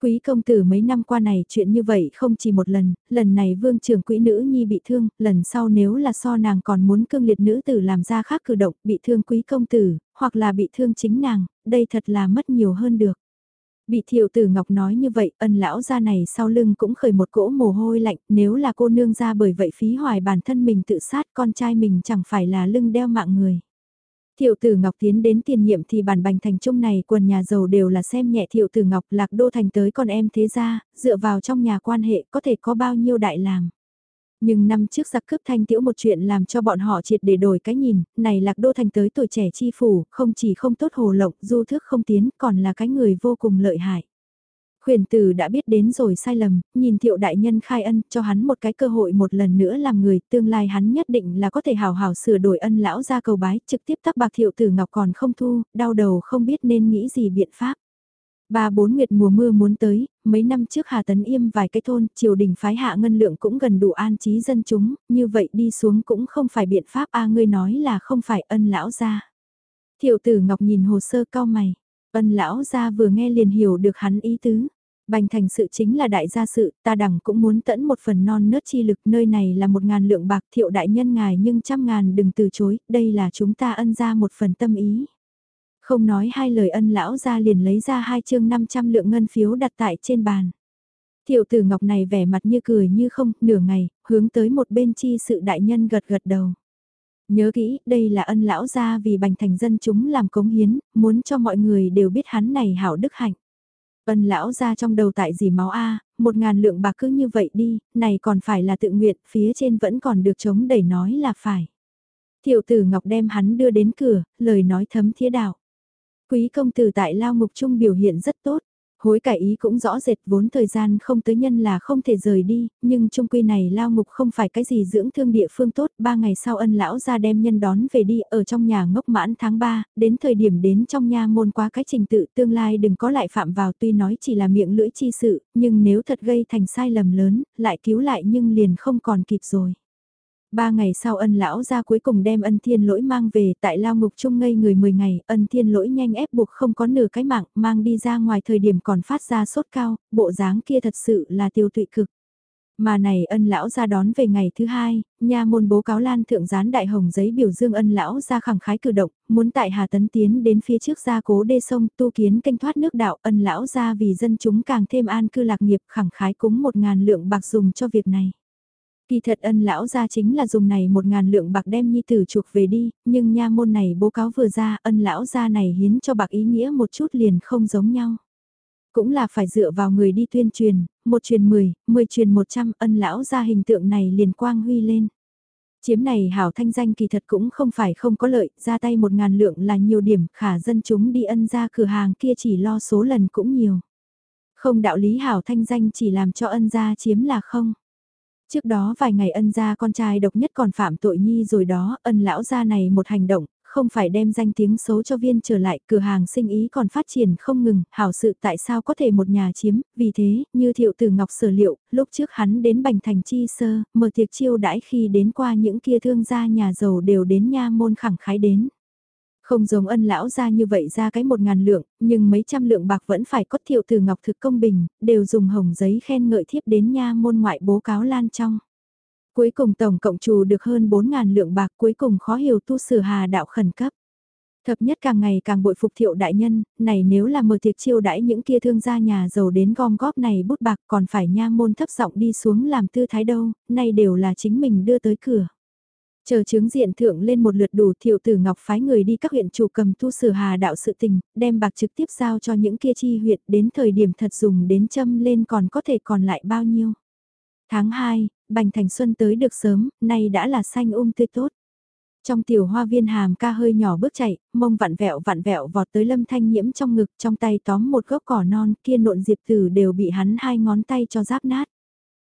Quý công tử mấy năm qua này chuyện như vậy không chỉ một lần, lần này vương trưởng quỹ nữ nhi bị thương, lần sau nếu là so nàng còn muốn cương liệt nữ tử làm ra khác cử động bị thương quý công tử, hoặc là bị thương chính nàng, đây thật là mất nhiều hơn được. Bị thiệu tử ngọc nói như vậy, ân lão ra này sau lưng cũng khởi một cỗ mồ hôi lạnh, nếu là cô nương ra bởi vậy phí hoài bản thân mình tự sát con trai mình chẳng phải là lưng đeo mạng người. Thiệu tử Ngọc tiến đến tiền nhiệm thì bản bành thành trung này quần nhà giàu đều là xem nhẹ thiệu tử Ngọc lạc đô thành tới con em thế gia, dựa vào trong nhà quan hệ có thể có bao nhiêu đại làm. Nhưng năm trước giặc cướp thanh tiễu một chuyện làm cho bọn họ triệt để đổi cái nhìn, này lạc đô thành tới tuổi trẻ chi phủ, không chỉ không tốt hồ lộng, du thước không tiến, còn là cái người vô cùng lợi hại. Khuyển tử đã biết đến rồi sai lầm, nhìn thiệu đại nhân khai ân cho hắn một cái cơ hội một lần nữa làm người, tương lai hắn nhất định là có thể hào hào sửa đổi ân lão ra cầu bái, trực tiếp tắc bạc thiệu tử ngọc còn không thu, đau đầu không biết nên nghĩ gì biện pháp. Ba bốn nguyệt mùa mưa muốn tới, mấy năm trước Hà Tấn Yêm vài cái thôn, triều đình phái hạ ngân lượng cũng gần đủ an trí dân chúng, như vậy đi xuống cũng không phải biện pháp a ngươi nói là không phải ân lão ra. Thiệu tử Ngọc nhìn hồ sơ cao mày, ân lão gia vừa nghe liền hiểu được hắn ý tứ. Bành thành sự chính là đại gia sự, ta đẳng cũng muốn tẫn một phần non nớt chi lực, nơi này là một ngàn lượng bạc thiệu đại nhân ngài nhưng trăm ngàn đừng từ chối, đây là chúng ta ân ra một phần tâm ý. Không nói hai lời ân lão ra liền lấy ra hai chương 500 lượng ngân phiếu đặt tại trên bàn. Thiệu tử ngọc này vẻ mặt như cười như không, nửa ngày, hướng tới một bên chi sự đại nhân gật gật đầu. Nhớ kỹ, đây là ân lão gia vì bành thành dân chúng làm cống hiến, muốn cho mọi người đều biết hắn này hảo đức hạnh. Ân lão gia trong đầu tại gì máu A, một ngàn lượng bạc cứ như vậy đi, này còn phải là tự nguyện, phía trên vẫn còn được chống đẩy nói là phải. Thiệu tử Ngọc đem hắn đưa đến cửa, lời nói thấm thía đạo. Quý công tử tại lao ngục trung biểu hiện rất tốt. Hối cải ý cũng rõ rệt vốn thời gian không tới nhân là không thể rời đi, nhưng trung quy này lao ngục không phải cái gì dưỡng thương địa phương tốt, ba ngày sau ân lão ra đem nhân đón về đi ở trong nhà ngốc mãn tháng 3, đến thời điểm đến trong nha môn qua cái trình tự tương lai đừng có lại phạm vào tuy nói chỉ là miệng lưỡi chi sự, nhưng nếu thật gây thành sai lầm lớn, lại cứu lại nhưng liền không còn kịp rồi. Ba ngày sau ân lão ra cuối cùng đem ân thiên lỗi mang về tại lao ngục chung ngây người 10 ngày, ân thiên lỗi nhanh ép buộc không có nửa cái mạng, mang đi ra ngoài thời điểm còn phát ra sốt cao, bộ dáng kia thật sự là tiêu tụy cực. Mà này ân lão ra đón về ngày thứ hai, nha môn bố cáo lan thượng gián đại hồng giấy biểu dương ân lão ra khẳng khái cử động, muốn tại Hà Tấn tiến đến phía trước gia cố đê sông tu kiến kênh thoát nước đạo ân lão ra vì dân chúng càng thêm an cư lạc nghiệp khẳng khái cúng một ngàn lượng bạc dùng cho việc này. Kỳ thật ân lão ra chính là dùng này một ngàn lượng bạc đem nhi tử chuộc về đi, nhưng nha môn này bố cáo vừa ra ân lão ra này hiến cho bạc ý nghĩa một chút liền không giống nhau. Cũng là phải dựa vào người đi tuyên truyền, một truyền mười, mười truyền một trăm ân lão ra hình tượng này liền quang huy lên. Chiếm này hảo thanh danh kỳ thật cũng không phải không có lợi, ra tay một ngàn lượng là nhiều điểm, khả dân chúng đi ân ra cửa hàng kia chỉ lo số lần cũng nhiều. Không đạo lý hảo thanh danh chỉ làm cho ân gia chiếm là không. Trước đó vài ngày ân gia con trai độc nhất còn phạm tội nhi rồi đó, ân lão gia này một hành động, không phải đem danh tiếng xấu cho viên trở lại, cửa hàng sinh ý còn phát triển không ngừng, hảo sự tại sao có thể một nhà chiếm, vì thế, như thiệu từ ngọc sở liệu, lúc trước hắn đến bành thành chi sơ, mở tiệc chiêu đãi khi đến qua những kia thương gia nhà giàu đều đến nha môn khẳng khái đến. Không giống ân lão ra như vậy ra cái một ngàn lượng, nhưng mấy trăm lượng bạc vẫn phải có thiệu từ ngọc thực công bình, đều dùng hồng giấy khen ngợi thiếp đến nha môn ngoại bố cáo lan trong. Cuối cùng tổng cộng trù được hơn 4.000 lượng bạc cuối cùng khó hiểu tu sửa hà đạo khẩn cấp. Thập nhất càng ngày càng bội phục thiệu đại nhân, này nếu là mở tiệc chiêu đãi những kia thương gia nhà giàu đến gom góp này bút bạc còn phải nha môn thấp giọng đi xuống làm tư thái đâu, nay đều là chính mình đưa tới cửa. Chờ chứng diện thượng lên một lượt đủ thiệu tử ngọc phái người đi các huyện chủ cầm thu sử hà đạo sự tình, đem bạc trực tiếp giao cho những kia chi huyện đến thời điểm thật dùng đến châm lên còn có thể còn lại bao nhiêu. Tháng 2, Bành Thành Xuân tới được sớm, nay đã là xanh um tươi tốt. Trong tiểu hoa viên hàm ca hơi nhỏ bước chạy, mông vặn vẹo vặn vẹo vọt tới lâm thanh nhiễm trong ngực trong tay tóm một gốc cỏ non kia nộn diệp tử đều bị hắn hai ngón tay cho giáp nát.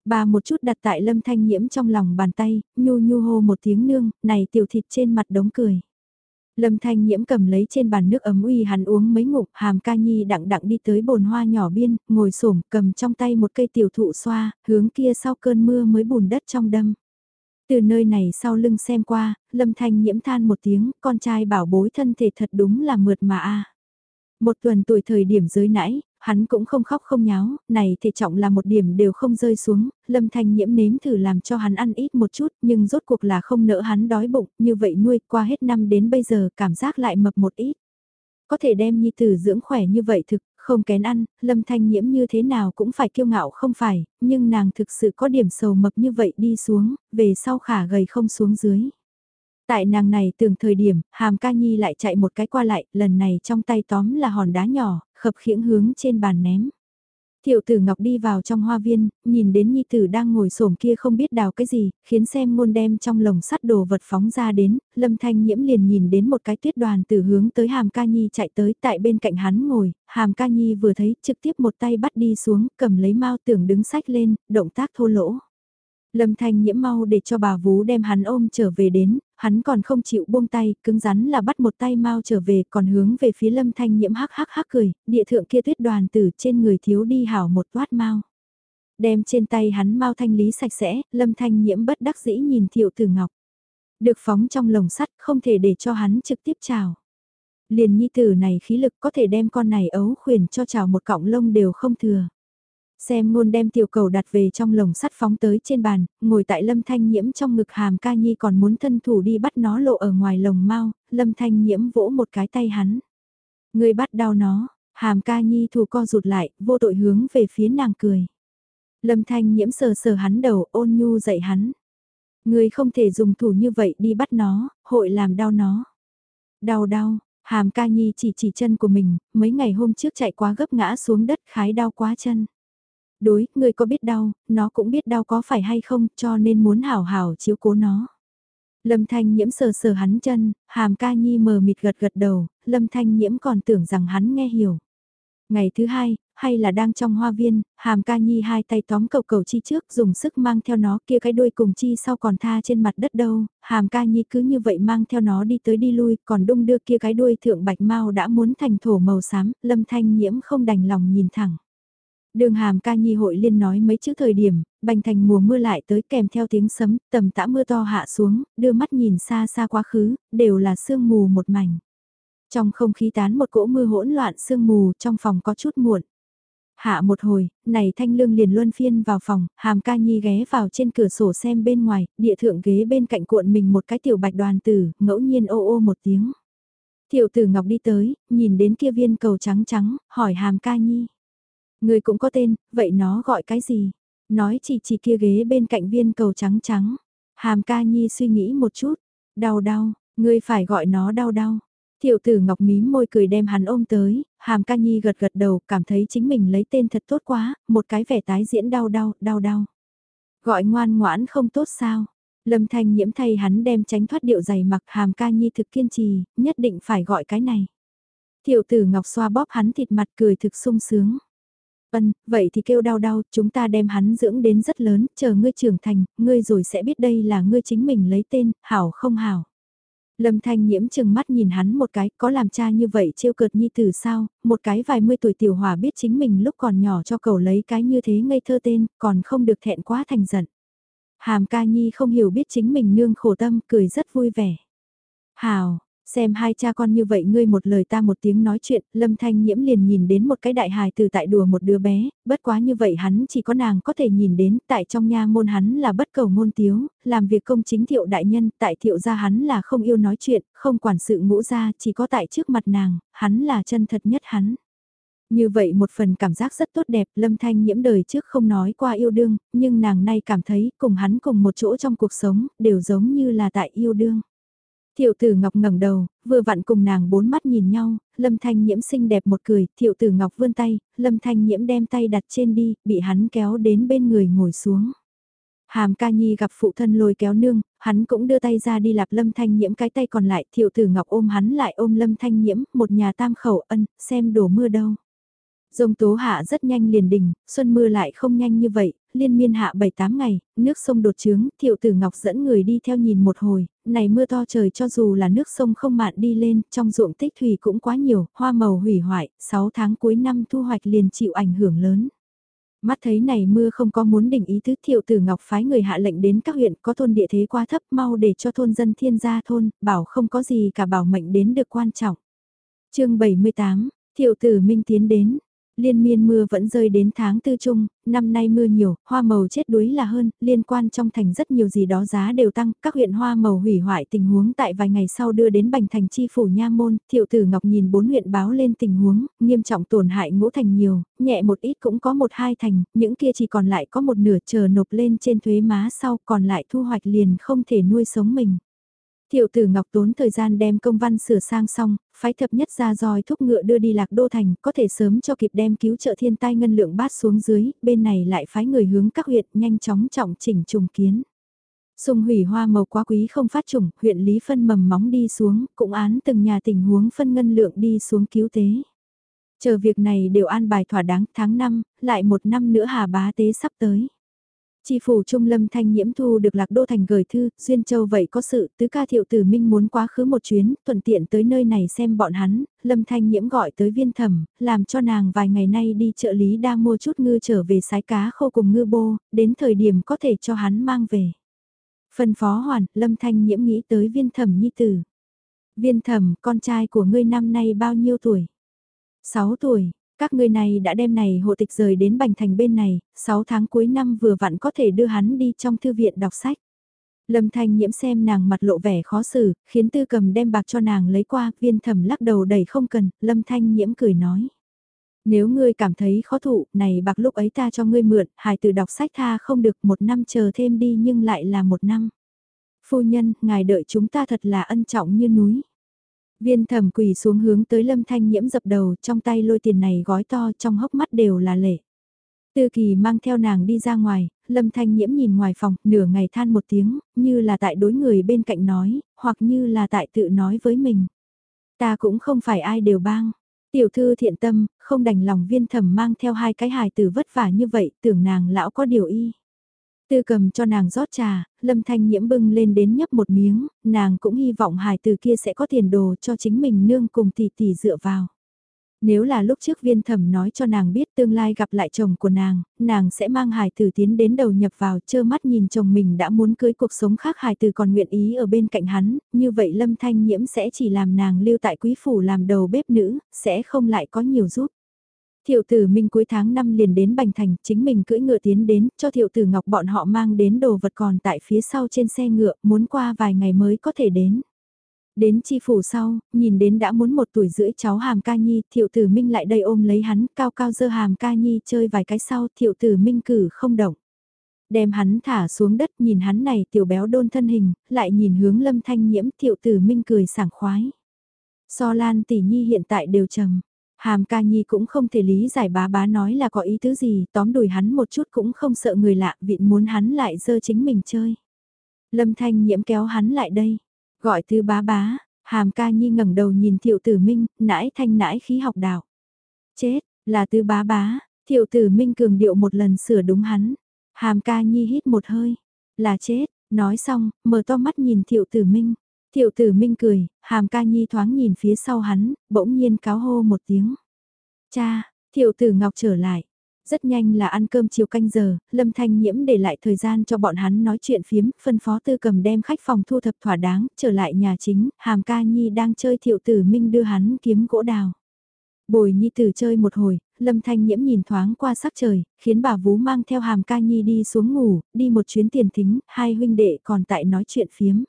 Bà một chút đặt tại lâm thanh nhiễm trong lòng bàn tay, nhu nhu hô một tiếng nương, này tiểu thịt trên mặt đống cười. Lâm Thanh Nhiễm cầm lấy trên bàn nước ấm uy hắn uống mấy ngụm, Hàm Ca Nhi đặng đặng đi tới bồn hoa nhỏ biên, ngồi xổm cầm trong tay một cây tiểu thụ xoa, hướng kia sau cơn mưa mới bùn đất trong đâm. Từ nơi này sau lưng xem qua, Lâm Thanh Nhiễm than một tiếng, con trai bảo bối thân thể thật đúng là mượt mà a. Một tuần tuổi thời điểm giới nãy, hắn cũng không khóc không nháo, này thể trọng là một điểm đều không rơi xuống, lâm thanh nhiễm nếm thử làm cho hắn ăn ít một chút, nhưng rốt cuộc là không nỡ hắn đói bụng, như vậy nuôi qua hết năm đến bây giờ cảm giác lại mập một ít. Có thể đem nhi tử dưỡng khỏe như vậy thực, không kén ăn, lâm thanh nhiễm như thế nào cũng phải kiêu ngạo không phải, nhưng nàng thực sự có điểm sầu mập như vậy đi xuống, về sau khả gầy không xuống dưới. Tại nàng này tưởng thời điểm, hàm ca nhi lại chạy một cái qua lại, lần này trong tay tóm là hòn đá nhỏ, khập khiễng hướng trên bàn ném. Tiểu tử Ngọc đi vào trong hoa viên, nhìn đến Nhi tử đang ngồi xổm kia không biết đào cái gì, khiến xem môn đem trong lồng sắt đồ vật phóng ra đến, Lâm Thanh Nhiễm liền nhìn đến một cái tuyết đoàn từ hướng tới Hàm Ca Nhi chạy tới tại bên cạnh hắn ngồi, Hàm Ca Nhi vừa thấy trực tiếp một tay bắt đi xuống, cầm lấy mau tưởng đứng sách lên, động tác thô lỗ. Lâm Thanh Nhiễm mau để cho bà vú đem hắn ôm trở về đến, hắn còn không chịu buông tay, cứng rắn là bắt một tay mau trở về còn hướng về phía Lâm Thanh Nhiễm hắc hắc hắc cười, địa thượng kia tuyết đoàn tử trên người thiếu đi hảo một toát mau. Đem trên tay hắn mau thanh lý sạch sẽ, Lâm Thanh Nhiễm bất đắc dĩ nhìn Thiệu Tử Ngọc. Được phóng trong lồng sắt không thể để cho hắn trực tiếp chào. Liền nhi tử này khí lực có thể đem con này ấu khuyển cho chào một cọng lông đều không thừa. Xem ngôn đem tiểu cầu đặt về trong lồng sắt phóng tới trên bàn, ngồi tại lâm thanh nhiễm trong ngực hàm ca nhi còn muốn thân thủ đi bắt nó lộ ở ngoài lồng mau, lâm thanh nhiễm vỗ một cái tay hắn. Người bắt đau nó, hàm ca nhi thủ co rụt lại, vô tội hướng về phía nàng cười. Lâm thanh nhiễm sờ sờ hắn đầu ôn nhu dạy hắn. Người không thể dùng thủ như vậy đi bắt nó, hội làm đau nó. Đau đau, hàm ca nhi chỉ chỉ chân của mình, mấy ngày hôm trước chạy quá gấp ngã xuống đất khái đau quá chân. Đối, người có biết đau, nó cũng biết đau có phải hay không, cho nên muốn hảo hảo chiếu cố nó. Lâm Thanh Nhiễm sờ sờ hắn chân, hàm ca nhi mờ mịt gật gật đầu, Lâm Thanh Nhiễm còn tưởng rằng hắn nghe hiểu. Ngày thứ hai, hay là đang trong hoa viên, hàm ca nhi hai tay tóm cầu cầu chi trước dùng sức mang theo nó kia cái đuôi cùng chi sau còn tha trên mặt đất đâu, hàm ca nhi cứ như vậy mang theo nó đi tới đi lui, còn đung đưa kia cái đuôi thượng bạch mau đã muốn thành thổ màu xám, lâm thanh nhiễm không đành lòng nhìn thẳng. Đường hàm ca nhi hội liên nói mấy chữ thời điểm, bành thành mùa mưa lại tới kèm theo tiếng sấm, tầm tã mưa to hạ xuống, đưa mắt nhìn xa xa quá khứ, đều là sương mù một mảnh. Trong không khí tán một cỗ mưa hỗn loạn sương mù, trong phòng có chút muộn. Hạ một hồi, này thanh lương liền luân phiên vào phòng, hàm ca nhi ghé vào trên cửa sổ xem bên ngoài, địa thượng ghế bên cạnh cuộn mình một cái tiểu bạch đoàn tử, ngẫu nhiên ô ô một tiếng. Tiểu tử ngọc đi tới, nhìn đến kia viên cầu trắng trắng, hỏi hàm ca nhi. Người cũng có tên, vậy nó gọi cái gì? Nói chỉ chỉ kia ghế bên cạnh viên cầu trắng trắng. Hàm ca nhi suy nghĩ một chút. Đau đau, ngươi phải gọi nó đau đau. Tiểu tử ngọc mím môi cười đem hắn ôm tới, hàm ca nhi gật gật đầu, cảm thấy chính mình lấy tên thật tốt quá, một cái vẻ tái diễn đau đau, đau đau. Gọi ngoan ngoãn không tốt sao? Lâm thanh nhiễm thay hắn đem tránh thoát điệu giày mặc hàm ca nhi thực kiên trì, nhất định phải gọi cái này. Tiểu tử ngọc xoa bóp hắn thịt mặt cười thực sung sướng. Ân, vậy thì kêu đau đau, chúng ta đem hắn dưỡng đến rất lớn, chờ ngươi trưởng thành, ngươi rồi sẽ biết đây là ngươi chính mình lấy tên, hảo không hảo. Lâm Thanh Nhiễm chừng mắt nhìn hắn một cái, có làm cha như vậy trêu cợt nhi tử sao, một cái vài mươi tuổi tiểu hòa biết chính mình lúc còn nhỏ cho cậu lấy cái như thế ngây thơ tên, còn không được thẹn quá thành giận. Hàm ca nhi không hiểu biết chính mình nương khổ tâm, cười rất vui vẻ. Hào, Xem hai cha con như vậy ngươi một lời ta một tiếng nói chuyện, Lâm Thanh Nhiễm liền nhìn đến một cái đại hài từ tại đùa một đứa bé, bất quá như vậy hắn chỉ có nàng có thể nhìn đến, tại trong nha môn hắn là bất cầu môn tiếu, làm việc công chính thiệu đại nhân, tại thiệu gia hắn là không yêu nói chuyện, không quản sự ngũ gia, chỉ có tại trước mặt nàng, hắn là chân thật nhất hắn. Như vậy một phần cảm giác rất tốt đẹp, Lâm Thanh nhiễm đời trước không nói qua yêu đương, nhưng nàng nay cảm thấy cùng hắn cùng một chỗ trong cuộc sống, đều giống như là tại yêu đương. Thiệu tử Ngọc ngẩng đầu, vừa vặn cùng nàng bốn mắt nhìn nhau, Lâm Thanh Nhiễm xinh đẹp một cười, Thiệu tử Ngọc vươn tay, Lâm Thanh Nhiễm đem tay đặt trên đi, bị hắn kéo đến bên người ngồi xuống. Hàm ca nhi gặp phụ thân lôi kéo nương, hắn cũng đưa tay ra đi lạp lâm thanh nhiễm cái tay còn lại, thiệu tử ngọc ôm hắn lại ôm lâm thanh nhiễm, một nhà tam khẩu ân, xem đổ mưa đâu. Dông tố hạ rất nhanh liền đỉnh, xuân mưa lại không nhanh như vậy, liên miên hạ 7-8 ngày, nước sông đột trướng, thiệu tử ngọc dẫn người đi theo nhìn một hồi, này mưa to trời cho dù là nước sông không mạn đi lên, trong ruộng tích thủy cũng quá nhiều, hoa màu hủy hoại, 6 tháng cuối năm thu hoạch liền chịu ảnh hưởng lớn. Mắt thấy này mưa không có muốn đỉnh ý tứ thiệu tử ngọc phái người hạ lệnh đến các huyện có thôn địa thế quá thấp mau để cho thôn dân thiên gia thôn, bảo không có gì cả bảo mệnh đến được quan trọng. chương 78, thiệu tử minh tiến đến, liên miên mưa vẫn rơi đến tháng tư trung, năm nay mưa nhiều, hoa màu chết đuối là hơn, liên quan trong thành rất nhiều gì đó giá đều tăng, các huyện hoa màu hủy hoại tình huống tại vài ngày sau đưa đến bành thành chi phủ nha môn, thiệu tử ngọc nhìn bốn huyện báo lên tình huống, nghiêm trọng tổn hại ngũ thành nhiều, nhẹ một ít cũng có một hai thành, những kia chỉ còn lại có một nửa chờ nộp lên trên thuế má sau còn lại thu hoạch liền không thể nuôi sống mình. Thiệu tử Ngọc tốn thời gian đem công văn sửa sang xong, phái thập nhất ra roi thúc ngựa đưa đi lạc đô thành, có thể sớm cho kịp đem cứu trợ thiên tai ngân lượng bát xuống dưới, bên này lại phái người hướng các huyện nhanh chóng trọng chỉnh trùng kiến. Sùng hủy hoa màu quá quý không phát trùng, huyện Lý phân mầm móng đi xuống, cũng án từng nhà tình huống phân ngân lượng đi xuống cứu tế. Chờ việc này đều an bài thỏa đáng tháng 5, lại một năm nữa hà bá tế sắp tới. Chi phủ Trung Lâm Thanh Nhiễm thu được Lạc Đô Thành gửi thư, Duyên Châu vậy có sự, tứ ca thiệu tử minh muốn quá khứ một chuyến, thuận tiện tới nơi này xem bọn hắn, Lâm Thanh Nhiễm gọi tới viên thẩm, làm cho nàng vài ngày nay đi chợ lý đa mua chút ngư trở về sái cá khô cùng ngư bô, đến thời điểm có thể cho hắn mang về. Phân phó hoàn, Lâm Thanh Nhiễm nghĩ tới viên thẩm nhi tử. Viên thẩm, con trai của ngươi năm nay bao nhiêu tuổi? 6 tuổi, các người này đã đem này hộ tịch rời đến Bành Thành bên này, 6 tháng cuối năm vừa vặn có thể đưa hắn đi trong thư viện đọc sách. Lâm Thanh Nhiễm xem nàng mặt lộ vẻ khó xử, khiến tư cầm đem bạc cho nàng lấy qua, viên thẩm lắc đầu đẩy không cần, Lâm Thanh Nhiễm cười nói. Nếu ngươi cảm thấy khó thụ, này bạc lúc ấy ta cho ngươi mượn, hài từ đọc sách tha không được một năm chờ thêm đi nhưng lại là một năm. Phu nhân, ngài đợi chúng ta thật là ân trọng như núi. Viên thẩm quỳ xuống hướng tới lâm thanh nhiễm dập đầu trong tay lôi tiền này gói to trong hốc mắt đều là lệ. Tư kỳ mang theo nàng đi ra ngoài, lâm thanh nhiễm nhìn ngoài phòng, nửa ngày than một tiếng, như là tại đối người bên cạnh nói, hoặc như là tại tự nói với mình. Ta cũng không phải ai đều bang. Tiểu thư thiện tâm, không đành lòng viên thẩm mang theo hai cái hài tử vất vả như vậy, tưởng nàng lão có điều y. Tư cầm cho nàng rót trà, lâm thanh nhiễm bưng lên đến nhấp một miếng, nàng cũng hy vọng hài từ kia sẽ có tiền đồ cho chính mình nương cùng tỷ tỷ dựa vào. Nếu là lúc trước viên thẩm nói cho nàng biết tương lai gặp lại chồng của nàng, nàng sẽ mang hài tử tiến đến đầu nhập vào chơ mắt nhìn chồng mình đã muốn cưới cuộc sống khác hài tử còn nguyện ý ở bên cạnh hắn, như vậy lâm thanh nhiễm sẽ chỉ làm nàng lưu tại quý phủ làm đầu bếp nữ, sẽ không lại có nhiều giúp. Thiệu tử Minh cuối tháng 5 liền đến Bành Thành, chính mình cưỡi ngựa tiến đến, cho Thiệu tử Ngọc bọn họ mang đến đồ vật còn tại phía sau trên xe ngựa, muốn qua vài ngày mới có thể đến. Đến chi phủ sau, nhìn đến đã muốn một tuổi rưỡi cháu Hàm Ca Nhi, Thiệu tử Minh lại đây ôm lấy hắn, cao cao dơ Hàm Ca Nhi chơi vài cái sau, Thiệu tử Minh cử không động. Đem hắn thả xuống đất nhìn hắn này tiểu béo đôn thân hình, lại nhìn hướng lâm thanh nhiễm Thiệu tử Minh cười sảng khoái. So Lan tỷ nhi hiện tại đều trầm Hàm ca nhi cũng không thể lý giải bá bá nói là có ý tứ gì, tóm đùi hắn một chút cũng không sợ người lạ, viện muốn hắn lại dơ chính mình chơi. Lâm thanh nhiễm kéo hắn lại đây, gọi từ bá bá, hàm ca nhi ngẩng đầu nhìn thiệu tử minh, nãi thanh nãi khí học đạo. Chết, là từ bá bá, thiệu tử minh cường điệu một lần sửa đúng hắn. Hàm ca nhi hít một hơi, là chết, nói xong, mở to mắt nhìn thiệu tử minh. Tiểu tử minh cười, hàm ca nhi thoáng nhìn phía sau hắn, bỗng nhiên cáo hô một tiếng. Cha, tiểu tử ngọc trở lại. Rất nhanh là ăn cơm chiều canh giờ, Lâm Thanh Nhiễm để lại thời gian cho bọn hắn nói chuyện phiếm, phân phó tư cầm đem khách phòng thu thập thỏa đáng, trở lại nhà chính, hàm ca nhi đang chơi thiệu tử minh đưa hắn kiếm gỗ đào. Bồi nhi tử chơi một hồi, Lâm Thanh Nhiễm nhìn thoáng qua sắc trời, khiến bà vú mang theo hàm ca nhi đi xuống ngủ, đi một chuyến tiền thính, hai huynh đệ còn tại nói chuyện phiếm.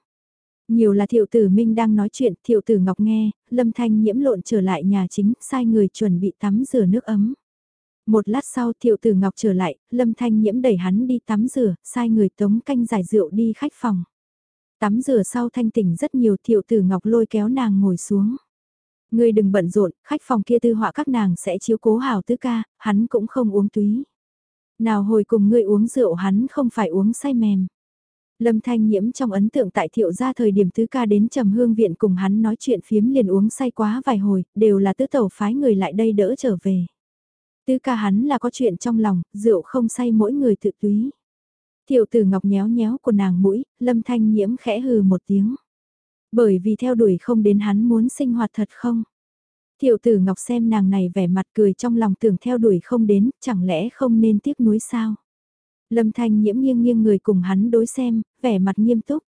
Nhiều là thiệu tử Minh đang nói chuyện, thiệu tử Ngọc nghe, lâm thanh nhiễm lộn trở lại nhà chính, sai người chuẩn bị tắm rửa nước ấm. Một lát sau thiệu tử Ngọc trở lại, lâm thanh nhiễm đẩy hắn đi tắm rửa, sai người tống canh giải rượu đi khách phòng. Tắm rửa sau thanh tỉnh rất nhiều thiệu tử Ngọc lôi kéo nàng ngồi xuống. Ngươi đừng bận rộn, khách phòng kia tư họa các nàng sẽ chiếu cố hảo tứ ca, hắn cũng không uống túy. Nào hồi cùng ngươi uống rượu hắn không phải uống say mềm. Lâm Thanh Nhiễm trong ấn tượng tại thiệu gia thời điểm tứ ca đến trầm hương viện cùng hắn nói chuyện phiếm liền uống say quá vài hồi, đều là tứ tẩu phái người lại đây đỡ trở về. Tứ ca hắn là có chuyện trong lòng, rượu không say mỗi người tự túy. Thiệu tử ngọc nhéo nhéo của nàng mũi, Lâm Thanh Nhiễm khẽ hừ một tiếng. Bởi vì theo đuổi không đến hắn muốn sinh hoạt thật không? Thiệu tử ngọc xem nàng này vẻ mặt cười trong lòng tưởng theo đuổi không đến, chẳng lẽ không nên tiếc nuối sao? Lâm Thanh nhiễm nghiêng nghiêng người cùng hắn đối xem, vẻ mặt nghiêm túc.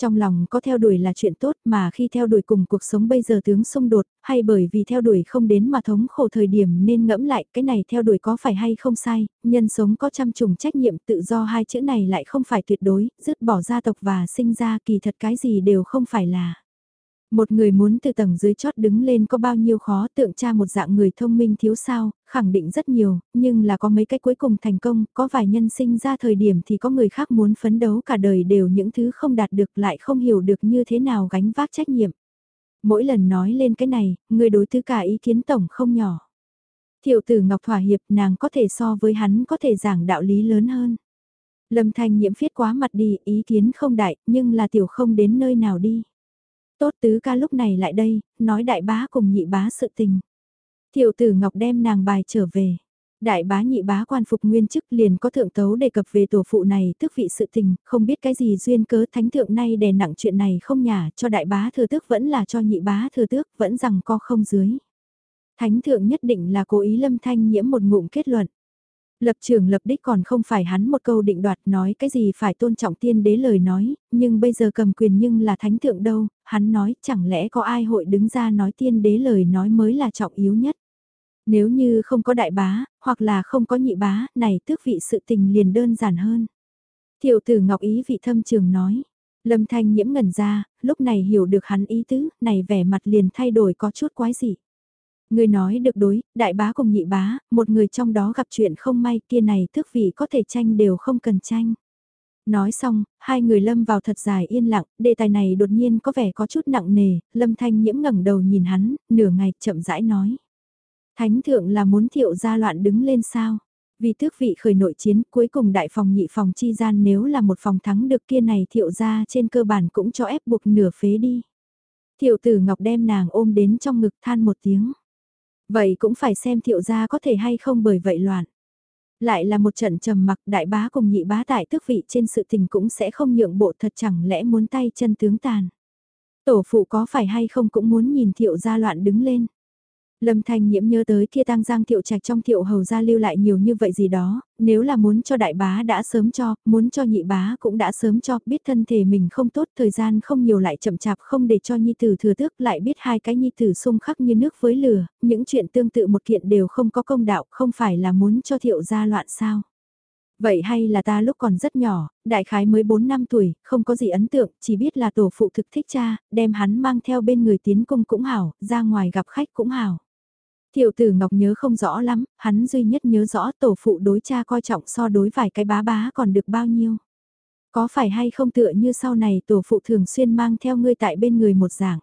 Trong lòng có theo đuổi là chuyện tốt mà khi theo đuổi cùng cuộc sống bây giờ tướng xung đột, hay bởi vì theo đuổi không đến mà thống khổ thời điểm nên ngẫm lại cái này theo đuổi có phải hay không sai, nhân sống có trăm trùng trách nhiệm tự do hai chữ này lại không phải tuyệt đối, dứt bỏ gia tộc và sinh ra kỳ thật cái gì đều không phải là. Một người muốn từ tầng dưới chót đứng lên có bao nhiêu khó tượng tra một dạng người thông minh thiếu sao, khẳng định rất nhiều, nhưng là có mấy cái cuối cùng thành công, có vài nhân sinh ra thời điểm thì có người khác muốn phấn đấu cả đời đều những thứ không đạt được lại không hiểu được như thế nào gánh vác trách nhiệm. Mỗi lần nói lên cái này, người đối thứ cả ý kiến tổng không nhỏ. Thiệu tử Ngọc Thỏa Hiệp nàng có thể so với hắn có thể giảng đạo lý lớn hơn. Lâm Thanh nhiễm phiết quá mặt đi, ý kiến không đại, nhưng là tiểu không đến nơi nào đi. Tốt tứ ca lúc này lại đây, nói đại bá cùng nhị bá sự tình. Thiệu tử Ngọc đem nàng bài trở về. Đại bá nhị bá quan phục nguyên chức liền có thượng tấu đề cập về tổ phụ này tức vị sự tình, không biết cái gì duyên cớ thánh thượng nay đè nặng chuyện này không nhả cho đại bá thừa tước vẫn là cho nhị bá thừa tước vẫn rằng co không dưới. Thánh thượng nhất định là cố ý lâm thanh nhiễm một ngụm kết luận. Lập trường lập đích còn không phải hắn một câu định đoạt nói cái gì phải tôn trọng tiên đế lời nói, nhưng bây giờ cầm quyền nhưng là thánh thượng đâu, hắn nói chẳng lẽ có ai hội đứng ra nói tiên đế lời nói mới là trọng yếu nhất. Nếu như không có đại bá, hoặc là không có nhị bá, này tước vị sự tình liền đơn giản hơn. Thiệu tử Ngọc Ý vị thâm trường nói. Lâm Thanh nhiễm ngẩn ra, lúc này hiểu được hắn ý tứ, này vẻ mặt liền thay đổi có chút quái gì. Người nói được đối, đại bá cùng nhị bá, một người trong đó gặp chuyện không may kia này thức vị có thể tranh đều không cần tranh. Nói xong, hai người lâm vào thật dài yên lặng, đề tài này đột nhiên có vẻ có chút nặng nề, lâm thanh nhiễm ngẩng đầu nhìn hắn, nửa ngày chậm rãi nói. Thánh thượng là muốn thiệu gia loạn đứng lên sao? Vì tước vị khởi nội chiến cuối cùng đại phòng nhị phòng chi gian nếu là một phòng thắng được kia này thiệu gia trên cơ bản cũng cho ép buộc nửa phế đi. Thiệu tử ngọc đem nàng ôm đến trong ngực than một tiếng. Vậy cũng phải xem thiệu gia có thể hay không bởi vậy loạn. Lại là một trận trầm mặc, đại bá cùng nhị bá tại tước vị trên sự tình cũng sẽ không nhượng bộ thật chẳng lẽ muốn tay chân tướng tàn. Tổ phụ có phải hay không cũng muốn nhìn thiệu gia loạn đứng lên. Lâm Thanh Nhiễm nhớ tới kia tang giang thiệu trạch trong thiệu hầu gia lưu lại nhiều như vậy gì đó, nếu là muốn cho đại bá đã sớm cho, muốn cho nhị bá cũng đã sớm cho, biết thân thể mình không tốt, thời gian không nhiều lại chậm chạp không để cho nhi tử thừa tước, lại biết hai cái nhi tử xung khắc như nước với lửa, những chuyện tương tự một kiện đều không có công đạo, không phải là muốn cho thiệu gia loạn sao. Vậy hay là ta lúc còn rất nhỏ, đại khái mới 4 năm tuổi, không có gì ấn tượng, chỉ biết là tổ phụ thực thích cha, đem hắn mang theo bên người tiến cung cũng hảo, ra ngoài gặp khách cũng hảo. Thiệu tử Ngọc nhớ không rõ lắm, hắn duy nhất nhớ rõ tổ phụ đối cha coi trọng so đối vài cái bá bá còn được bao nhiêu. Có phải hay không tựa như sau này tổ phụ thường xuyên mang theo ngươi tại bên người một dạng.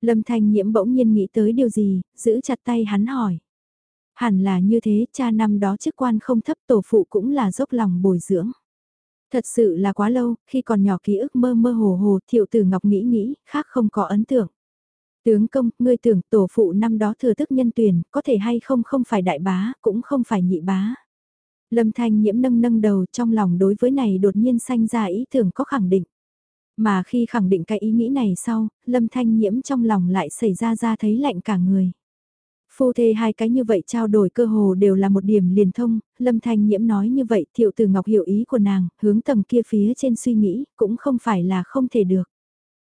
Lâm Thanh Nhiễm bỗng nhiên nghĩ tới điều gì, giữ chặt tay hắn hỏi. Hẳn là như thế, cha năm đó chức quan không thấp tổ phụ cũng là dốc lòng bồi dưỡng. Thật sự là quá lâu, khi còn nhỏ ký ức mơ mơ hồ hồ, thiệu tử Ngọc nghĩ nghĩ, khác không có ấn tượng. Tướng công, ngươi tưởng tổ phụ năm đó thừa thức nhân tuyển, có thể hay không không phải đại bá, cũng không phải nhị bá. Lâm Thanh nhiễm nâng nâng đầu trong lòng đối với này đột nhiên sanh ra ý tưởng có khẳng định. Mà khi khẳng định cái ý nghĩ này sau, Lâm Thanh nhiễm trong lòng lại xảy ra ra thấy lạnh cả người. Phu thê hai cái như vậy trao đổi cơ hồ đều là một điểm liền thông, Lâm Thanh nhiễm nói như vậy thiệu từ ngọc hiểu ý của nàng, hướng tầng kia phía trên suy nghĩ, cũng không phải là không thể được.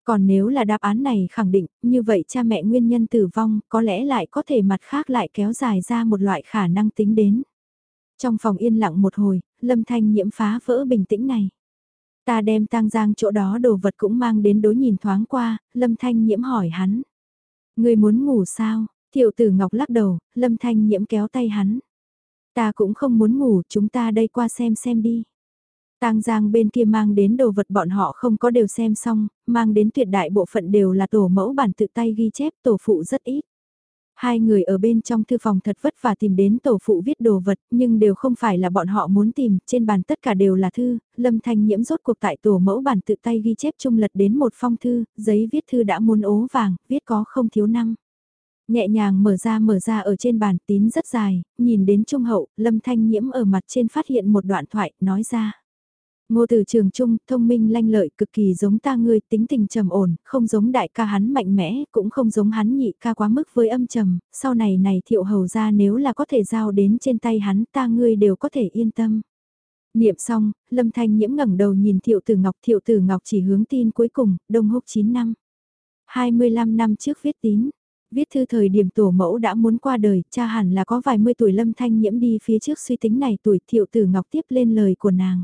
Còn nếu là đáp án này khẳng định, như vậy cha mẹ nguyên nhân tử vong có lẽ lại có thể mặt khác lại kéo dài ra một loại khả năng tính đến. Trong phòng yên lặng một hồi, Lâm Thanh nhiễm phá vỡ bình tĩnh này. Ta đem tang giang chỗ đó đồ vật cũng mang đến đối nhìn thoáng qua, Lâm Thanh nhiễm hỏi hắn. Người muốn ngủ sao? Thiệu tử Ngọc lắc đầu, Lâm Thanh nhiễm kéo tay hắn. Ta cũng không muốn ngủ, chúng ta đây qua xem xem đi. Tang Giang bên kia mang đến đồ vật bọn họ không có đều xem xong, mang đến tuyệt đại bộ phận đều là tổ mẫu bản tự tay ghi chép tổ phụ rất ít. Hai người ở bên trong thư phòng thật vất vả tìm đến tổ phụ viết đồ vật, nhưng đều không phải là bọn họ muốn tìm, trên bàn tất cả đều là thư, lâm thanh nhiễm rốt cuộc tại tổ mẫu bản tự tay ghi chép trung lật đến một phong thư, giấy viết thư đã muôn ố vàng, viết có không thiếu năng Nhẹ nhàng mở ra mở ra ở trên bàn tín rất dài, nhìn đến trung hậu, lâm thanh nhiễm ở mặt trên phát hiện một đoạn thoại, nói ra. Ngô Tử trường trung, thông minh lanh lợi cực kỳ giống ta ngươi, tính tình trầm ổn, không giống đại ca hắn mạnh mẽ, cũng không giống hắn nhị ca quá mức với âm trầm, sau này này thiệu hầu ra nếu là có thể giao đến trên tay hắn ta ngươi đều có thể yên tâm. Niệm xong, Lâm Thanh Nhiễm ngẩng đầu nhìn Thiệu Tử Ngọc, Thiệu Tử Ngọc chỉ hướng tin cuối cùng, Đông Húc 9 năm. 25 năm trước viết tín, viết thư thời điểm tổ mẫu đã muốn qua đời, cha hẳn là có vài mươi tuổi Lâm Thanh Nhiễm đi phía trước suy tính này tuổi Thiệu Tử Ngọc tiếp lên lời của nàng.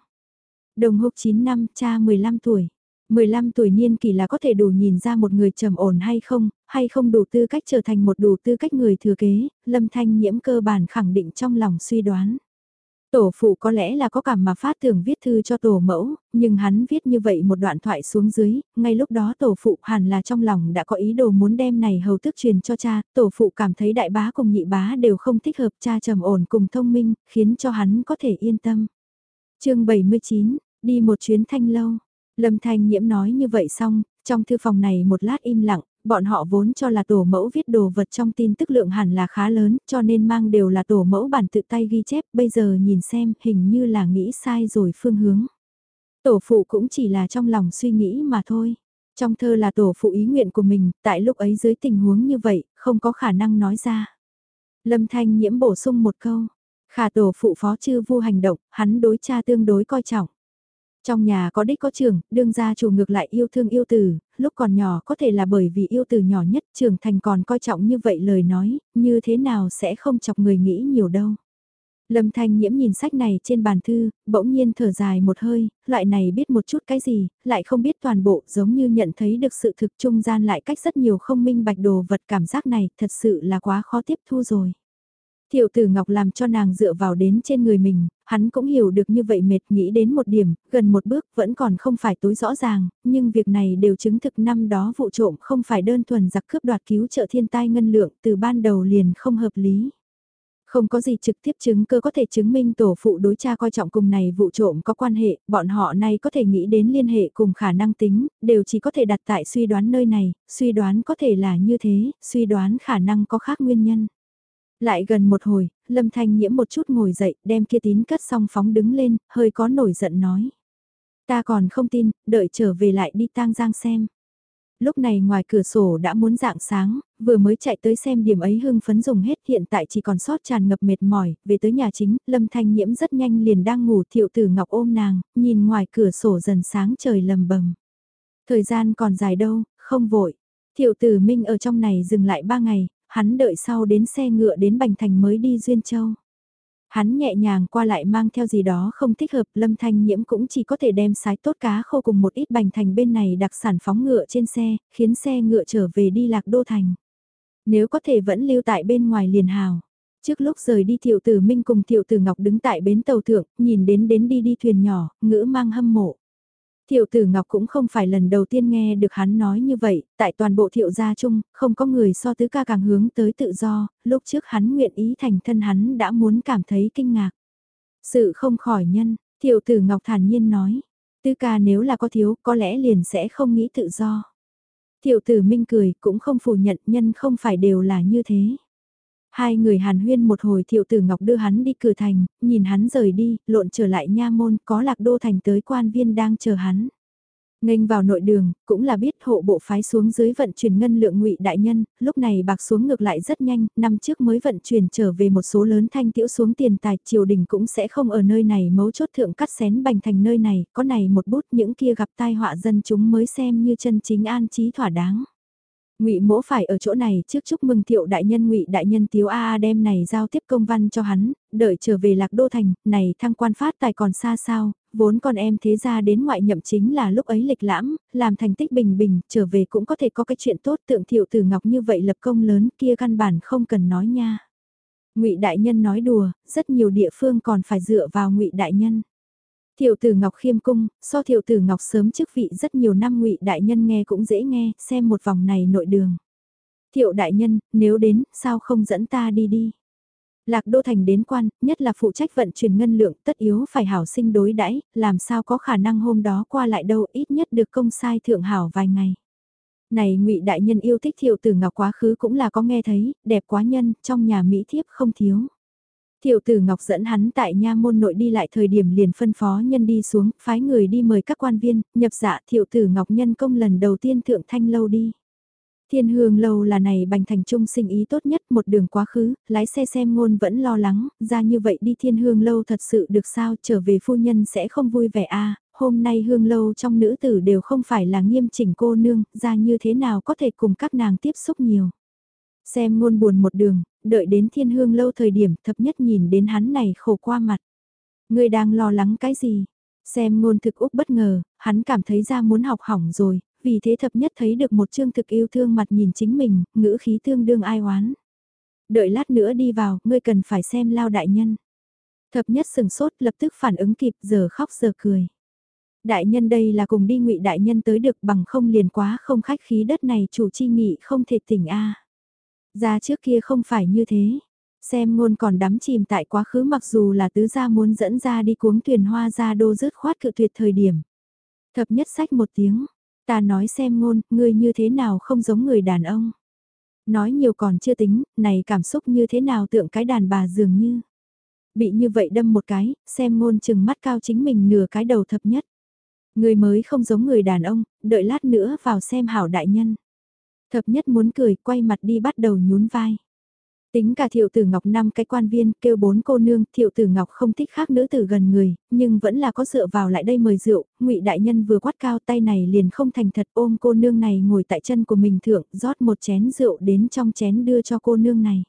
Đồng húc 9 năm, cha 15 tuổi. 15 tuổi niên kỳ là có thể đủ nhìn ra một người trầm ổn hay không, hay không đủ tư cách trở thành một đủ tư cách người thừa kế, lâm thanh nhiễm cơ bản khẳng định trong lòng suy đoán. Tổ phụ có lẽ là có cảm mà phát tưởng viết thư cho tổ mẫu, nhưng hắn viết như vậy một đoạn thoại xuống dưới, ngay lúc đó tổ phụ hẳn là trong lòng đã có ý đồ muốn đem này hầu tức truyền cho cha, tổ phụ cảm thấy đại bá cùng nhị bá đều không thích hợp cha trầm ổn cùng thông minh, khiến cho hắn có thể yên tâm. chương 79, Đi một chuyến thanh lâu. Lâm Thanh Nhiễm nói như vậy xong, trong thư phòng này một lát im lặng, bọn họ vốn cho là tổ mẫu viết đồ vật trong tin tức lượng hẳn là khá lớn, cho nên mang đều là tổ mẫu bản tự tay ghi chép, bây giờ nhìn xem hình như là nghĩ sai rồi phương hướng. Tổ phụ cũng chỉ là trong lòng suy nghĩ mà thôi. Trong thơ là tổ phụ ý nguyện của mình, tại lúc ấy dưới tình huống như vậy, không có khả năng nói ra. Lâm Thanh Nhiễm bổ sung một câu, khả tổ phụ phó chư vu hành động, hắn đối cha tương đối coi trọng. Trong nhà có đích có trưởng, đương gia chủ ngược lại yêu thương yêu tử, lúc còn nhỏ có thể là bởi vì yêu tử nhỏ nhất trưởng thành còn coi trọng như vậy lời nói, như thế nào sẽ không chọc người nghĩ nhiều đâu. Lâm Thanh Nhiễm nhìn sách này trên bàn thư, bỗng nhiên thở dài một hơi, loại này biết một chút cái gì, lại không biết toàn bộ giống như nhận thấy được sự thực trung gian lại cách rất nhiều không minh bạch đồ vật cảm giác này thật sự là quá khó tiếp thu rồi. Thiệu tử Ngọc làm cho nàng dựa vào đến trên người mình, hắn cũng hiểu được như vậy mệt nghĩ đến một điểm, gần một bước vẫn còn không phải tối rõ ràng, nhưng việc này đều chứng thực năm đó vụ trộm không phải đơn thuần giặc cướp đoạt cứu trợ thiên tai ngân lượng từ ban đầu liền không hợp lý. Không có gì trực tiếp chứng cơ có thể chứng minh tổ phụ đối cha coi trọng cùng này vụ trộm có quan hệ, bọn họ này có thể nghĩ đến liên hệ cùng khả năng tính, đều chỉ có thể đặt tại suy đoán nơi này, suy đoán có thể là như thế, suy đoán khả năng có khác nguyên nhân. Lại gần một hồi, Lâm Thanh Nhiễm một chút ngồi dậy, đem kia tín cất xong phóng đứng lên, hơi có nổi giận nói. Ta còn không tin, đợi trở về lại đi tang giang xem. Lúc này ngoài cửa sổ đã muốn dạng sáng, vừa mới chạy tới xem điểm ấy hưng phấn dùng hết hiện tại chỉ còn sót tràn ngập mệt mỏi, về tới nhà chính, Lâm Thanh Nhiễm rất nhanh liền đang ngủ thiệu tử ngọc ôm nàng, nhìn ngoài cửa sổ dần sáng trời lầm bầm. Thời gian còn dài đâu, không vội. Thiệu tử Minh ở trong này dừng lại ba ngày, hắn đợi sau đến xe ngựa đến Bành Thành mới đi Duyên Châu. Hắn nhẹ nhàng qua lại mang theo gì đó không thích hợp, Lâm Thanh Nhiễm cũng chỉ có thể đem sái tốt cá khô cùng một ít Bành Thành bên này đặc sản phóng ngựa trên xe, khiến xe ngựa trở về đi lạc đô thành. Nếu có thể vẫn lưu tại bên ngoài liền hào. Trước lúc rời đi Thiệu Tử Minh cùng Thiệu Tử Ngọc đứng tại bến tàu thượng, nhìn đến đến đi đi thuyền nhỏ, ngữ mang hâm mộ. Thiệu tử Ngọc cũng không phải lần đầu tiên nghe được hắn nói như vậy, tại toàn bộ thiệu gia chung, không có người so tứ ca càng hướng tới tự do, lúc trước hắn nguyện ý thành thân hắn đã muốn cảm thấy kinh ngạc. Sự không khỏi nhân, thiệu tử Ngọc thản nhiên nói, tứ ca nếu là có thiếu có lẽ liền sẽ không nghĩ tự do. Thiệu tử Minh cười cũng không phủ nhận nhân không phải đều là như thế. Hai người hàn huyên một hồi thiệu tử Ngọc đưa hắn đi cửa thành, nhìn hắn rời đi, lộn trở lại nha môn, có lạc đô thành tới quan viên đang chờ hắn. Nghênh vào nội đường, cũng là biết hộ bộ phái xuống dưới vận chuyển ngân lượng ngụy đại nhân, lúc này bạc xuống ngược lại rất nhanh, năm trước mới vận chuyển trở về một số lớn thanh tiễu xuống tiền tài, triều đình cũng sẽ không ở nơi này mấu chốt thượng cắt xén bành thành nơi này, có này một bút những kia gặp tai họa dân chúng mới xem như chân chính an trí thỏa đáng. Ngụy Mỗ phải ở chỗ này trước chúc mừng Thiệu đại nhân Ngụy đại nhân Tiếu A A đem này giao tiếp công văn cho hắn, đợi trở về Lạc Đô thành, này thăng quan phát tài còn xa sao, vốn con em thế ra đến ngoại nhậm chính là lúc ấy lịch lãm, làm thành tích bình bình, trở về cũng có thể có cái chuyện tốt tượng Thiệu Tử Ngọc như vậy lập công lớn kia căn bản không cần nói nha. Ngụy đại nhân nói đùa, rất nhiều địa phương còn phải dựa vào Ngụy đại nhân. Thiệu tử Ngọc khiêm cung, so thiệu tử Ngọc sớm chức vị rất nhiều năm ngụy đại nhân nghe cũng dễ nghe, xem một vòng này nội đường. Thiệu đại nhân, nếu đến, sao không dẫn ta đi đi? Lạc Đô Thành đến quan, nhất là phụ trách vận chuyển ngân lượng tất yếu phải hảo sinh đối đãi làm sao có khả năng hôm đó qua lại đâu ít nhất được công sai thượng hảo vài ngày. Này ngụy đại nhân yêu thích thiệu tử ngọc quá khứ cũng là có nghe thấy, đẹp quá nhân, trong nhà Mỹ thiếp không thiếu. Thiệu tử Ngọc dẫn hắn tại nha môn nội đi lại thời điểm liền phân phó nhân đi xuống, phái người đi mời các quan viên, nhập dạ thiệu tử Ngọc nhân công lần đầu tiên thượng thanh lâu đi. Thiên hương lâu là này bành thành trung sinh ý tốt nhất một đường quá khứ, lái xe xem ngôn vẫn lo lắng, ra như vậy đi thiên hương lâu thật sự được sao trở về phu nhân sẽ không vui vẻ a à, hôm nay hương lâu trong nữ tử đều không phải là nghiêm chỉnh cô nương, ra như thế nào có thể cùng các nàng tiếp xúc nhiều. Xem ngôn buồn một đường, đợi đến thiên hương lâu thời điểm thập nhất nhìn đến hắn này khổ qua mặt. Người đang lo lắng cái gì? Xem ngôn thực úc bất ngờ, hắn cảm thấy ra muốn học hỏng rồi, vì thế thập nhất thấy được một chương thực yêu thương mặt nhìn chính mình, ngữ khí tương đương ai oán. Đợi lát nữa đi vào, ngươi cần phải xem lao đại nhân. Thập nhất sừng sốt lập tức phản ứng kịp giờ khóc giờ cười. Đại nhân đây là cùng đi ngụy đại nhân tới được bằng không liền quá không khách khí đất này chủ chi nghị không thể tỉnh a gia trước kia không phải như thế. Xem ngôn còn đắm chìm tại quá khứ mặc dù là tứ gia muốn dẫn ra đi cuống tuyển hoa ra đô rớt khoát cự tuyệt thời điểm. Thập nhất sách một tiếng, Ta nói xem ngôn, ngươi như thế nào không giống người đàn ông. Nói nhiều còn chưa tính, này cảm xúc như thế nào tượng cái đàn bà dường như. Bị như vậy đâm một cái, xem ngôn chừng mắt cao chính mình nửa cái đầu thập nhất. Người mới không giống người đàn ông, đợi lát nữa vào xem hảo đại nhân. Thập nhất muốn cười, quay mặt đi bắt đầu nhún vai. Tính cả thiệu tử ngọc năm cái quan viên kêu bốn cô nương, thiệu tử ngọc không thích khác nữ tử gần người, nhưng vẫn là có dựa vào lại đây mời rượu, ngụy đại nhân vừa quát cao tay này liền không thành thật ôm cô nương này ngồi tại chân của mình thượng, rót một chén rượu đến trong chén đưa cho cô nương này.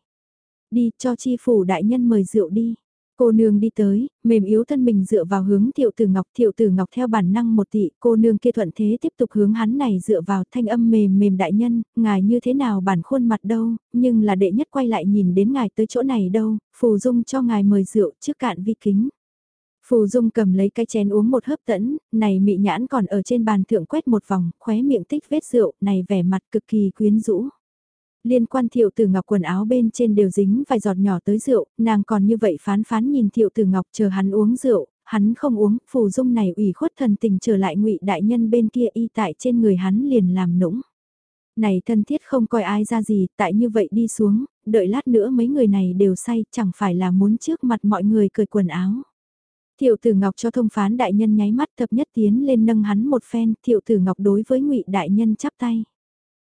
Đi, cho chi phủ đại nhân mời rượu đi. Cô nương đi tới, mềm yếu thân mình dựa vào hướng thiệu tử ngọc, thiệu tử ngọc theo bản năng một tị, cô nương kia thuận thế tiếp tục hướng hắn này dựa vào thanh âm mềm mềm đại nhân, ngài như thế nào bản khuôn mặt đâu, nhưng là đệ nhất quay lại nhìn đến ngài tới chỗ này đâu, phù dung cho ngài mời rượu trước cạn vi kính. Phù Dung cầm lấy cái chén uống một hớp tẫn, này mị nhãn còn ở trên bàn thượng quét một vòng, khóe miệng tích vết rượu, này vẻ mặt cực kỳ quyến rũ liên quan thiệu tử ngọc quần áo bên trên đều dính vài giọt nhỏ tới rượu, nàng còn như vậy phán phán nhìn thiệu tử ngọc chờ hắn uống rượu, hắn không uống, phù dung này ủy khuất thần tình trở lại ngụy đại nhân bên kia y tại trên người hắn liền làm nũng. Này thân thiết không coi ai ra gì, tại như vậy đi xuống, đợi lát nữa mấy người này đều say, chẳng phải là muốn trước mặt mọi người cởi quần áo. Thiệu tử Ngọc cho thông phán đại nhân nháy mắt thập nhất tiến lên nâng hắn một phen, thiệu tử Ngọc đối với ngụy đại nhân chắp tay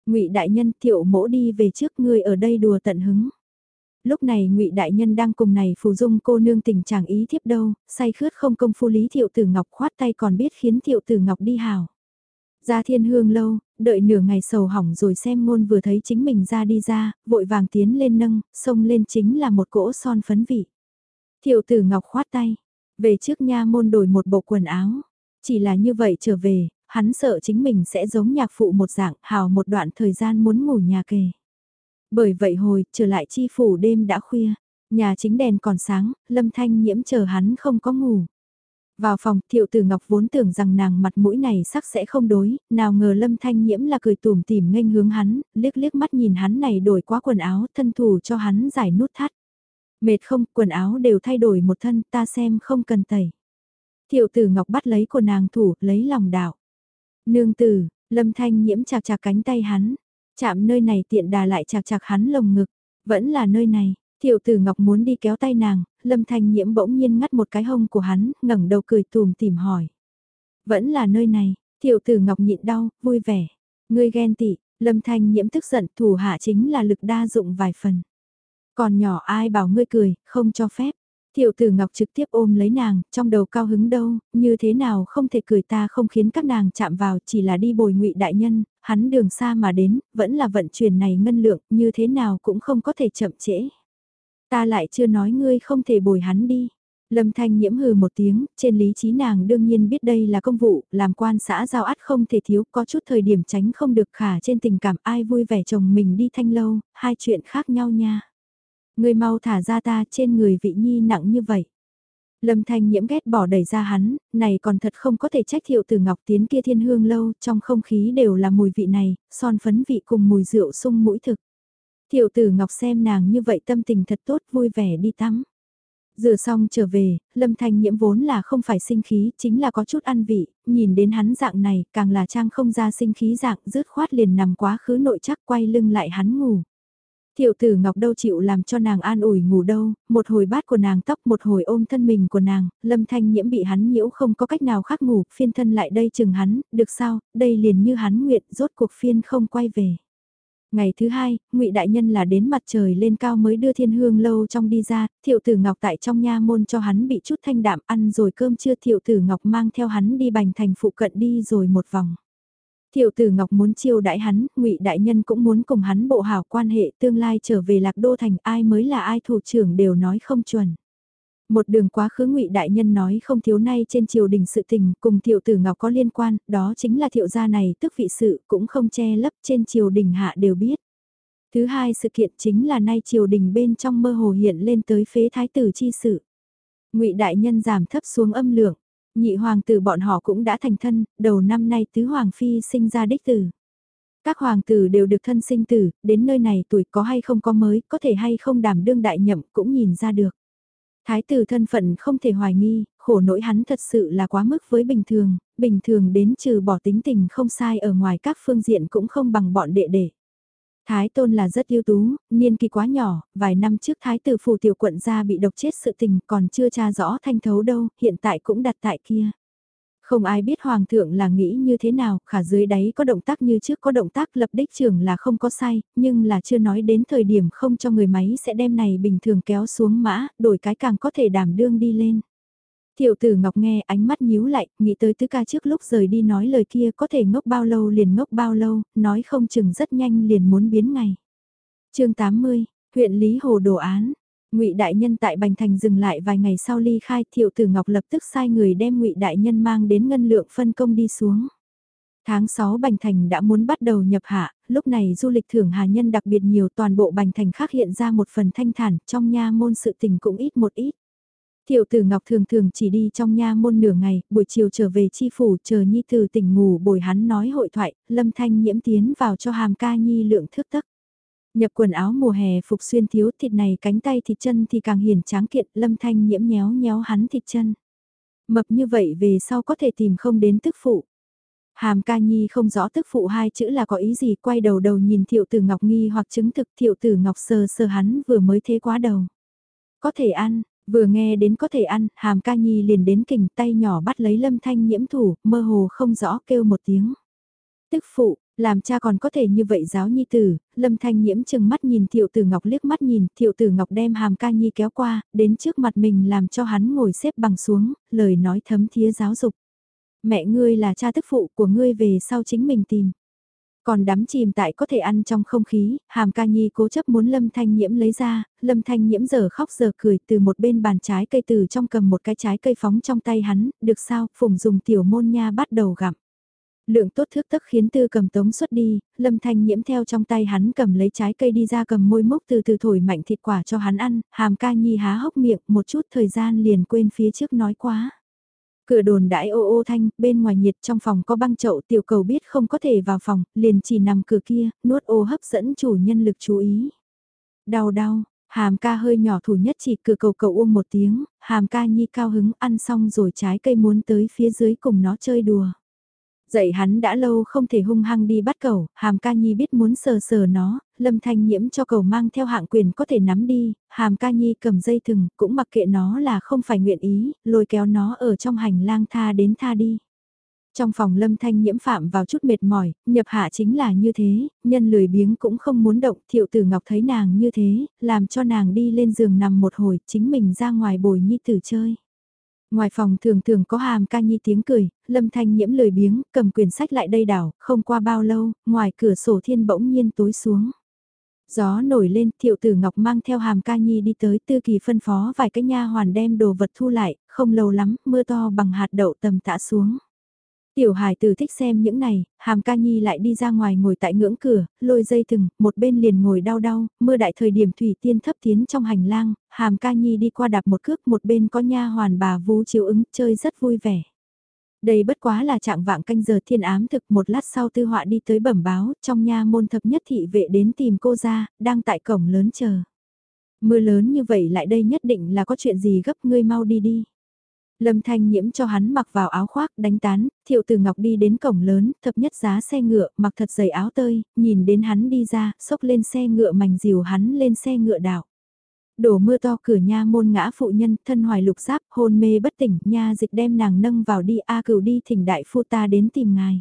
ngụy đại nhân, thiệu mỗ đi về trước, ngươi ở đây đùa tận hứng. Lúc này ngụy đại nhân đang cùng này phù dung cô nương tình chàng ý thiếp đâu, say khướt không công phu lý thiệu tử ngọc khoát tay còn biết khiến thiệu tử ngọc đi hào. Ra thiên hương lâu, đợi nửa ngày sầu hỏng rồi xem ngôn vừa thấy chính mình ra đi ra, vội vàng tiến lên nâng, xông lên chính là một cỗ son phấn vị. Thiệu tử ngọc khoát tay, về trước nha môn đổi một bộ quần áo. Chỉ là như vậy trở về hắn sợ chính mình sẽ giống nhạc phụ một dạng hào một đoạn thời gian muốn ngủ nhà kề. Bởi vậy hồi, trở lại chi phủ đêm đã khuya, nhà chính đèn còn sáng, lâm thanh nhiễm chờ hắn không có ngủ. Vào phòng, thiệu tử ngọc vốn tưởng rằng nàng mặt mũi này sắc sẽ không đối, nào ngờ lâm thanh nhiễm là cười tùm tìm nghênh hướng hắn, liếc liếc mắt nhìn hắn này đổi quá quần áo thân thủ cho hắn giải nút thắt. Mệt không, quần áo đều thay đổi một thân, ta xem không cần tẩy. Thiệu tử ngọc bắt lấy của nàng thủ, lấy lòng đạo. Nương tử, lâm thanh nhiễm chạc chạc cánh tay hắn, chạm nơi này tiện đà lại chạc chạc hắn lồng ngực, vẫn là nơi này. Thiệu tử Ngọc muốn đi kéo tay nàng, Lâm Thanh Nhiễm bỗng nhiên ngắt một cái hông của hắn, ngẩng đầu cười tùm tìm hỏi. Vẫn là nơi này, Thiệu tử Ngọc nhịn đau, vui vẻ. Ngươi ghen tị, Lâm Thanh Nhiễm tức giận thủ hạ chính là lực đa dụng vài phần. Còn nhỏ ai bảo ngươi cười, không cho phép. Tiểu tử Ngọc trực tiếp ôm lấy nàng, trong đầu cao hứng đâu, như thế nào không thể cười ta không khiến các nàng chạm vào chỉ là đi bồi ngụy đại nhân, hắn đường xa mà đến, vẫn là vận chuyển này ngân lượng, như thế nào cũng không có thể chậm trễ. Ta lại chưa nói ngươi không thể bồi hắn đi. Lâm Thanh nhiễm hừ một tiếng, trên lý trí nàng đương nhiên biết đây là công vụ, làm quan xã giao át không thể thiếu, có chút thời điểm tránh không được khả trên tình cảm ai vui vẻ chồng mình đi thanh lâu, hai chuyện khác nhau nha. Người mau thả ra ta trên người vị nhi nặng như vậy. Lâm Thanh nhiễm ghét bỏ đẩy ra hắn, này còn thật không có thể trách thiệu từ ngọc tiến kia thiên hương lâu, trong không khí đều là mùi vị này, son phấn vị cùng mùi rượu sung mũi thực. Thiệu tử Ngọc xem nàng như vậy tâm tình thật tốt vui vẻ đi tắm. Rửa xong trở về, Lâm Thanh Nhiễm vốn là không phải sinh khí, chính là có chút ăn vị, nhìn đến hắn dạng này, càng là trang không ra sinh khí dạng, rứt khoát liền nằm quá khứ nội chắc quay lưng lại hắn ngủ. Thiệu tử Ngọc đâu chịu làm cho nàng an ủi ngủ đâu, một hồi bát của nàng tóc một hồi ôm thân mình của nàng, Lâm Thanh Nhiễm bị hắn nhiễu không có cách nào khác ngủ, phiên thân lại đây chừng hắn, được sao, đây liền như hắn nguyện, rốt cuộc phiên không quay về. Ngày thứ hai, ngụy Đại Nhân là đến mặt trời lên cao mới đưa thiên hương lâu trong đi ra, thiệu tử Ngọc tại trong nha môn cho hắn bị chút thanh đạm ăn rồi cơm trưa thiệu tử Ngọc mang theo hắn đi bành thành phụ cận đi rồi một vòng. Tiểu tử Ngọc muốn chiêu đãi hắn, ngụy Đại Nhân cũng muốn cùng hắn bộ hảo quan hệ tương lai trở về lạc đô thành ai mới là ai thủ trưởng đều nói không chuẩn. Một đường quá khứ ngụy đại nhân nói không thiếu nay trên triều đình sự tình cùng tiểu tử ngọc có liên quan, đó chính là thiệu gia này tức vị sự cũng không che lấp trên triều đình hạ đều biết. Thứ hai sự kiện chính là nay triều đình bên trong mơ hồ hiện lên tới phế thái tử chi sự. ngụy đại nhân giảm thấp xuống âm lượng, nhị hoàng tử bọn họ cũng đã thành thân, đầu năm nay tứ hoàng phi sinh ra đích tử. Các hoàng tử đều được thân sinh tử, đến nơi này tuổi có hay không có mới, có thể hay không đảm đương đại nhậm cũng nhìn ra được. Thái tử thân phận không thể hoài nghi, khổ nỗi hắn thật sự là quá mức với bình thường, bình thường đến trừ bỏ tính tình không sai ở ngoài các phương diện cũng không bằng bọn đệ đệ. Thái tôn là rất ưu tú, niên kỳ quá nhỏ, vài năm trước thái tử phủ tiểu quận gia bị độc chết sự tình còn chưa tra rõ thanh thấu đâu, hiện tại cũng đặt tại kia. Không ai biết hoàng thượng là nghĩ như thế nào, khả dưới đáy có động tác như trước có động tác lập đích trưởng là không có sai, nhưng là chưa nói đến thời điểm không cho người máy sẽ đem này bình thường kéo xuống mã, đổi cái càng có thể đảm đương đi lên. Tiểu tử Ngọc nghe ánh mắt nhíu lại, nghĩ tới tứ ca trước lúc rời đi nói lời kia có thể ngốc bao lâu liền ngốc bao lâu, nói không chừng rất nhanh liền muốn biến ngày. chương 80, huyện Lý Hồ đồ án, Ngụy đại nhân tại Bành Thành dừng lại vài ngày sau ly khai, Thiệu Tử Ngọc lập tức sai người đem Ngụy đại nhân mang đến ngân lượng phân công đi xuống. Tháng 6 Bành Thành đã muốn bắt đầu nhập hạ, lúc này du lịch thưởng hà nhân đặc biệt nhiều toàn bộ Bành Thành khác hiện ra một phần thanh thản, trong nha môn sự tình cũng ít một ít. Tiểu tử Ngọc thường thường chỉ đi trong nha môn nửa ngày, buổi chiều trở về chi phủ chờ Nhi từ tỉnh ngủ bồi hắn nói hội thoại, Lâm Thanh nhiễm tiến vào cho hàm ca Nhi lượng thước tấc. Nhập quần áo mùa hè phục xuyên thiếu thịt này cánh tay thịt chân thì càng hiển tráng kiện lâm thanh nhiễm nhéo nhéo hắn thịt chân. Mập như vậy về sau có thể tìm không đến tức phụ. Hàm ca nhi không rõ tức phụ hai chữ là có ý gì quay đầu đầu nhìn thiệu tử ngọc nghi hoặc chứng thực thiệu tử ngọc sờ sờ hắn vừa mới thế quá đầu. Có thể ăn, vừa nghe đến có thể ăn, hàm ca nhi liền đến kình tay nhỏ bắt lấy lâm thanh nhiễm thủ, mơ hồ không rõ kêu một tiếng. Tức phụ, làm cha còn có thể như vậy giáo nhi tử, lâm thanh nhiễm chừng mắt nhìn thiệu tử ngọc liếc mắt nhìn, thiệu tử ngọc đem hàm ca nhi kéo qua, đến trước mặt mình làm cho hắn ngồi xếp bằng xuống, lời nói thấm thía giáo dục. Mẹ ngươi là cha tức phụ của ngươi về sau chính mình tìm. Còn đắm chìm tại có thể ăn trong không khí, hàm ca nhi cố chấp muốn lâm thanh nhiễm lấy ra, lâm thanh nhiễm giờ khóc giờ cười từ một bên bàn trái cây từ trong cầm một cái trái cây phóng trong tay hắn, được sao, phùng dùng tiểu môn nha bắt đầu gặm. Lượng tốt thước tức khiến tư cầm tống xuất đi, lâm thanh nhiễm theo trong tay hắn cầm lấy trái cây đi ra cầm môi mốc từ từ thổi mạnh thịt quả cho hắn ăn, hàm ca nhi há hốc miệng một chút thời gian liền quên phía trước nói quá. Cửa đồn đãi ô ô thanh, bên ngoài nhiệt trong phòng có băng chậu tiểu cầu biết không có thể vào phòng, liền chỉ nằm cửa kia, nuốt ô hấp dẫn chủ nhân lực chú ý. Đau đau, hàm ca hơi nhỏ thủ nhất chỉ cửa cầu cầu uông một tiếng, hàm ca nhi cao hứng ăn xong rồi trái cây muốn tới phía dưới cùng nó chơi đùa dạy hắn đã lâu không thể hung hăng đi bắt cầu, hàm ca nhi biết muốn sờ sờ nó, lâm thanh nhiễm cho cầu mang theo hạng quyền có thể nắm đi, hàm ca nhi cầm dây thừng, cũng mặc kệ nó là không phải nguyện ý, lôi kéo nó ở trong hành lang tha đến tha đi. Trong phòng lâm thanh nhiễm phạm vào chút mệt mỏi, nhập hạ chính là như thế, nhân lười biếng cũng không muốn động, thiệu tử ngọc thấy nàng như thế, làm cho nàng đi lên giường nằm một hồi, chính mình ra ngoài bồi nhi tử chơi. Ngoài phòng thường thường có hàm ca nhi tiếng cười, lâm thanh nhiễm lười biếng, cầm quyển sách lại đây đảo, không qua bao lâu, ngoài cửa sổ thiên bỗng nhiên tối xuống. Gió nổi lên, thiệu tử ngọc mang theo hàm ca nhi đi tới tư kỳ phân phó vài cái nha hoàn đem đồ vật thu lại, không lâu lắm, mưa to bằng hạt đậu tầm tã xuống. Tiểu hài tử thích xem những này, hàm ca nhi lại đi ra ngoài ngồi tại ngưỡng cửa, lôi dây thừng, một bên liền ngồi đau đau, mưa đại thời điểm thủy tiên thấp tiến trong hành lang, hàm ca nhi đi qua đạp một cước một bên có nha hoàn bà vú chiếu ứng, chơi rất vui vẻ. Đây bất quá là trạng vạng canh giờ thiên ám thực một lát sau tư họa đi tới bẩm báo, trong nha môn thập nhất thị vệ đến tìm cô ra, đang tại cổng lớn chờ. Mưa lớn như vậy lại đây nhất định là có chuyện gì gấp ngươi mau đi đi. Lâm Thanh Nhiễm cho hắn mặc vào áo khoác đánh tán, thiệu từ ngọc đi đến cổng lớn, thập nhất giá xe ngựa, mặc thật dày áo tơi, nhìn đến hắn đi ra, xốc lên xe ngựa mảnh dìu hắn lên xe ngựa đảo. Đổ mưa to cửa nha môn ngã phụ nhân, thân hoài lục giáp, hôn mê bất tỉnh, nha dịch đem nàng nâng vào đi, a cửu đi thỉnh đại phu ta đến tìm ngài.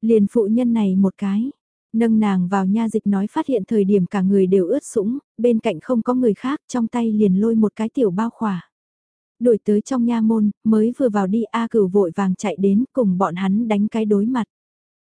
Liền phụ nhân này một cái, nâng nàng vào nha dịch nói phát hiện thời điểm cả người đều ướt sũng, bên cạnh không có người khác, trong tay liền lôi một cái tiểu bao khỏa. Đuổi tới trong nha môn, mới vừa vào đi A cửu vội vàng chạy đến cùng bọn hắn đánh cái đối mặt.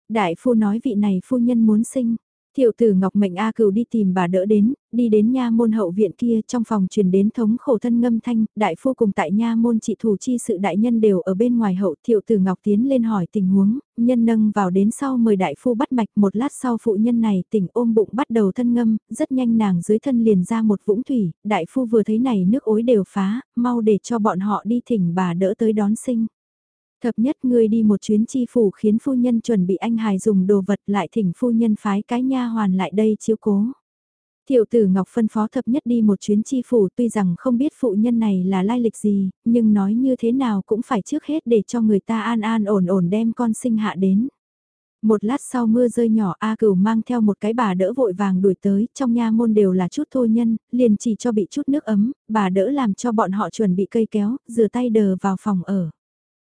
Đại phu nói vị này phu nhân muốn sinh, Thiệu tử Ngọc mệnh A cửu đi tìm bà đỡ đến, đi đến nha môn hậu viện kia trong phòng truyền đến thống khổ thân ngâm thanh, đại phu cùng tại nha môn trị thủ chi sự đại nhân đều ở bên ngoài hậu thiệu tử Ngọc tiến lên hỏi tình huống, nhân nâng vào đến sau mời đại phu bắt mạch một lát sau phụ nhân này tỉnh ôm bụng bắt đầu thân ngâm, rất nhanh nàng dưới thân liền ra một vũng thủy, đại phu vừa thấy này nước ối đều phá, mau để cho bọn họ đi thỉnh bà đỡ tới đón sinh. Thập nhất ngươi đi một chuyến chi phủ khiến phu nhân chuẩn bị anh hài dùng đồ vật lại thỉnh phu nhân phái cái nha hoàn lại đây chiếu cố. Thiệu tử Ngọc phân phó thập nhất đi một chuyến chi phủ tuy rằng không biết phụ nhân này là lai lịch gì, nhưng nói như thế nào cũng phải trước hết để cho người ta an an ổn ổn đem con sinh hạ đến. Một lát sau mưa rơi nhỏ A cửu mang theo một cái bà đỡ vội vàng đuổi tới, trong nha môn đều là chút thô nhân, liền chỉ cho bị chút nước ấm, bà đỡ làm cho bọn họ chuẩn bị cây kéo, rửa tay đờ vào phòng ở.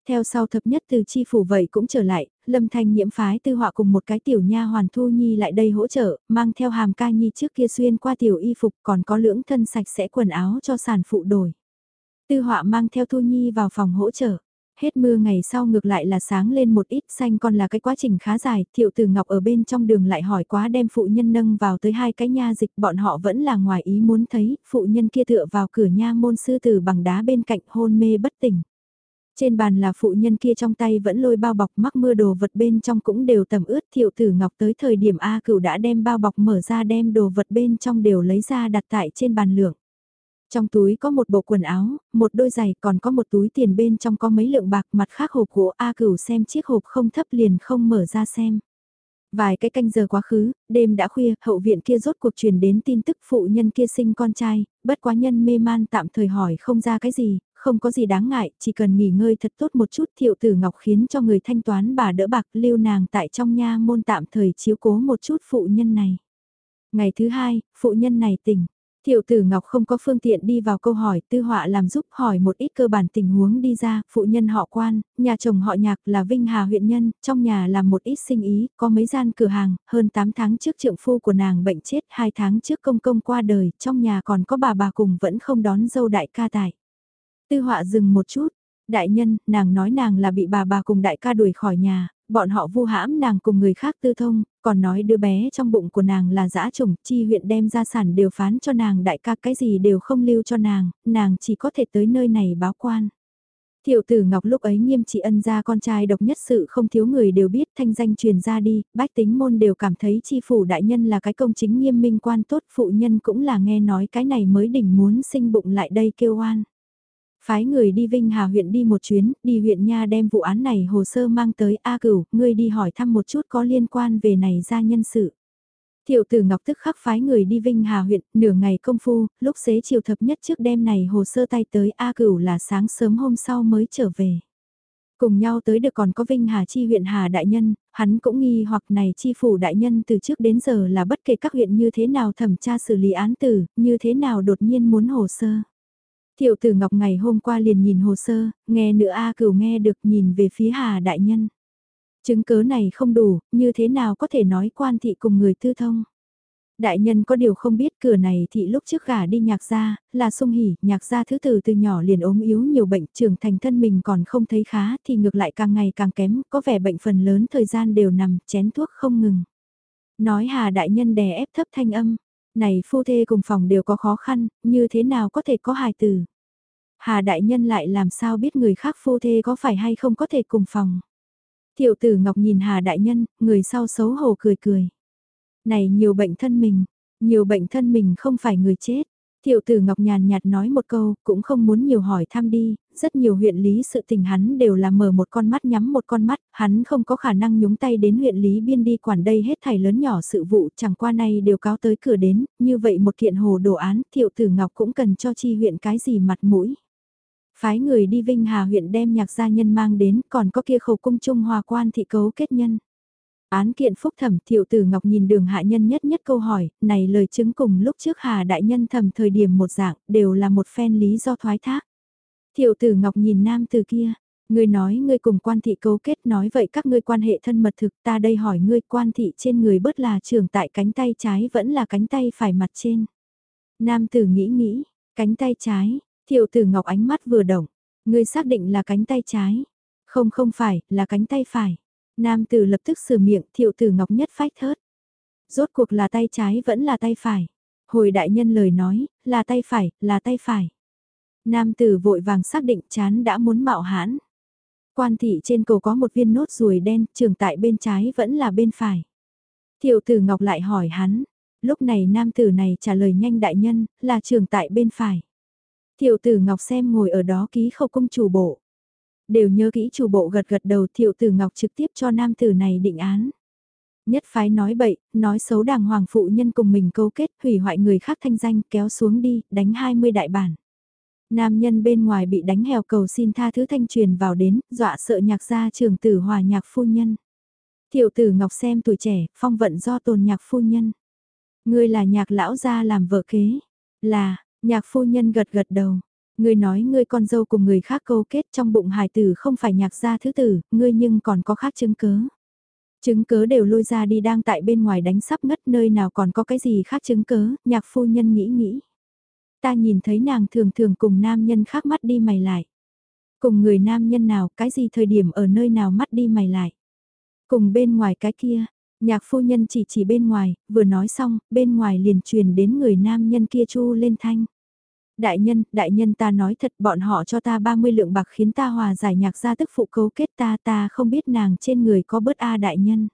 Theo sau thập nhất từ chi phủ vậy cũng trở lại, lâm thanh nhiễm phái tư họa cùng một cái tiểu nha hoàn thu nhi lại đây hỗ trợ, mang theo hàm ca nhi trước kia xuyên qua tiểu y phục còn có lưỡng thân sạch sẽ quần áo cho sản phụ đổi. Tư họa mang theo thu nhi vào phòng hỗ trợ. Hết mưa ngày sau ngược lại là sáng lên một ít xanh còn là cái quá trình khá dài, thiệu tử ngọc ở bên trong đường lại hỏi quá đem phụ nhân nâng vào tới hai cái nha dịch bọn họ vẫn là ngoài ý muốn thấy, phụ nhân kia tựa vào cửa nha môn sư tử bằng đá bên cạnh hôn mê bất tỉnh. Trên bàn là phụ nhân kia trong tay vẫn lôi bao bọc mắc mưa đồ vật bên trong cũng đều tầm ướt thiệu tử ngọc tới thời điểm A cửu đã đem bao bọc mở ra đem đồ vật bên trong đều lấy ra đặt tại trên bàn lượng. Trong túi có một bộ quần áo, một đôi giày còn có một túi tiền bên trong có mấy lượng bạc mặt khác hộp của A cửu xem chiếc hộp không thấp liền không mở ra xem. Vài cái canh giờ quá khứ, đêm đã khuya, hậu viện kia rốt cuộc truyền đến tin tức phụ nhân kia sinh con trai, bất quá nhân mê man tạm thời hỏi không ra cái gì, không có gì đáng ngại, chỉ cần nghỉ ngơi thật tốt một chút thiệu tử ngọc khiến cho người thanh toán bà đỡ bạc lưu nàng tại trong nha môn tạm thời chiếu cố một chút phụ nhân này. Ngày thứ hai, phụ nhân này tỉnh. Thiệu tử Ngọc không có phương tiện đi vào câu hỏi, tư họa làm giúp hỏi một ít cơ bản tình huống đi ra, phụ nhân họ quan, nhà chồng họ nhạc là Vinh Hà huyện nhân, trong nhà làm một ít sinh ý, có mấy gian cửa hàng, hơn 8 tháng trước trượng phu của nàng bệnh chết, 2 tháng trước công công qua đời, trong nhà còn có bà bà cùng vẫn không đón dâu đại ca tài. Tư họa dừng một chút, đại nhân, nàng nói nàng là bị bà bà cùng đại ca đuổi khỏi nhà, bọn họ vu hãm nàng cùng người khác tư thông, còn nói đứa bé trong bụng của nàng là dã chủng, chi huyện đem gia sản đều phán cho nàng đại ca cái gì đều không lưu cho nàng, nàng chỉ có thể tới nơi này báo quan. Thiệu tử Ngọc lúc ấy nghiêm trị ân gia con trai độc nhất sự không thiếu người đều biết thanh danh truyền ra đi, bách tính môn đều cảm thấy chi phủ đại nhân là cái công chính nghiêm minh quan tốt phụ nhân cũng là nghe nói cái này mới đỉnh muốn sinh bụng lại đây kêu oan. Phái người đi Vinh Hà huyện đi một chuyến, đi huyện nha đem vụ án này hồ sơ mang tới A cửu, ngươi đi hỏi thăm một chút có liên quan về này ra nhân sự. Thiệu tử Ngọc tức khắc phái người đi Vinh Hà huyện, nửa ngày công phu, lúc xế chiều thập nhất trước đêm này hồ sơ tay tới A cửu là sáng sớm hôm sau mới trở về. Cùng nhau tới được còn có Vinh Hà chi huyện Hà Đại Nhân, hắn cũng nghi hoặc này chi phủ Đại Nhân từ trước đến giờ là bất kể các huyện như thế nào thẩm tra xử lý án tử, như thế nào đột nhiên muốn hồ sơ. Thiệu tử Ngọc ngày hôm qua liền nhìn hồ sơ, nghe nữ A cửu nghe được nhìn về phía Hà Đại Nhân. Chứng cớ này không đủ, như thế nào có thể nói quan thị cùng người tư thông. Đại nhân có điều không biết cửa này thị lúc trước gả đi nhạc gia, là sung hỉ, nhạc gia thứ từ từ nhỏ liền ốm yếu nhiều bệnh trưởng thành thân mình còn không thấy khá thì ngược lại càng ngày càng kém, có vẻ bệnh phần lớn thời gian đều nằm chén thuốc không ngừng. Nói hà đại nhân đè ép thấp thanh âm, này phu thê cùng phòng đều có khó khăn, như thế nào có thể có hài tử. Hà đại nhân lại làm sao biết người khác phu thê có phải hay không có thể cùng phòng. Thiệu tử Ngọc nhìn Hà đại nhân, người sau xấu hổ cười cười. Này nhiều bệnh thân mình, nhiều bệnh thân mình không phải người chết. Tiểu tử Ngọc nhàn nhạt nói một câu, cũng không muốn nhiều hỏi thăm đi, rất nhiều huyện lý sự tình hắn đều là mở một con mắt nhắm một con mắt, hắn không có khả năng nhúng tay đến huyện lý biên đi quản đây hết thảy lớn nhỏ sự vụ chẳng qua nay đều cáo tới cửa đến, như vậy một kiện hồ đồ án, Tiểu tử Ngọc cũng cần cho chi huyện cái gì mặt mũi. Phái người đi Vinh Hà huyện đem nhạc gia nhân mang đến, còn có kia khẩu cung trung hòa quan thị cấu kết nhân. Án kiện phúc thẩm thiệu tử Ngọc nhìn đường hạ nhân nhất nhất câu hỏi, này lời chứng cùng lúc trước Hà đại nhân thẩm thời điểm một dạng, đều là một phen lý do thoái thác. Thiệu tử Ngọc nhìn nam từ kia, ngươi nói ngươi cùng quan thị cấu kết nói vậy các ngươi quan hệ thân mật thực ta đây hỏi ngươi quan thị trên người bớt là trường tại cánh tay trái vẫn là cánh tay phải mặt trên. Nam tử nghĩ nghĩ, cánh tay trái, thiệu tử Ngọc ánh mắt vừa động, ngươi xác định là cánh tay trái. Không không phải, là cánh tay phải. Nam tử lập tức sửa miệng thiệu tử ngọc nhất phách thớt. Rốt cuộc là tay trái vẫn là tay phải. Hồi đại nhân lời nói, là tay phải, là tay phải. Nam tử vội vàng xác định chán đã muốn mạo hãn. Quan thị trên cầu có một viên nốt ruồi đen, trường tại bên trái vẫn là bên phải. Thiệu tử ngọc lại hỏi hắn. Lúc này nam tử này trả lời nhanh đại nhân, là trường tại bên phải. Thiệu tử ngọc xem ngồi ở đó ký khâu cung chủ bộ đều nhớ kỹ chủ bộ gật gật đầu thiệu tử ngọc trực tiếp cho nam tử này định án. Nhất phái nói bậy, nói xấu đàng hoàng phụ nhân cùng mình câu kết hủy hoại người khác thanh danh kéo xuống đi, đánh 20 đại bản. Nam nhân bên ngoài bị đánh hèo cầu xin tha thứ thanh truyền vào đến, dọa sợ nhạc gia trường tử hòa nhạc phu nhân. Thiệu tử ngọc xem tuổi trẻ, phong vận do tồn nhạc phu nhân. Ngươi là nhạc lão gia làm vợ kế. Là, nhạc phu nhân gật gật đầu. Ngươi nói ngươi con dâu cùng người khác câu kết trong bụng hài tử không phải nhạc gia thứ tử, ngươi nhưng còn có khác chứng cớ. Chứng cớ đều lôi ra đi đang tại bên ngoài đánh sắp ngất nơi nào còn có cái gì khác chứng cớ, nhạc phu nhân nghĩ nghĩ. Ta nhìn thấy nàng thường thường cùng nam nhân khác mắt đi mày lại. Cùng người nam nhân nào, cái gì thời điểm ở nơi nào mắt đi mày lại. Cùng bên ngoài cái kia, nhạc phu nhân chỉ chỉ bên ngoài, vừa nói xong, bên ngoài liền truyền đến người nam nhân kia chu lên thanh. Đại nhân, đại nhân ta nói thật bọn họ cho ta 30 lượng bạc khiến ta hòa giải nhạc gia tức phụ cấu kết ta ta không biết nàng trên người có bớt A đại nhân.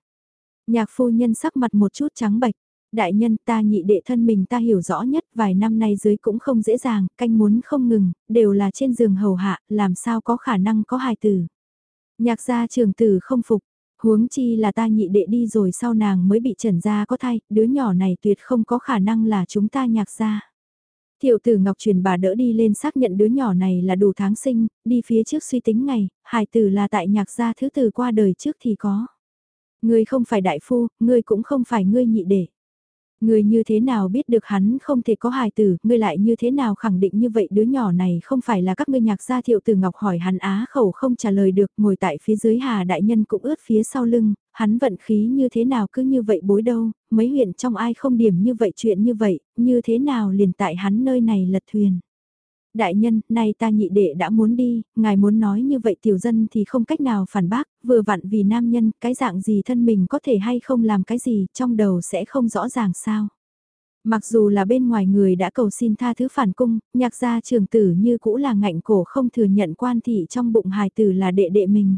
Nhạc phu nhân sắc mặt một chút trắng bạch. Đại nhân ta nhị đệ thân mình ta hiểu rõ nhất vài năm nay dưới cũng không dễ dàng, canh muốn không ngừng, đều là trên giường hầu hạ, làm sao có khả năng có hài tử. Nhạc gia trường tử không phục, huống chi là ta nhị đệ đi rồi sau nàng mới bị trần gia có thai, đứa nhỏ này tuyệt không có khả năng là chúng ta nhạc gia tiểu tử Ngọc truyền bà đỡ đi lên xác nhận đứa nhỏ này là đủ tháng sinh, đi phía trước suy tính ngày, hài tử là tại nhạc gia thứ tử qua đời trước thì có. Ngươi không phải đại phu, ngươi cũng không phải ngươi nhị đệ người như thế nào biết được hắn không thể có hài tử, ngươi lại như thế nào khẳng định như vậy đứa nhỏ này không phải là các ngươi nhạc gia thiệu tử ngọc hỏi hắn á khẩu không trả lời được, ngồi tại phía dưới hà đại nhân cũng ướt phía sau lưng, hắn vận khí như thế nào cứ như vậy bối đâu, mấy huyện trong ai không điểm như vậy chuyện như vậy, như thế nào liền tại hắn nơi này lật thuyền. Đại nhân, nay ta nhị đệ đã muốn đi, ngài muốn nói như vậy tiểu dân thì không cách nào phản bác, vừa vặn vì nam nhân, cái dạng gì thân mình có thể hay không làm cái gì, trong đầu sẽ không rõ ràng sao. Mặc dù là bên ngoài người đã cầu xin tha thứ phản cung, nhạc gia trường tử như cũ là ngạnh cổ không thừa nhận quan thị trong bụng hài tử là đệ đệ mình.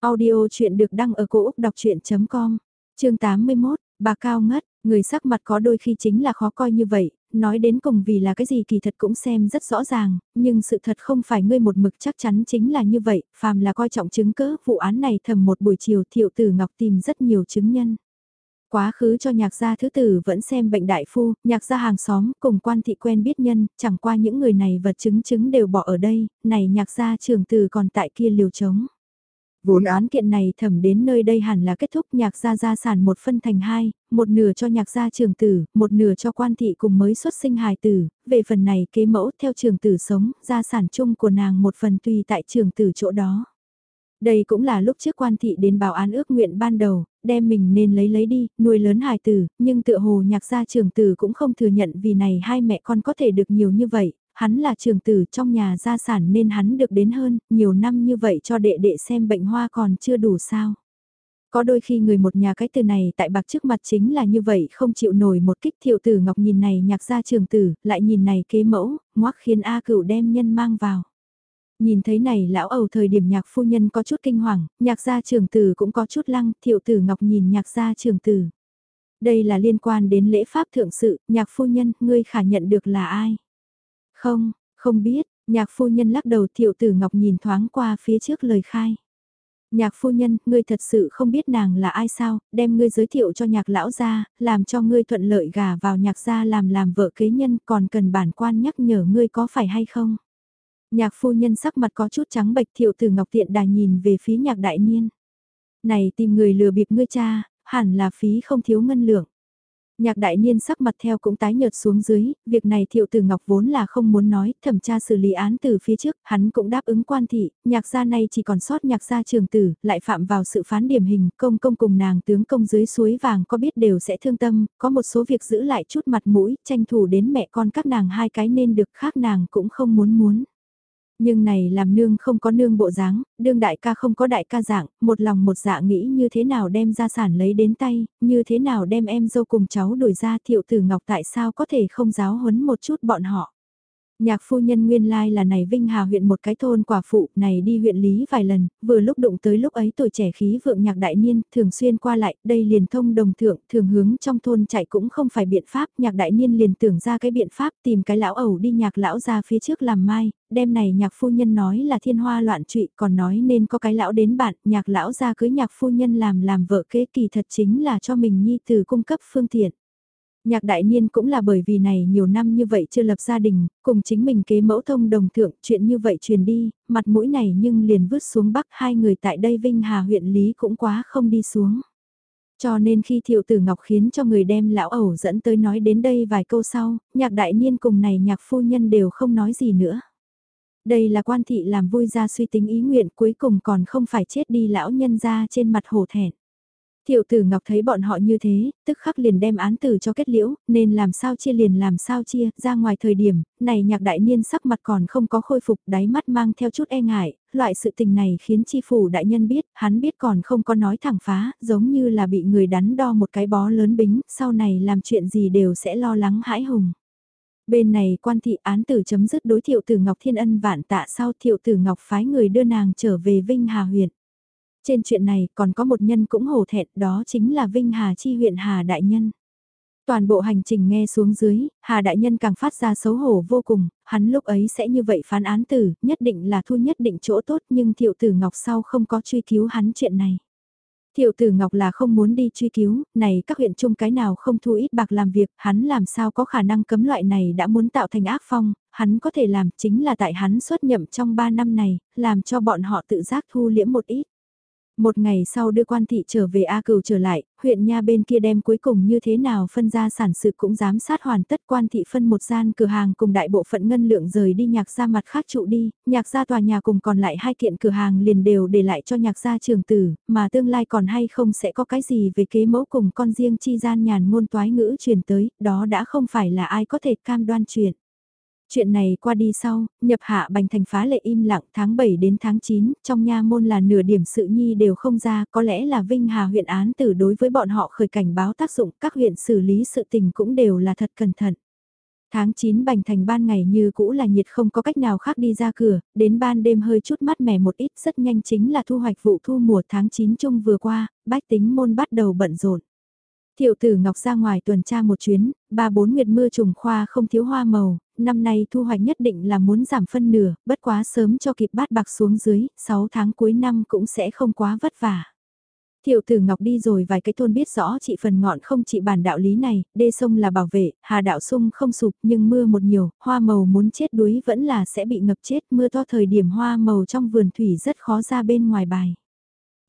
Audio chuyện được đăng ở cổ Úc đọc chuyện.com, chương 81, bà cao ngất, người sắc mặt có đôi khi chính là khó coi như vậy, nói đến cùng vì là cái gì kỳ thật cũng xem rất rõ ràng, nhưng sự thật không phải ngươi một mực chắc chắn chính là như vậy, phàm là coi trọng chứng cớ, vụ án này thầm một buổi chiều thiệu tử ngọc tìm rất nhiều chứng nhân. Quá khứ cho nhạc gia thứ tử vẫn xem bệnh đại phu, nhạc gia hàng xóm cùng quan thị quen biết nhân, chẳng qua những người này vật chứng chứng đều bỏ ở đây, này nhạc gia trường tử còn tại kia liều trống. Vốn án kiện này thẩm đến nơi đây hẳn là kết thúc nhạc gia gia sản một phân thành hai, một nửa cho nhạc gia trường tử, một nửa cho quan thị cùng mới xuất sinh hài tử, về phần này kế mẫu theo trường tử sống, gia sản chung của nàng một phần tùy tại trường tử chỗ đó. Đây cũng là lúc trước quan thị đến bảo án ước nguyện ban đầu, đem mình nên lấy lấy đi, nuôi lớn hài tử, nhưng tựa hồ nhạc gia trường tử cũng không thừa nhận vì này hai mẹ con có thể được nhiều như vậy, hắn là trường tử trong nhà gia sản nên hắn được đến hơn, nhiều năm như vậy cho đệ đệ xem bệnh hoa còn chưa đủ sao. Có đôi khi người một nhà cái từ này tại bạc trước mặt chính là như vậy không chịu nổi một kích thiệu tử ngọc nhìn này nhạc gia trường tử, lại nhìn này kế mẫu, ngoắc khiến A cửu đem nhân mang vào. Nhìn thấy này lão ầu thời điểm nhạc phu nhân có chút kinh hoàng, nhạc gia trường tử cũng có chút lăng, thiệu tử ngọc nhìn nhạc gia trường tử. Đây là liên quan đến lễ pháp thượng sự, nhạc phu nhân, ngươi khả nhận được là ai? Không, không biết, nhạc phu nhân lắc đầu thiệu tử ngọc nhìn thoáng qua phía trước lời khai. Nhạc phu nhân, ngươi thật sự không biết nàng là ai sao, đem ngươi giới thiệu cho nhạc lão gia, làm cho ngươi thuận lợi gả vào nhạc gia làm làm vợ kế nhân còn cần bản quan nhắc nhở ngươi có phải hay không. Nhạc phu nhân sắc mặt có chút trắng bệch thiệu tử ngọc tiện đà nhìn về phía nhạc đại niên. Này tìm người lừa bịp ngươi cha, hẳn là phí không thiếu ngân lượng. Nhạc đại niên sắc mặt theo cũng tái nhợt xuống dưới, việc này thiệu tử ngọc vốn là không muốn nói, thẩm tra xử lý án từ phía trước, hắn cũng đáp ứng quan thị, nhạc gia này chỉ còn sót nhạc gia trường tử, lại phạm vào sự phán điểm hình, công công cùng nàng tướng công dưới suối vàng có biết đều sẽ thương tâm, có một số việc giữ lại chút mặt mũi, tranh thủ đến mẹ con các nàng hai cái nên được khác nàng cũng không muốn muốn. Nhưng này làm nương không có nương bộ dáng, đương đại ca không có đại ca dạng, một lòng một dạ nghĩ như thế nào đem gia sản lấy đến tay, như thế nào đem em dâu cùng cháu đổi ra thiệu tử ngọc tại sao có thể không giáo huấn một chút bọn họ. Nhạc phu nhân nguyên lai là này Vinh Hà huyện một cái thôn quả phụ này đi huyện Lý vài lần, vừa lúc đụng tới lúc ấy tuổi trẻ khí vượng nhạc đại niên, thường xuyên qua lại, đây liền thông đồng thượng, thường hướng trong thôn chạy cũng không phải biện pháp, nhạc đại niên liền tưởng ra cái biện pháp tìm cái lão ẩu đi nhạc lão ra phía trước làm mai, đêm này nhạc phu nhân nói là thiên hoa loạn trụy còn nói nên có cái lão đến bạn, nhạc lão ra cưới nhạc phu nhân làm làm vợ kế kỳ thật chính là cho mình nhi từ cung cấp phương tiện. Nhạc đại niên cũng là bởi vì này nhiều năm như vậy chưa lập gia đình, cùng chính mình kế mẫu thông đồng thượng chuyện như vậy truyền đi, mặt mũi này nhưng liền vứt xuống bắc hai người tại đây Vinh Hà huyện Lý cũng quá không đi xuống. Cho nên khi thiệu tử ngọc khiến cho người đem lão ẩu dẫn tới nói đến đây vài câu sau, nhạc đại niên cùng này nhạc phu nhân đều không nói gì nữa. Đây là quan thị làm vui ra suy tính ý nguyện cuối cùng còn không phải chết đi lão nhân ra trên mặt hổ thẹn. Thiệu tử Ngọc thấy bọn họ như thế, tức khắc liền đem án tử cho kết liễu, nên làm sao chia liền làm sao chia, ra ngoài thời điểm, này nhạc đại niên sắc mặt còn không có khôi phục, đáy mắt mang theo chút e ngại, loại sự tình này khiến chi phủ đại nhân biết, hắn biết còn không có nói thẳng phá, giống như là bị người đắn đo một cái bó lớn bính, sau này làm chuyện gì đều sẽ lo lắng hãi hùng. Bên này quan thị án tử chấm dứt đối thiệu tử Ngọc Thiên Ân vạn tạ sau thiệu tử Ngọc phái người đưa nàng trở về Vinh Hà huyện. Trên chuyện này còn có một nhân cũng hổ thẹn đó chính là Vinh Hà Chi huyện Hà Đại Nhân. Toàn bộ hành trình nghe xuống dưới, Hà Đại Nhân càng phát ra xấu hổ vô cùng, hắn lúc ấy sẽ như vậy phán án tử, nhất định là thu nhất định chỗ tốt nhưng thiệu tử Ngọc sau không có truy cứu hắn chuyện này. Thiệu tử Ngọc là không muốn đi truy cứu, này các huyện chung cái nào không thu ít bạc làm việc, hắn làm sao có khả năng cấm loại này đã muốn tạo thành ác phong, hắn có thể làm chính là tại hắn xuất nhậm trong 3 năm này, làm cho bọn họ tự giác thu liễm một ít. Một ngày sau đưa quan thị trở về A Cửu trở lại, huyện nha bên kia đem cuối cùng như thế nào phân ra sản sự cũng giám sát hoàn tất quan thị phân một gian cửa hàng cùng đại bộ phận ngân lượng rời đi nhạc ra mặt khác trụ đi, nhạc ra tòa nhà cùng còn lại hai kiện cửa hàng liền đều để lại cho nhạc gia trường tử, mà tương lai còn hay không sẽ có cái gì về kế mẫu cùng con riêng chi gian nhàn ngôn toái ngữ truyền tới, đó đã không phải là ai có thể cam đoan chuyện. Chuyện này qua đi sau, nhập hạ bành thành phá lệ im lặng tháng 7 đến tháng 9, trong nha môn là nửa điểm sự nhi đều không ra, có lẽ là Vinh Hà huyện án tử đối với bọn họ khởi cảnh báo tác dụng, các huyện xử lý sự tình cũng đều là thật cẩn thận. Tháng 9 bành thành ban ngày như cũ là nhiệt không có cách nào khác đi ra cửa, đến ban đêm hơi chút mát mẻ một ít rất nhanh chính là thu hoạch vụ thu mùa tháng 9 chung vừa qua, bách tính môn bắt đầu bận rộn. Thiệu tử Ngọc ra ngoài tuần tra một chuyến, ba bốn nguyệt mưa trùng khoa không thiếu hoa màu, năm nay thu hoạch nhất định là muốn giảm phân nửa, bất quá sớm cho kịp bát bạc xuống dưới, 6 tháng cuối năm cũng sẽ không quá vất vả. Thiệu tử Ngọc đi rồi vài cái thôn biết rõ chị phần ngọn không chị bản đạo lý này, đê sông là bảo vệ, hà đạo sung không sụp nhưng mưa một nhiều, hoa màu muốn chết đuối vẫn là sẽ bị ngập chết mưa to thời điểm hoa màu trong vườn thủy rất khó ra bên ngoài bài.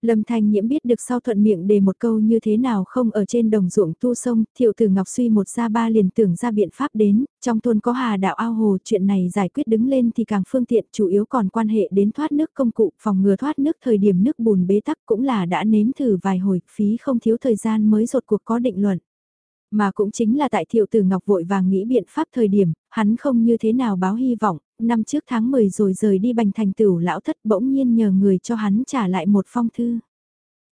Lâm Thanh Nhiễm biết được sau thuận miệng đề một câu như thế nào không ở trên đồng ruộng tu sông, thiệu tử Ngọc Suy một ra ba liền tưởng ra biện pháp đến, trong thôn có hà đạo ao hồ chuyện này giải quyết đứng lên thì càng phương tiện chủ yếu còn quan hệ đến thoát nước công cụ phòng ngừa thoát nước thời điểm nước bùn bế tắc cũng là đã nếm thử vài hồi phí không thiếu thời gian mới rột cuộc có định luận. Mà cũng chính là tại thiệu tử Ngọc vội vàng nghĩ biện pháp thời điểm, hắn không như thế nào báo hy vọng, năm trước tháng 10 rồi rời đi bành thành tửu lão thất bỗng nhiên nhờ người cho hắn trả lại một phong thư.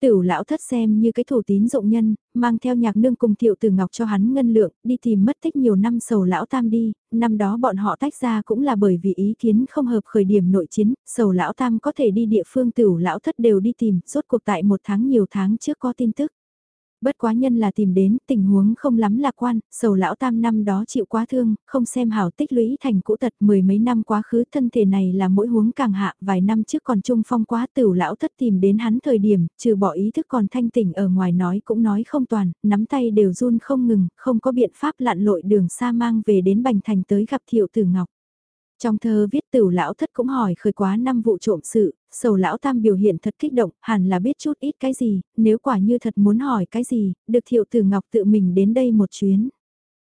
Tửu lão thất xem như cái thủ tín dụng nhân, mang theo nhạc nương cùng thiệu tử ngọc cho hắn ngân lượng, đi tìm mất tích nhiều năm sầu lão tam đi, năm đó bọn họ tách ra cũng là bởi vì ý kiến không hợp khởi điểm nội chiến, sầu lão tam có thể đi địa phương tửu lão thất đều đi tìm, rốt cuộc tại một tháng nhiều tháng trước có tin tức. Bất quá nhân là tìm đến, tình huống không lắm lạc quan, sầu lão tam năm đó chịu quá thương, không xem hảo tích lũy thành cũ tật mười mấy năm quá khứ thân thể này là mỗi huống càng hạ, vài năm trước còn trung phong quá tửu lão thất tìm đến hắn thời điểm, trừ bỏ ý thức còn thanh tỉnh ở ngoài nói cũng nói không toàn, nắm tay đều run không ngừng, không có biện pháp lặn lội đường xa mang về đến Bành Thành tới gặp thiệu tử ngọc. Trong thơ viết tửu lão thất cũng hỏi khởi quá năm vụ trộm sự, sầu lão tam biểu hiện thật kích động, hẳn là biết chút ít cái gì, nếu quả như thật muốn hỏi cái gì, được thiệu tử ngọc tự mình đến đây một chuyến.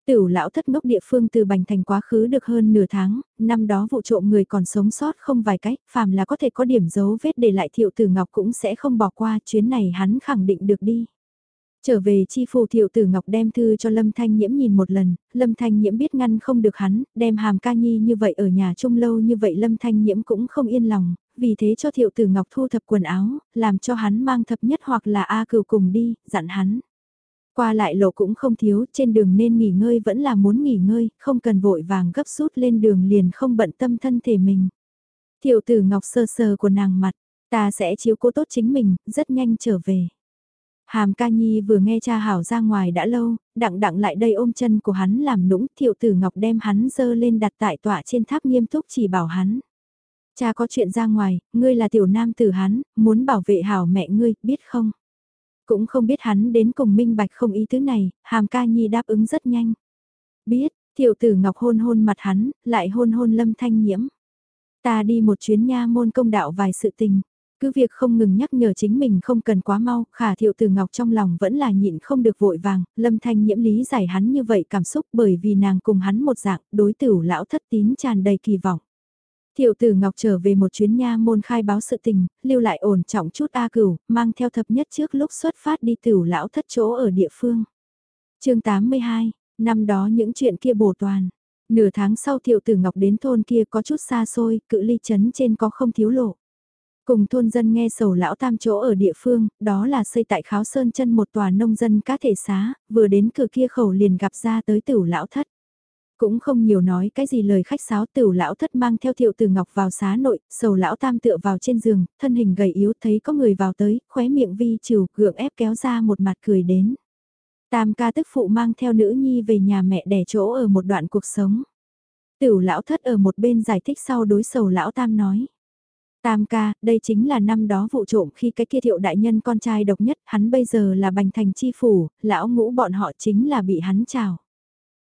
Tửu lão thất ngốc địa phương từ Bành Thành quá khứ được hơn nửa tháng, năm đó vụ trộm người còn sống sót không vài cách, phàm là có thể có điểm dấu vết để lại thiệu tử ngọc cũng sẽ không bỏ qua chuyến này hắn khẳng định được đi. Trở về chi phù thiệu tử ngọc đem thư cho Lâm Thanh Nhiễm nhìn một lần, Lâm Thanh Nhiễm biết ngăn không được hắn, đem hàm ca nhi như vậy ở nhà chung lâu như vậy Lâm Thanh Nhiễm cũng không yên lòng, vì thế cho thiệu tử ngọc thu thập quần áo, làm cho hắn mang thập nhất hoặc là A cừu cùng đi, dặn hắn. Qua lại lộ cũng không thiếu, trên đường nên nghỉ ngơi vẫn là muốn nghỉ ngơi, không cần vội vàng gấp rút lên đường liền không bận tâm thân thể mình. Thiệu tử ngọc sơ sơ của nàng mặt, ta sẽ chiếu cố tốt chính mình, rất nhanh trở về. Hàm ca nhi vừa nghe cha hảo ra ngoài đã lâu, đặng đặng lại đây ôm chân của hắn làm nũng thiệu tử ngọc đem hắn dơ lên đặt tại tọa trên tháp nghiêm túc chỉ bảo hắn. Cha có chuyện ra ngoài, ngươi là tiểu nam tử hắn, muốn bảo vệ hảo mẹ ngươi, biết không? Cũng không biết hắn đến cùng minh bạch không ý thứ này, hàm ca nhi đáp ứng rất nhanh. Biết, Thiệu tử ngọc hôn hôn mặt hắn, lại hôn hôn lâm thanh nhiễm. Ta đi một chuyến nha môn công đạo vài sự tình. Cứ việc không ngừng nhắc nhở chính mình không cần quá mau, khả thiệu từ ngọc trong lòng vẫn là nhịn không được vội vàng, lâm thanh nhiễm lý giải hắn như vậy cảm xúc bởi vì nàng cùng hắn một dạng, đối tử lão thất tín tràn đầy kỳ vọng. Thiệu tử Ngọc trở về một chuyến nha môn khai báo sự tình, lưu lại ổn trọng chút A cửu, mang theo thập nhất trước lúc xuất phát đi tử lão thất chỗ ở địa phương. chương 82, năm đó những chuyện kia bổ toàn. Nửa tháng sau thiệu tử Ngọc đến thôn kia có chút xa xôi, cự ly chấn trên có không thiếu lộ. Cùng thôn dân nghe sầu lão tam chỗ ở địa phương, đó là xây tại Kháo Sơn chân một tòa nông dân cá thể xá, vừa đến cửa kia khẩu liền gặp ra tới tửu lão thất. Cũng không nhiều nói cái gì lời khách sáo tửu lão thất mang theo thiệu từ ngọc vào xá nội, sầu lão tam tựa vào trên giường, thân hình gầy yếu thấy có người vào tới, khóe miệng vi trừ gượng ép kéo ra một mặt cười đến. Tam ca tức phụ mang theo nữ nhi về nhà mẹ đẻ chỗ ở một đoạn cuộc sống. Tửu lão thất ở một bên giải thích sau đối sầu lão tam nói. Tam ca, đây chính là năm đó vụ trộm khi cái kia thiệu đại nhân con trai độc nhất, hắn bây giờ là bành thành chi phủ, lão ngũ bọn họ chính là bị hắn trào.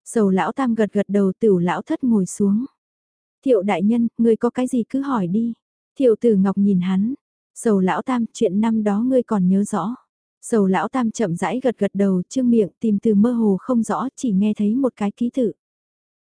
Sầu lão tam gật gật đầu tiểu lão thất ngồi xuống. Thiệu đại nhân, ngươi có cái gì cứ hỏi đi. Thiệu tử ngọc nhìn hắn. Sầu lão tam, chuyện năm đó ngươi còn nhớ rõ. Sầu lão tam chậm rãi gật gật đầu, trương miệng tìm từ mơ hồ không rõ, chỉ nghe thấy một cái ký tự.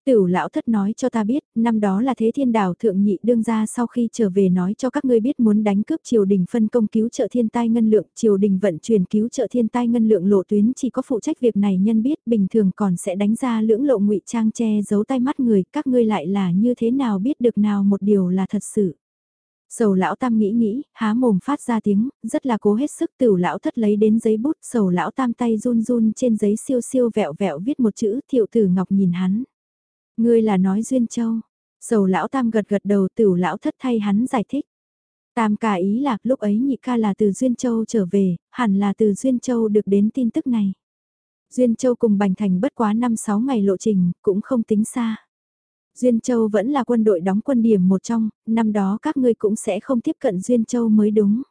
Tửu lão thất nói cho ta biết, năm đó là thế thiên đảo thượng nhị đương ra sau khi trở về nói cho các ngươi biết muốn đánh cướp triều đình phân công cứu trợ thiên tai ngân lượng, triều đình vận chuyển cứu trợ thiên tai ngân lượng lộ tuyến chỉ có phụ trách việc này nhân biết bình thường còn sẽ đánh ra lưỡng lộ ngụy trang che giấu tay mắt người, các ngươi lại là như thế nào biết được nào một điều là thật sự. Sầu lão tam nghĩ nghĩ, há mồm phát ra tiếng, rất là cố hết sức tửu lão thất lấy đến giấy bút, sầu lão tam tay run run trên giấy siêu siêu vẹo vẹo viết một chữ thiệu tử ngọc nhìn hắn. Ngươi là nói Duyên Châu. Sầu lão tam gật gật đầu tửu lão thất thay hắn giải thích. Tam cả ý là lúc ấy nhị ca là từ Duyên Châu trở về, hẳn là từ Duyên Châu được đến tin tức này. Duyên Châu cùng Bành Thành bất quá 5-6 ngày lộ trình, cũng không tính xa. Duyên Châu vẫn là quân đội đóng quân điểm một trong, năm đó các ngươi cũng sẽ không tiếp cận Duyên Châu mới đúng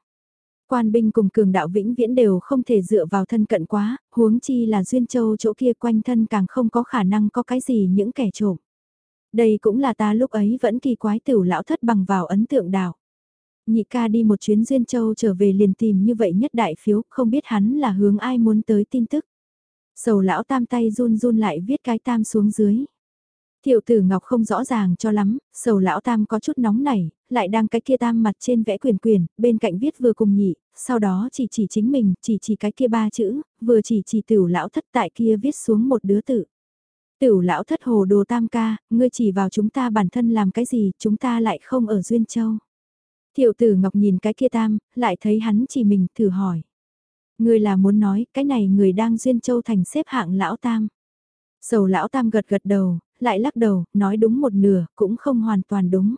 quan binh cùng cường đạo vĩnh viễn đều không thể dựa vào thân cận quá, huống chi là duyên châu chỗ kia quanh thân càng không có khả năng có cái gì những kẻ trộm. Đây cũng là ta lúc ấy vẫn kỳ quái tiểu lão thất bằng vào ấn tượng đào Nhị ca đi một chuyến duyên châu trở về liền tìm như vậy nhất đại phiếu, không biết hắn là hướng ai muốn tới tin tức. Sầu lão tam tay run run lại viết cái tam xuống dưới. Thiệu tử Ngọc không rõ ràng cho lắm, sầu lão tam có chút nóng nảy, lại đang cái kia tam mặt trên vẽ quyền quyền, bên cạnh viết vừa cùng nhị, sau đó chỉ chỉ chính mình, chỉ chỉ cái kia ba chữ, vừa chỉ chỉ tiểu lão thất tại kia viết xuống một đứa tự. Tiểu lão thất hồ đồ tam ca, ngươi chỉ vào chúng ta bản thân làm cái gì, chúng ta lại không ở Duyên Châu. tiểu tử Ngọc nhìn cái kia tam, lại thấy hắn chỉ mình, thử hỏi. Ngươi là muốn nói, cái này người đang Duyên Châu thành xếp hạng lão tam. Sầu lão tam gật gật đầu, lại lắc đầu, nói đúng một nửa, cũng không hoàn toàn đúng.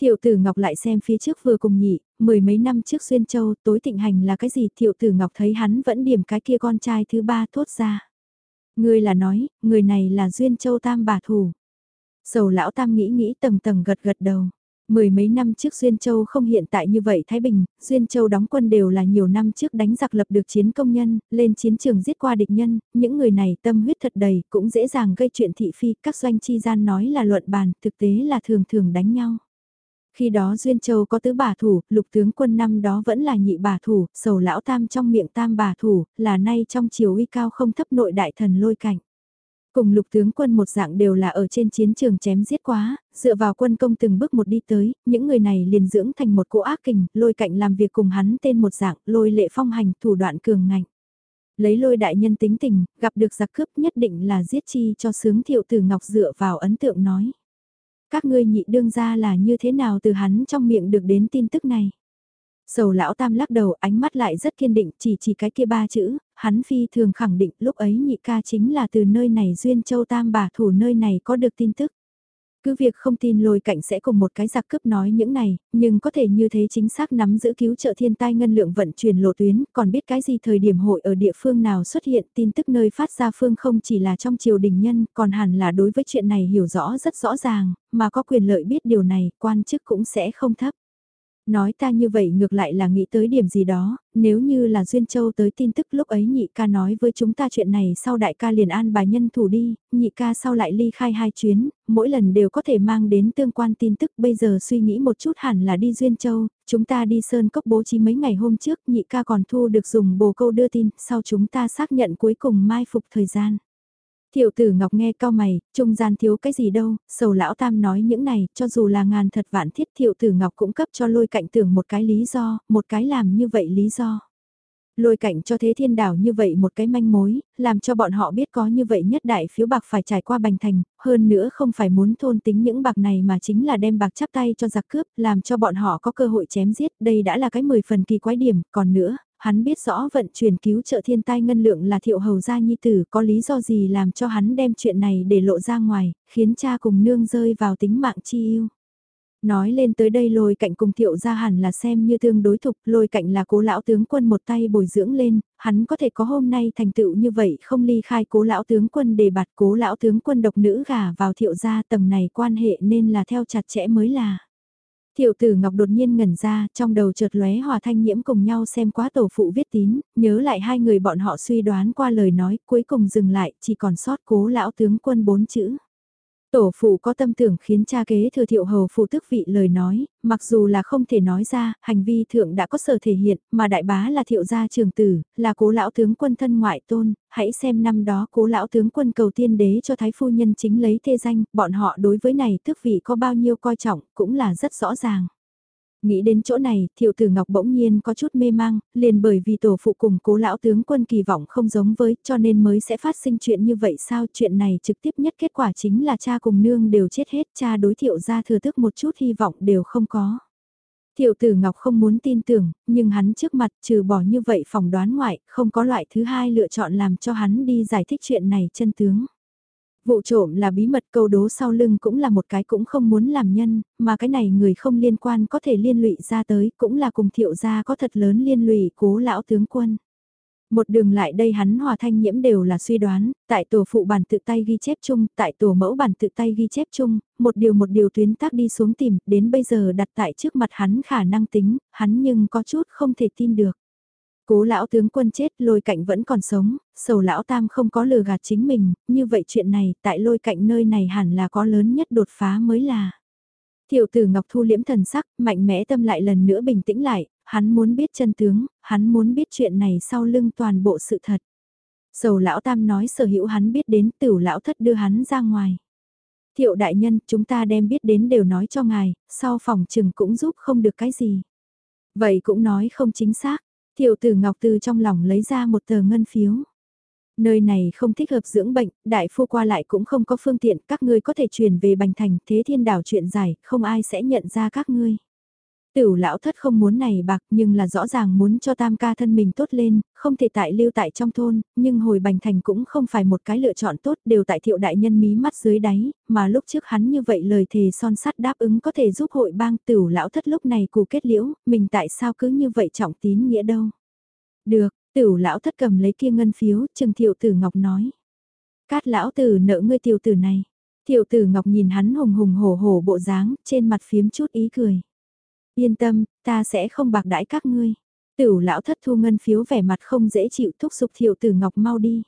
Thiệu tử Ngọc lại xem phía trước vừa cùng nhị, mười mấy năm trước Xuyên Châu tối thịnh hành là cái gì thiệu tử Ngọc thấy hắn vẫn điểm cái kia con trai thứ ba thốt ra. Người là nói, người này là Duyên Châu Tam bà thủ. Sầu lão Tam nghĩ nghĩ tầng tầng gật gật đầu. Mười mấy năm trước Duyên Châu không hiện tại như vậy Thái Bình, Duyên Châu đóng quân đều là nhiều năm trước đánh giặc lập được chiến công nhân, lên chiến trường giết qua địch nhân, những người này tâm huyết thật đầy, cũng dễ dàng gây chuyện thị phi, các doanh chi gian nói là luận bàn, thực tế là thường thường đánh nhau. Khi đó Duyên Châu có tứ bà thủ, lục tướng quân năm đó vẫn là nhị bà thủ, sầu lão tam trong miệng tam bà thủ, là nay trong chiều uy cao không thấp nội đại thần lôi cảnh. Cùng lục tướng quân một dạng đều là ở trên chiến trường chém giết quá, dựa vào quân công từng bước một đi tới, những người này liền dưỡng thành một cỗ ác kình, lôi cạnh làm việc cùng hắn tên một dạng, lôi lệ phong hành, thủ đoạn cường ngạnh. Lấy lôi đại nhân tính tình, gặp được giặc cướp nhất định là giết chi cho sướng thiệu tử ngọc dựa vào ấn tượng nói. Các ngươi nhị đương ra là như thế nào từ hắn trong miệng được đến tin tức này. Sầu lão tam lắc đầu ánh mắt lại rất kiên định chỉ chỉ cái kia ba chữ, hắn phi thường khẳng định lúc ấy nhị ca chính là từ nơi này duyên châu tam bà thủ nơi này có được tin tức. Cứ việc không tin lôi cạnh sẽ cùng một cái giặc cướp nói những này, nhưng có thể như thế chính xác nắm giữ cứu trợ thiên tai ngân lượng vận chuyển lộ tuyến, còn biết cái gì thời điểm hội ở địa phương nào xuất hiện tin tức nơi phát ra phương không chỉ là trong triều đình nhân, còn hẳn là đối với chuyện này hiểu rõ rất rõ ràng, mà có quyền lợi biết điều này, quan chức cũng sẽ không thấp. Nói ta như vậy ngược lại là nghĩ tới điểm gì đó, nếu như là Duyên Châu tới tin tức lúc ấy nhị ca nói với chúng ta chuyện này sau đại ca liền an bài nhân thủ đi, nhị ca sau lại ly khai hai chuyến, mỗi lần đều có thể mang đến tương quan tin tức bây giờ suy nghĩ một chút hẳn là đi Duyên Châu, chúng ta đi Sơn Cốc bố trí mấy ngày hôm trước nhị ca còn thu được dùng bồ câu đưa tin, sau chúng ta xác nhận cuối cùng mai phục thời gian. Tiểu tử Ngọc nghe cao mày, trung gian thiếu cái gì đâu, sầu lão tam nói những này, cho dù là ngàn thật vạn thiết Tiểu tử Ngọc cũng cấp cho lôi cạnh tưởng một cái lý do, một cái làm như vậy lý do. Lôi cạnh cho thế thiên đảo như vậy một cái manh mối, làm cho bọn họ biết có như vậy nhất đại phiếu bạc phải trải qua bành thành, hơn nữa không phải muốn thôn tính những bạc này mà chính là đem bạc chắp tay cho giặc cướp, làm cho bọn họ có cơ hội chém giết, đây đã là cái 10 phần kỳ quái điểm, còn nữa, hắn biết rõ vận chuyển cứu trợ thiên tai ngân lượng là thiệu hầu gia nhi tử có lý do gì làm cho hắn đem chuyện này để lộ ra ngoài, khiến cha cùng nương rơi vào tính mạng chi yêu. Nói lên tới đây lôi cạnh cùng thiệu gia hẳn là xem như tương đối thục, lôi cạnh là cố lão tướng quân một tay bồi dưỡng lên, hắn có thể có hôm nay thành tựu như vậy không ly khai cố lão tướng quân để bạt cố lão tướng quân độc nữ gả vào thiệu gia tầng này quan hệ nên là theo chặt chẽ mới là. Thiệu tử Ngọc đột nhiên ngẩn ra, trong đầu chợt lóe hòa thanh nhiễm cùng nhau xem quá tổ phụ viết tín, nhớ lại hai người bọn họ suy đoán qua lời nói, cuối cùng dừng lại, chỉ còn sót cố lão tướng quân bốn chữ. Tổ phụ có tâm tưởng khiến cha kế thừa thiệu hầu phụ tức vị lời nói, mặc dù là không thể nói ra, hành vi thượng đã có sở thể hiện, mà đại bá là thiệu gia trường tử, là cố lão tướng quân thân ngoại tôn, hãy xem năm đó cố lão tướng quân cầu tiên đế cho thái phu nhân chính lấy thê danh, bọn họ đối với này tước vị có bao nhiêu coi trọng, cũng là rất rõ ràng. Nghĩ đến chỗ này, thiệu tử ngọc bỗng nhiên có chút mê mang, liền bởi vì tổ phụ cùng cố lão tướng quân kỳ vọng không giống với cho nên mới sẽ phát sinh chuyện như vậy sao chuyện này trực tiếp nhất kết quả chính là cha cùng nương đều chết hết cha đối thiệu ra thừa thức một chút hy vọng đều không có. Thiệu tử Ngọc không muốn tin tưởng, nhưng hắn trước mặt trừ bỏ như vậy phỏng đoán ngoại, không có loại thứ hai lựa chọn làm cho hắn đi giải thích chuyện này chân tướng. Vụ trộm là bí mật câu đố sau lưng cũng là một cái cũng không muốn làm nhân, mà cái này người không liên quan có thể liên lụy ra tới cũng là cùng thiệu gia có thật lớn liên lụy cố lão tướng quân. Một đường lại đây hắn hòa thanh nhiễm đều là suy đoán, tại tổ phụ bản tự tay ghi chép chung, tại tổ mẫu bản tự tay ghi chép chung, một điều một điều tuyến tác đi xuống tìm, đến bây giờ đặt tại trước mặt hắn khả năng tính, hắn nhưng có chút không thể tin được. Cố lão tướng quân chết lôi cạnh vẫn còn sống, sầu lão tam không có lừa gạt chính mình, như vậy chuyện này tại lôi cạnh nơi này hẳn là có lớn nhất đột phá mới là. Thiệu tử Ngọc Thu liễm thần sắc, mạnh mẽ tâm lại lần nữa bình tĩnh lại, hắn muốn biết chân tướng, hắn muốn biết chuyện này sau lưng toàn bộ sự thật. Sầu lão tam nói sở hữu hắn biết đến tử lão thất đưa hắn ra ngoài. Thiệu đại nhân, chúng ta đem biết đến đều nói cho ngài, sau phòng trừng cũng giúp không được cái gì. Vậy cũng nói không chính xác, Thiệu tử Ngọc từ trong lòng lấy ra một tờ ngân phiếu. Nơi này không thích hợp dưỡng bệnh, đại phu qua lại cũng không có phương tiện, các ngươi có thể chuyển về Bành Thành, thế thiên đảo chuyện dài, không ai sẽ nhận ra các ngươi. Tửu lão thất không muốn này bạc nhưng là rõ ràng muốn cho tam ca thân mình tốt lên, không thể tại lưu tại trong thôn, nhưng hồi bành thành cũng không phải một cái lựa chọn tốt đều tại thiệu đại nhân mí mắt dưới đáy, mà lúc trước hắn như vậy lời thề son sắt đáp ứng có thể giúp hội bang tửu lão thất lúc này cù kết liễu, mình tại sao cứ như vậy trọng tín nghĩa đâu. Được, tửu lão thất cầm lấy kia ngân phiếu, trừng thiệu tử ngọc nói. Cát lão tử nợ ngươi tiểu tử này. Thiệu tử ngọc nhìn hắn hùng hùng hổ hổ bộ dáng, trên mặt phiếm chút ý cười. Yên tâm, ta sẽ không bạc đãi các ngươi. Tửu lão thất thu ngân phiếu vẻ mặt không dễ chịu thúc giục thiệu tử ngọc mau đi.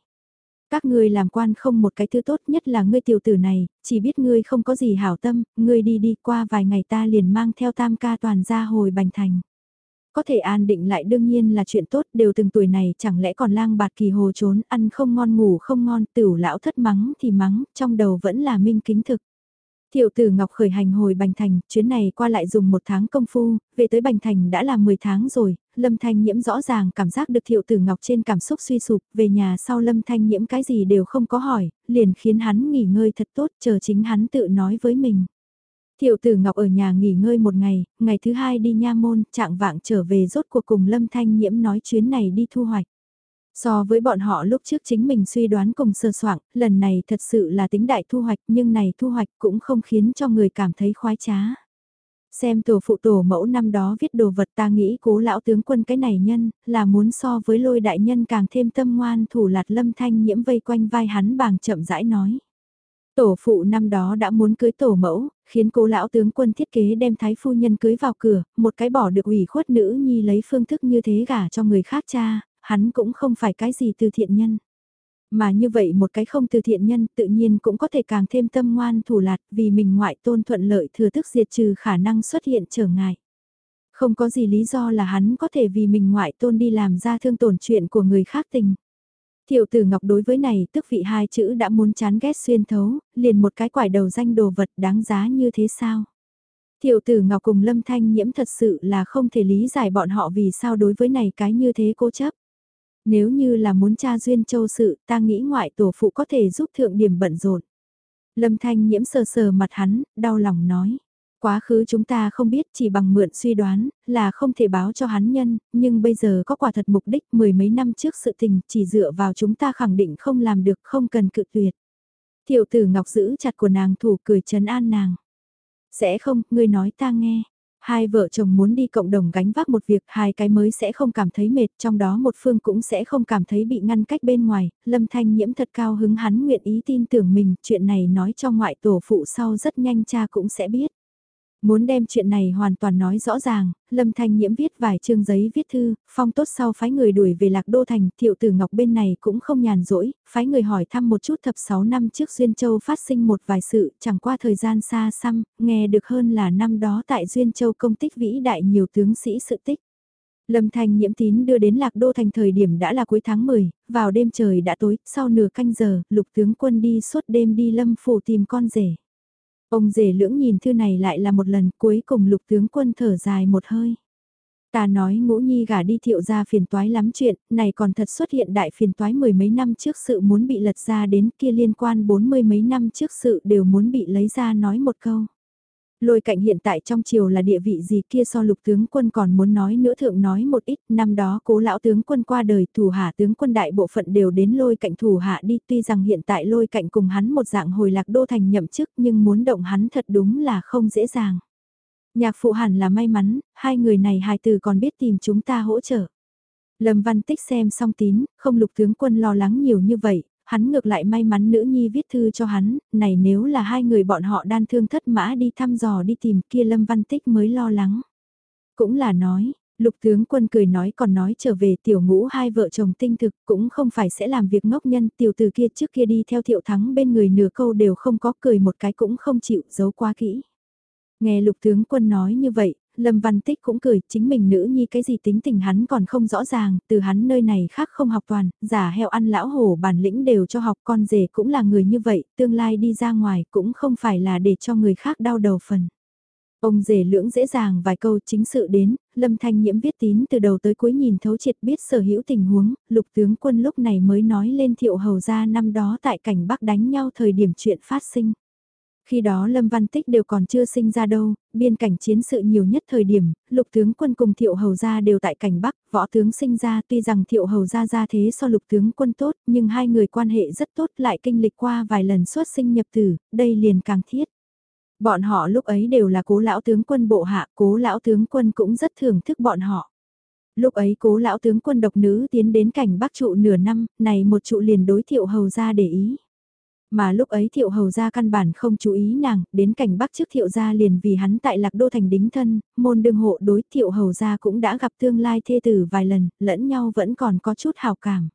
Các ngươi làm quan không một cái thứ tốt nhất là ngươi tiểu tử này, chỉ biết ngươi không có gì hảo tâm, ngươi đi đi qua vài ngày ta liền mang theo tam ca toàn ra hồi bành thành. Có thể an định lại đương nhiên là chuyện tốt, đều từng tuổi này chẳng lẽ còn lang bạt kỳ hồ trốn, ăn không ngon ngủ không ngon, tửu lão thất mắng thì mắng, trong đầu vẫn là minh kính thực. Thiệu tử Ngọc khởi hành hồi Bành Thành, chuyến này qua lại dùng một tháng công phu, về tới Bành Thành đã là 10 tháng rồi, Lâm Thanh Nhiễm rõ ràng cảm giác được Thiệu tử Ngọc trên cảm xúc suy sụp, về nhà sau Lâm Thanh Nhiễm cái gì đều không có hỏi, liền khiến hắn nghỉ ngơi thật tốt, chờ chính hắn tự nói với mình. Thiệu tử Ngọc ở nhà nghỉ ngơi một ngày, ngày thứ hai đi nha môn, trạng vạng trở về rốt cuộc cùng Lâm Thanh Nhiễm nói chuyến này đi thu hoạch. So với bọn họ lúc trước chính mình suy đoán cùng sơ soạn, lần này thật sự là tính đại thu hoạch nhưng này thu hoạch cũng không khiến cho người cảm thấy khoái trá. Xem tổ phụ tổ mẫu năm đó viết đồ vật ta nghĩ cố lão tướng quân cái này nhân, là muốn so với lôi đại nhân càng thêm tâm ngoan thủ lạt lâm thanh nhiễm vây quanh vai hắn bàng chậm rãi nói. Tổ phụ năm đó đã muốn cưới tổ mẫu, khiến cố lão tướng quân thiết kế đem thái phu nhân cưới vào cửa, một cái bỏ được ủy khuất nữ nhi lấy phương thức như thế gả cho người khác cha, hắn cũng không phải cái gì từ thiện nhân. Mà như vậy một cái không từ thiện nhân tự nhiên cũng có thể càng thêm tâm ngoan thủ lạt vì mình ngoại tôn thuận lợi thừa thức diệt trừ khả năng xuất hiện trở ngại. Không có gì lý do là hắn có thể vì mình ngoại tôn đi làm ra thương tổn chuyện của người khác tình. Thiệu tử Ngọc đối với này tức vị hai chữ đã muốn chán ghét xuyên thấu, liền một cái quải đầu danh đồ vật đáng giá như thế sao? Thiệu tử Ngọc cùng Lâm Thanh Nhiễm thật sự là không thể lý giải bọn họ vì sao đối với này cái như thế cố chấp. Nếu như là muốn tra duyên châu sự, ta nghĩ ngoại tổ phụ có thể giúp thượng điểm bận rộn. Lâm Thanh nhiễm sờ sờ mặt hắn, đau lòng nói. Quá khứ chúng ta không biết chỉ bằng mượn suy đoán, là không thể báo cho hắn nhân, nhưng bây giờ có quả thật mục đích mười mấy năm trước sự tình chỉ dựa vào chúng ta khẳng định không làm được không cần cự tuyệt. Thiệu tử Ngọc giữ chặt của nàng thủ cười trấn an nàng. Sẽ không, ngươi nói ta nghe. Hai vợ chồng muốn đi cộng đồng gánh vác một việc, hai cái mới sẽ không cảm thấy mệt, trong đó một phương cũng sẽ không cảm thấy bị ngăn cách bên ngoài, Lâm Thanh Nhiễm thật cao hứng hắn nguyện ý tin tưởng mình, chuyện này nói cho ngoại tổ phụ sau rất nhanh cha cũng sẽ biết. Muốn đem chuyện này hoàn toàn nói rõ ràng, Lâm Thanh Nhiễm viết vài chương giấy viết thư, phong tốt sau phái người đuổi về Lạc Đô Thành, Thiệu Tử Ngọc bên này cũng không nhàn rỗi, phái người hỏi thăm một chút thập 6 năm trước Duyên Châu phát sinh một vài sự, chẳng qua thời gian xa xăm, nghe được hơn là năm đó tại Duyên Châu công tích vĩ đại nhiều tướng sĩ sự tích. Lâm Thanh nhiễm tín đưa đến Lạc Đô Thành thời điểm đã là cuối tháng 10, vào đêm trời đã tối, sau nửa canh giờ, lục tướng quân đi suốt đêm đi Lâm Phủ tìm con rể. Ông rể lưỡng nhìn thư này lại là một lần cuối cùng lục tướng quân thở dài một hơi. Ta nói ngũ nhi gả đi thiệu ra phiền toái lắm chuyện, này còn thật xuất hiện đại phiền toái mười mấy năm trước sự muốn bị lật ra đến kia liên quan bốn mươi mấy năm trước sự đều muốn bị lấy ra nói một câu. Lôi cạnh hiện tại trong triều là địa vị gì kia so lục tướng quân còn muốn nói nữa thượng nói một ít, năm đó cố lão tướng quân qua đời thủ hạ tướng quân đại bộ phận đều đến lôi cạnh thủ hạ đi tuy rằng hiện tại lôi cạnh cùng hắn một dạng hồi lạc đô thành nhậm chức nhưng muốn động hắn thật đúng là không dễ dàng. Nhạc phụ hẳn là may mắn, hai người này hài từ còn biết tìm chúng ta hỗ trợ. Lâm Văn Tích xem xong tín, không lục tướng quân lo lắng nhiều như vậy, hắn ngược lại may mắn nữ nhi viết thư cho hắn, này nếu là hai người bọn họ đan thương thất mã đi thăm dò đi tìm kia Lâm Văn Tích mới lo lắng. Cũng là nói, lục tướng quân cười nói còn nói trở về tiểu ngũ hai vợ chồng tinh thực cũng không phải sẽ làm việc ngốc nhân tiểu từ kia trước kia đi theo thiệu thắng bên người nửa câu đều không có cười một cái cũng không chịu giấu quá kỹ. Nghe lục tướng quân nói như vậy, Lâm Văn Tích cũng cười, chính mình nữ nhi cái gì tính tình hắn còn không rõ ràng, từ hắn nơi này khác không học toàn, giả heo ăn lão hổ bản lĩnh đều cho học con rể cũng là người như vậy, tương lai đi ra ngoài cũng không phải là để cho người khác đau đầu phần. Ông rể lưỡng dễ dàng vài câu chính sự đến, Lâm Thanh Nhiễm viết tín từ đầu tới cuối nhìn thấu triệt biết sở hữu tình huống, lục tướng quân lúc này mới nói lên thiệu hầu ra năm đó tại cảnh Bắc đánh nhau thời điểm chuyện phát sinh. Khi đó Lâm Văn Tích đều còn chưa sinh ra đâu, biên cảnh chiến sự nhiều nhất thời điểm, lục tướng quân cùng thiệu hầu gia đều tại cảnh Bắc, võ tướng sinh ra tuy rằng thiệu hầu gia gia thế so lục tướng quân tốt, nhưng hai người quan hệ rất tốt lại kinh lịch qua vài lần xuất sinh nhập tử, đây liền càng thiết. Bọn họ lúc ấy đều là cố lão tướng quân bộ hạ, cố lão tướng quân cũng rất thưởng thức bọn họ. Lúc ấy cố lão tướng quân độc nữ tiến đến cảnh Bắc trụ nửa năm, này một trụ liền đối thiệu hầu gia để ý. Mà lúc ấy thiệu hầu gia căn bản không chú ý nàng, đến cảnh bắc trước thiệu gia liền vì hắn tại lạc đô thành đính thân, môn đương hộ đối thiệu hầu gia cũng đã gặp tương lai thê tử vài lần, lẫn nhau vẫn còn có chút hào cảm.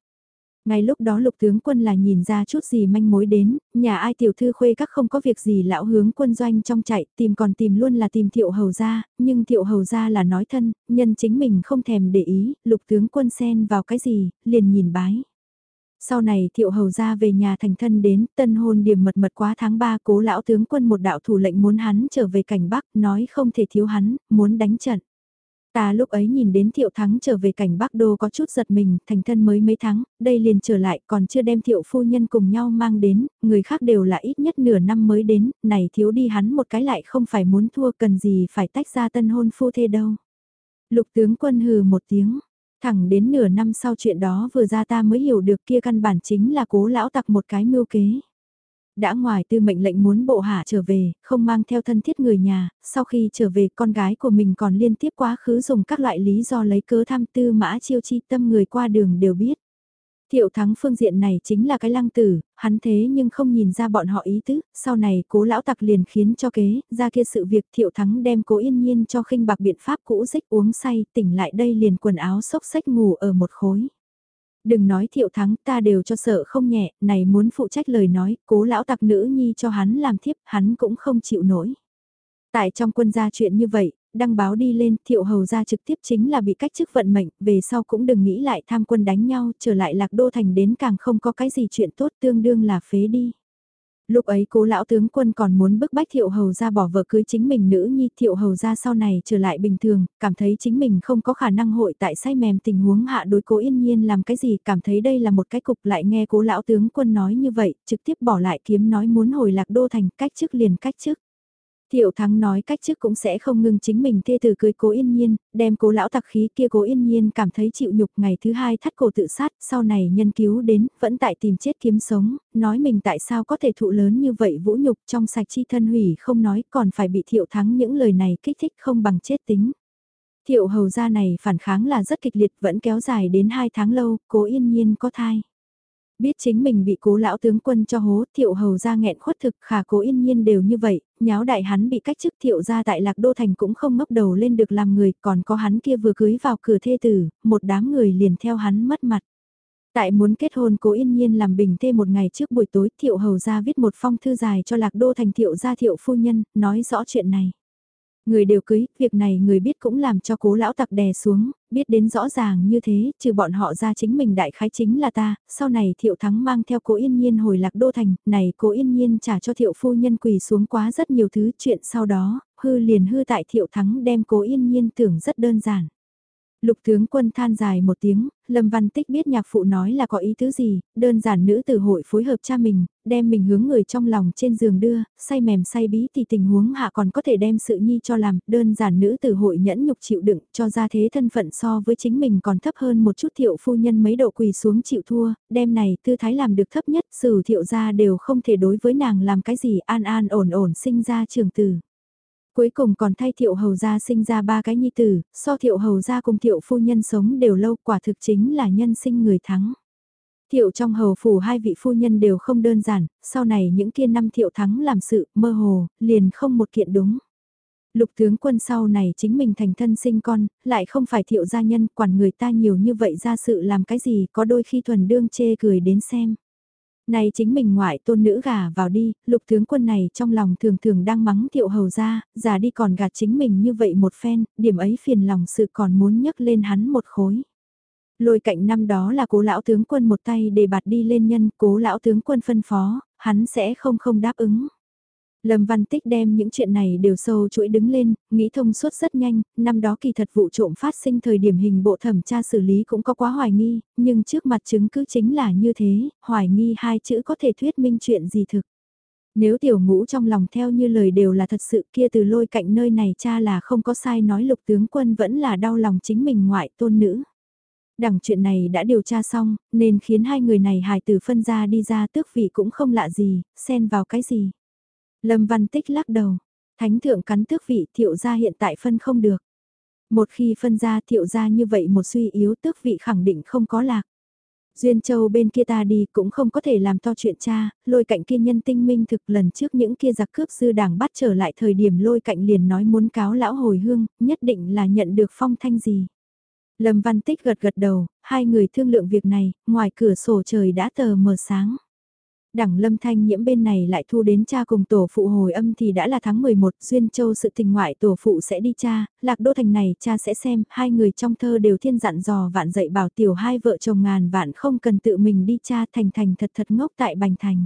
Ngay lúc đó lục tướng quân là nhìn ra chút gì manh mối đến, nhà ai tiểu thư khuê các không có việc gì lão hướng quân doanh trong chạy, tìm còn tìm luôn là tìm thiệu hầu gia, nhưng thiệu hầu gia là nói thân, nhân chính mình không thèm để ý, lục tướng quân xen vào cái gì, liền nhìn bái. Sau này thiệu hầu ra về nhà thành thân đến, tân hôn điểm mật mật quá tháng 3 cố lão tướng quân một đạo thủ lệnh muốn hắn trở về cảnh Bắc, nói không thể thiếu hắn, muốn đánh trận. Ta lúc ấy nhìn đến thiệu thắng trở về cảnh Bắc Đô có chút giật mình, thành thân mới mấy tháng, đây liền trở lại còn chưa đem thiệu phu nhân cùng nhau mang đến, người khác đều là ít nhất nửa năm mới đến, này thiếu đi hắn một cái lại không phải muốn thua cần gì phải tách ra tân hôn phu thê đâu. Lục tướng quân hừ một tiếng, Thẳng đến nửa năm sau chuyện đó vừa ra ta mới hiểu được kia căn bản chính là cố lão tặc một cái mưu kế. Đã ngoài tư mệnh lệnh muốn bộ hạ trở về, không mang theo thân thiết người nhà, sau khi trở về con gái của mình còn liên tiếp quá khứ dùng các loại lý do lấy cớ tham tư mã chiêu chi tâm người qua đường đều biết. Thiệu thắng phương diện này chính là cái lăng tử, hắn thế nhưng không nhìn ra bọn họ ý tứ, sau này cố lão tặc liền khiến cho kế, ra kia sự việc thiệu thắng đem cố yên nhiên cho khinh bạc biện pháp cũ dích uống say, tỉnh lại đây liền quần áo xốc xách ngủ ở một khối. Đừng nói thiệu thắng ta đều cho sợ không nhẹ, này muốn phụ trách lời nói, cố lão tặc nữ nhi cho hắn làm thiếp, hắn cũng không chịu nổi. Tại trong quân gia chuyện như vậy, đăng báo đi lên, thiệu hầu ra trực tiếp chính là bị cách chức vận mệnh, về sau cũng đừng nghĩ lại tham quân đánh nhau, trở lại lạc đô thành đến càng không có cái gì chuyện tốt tương đương là phế đi. Lúc ấy cố lão tướng quân còn muốn bức bách thiệu hầu ra bỏ vợ cưới chính mình nữ nhi thiệu hầu ra sau này trở lại bình thường, cảm thấy chính mình không có khả năng hội tại say mềm tình huống hạ đối cố yên nhiên làm cái gì, cảm thấy đây là một cái cục lại nghe cố lão tướng quân nói như vậy, trực tiếp bỏ lại kiếm nói muốn hồi lạc đô thành cách chức liền cách chức. Thiệu Thắng nói cách trước cũng sẽ không ngừng chính mình thê từ cưới cố yên nhiên, đem cố lão tặc khí kia cố yên nhiên cảm thấy chịu nhục ngày thứ hai thắt cổ tự sát, sau này nhân cứu đến, vẫn tại tìm chết kiếm sống, nói mình tại sao có thể thụ lớn như vậy vũ nhục trong sạch chi thân hủy không nói còn phải bị Thiệu Thắng những lời này kích thích không bằng chết tính. Thiệu hầu gia này phản kháng là rất kịch liệt vẫn kéo dài đến hai tháng lâu, cố yên nhiên có thai. Biết chính mình bị cố lão tướng quân cho hố thiệu hầu ra nghẹn khuất thực khả cố yên nhiên đều như vậy, nháo đại hắn bị cách chức thiệu ra tại lạc đô thành cũng không ngốc đầu lên được làm người còn có hắn kia vừa cưới vào cửa thê tử, một đám người liền theo hắn mất mặt. Tại muốn kết hôn cố yên nhiên làm bình thê một ngày trước buổi tối thiệu hầu ra viết một phong thư dài cho lạc đô thành thiệu gia thiệu phu nhân, nói rõ chuyện này. Người đều cưới, việc này người biết cũng làm cho cố lão tặc đè xuống, biết đến rõ ràng như thế, trừ bọn họ ra chính mình đại khái chính là ta, sau này thiệu thắng mang theo cố yên nhiên hồi lạc đô thành, này cố yên nhiên trả cho thiệu phu nhân quỳ xuống quá rất nhiều thứ chuyện sau đó, hư liền hư tại thiệu thắng đem cố yên nhiên tưởng rất đơn giản. Lục tướng quân than dài một tiếng, Lâm Văn Tích biết nhạc phụ nói là có ý thứ gì, đơn giản nữ tử hội phối hợp cha mình, đem mình hướng người trong lòng trên giường đưa, say mềm say bí thì tình huống hạ còn có thể đem sự nhi cho làm, đơn giản nữ tử hội nhẫn nhục chịu đựng, cho ra thế thân phận so với chính mình còn thấp hơn một chút thiệu phu nhân mấy độ quỳ xuống chịu thua, đem này tư thái làm được thấp nhất, sử thiệu gia đều không thể đối với nàng làm cái gì an an ổn ổn sinh ra trường tử. Cuối cùng còn thay thiệu hầu gia sinh ra ba cái nhi tử, so thiệu hầu gia cùng thiệu phu nhân sống đều lâu quả thực chính là nhân sinh người thắng. Thiệu trong hầu phủ hai vị phu nhân đều không đơn giản, sau này những kia năm thiệu thắng làm sự mơ hồ, liền không một kiện đúng. Lục tướng quân sau này chính mình thành thân sinh con, lại không phải thiệu gia nhân, quản người ta nhiều như vậy ra sự làm cái gì có đôi khi thuần đương chê cười đến xem. Này chính mình ngoại tôn nữ gà vào đi, lục tướng quân này trong lòng thường thường đang mắng thiệu hầu ra, già đi còn gạt chính mình như vậy một phen, điểm ấy phiền lòng sự còn muốn nhấc lên hắn một khối. Lôi cạnh năm đó là cố lão tướng quân một tay để bạt đi lên nhân, cố lão tướng quân phân phó, hắn sẽ không không đáp ứng. Lâm Văn Tích đem những chuyện này đều sâu chuỗi đứng lên, nghĩ thông suốt rất nhanh, năm đó kỳ thật vụ trộm phát sinh thời điểm hình bộ thẩm tra xử lý cũng có quá hoài nghi, nhưng trước mặt chứng cứ chính là như thế, hoài nghi hai chữ có thể thuyết minh chuyện gì thực. Nếu tiểu ngũ trong lòng theo như lời đều là thật sự kia từ lôi cạnh nơi này cha là không có sai nói lục tướng quân vẫn là đau lòng chính mình ngoại tôn nữ. Đằng chuyện này đã điều tra xong, nên khiến hai người này hài tử phân ra đi ra tước vị cũng không lạ gì, xen vào cái gì. Lâm Văn Tích lắc đầu, thánh thượng cắn tước vị thiệu gia hiện tại phân không được. Một khi phân ra thiệu gia như vậy một suy yếu tước vị khẳng định không có lạc. Duyên Châu bên kia ta đi cũng không có thể làm to chuyện cha, lôi cạnh kia nhân tinh minh thực lần trước những kia giặc cướp sư đảng bắt trở lại thời điểm lôi cạnh liền nói muốn cáo lão hồi hương, nhất định là nhận được phong thanh gì. Lâm Văn Tích gật gật đầu, hai người thương lượng việc này, ngoài cửa sổ trời đã tờ mờ sáng. Đẳng lâm thanh nhiễm bên này lại thu đến cha cùng tổ phụ hồi âm thì đã là tháng 11, Duyên Châu sự tình ngoại tổ phụ sẽ đi cha, lạc đô thành này cha sẽ xem, hai người trong thơ đều thiên dặn dò vạn dạy bảo tiểu hai vợ chồng ngàn vạn không cần tự mình đi cha thành thành thật thật ngốc tại Bành Thành.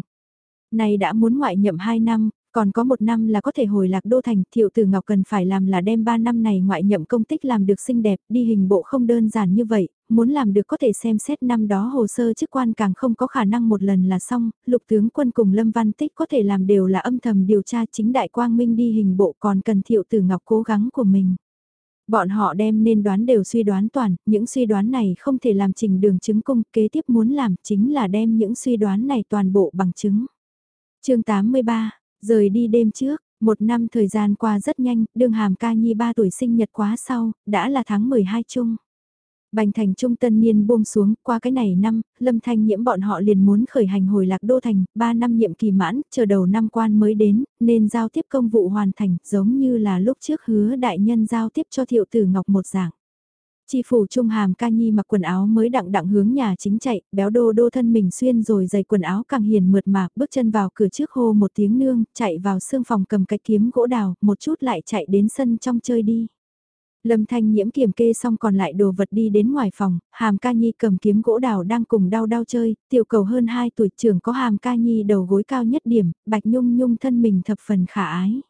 Này đã muốn ngoại nhậm 2 năm, còn có một năm là có thể hồi lạc đô thành, thiệu tử Ngọc cần phải làm là đem ba năm này ngoại nhậm công tích làm được xinh đẹp, đi hình bộ không đơn giản như vậy, muốn làm được có thể xem xét năm đó hồ sơ chức quan càng không có khả năng một lần là xong, lục tướng quân cùng Lâm Văn Tích có thể làm đều là âm thầm điều tra chính đại quang minh đi hình bộ còn cần thiệu tử Ngọc cố gắng của mình. Bọn họ đem nên đoán đều suy đoán toàn, những suy đoán này không thể làm trình đường chứng cung, kế tiếp muốn làm chính là đem những suy đoán này toàn bộ bằng chứng. chương 83 Rời đi đêm trước, một năm thời gian qua rất nhanh, đương hàm ca nhi 3 tuổi sinh nhật quá sau, đã là tháng 12 chung. Bành thành trung tân niên buông xuống, qua cái này năm, lâm thanh nhiễm bọn họ liền muốn khởi hành hồi lạc đô thành, 3 năm nhiệm kỳ mãn, chờ đầu năm quan mới đến, nên giao tiếp công vụ hoàn thành, giống như là lúc trước hứa đại nhân giao tiếp cho thiệu tử ngọc một dạng. Chi phủ trung hàm ca nhi mặc quần áo mới đặng đặng hướng nhà chính chạy, béo đô đô thân mình xuyên rồi giày quần áo càng hiền mượt mà, bước chân vào cửa trước hô một tiếng nương, chạy vào xương phòng cầm cái kiếm gỗ đào, một chút lại chạy đến sân trong chơi đi. Lâm Thanh Nhiễm kiểm kê xong còn lại đồ vật đi đến ngoài phòng, Hàm Ca Nhi cầm kiếm gỗ đào đang cùng đau đau chơi, tiểu cầu hơn 2 tuổi trưởng có Hàm Ca Nhi đầu gối cao nhất điểm, Bạch Nhung Nhung thân mình thập phần khả ái.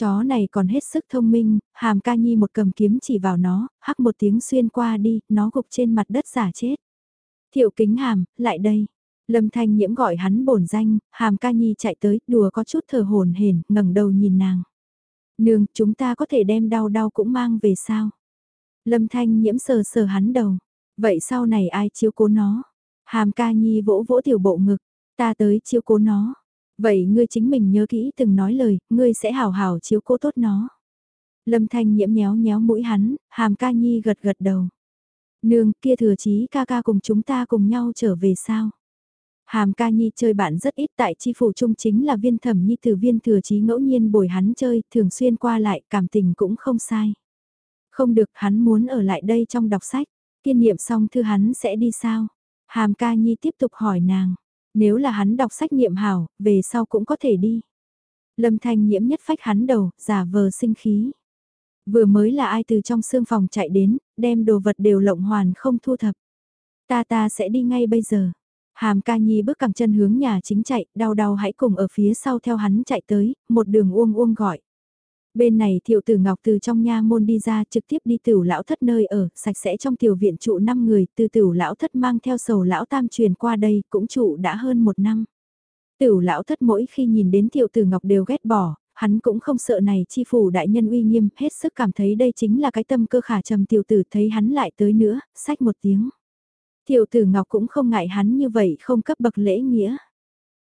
Chó này còn hết sức thông minh, hàm ca nhi một cầm kiếm chỉ vào nó, hắc một tiếng xuyên qua đi, nó gục trên mặt đất giả chết. Thiệu kính hàm, lại đây. Lâm thanh nhiễm gọi hắn bổn danh, hàm ca nhi chạy tới, đùa có chút thờ hồn hển ngẩng đầu nhìn nàng. Nương, chúng ta có thể đem đau đau cũng mang về sao? Lâm thanh nhiễm sờ sờ hắn đầu. Vậy sau này ai chiếu cố nó? Hàm ca nhi vỗ vỗ tiểu bộ ngực, ta tới chiếu cố nó. Vậy ngươi chính mình nhớ kỹ từng nói lời, ngươi sẽ hào hào chiếu cố tốt nó. Lâm Thanh nhiễm nhéo nhéo mũi hắn, hàm ca nhi gật gật đầu. Nương kia thừa chí ca ca cùng chúng ta cùng nhau trở về sao? Hàm ca nhi chơi bạn rất ít tại chi phủ trung chính là viên thẩm nhi từ viên thừa chí ngẫu nhiên bồi hắn chơi, thường xuyên qua lại, cảm tình cũng không sai. Không được hắn muốn ở lại đây trong đọc sách, kiên niệm xong thư hắn sẽ đi sao? Hàm ca nhi tiếp tục hỏi nàng. Nếu là hắn đọc sách niệm hảo, về sau cũng có thể đi. Lâm Thanh nhiễm nhất phách hắn đầu, giả vờ sinh khí. Vừa mới là ai từ trong xương phòng chạy đến, đem đồ vật đều lộng hoàn không thu thập. Ta ta sẽ đi ngay bây giờ. Hàm ca nhi bước cẳng chân hướng nhà chính chạy, đau đau hãy cùng ở phía sau theo hắn chạy tới, một đường uông uông gọi. Bên này thiệu tử ngọc từ trong nha môn đi ra trực tiếp đi tiểu lão thất nơi ở, sạch sẽ trong tiểu viện trụ 5 người, từ tiểu lão thất mang theo sầu lão tam truyền qua đây, cũng trụ đã hơn một năm. tiểu lão thất mỗi khi nhìn đến thiệu tử ngọc đều ghét bỏ, hắn cũng không sợ này chi phủ đại nhân uy nghiêm, hết sức cảm thấy đây chính là cái tâm cơ khả trầm tiểu tử thấy hắn lại tới nữa, sách một tiếng. Tiểu tử ngọc cũng không ngại hắn như vậy không cấp bậc lễ nghĩa.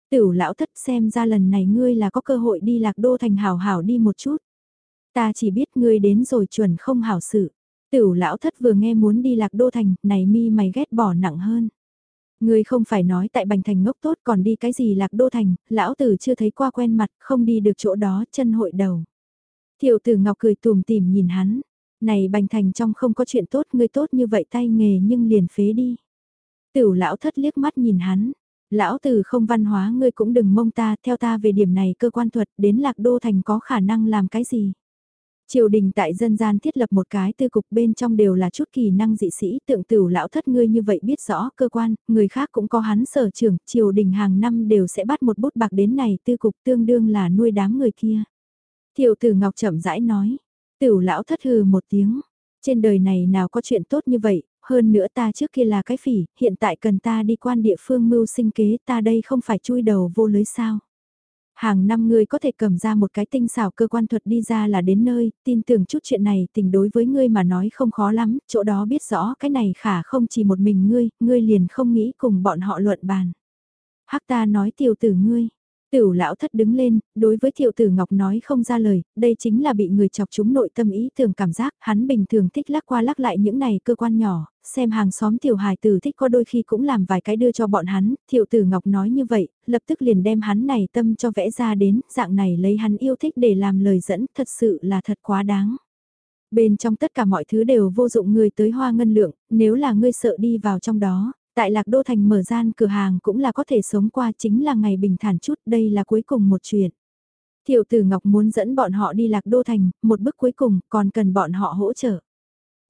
tiểu lão thất xem ra lần này ngươi là có cơ hội đi lạc đô thành hảo hảo đi một chút. Ta chỉ biết ngươi đến rồi chuẩn không hảo sự. Tửu lão thất vừa nghe muốn đi lạc đô thành, này mi mày ghét bỏ nặng hơn. Ngươi không phải nói tại Bành Thành ngốc tốt còn đi cái gì lạc đô thành, lão tử chưa thấy qua quen mặt, không đi được chỗ đó, chân hội đầu. Thiệu tử Ngọc cười tùm tìm nhìn hắn, này Bành Thành trong không có chuyện tốt, ngươi tốt như vậy tay nghề nhưng liền phế đi. Tửu lão thất liếc mắt nhìn hắn, lão tử không văn hóa ngươi cũng đừng mông ta, theo ta về điểm này cơ quan thuật, đến lạc đô thành có khả năng làm cái gì. Triều đình tại dân gian thiết lập một cái tư cục bên trong đều là chút kỳ năng dị sĩ tượng tử lão thất ngươi như vậy biết rõ cơ quan, người khác cũng có hắn sở trưởng, triều đình hàng năm đều sẽ bắt một bút bạc đến này tư cục tương đương là nuôi đám người kia. Thiệu tử Ngọc chậm rãi nói, tử lão thất hừ một tiếng, trên đời này nào có chuyện tốt như vậy, hơn nữa ta trước kia là cái phỉ, hiện tại cần ta đi quan địa phương mưu sinh kế ta đây không phải chui đầu vô lưới sao. Hàng năm ngươi có thể cầm ra một cái tinh xảo cơ quan thuật đi ra là đến nơi, tin tưởng chút chuyện này tình đối với ngươi mà nói không khó lắm, chỗ đó biết rõ cái này khả không chỉ một mình ngươi, ngươi liền không nghĩ cùng bọn họ luận bàn. Hắc ta nói tiểu tử ngươi, tiểu lão thất đứng lên, đối với thiệu tử ngọc nói không ra lời, đây chính là bị người chọc chúng nội tâm ý thường cảm giác, hắn bình thường thích lắc qua lắc lại những này cơ quan nhỏ, xem hàng xóm tiểu hài tử thích có đôi khi cũng làm vài cái đưa cho bọn hắn, thiệu tử ngọc nói như vậy, lập tức liền đem hắn này tâm cho vẽ ra đến, dạng này lấy hắn yêu thích để làm lời dẫn, thật sự là thật quá đáng. Bên trong tất cả mọi thứ đều vô dụng người tới hoa ngân lượng, nếu là ngươi sợ đi vào trong đó, Tại Lạc Đô Thành mở gian cửa hàng cũng là có thể sống qua chính là ngày bình thản chút, đây là cuối cùng một chuyện. Thiệu tử Ngọc muốn dẫn bọn họ đi Lạc Đô Thành, một bước cuối cùng còn cần bọn họ hỗ trợ.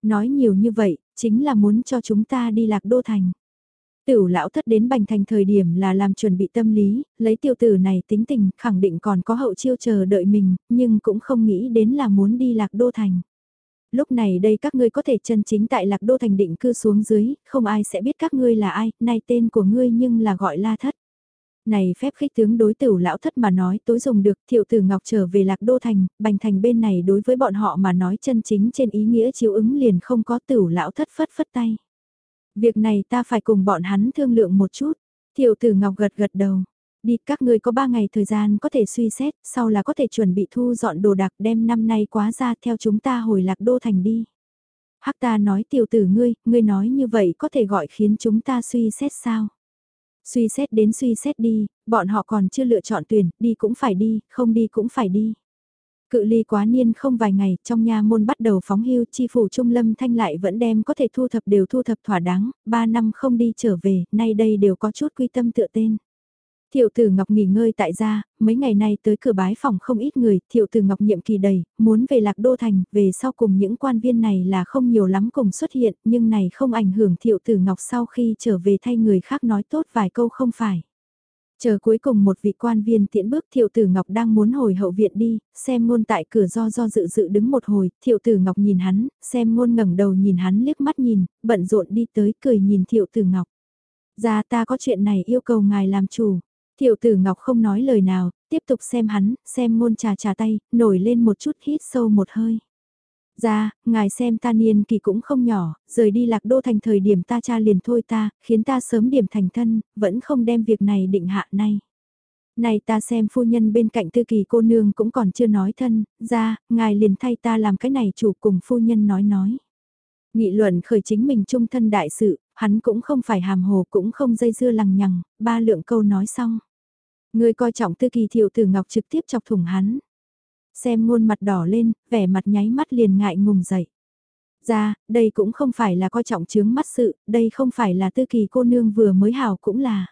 Nói nhiều như vậy, chính là muốn cho chúng ta đi Lạc Đô Thành. tiểu lão thất đến bành thành thời điểm là làm chuẩn bị tâm lý, lấy tiểu tử này tính tình khẳng định còn có hậu chiêu chờ đợi mình, nhưng cũng không nghĩ đến là muốn đi Lạc Đô Thành. Lúc này đây các ngươi có thể chân chính tại lạc đô thành định cư xuống dưới, không ai sẽ biết các ngươi là ai, nay tên của ngươi nhưng là gọi la thất. Này phép khích tướng đối tử lão thất mà nói tối dùng được thiệu tử ngọc trở về lạc đô thành, bành thành bên này đối với bọn họ mà nói chân chính trên ý nghĩa chiếu ứng liền không có tử lão thất phất phất tay. Việc này ta phải cùng bọn hắn thương lượng một chút, thiệu tử ngọc gật gật đầu. Đi các ngươi có 3 ngày thời gian có thể suy xét, sau là có thể chuẩn bị thu dọn đồ đạc đem năm nay quá ra theo chúng ta hồi lạc đô thành đi. Hắc ta nói tiểu tử ngươi, ngươi nói như vậy có thể gọi khiến chúng ta suy xét sao? Suy xét đến suy xét đi, bọn họ còn chưa lựa chọn tuyển, đi cũng phải đi, không đi cũng phải đi. Cự ly quá niên không vài ngày, trong nhà môn bắt đầu phóng hưu, chi phủ trung lâm thanh lại vẫn đem có thể thu thập đều thu thập thỏa đáng, ba năm không đi trở về, nay đây đều có chút quy tâm tựa tên. Thiệu tử Ngọc nghỉ ngơi tại gia, mấy ngày nay tới cửa bái phòng không ít người, thiệu tử Ngọc nhiệm kỳ đầy, muốn về lạc đô thành, về sau cùng những quan viên này là không nhiều lắm cùng xuất hiện, nhưng này không ảnh hưởng thiệu tử Ngọc sau khi trở về thay người khác nói tốt vài câu không phải. Chờ cuối cùng một vị quan viên tiễn bước thiệu tử Ngọc đang muốn hồi hậu viện đi, xem ngôn tại cửa do do dự dự đứng một hồi, thiệu tử Ngọc nhìn hắn, xem ngôn ngẩng đầu nhìn hắn liếc mắt nhìn, bận rộn đi tới cười nhìn thiệu tử Ngọc. Ra ta có chuyện này yêu cầu ngài làm chủ. Thiệu tử Ngọc không nói lời nào, tiếp tục xem hắn, xem ngôn trà trà tay, nổi lên một chút hít sâu một hơi. Ra, ngài xem ta niên kỳ cũng không nhỏ, rời đi lạc đô thành thời điểm ta cha liền thôi ta, khiến ta sớm điểm thành thân, vẫn không đem việc này định hạ nay. Này ta xem phu nhân bên cạnh tư kỳ cô nương cũng còn chưa nói thân, ra, ngài liền thay ta làm cái này chủ cùng phu nhân nói nói. Nghị luận khởi chính mình trung thân đại sự, hắn cũng không phải hàm hồ cũng không dây dưa lằng nhằng, ba lượng câu nói xong. Người coi trọng tư kỳ thiệu tử ngọc trực tiếp chọc thủng hắn. Xem ngôn mặt đỏ lên, vẻ mặt nháy mắt liền ngại ngùng dậy. Ra, đây cũng không phải là coi trọng chướng mắt sự, đây không phải là tư kỳ cô nương vừa mới hào cũng là.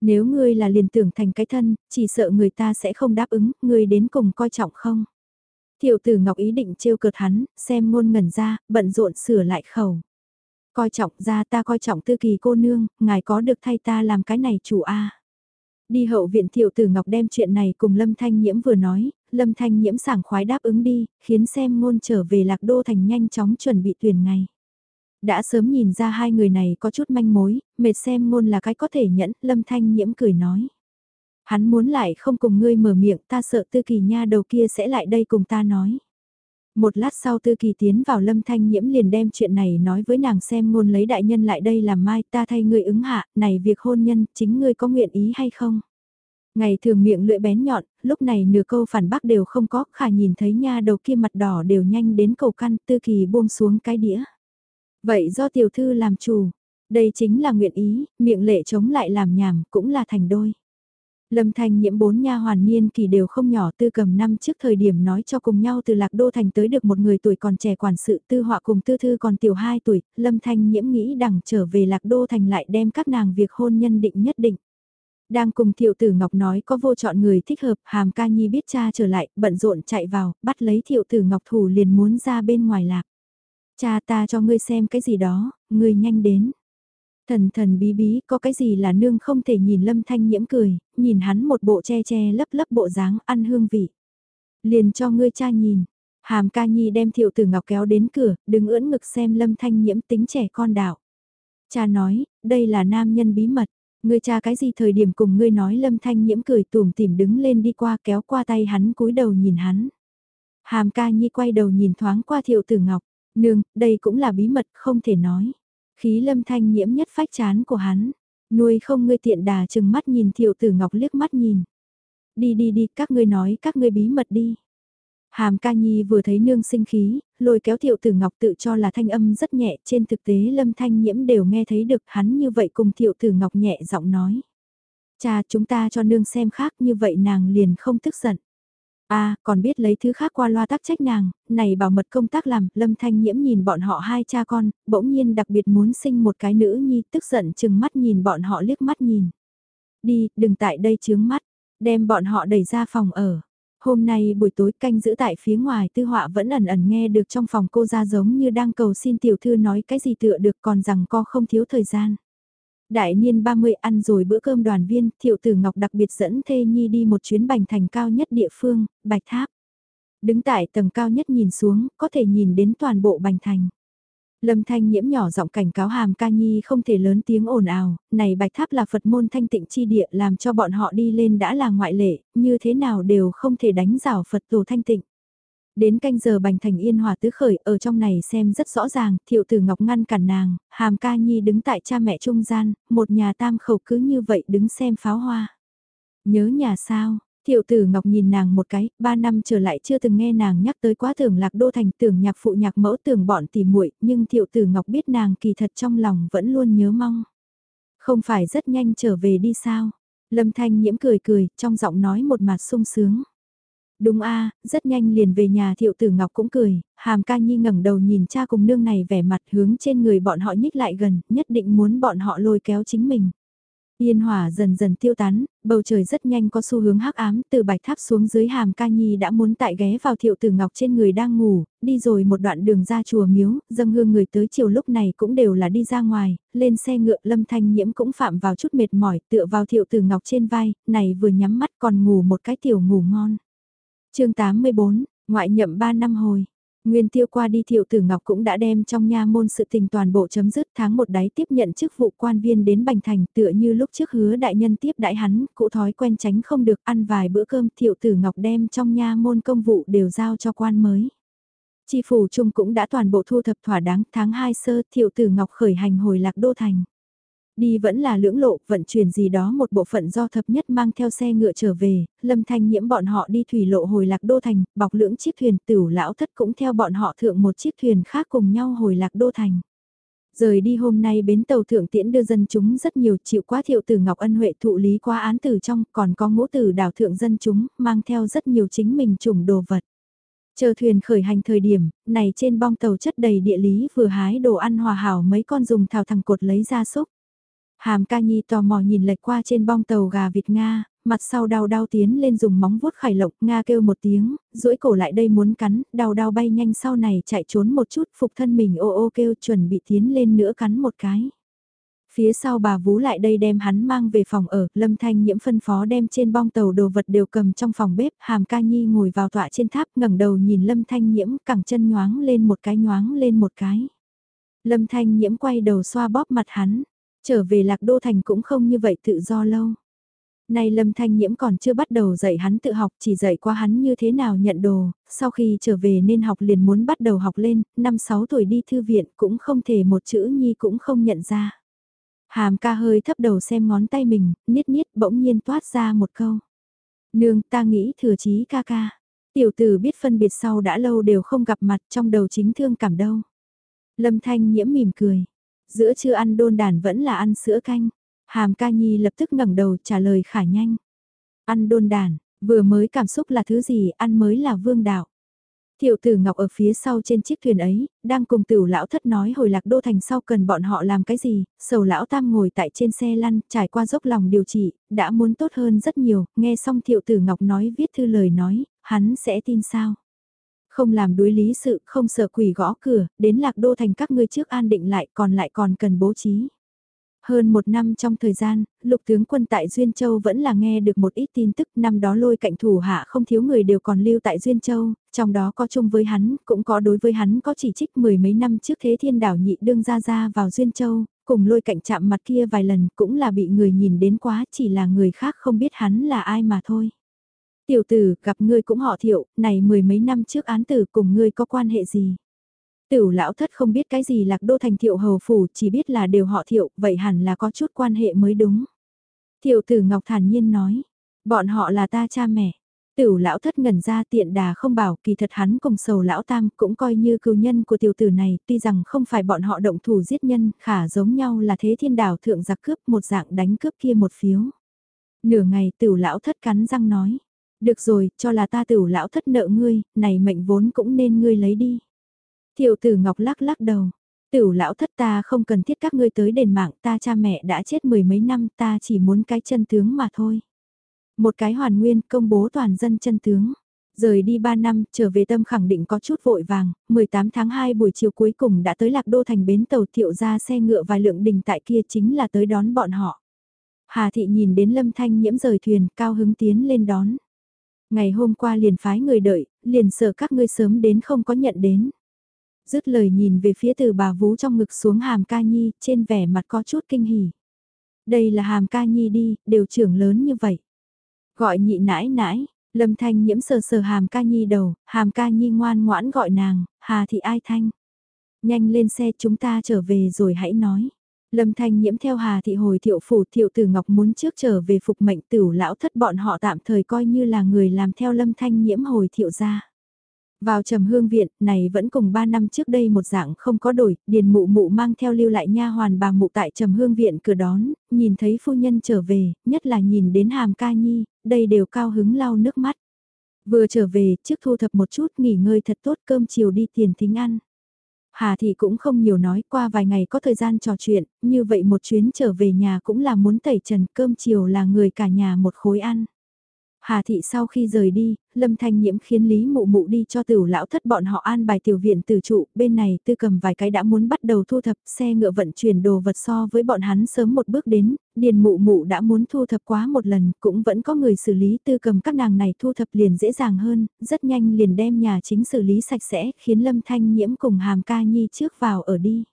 Nếu ngươi là liền tưởng thành cái thân, chỉ sợ người ta sẽ không đáp ứng, ngươi đến cùng coi trọng không. Thiệu tử Ngọc ý định trêu cợt hắn, xem ngôn ngẩn ra, bận rộn sửa lại khẩu. Coi trọng ra ta coi trọng tư kỳ cô nương, ngài có được thay ta làm cái này chủ a Đi hậu viện tiểu tử Ngọc đem chuyện này cùng Lâm Thanh Nhiễm vừa nói, Lâm Thanh Nhiễm sảng khoái đáp ứng đi, khiến xem ngôn trở về lạc đô thành nhanh chóng chuẩn bị tuyển ngày. Đã sớm nhìn ra hai người này có chút manh mối, mệt xem ngôn là cái có thể nhẫn, Lâm Thanh Nhiễm cười nói. Hắn muốn lại không cùng ngươi mở miệng ta sợ tư kỳ nha đầu kia sẽ lại đây cùng ta nói. Một lát sau tư kỳ tiến vào lâm thanh nhiễm liền đem chuyện này nói với nàng xem ngôn lấy đại nhân lại đây làm mai ta thay ngươi ứng hạ, này việc hôn nhân, chính ngươi có nguyện ý hay không? Ngày thường miệng lưỡi bén nhọn, lúc này nửa câu phản bác đều không có, khả nhìn thấy nha đầu kia mặt đỏ đều nhanh đến cầu căn, tư kỳ buông xuống cái đĩa. Vậy do tiểu thư làm chủ, đây chính là nguyện ý, miệng lệ chống lại làm nhảm, cũng là thành đôi. Lâm Thanh nhiễm bốn nha hoàn niên kỳ đều không nhỏ tư cầm năm trước thời điểm nói cho cùng nhau từ Lạc Đô Thành tới được một người tuổi còn trẻ quản sự tư họa cùng tư thư còn tiểu 2 tuổi, Lâm Thanh nhiễm nghĩ đằng trở về Lạc Đô Thành lại đem các nàng việc hôn nhân định nhất định. Đang cùng thiệu tử Ngọc nói có vô chọn người thích hợp, hàm ca nhi biết cha trở lại, bận rộn chạy vào, bắt lấy thiệu tử Ngọc thủ liền muốn ra bên ngoài lạc. Cha ta cho ngươi xem cái gì đó, ngươi nhanh đến. Thần thần bí bí có cái gì là nương không thể nhìn lâm thanh nhiễm cười, nhìn hắn một bộ che che lấp lấp bộ dáng ăn hương vị. Liền cho ngươi cha nhìn, hàm ca nhi đem thiệu tử ngọc kéo đến cửa, đứng ưỡn ngực xem lâm thanh nhiễm tính trẻ con đạo. Cha nói, đây là nam nhân bí mật, Ngươi cha cái gì thời điểm cùng ngươi nói lâm thanh nhiễm cười tùm tìm đứng lên đi qua kéo qua tay hắn cúi đầu nhìn hắn. Hàm ca nhi quay đầu nhìn thoáng qua thiệu tử ngọc, nương, đây cũng là bí mật không thể nói. Khí lâm thanh nhiễm nhất phách chán của hắn, nuôi không ngươi tiện đà chừng mắt nhìn thiệu tử ngọc liếc mắt nhìn. Đi đi đi, các ngươi nói các ngươi bí mật đi. Hàm ca nhi vừa thấy nương sinh khí, lôi kéo thiệu tử ngọc tự cho là thanh âm rất nhẹ, trên thực tế lâm thanh nhiễm đều nghe thấy được hắn như vậy cùng thiệu tử ngọc nhẹ giọng nói. Cha chúng ta cho nương xem khác như vậy nàng liền không tức giận. À, còn biết lấy thứ khác qua loa tác trách nàng, này bảo mật công tác làm, lâm thanh nhiễm nhìn bọn họ hai cha con, bỗng nhiên đặc biệt muốn sinh một cái nữ nhi tức giận chừng mắt nhìn bọn họ liếc mắt nhìn. Đi, đừng tại đây chướng mắt, đem bọn họ đẩy ra phòng ở. Hôm nay buổi tối canh giữ tại phía ngoài tư họa vẫn ẩn ẩn nghe được trong phòng cô ra giống như đang cầu xin tiểu thư nói cái gì tựa được còn rằng co không thiếu thời gian. Đại niên 30 ăn rồi bữa cơm đoàn viên, thiệu tử Ngọc đặc biệt dẫn Thê Nhi đi một chuyến bành thành cao nhất địa phương, Bạch Tháp. Đứng tại tầng cao nhất nhìn xuống, có thể nhìn đến toàn bộ bành thành. Lâm Thanh nhiễm nhỏ giọng cảnh cáo hàm ca nhi không thể lớn tiếng ồn ào, này bạch tháp là Phật môn thanh tịnh chi địa làm cho bọn họ đi lên đã là ngoại lệ, như thế nào đều không thể đánh rào Phật tổ thanh tịnh. Đến canh giờ bành thành yên hòa tứ khởi ở trong này xem rất rõ ràng, thiệu tử ngọc ngăn cản nàng, hàm ca nhi đứng tại cha mẹ trung gian, một nhà tam khẩu cứ như vậy đứng xem pháo hoa. Nhớ nhà sao, Thiệu tử Ngọc nhìn nàng một cái, ba năm trở lại chưa từng nghe nàng nhắc tới quá tưởng lạc đô thành tưởng nhạc phụ nhạc mẫu tưởng bọn tỉ muội nhưng thiệu tử Ngọc biết nàng kỳ thật trong lòng vẫn luôn nhớ mong. Không phải rất nhanh trở về đi sao? Lâm Thanh nhiễm cười cười, trong giọng nói một mặt sung sướng. Đúng a rất nhanh liền về nhà thiệu tử Ngọc cũng cười, hàm ca nhi ngẩng đầu nhìn cha cùng nương này vẻ mặt hướng trên người bọn họ nhích lại gần, nhất định muốn bọn họ lôi kéo chính mình. Yên hỏa dần dần tiêu tán, bầu trời rất nhanh có xu hướng hắc ám, từ bạch tháp xuống dưới hàm ca nhi đã muốn tại ghé vào thiệu tử ngọc trên người đang ngủ, đi rồi một đoạn đường ra chùa miếu, dâng hương người tới chiều lúc này cũng đều là đi ra ngoài, lên xe ngựa lâm thanh nhiễm cũng phạm vào chút mệt mỏi, tựa vào thiệu tử ngọc trên vai, này vừa nhắm mắt còn ngủ một cái tiểu ngủ ngon chương 84, ngoại nhậm 3 năm hồi. Nguyên tiêu qua đi thiệu tử Ngọc cũng đã đem trong nha môn sự tình toàn bộ chấm dứt tháng một đáy tiếp nhận chức vụ quan viên đến Bành Thành tựa như lúc trước hứa đại nhân tiếp đại hắn, cụ thói quen tránh không được ăn vài bữa cơm thiệu tử Ngọc đem trong nha môn công vụ đều giao cho quan mới. Chi phủ chung cũng đã toàn bộ thu thập thỏa đáng tháng 2 sơ thiệu tử Ngọc khởi hành hồi lạc đô thành. Đi vẫn là lưỡng lộ, vận chuyển gì đó một bộ phận do thập nhất mang theo xe ngựa trở về, lâm thanh nhiễm bọn họ đi thủy lộ hồi lạc đô thành, bọc lưỡng chiếc thuyền tửu lão thất cũng theo bọn họ thượng một chiếc thuyền khác cùng nhau hồi lạc đô thành. Rời đi hôm nay bến tàu thượng tiễn đưa dân chúng rất nhiều chịu quá thiệu tử Ngọc Ân Huệ thụ lý qua án tử trong, còn có ngũ tử đảo thượng dân chúng, mang theo rất nhiều chính mình chủng đồ vật. Chờ thuyền khởi hành thời điểm, này trên bong tàu chất đầy địa lý vừa hái đồ ăn hòa hảo mấy con dùng thảo thằng cột lấy ra xúc. Hàm ca nhi tò mò nhìn lệch qua trên bong tàu gà vịt Nga, mặt sau đau đau tiến lên dùng móng vuốt khải lộc, Nga kêu một tiếng, duỗi cổ lại đây muốn cắn, đau đau bay nhanh sau này chạy trốn một chút, phục thân mình ô ô kêu chuẩn bị tiến lên nữa cắn một cái. Phía sau bà vú lại đây đem hắn mang về phòng ở, lâm thanh nhiễm phân phó đem trên bong tàu đồ vật đều cầm trong phòng bếp, hàm ca nhi ngồi vào tọa trên tháp ngẩng đầu nhìn lâm thanh nhiễm cẳng chân nhoáng lên một cái nhoáng lên một cái. Lâm thanh nhiễm quay đầu xoa bóp mặt hắn, Trở về lạc đô thành cũng không như vậy tự do lâu. Nay Lâm Thanh Nhiễm còn chưa bắt đầu dạy hắn tự học, chỉ dạy qua hắn như thế nào nhận đồ, sau khi trở về nên học liền muốn bắt đầu học lên, năm 6 tuổi đi thư viện cũng không thể một chữ nhi cũng không nhận ra. Hàm ca hơi thấp đầu xem ngón tay mình, niết niết bỗng nhiên toát ra một câu. Nương ta nghĩ thừa chí ca ca. Tiểu tử biết phân biệt sau đã lâu đều không gặp mặt trong đầu chính thương cảm đâu. Lâm Thanh Nhiễm mỉm cười. Giữa chưa ăn đôn đàn vẫn là ăn sữa canh. Hàm ca nhi lập tức ngẩng đầu trả lời khả nhanh. Ăn đôn đàn, vừa mới cảm xúc là thứ gì, ăn mới là vương đạo. Thiệu tử Ngọc ở phía sau trên chiếc thuyền ấy, đang cùng tử lão thất nói hồi lạc đô thành sau cần bọn họ làm cái gì, sầu lão tam ngồi tại trên xe lăn, trải qua dốc lòng điều trị, đã muốn tốt hơn rất nhiều, nghe xong thiệu tử Ngọc nói viết thư lời nói, hắn sẽ tin sao không làm đối lý sự, không sợ quỷ gõ cửa, đến lạc đô thành các ngươi trước an định lại còn lại còn cần bố trí. Hơn một năm trong thời gian, lục tướng quân tại Duyên Châu vẫn là nghe được một ít tin tức năm đó lôi cạnh thủ hạ không thiếu người đều còn lưu tại Duyên Châu, trong đó có chung với hắn, cũng có đối với hắn có chỉ trích mười mấy năm trước thế thiên đảo nhị đương ra ra vào Duyên Châu, cùng lôi cạnh chạm mặt kia vài lần cũng là bị người nhìn đến quá chỉ là người khác không biết hắn là ai mà thôi. Tiểu tử, gặp ngươi cũng họ thiệu, này mười mấy năm trước án tử cùng ngươi có quan hệ gì? Tiểu lão thất không biết cái gì lạc đô thành thiệu hầu phủ, chỉ biết là đều họ thiệu, vậy hẳn là có chút quan hệ mới đúng. Tiểu tử Ngọc thản nhiên nói, bọn họ là ta cha mẹ. Tiểu lão thất ngẩn ra tiện đà không bảo kỳ thật hắn cùng sầu lão tam cũng coi như cưu nhân của tiểu tử này tuy rằng không phải bọn họ động thủ giết nhân khả giống nhau là thế thiên đảo thượng giặc cướp một dạng đánh cướp kia một phiếu. Nửa ngày tiểu lão thất cắn răng nói. Được rồi, cho là ta tửu lão thất nợ ngươi, này mệnh vốn cũng nên ngươi lấy đi. Thiệu tử ngọc lắc lắc đầu. Tửu lão thất ta không cần thiết các ngươi tới đền mạng ta cha mẹ đã chết mười mấy năm ta chỉ muốn cái chân tướng mà thôi. Một cái hoàn nguyên công bố toàn dân chân tướng. Rời đi 3 năm, trở về tâm khẳng định có chút vội vàng, 18 tháng 2 buổi chiều cuối cùng đã tới lạc đô thành bến tàu thiệu ra xe ngựa vài lượng đình tại kia chính là tới đón bọn họ. Hà thị nhìn đến lâm thanh nhiễm rời thuyền, cao hứng tiến lên đón. Ngày hôm qua liền phái người đợi, liền sợ các ngươi sớm đến không có nhận đến. Dứt lời nhìn về phía từ bà vú trong ngực xuống hàm ca nhi, trên vẻ mặt có chút kinh hỉ. Đây là hàm ca nhi đi, đều trưởng lớn như vậy. Gọi nhị nãi nãi, lâm thanh nhiễm sờ sờ hàm ca nhi đầu, hàm ca nhi ngoan ngoãn gọi nàng, hà thị ai thanh. Nhanh lên xe chúng ta trở về rồi hãy nói. Lâm Thanh Nhiễm theo Hà Thị hồi thiệu phủ thiệu tử Ngọc muốn trước trở về phục mệnh tử lão thất bọn họ tạm thời coi như là người làm theo Lâm Thanh Nhiễm hồi thiệu ra. Vào trầm hương viện, này vẫn cùng 3 năm trước đây một dạng không có đổi, điền mụ mụ mang theo lưu lại nha hoàn bà mụ tại trầm hương viện cửa đón, nhìn thấy phu nhân trở về, nhất là nhìn đến hàm ca nhi, đây đều cao hứng lau nước mắt. Vừa trở về, trước thu thập một chút nghỉ ngơi thật tốt cơm chiều đi tiền thính ăn. Hà Thị cũng không nhiều nói qua vài ngày có thời gian trò chuyện, như vậy một chuyến trở về nhà cũng là muốn tẩy trần cơm chiều là người cả nhà một khối ăn. Hà thị sau khi rời đi, Lâm Thanh Nhiễm khiến Lý Mụ Mụ đi cho tiểu lão thất bọn họ an bài tiểu viện tử trụ, bên này tư cầm vài cái đã muốn bắt đầu thu thập xe ngựa vận chuyển đồ vật so với bọn hắn sớm một bước đến, Điền Mụ Mụ đã muốn thu thập quá một lần, cũng vẫn có người xử lý tư cầm các nàng này thu thập liền dễ dàng hơn, rất nhanh liền đem nhà chính xử lý sạch sẽ, khiến Lâm Thanh Nhiễm cùng Hàm Ca Nhi trước vào ở đi.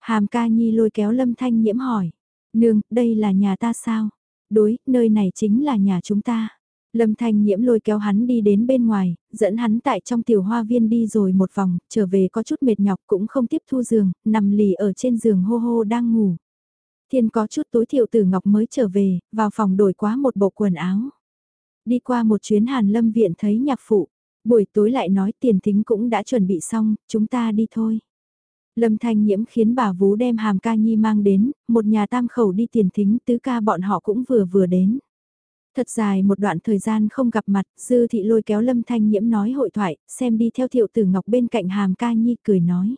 Hàm Ca Nhi lôi kéo Lâm Thanh Nhiễm hỏi, nương, đây là nhà ta sao? Đối, nơi này chính là nhà chúng ta. Lâm Thanh Nhiễm lôi kéo hắn đi đến bên ngoài, dẫn hắn tại trong tiểu hoa viên đi rồi một vòng, trở về có chút mệt nhọc cũng không tiếp thu giường, nằm lì ở trên giường hô hô đang ngủ. Thiên có chút tối thiệu tử ngọc mới trở về, vào phòng đổi quá một bộ quần áo. Đi qua một chuyến hàn lâm viện thấy nhạc phụ, buổi tối lại nói tiền thính cũng đã chuẩn bị xong, chúng ta đi thôi. Lâm Thanh Nhiễm khiến bà Vú đem hàm ca nhi mang đến, một nhà tam khẩu đi tiền thính tứ ca bọn họ cũng vừa vừa đến. Thật dài một đoạn thời gian không gặp mặt, dư thị lôi kéo lâm thanh nhiễm nói hội thoại, xem đi theo thiệu tử ngọc bên cạnh hàm ca nhi cười nói.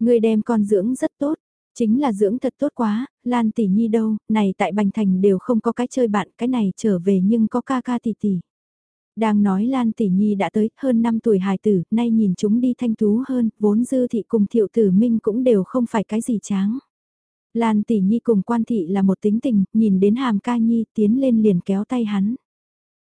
Người đem con dưỡng rất tốt, chính là dưỡng thật tốt quá, Lan tỷ nhi đâu, này tại Bành Thành đều không có cái chơi bạn, cái này trở về nhưng có ca ca tỷ tỷ. Đang nói Lan tỷ nhi đã tới hơn 5 tuổi hài tử, nay nhìn chúng đi thanh tú hơn, vốn dư thị cùng thiệu tử minh cũng đều không phải cái gì tráng. Lan tỷ nhi cùng quan thị là một tính tình, nhìn đến hàm ca nhi tiến lên liền kéo tay hắn.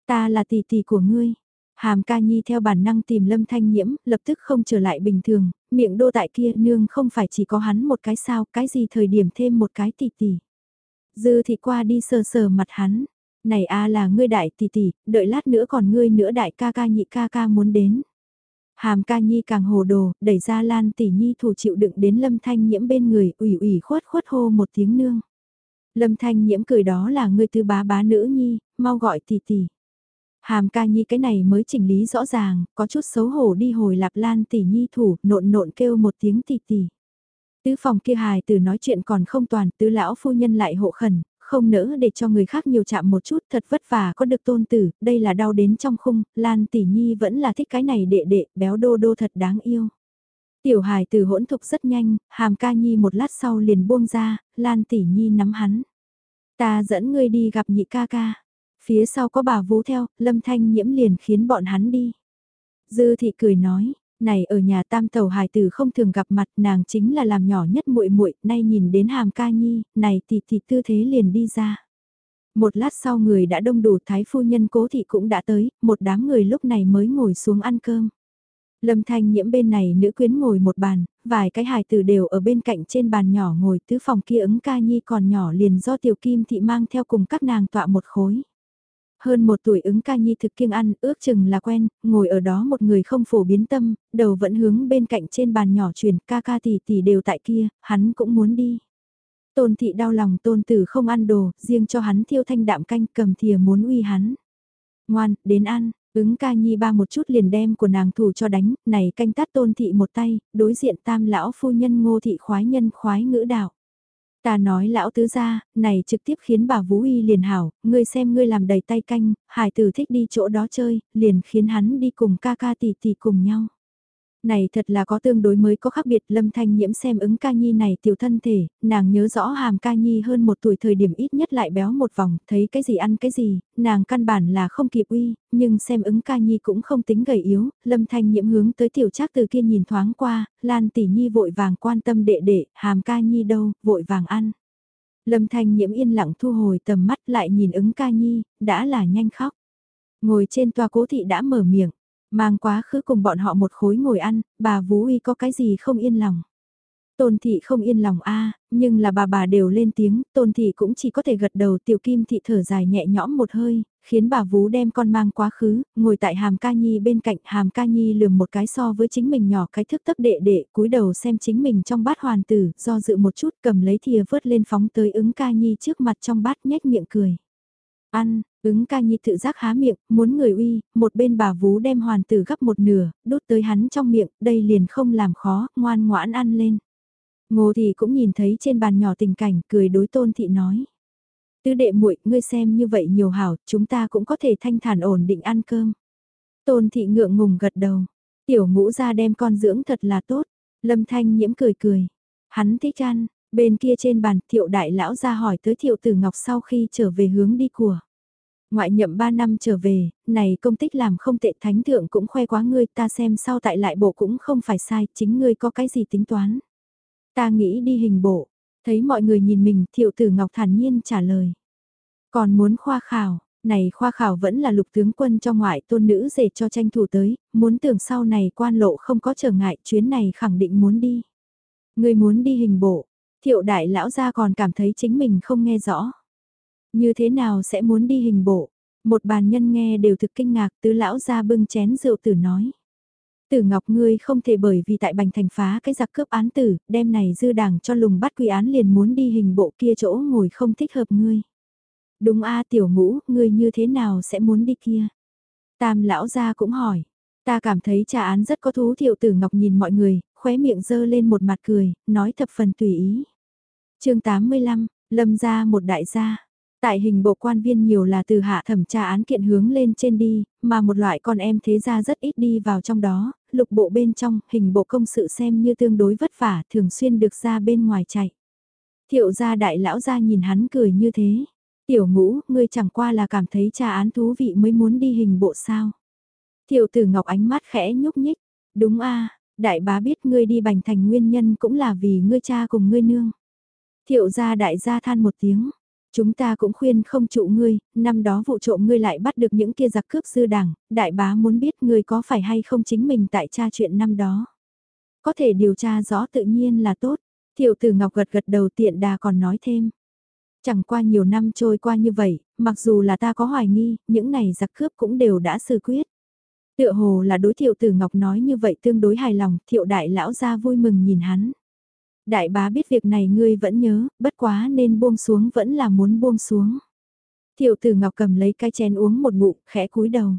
Ta là tỷ tỷ của ngươi. Hàm ca nhi theo bản năng tìm lâm thanh nhiễm, lập tức không trở lại bình thường, miệng đô tại kia nương không phải chỉ có hắn một cái sao, cái gì thời điểm thêm một cái tỷ tỷ. Dư thị qua đi sờ sờ mặt hắn, này a là ngươi đại tỷ tỷ, đợi lát nữa còn ngươi nữa đại ca ca nhị ca ca muốn đến. Hàm ca nhi càng hồ đồ, đẩy ra lan tỷ nhi thủ chịu đựng đến lâm thanh nhiễm bên người, ủy ủy khuất khuất hô một tiếng nương. Lâm thanh nhiễm cười đó là người tư bá bá nữ nhi, mau gọi tỷ tỷ. Hàm ca nhi cái này mới chỉnh lý rõ ràng, có chút xấu hổ đi hồi lạp lan tỷ nhi thủ, nộn nộn kêu một tiếng tỷ tỷ. Tứ phòng kia hài từ nói chuyện còn không toàn, tứ lão phu nhân lại hộ khẩn, không nỡ để cho người khác nhiều chạm một chút thật vất vả có được tôn tử, đây là đau đến trong khung, Lan tỷ nhi vẫn là thích cái này đệ đệ, béo đô đô thật đáng yêu. Tiểu hài từ hỗn thục rất nhanh, hàm ca nhi một lát sau liền buông ra, Lan tỷ nhi nắm hắn. Ta dẫn ngươi đi gặp nhị ca ca. Phía sau có bà vú theo, lâm thanh nhiễm liền khiến bọn hắn đi. Dư thị cười nói, này ở nhà tam tàu hài tử không thường gặp mặt nàng chính là làm nhỏ nhất muội muội nay nhìn đến hàm ca nhi, này thì thì tư thế liền đi ra. Một lát sau người đã đông đủ thái phu nhân cố thị cũng đã tới, một đám người lúc này mới ngồi xuống ăn cơm. Lâm Thanh Nhiễm bên này nữ quyến ngồi một bàn, vài cái hài tử đều ở bên cạnh trên bàn nhỏ ngồi tứ phòng kia ứng ca nhi còn nhỏ liền do tiểu kim thị mang theo cùng các nàng tọa một khối. Hơn một tuổi ứng ca nhi thực kiêng ăn, ước chừng là quen, ngồi ở đó một người không phổ biến tâm, đầu vẫn hướng bên cạnh trên bàn nhỏ truyền ca ca tỷ tỷ đều tại kia, hắn cũng muốn đi. Tôn thị đau lòng tôn tử không ăn đồ, riêng cho hắn thiêu thanh đạm canh cầm thìa muốn uy hắn. Ngoan, đến ăn, ứng ca nhi ba một chút liền đem của nàng thủ cho đánh, này canh tát tôn thị một tay, đối diện tam lão phu nhân ngô thị khoái nhân khoái ngữ đạo. Ta nói lão tứ gia, này trực tiếp khiến bà Vũ Y liền hảo, ngươi xem ngươi làm đầy tay canh, hải tử thích đi chỗ đó chơi, liền khiến hắn đi cùng ca ca tỷ tỷ cùng nhau. Này thật là có tương đối mới có khác biệt Lâm Thanh Nhiễm xem ứng ca nhi này tiểu thân thể, nàng nhớ rõ hàm ca nhi hơn một tuổi thời điểm ít nhất lại béo một vòng, thấy cái gì ăn cái gì, nàng căn bản là không kịp uy, nhưng xem ứng ca nhi cũng không tính gầy yếu, Lâm Thanh Nhiễm hướng tới tiểu trác từ kia nhìn thoáng qua, Lan tỷ nhi vội vàng quan tâm đệ đệ, hàm ca nhi đâu, vội vàng ăn. Lâm Thanh Nhiễm yên lặng thu hồi tầm mắt lại nhìn ứng ca nhi, đã là nhanh khóc. Ngồi trên toa cố thị đã mở miệng Mang quá khứ cùng bọn họ một khối ngồi ăn, bà Vũ Uy có cái gì không yên lòng. Tôn thị không yên lòng a nhưng là bà bà đều lên tiếng, tôn thị cũng chỉ có thể gật đầu tiểu kim thị thở dài nhẹ nhõm một hơi, khiến bà Vú đem con mang quá khứ, ngồi tại hàm ca nhi bên cạnh hàm ca nhi lườm một cái so với chính mình nhỏ cái thức tấp đệ đệ, cúi đầu xem chính mình trong bát hoàn tử, do dự một chút cầm lấy thìa vớt lên phóng tới ứng ca nhi trước mặt trong bát nhếch miệng cười. Ăn, ứng ca nhi tự giác há miệng, muốn người uy, một bên bà vú đem hoàn tử gấp một nửa, đút tới hắn trong miệng, đây liền không làm khó, ngoan ngoãn ăn lên. Ngô thì cũng nhìn thấy trên bàn nhỏ tình cảnh, cười đối tôn thị nói. Tứ đệ muội ngươi xem như vậy nhiều hảo, chúng ta cũng có thể thanh thản ổn định ăn cơm. Tôn thị ngượng ngùng gật đầu, tiểu ngũ ra đem con dưỡng thật là tốt, lâm thanh nhiễm cười cười. Hắn thích ăn, Bên kia trên bàn thiệu đại lão ra hỏi tới thiệu tử ngọc sau khi trở về hướng đi của. Ngoại nhậm 3 năm trở về, này công tích làm không tệ thánh thượng cũng khoe quá ngươi ta xem sau tại lại bộ cũng không phải sai, chính ngươi có cái gì tính toán. Ta nghĩ đi hình bộ, thấy mọi người nhìn mình thiệu tử ngọc thản nhiên trả lời. Còn muốn khoa khảo, này khoa khảo vẫn là lục tướng quân cho ngoại tôn nữ dễ cho tranh thủ tới, muốn tưởng sau này quan lộ không có trở ngại chuyến này khẳng định muốn đi. Ngươi muốn đi hình bộ, Thiệu đại lão gia còn cảm thấy chính mình không nghe rõ. Như thế nào sẽ muốn đi hình bộ? Một bàn nhân nghe đều thực kinh ngạc tứ lão gia bưng chén rượu tử nói. Tử Ngọc ngươi không thể bởi vì tại Bành Thành phá cái giặc cướp án tử, đem này dư đảng cho lùng bắt quy án liền muốn đi hình bộ kia chỗ ngồi không thích hợp ngươi. Đúng a tiểu ngũ, ngươi như thế nào sẽ muốn đi kia? Tam lão gia cũng hỏi, ta cảm thấy trà án rất có thú thiệu tử Ngọc nhìn mọi người, khóe miệng dơ lên một mặt cười, nói thập phần tùy ý chương 85, lâm ra một đại gia. Tại hình bộ quan viên nhiều là từ hạ thẩm tra án kiện hướng lên trên đi, mà một loại con em thế gia rất ít đi vào trong đó, lục bộ bên trong, hình bộ công sự xem như tương đối vất vả, thường xuyên được ra bên ngoài chạy. Thiệu gia đại lão gia nhìn hắn cười như thế. Tiểu ngũ, ngươi chẳng qua là cảm thấy tra án thú vị mới muốn đi hình bộ sao. Thiệu tử ngọc ánh mắt khẽ nhúc nhích. Đúng a đại bá biết ngươi đi bành thành nguyên nhân cũng là vì ngươi cha cùng ngươi nương. Thiệu gia đại gia than một tiếng. Chúng ta cũng khuyên không trụ ngươi, năm đó vụ trộm ngươi lại bắt được những kia giặc cướp dư đảng, đại bá muốn biết ngươi có phải hay không chính mình tại tra chuyện năm đó. Có thể điều tra rõ tự nhiên là tốt, thiệu tử ngọc gật gật đầu tiện đà còn nói thêm. Chẳng qua nhiều năm trôi qua như vậy, mặc dù là ta có hoài nghi, những này giặc cướp cũng đều đã xử quyết. Tựa hồ là đối thiệu tử ngọc nói như vậy tương đối hài lòng, thiệu đại lão ra vui mừng nhìn hắn. Đại bá biết việc này ngươi vẫn nhớ, bất quá nên buông xuống vẫn là muốn buông xuống. tiểu tử Ngọc cầm lấy cái chén uống một ngụm, khẽ cúi đầu.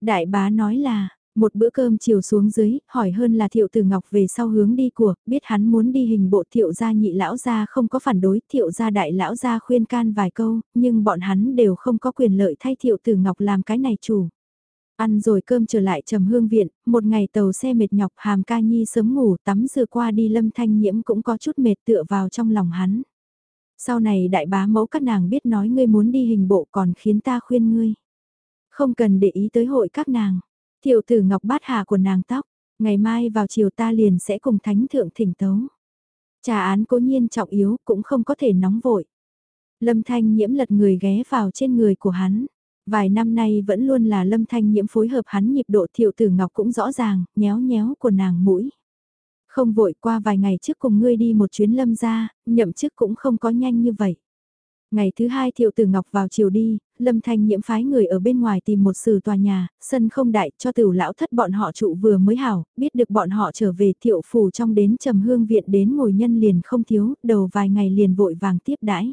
Đại bá nói là, một bữa cơm chiều xuống dưới, hỏi hơn là thiệu tử Ngọc về sau hướng đi của, biết hắn muốn đi hình bộ thiệu gia nhị lão gia không có phản đối, thiệu gia đại lão gia khuyên can vài câu, nhưng bọn hắn đều không có quyền lợi thay thiệu tử Ngọc làm cái này chủ. Ăn rồi cơm trở lại trầm hương viện, một ngày tàu xe mệt nhọc hàm ca nhi sớm ngủ tắm rửa qua đi lâm thanh nhiễm cũng có chút mệt tựa vào trong lòng hắn. Sau này đại bá mẫu các nàng biết nói ngươi muốn đi hình bộ còn khiến ta khuyên ngươi. Không cần để ý tới hội các nàng. Thiệu tử ngọc bát hà của nàng tóc, ngày mai vào chiều ta liền sẽ cùng thánh thượng thỉnh tấu. Trà án cố nhiên trọng yếu cũng không có thể nóng vội. Lâm thanh nhiễm lật người ghé vào trên người của hắn Vài năm nay vẫn luôn là lâm thanh nhiễm phối hợp hắn nhịp độ thiệu tử ngọc cũng rõ ràng, nhéo nhéo của nàng mũi. Không vội qua vài ngày trước cùng ngươi đi một chuyến lâm ra, nhậm chức cũng không có nhanh như vậy. Ngày thứ hai Thiệu Tử Ngọc vào chiều đi, Lâm Thanh nhiễm phái người ở bên ngoài tìm một sử tòa nhà, sân không đại cho tiểu lão thất bọn họ trụ vừa mới hảo, biết được bọn họ trở về thiệu phủ trong đến trầm hương viện đến ngồi nhân liền không thiếu, đầu vài ngày liền vội vàng tiếp đãi.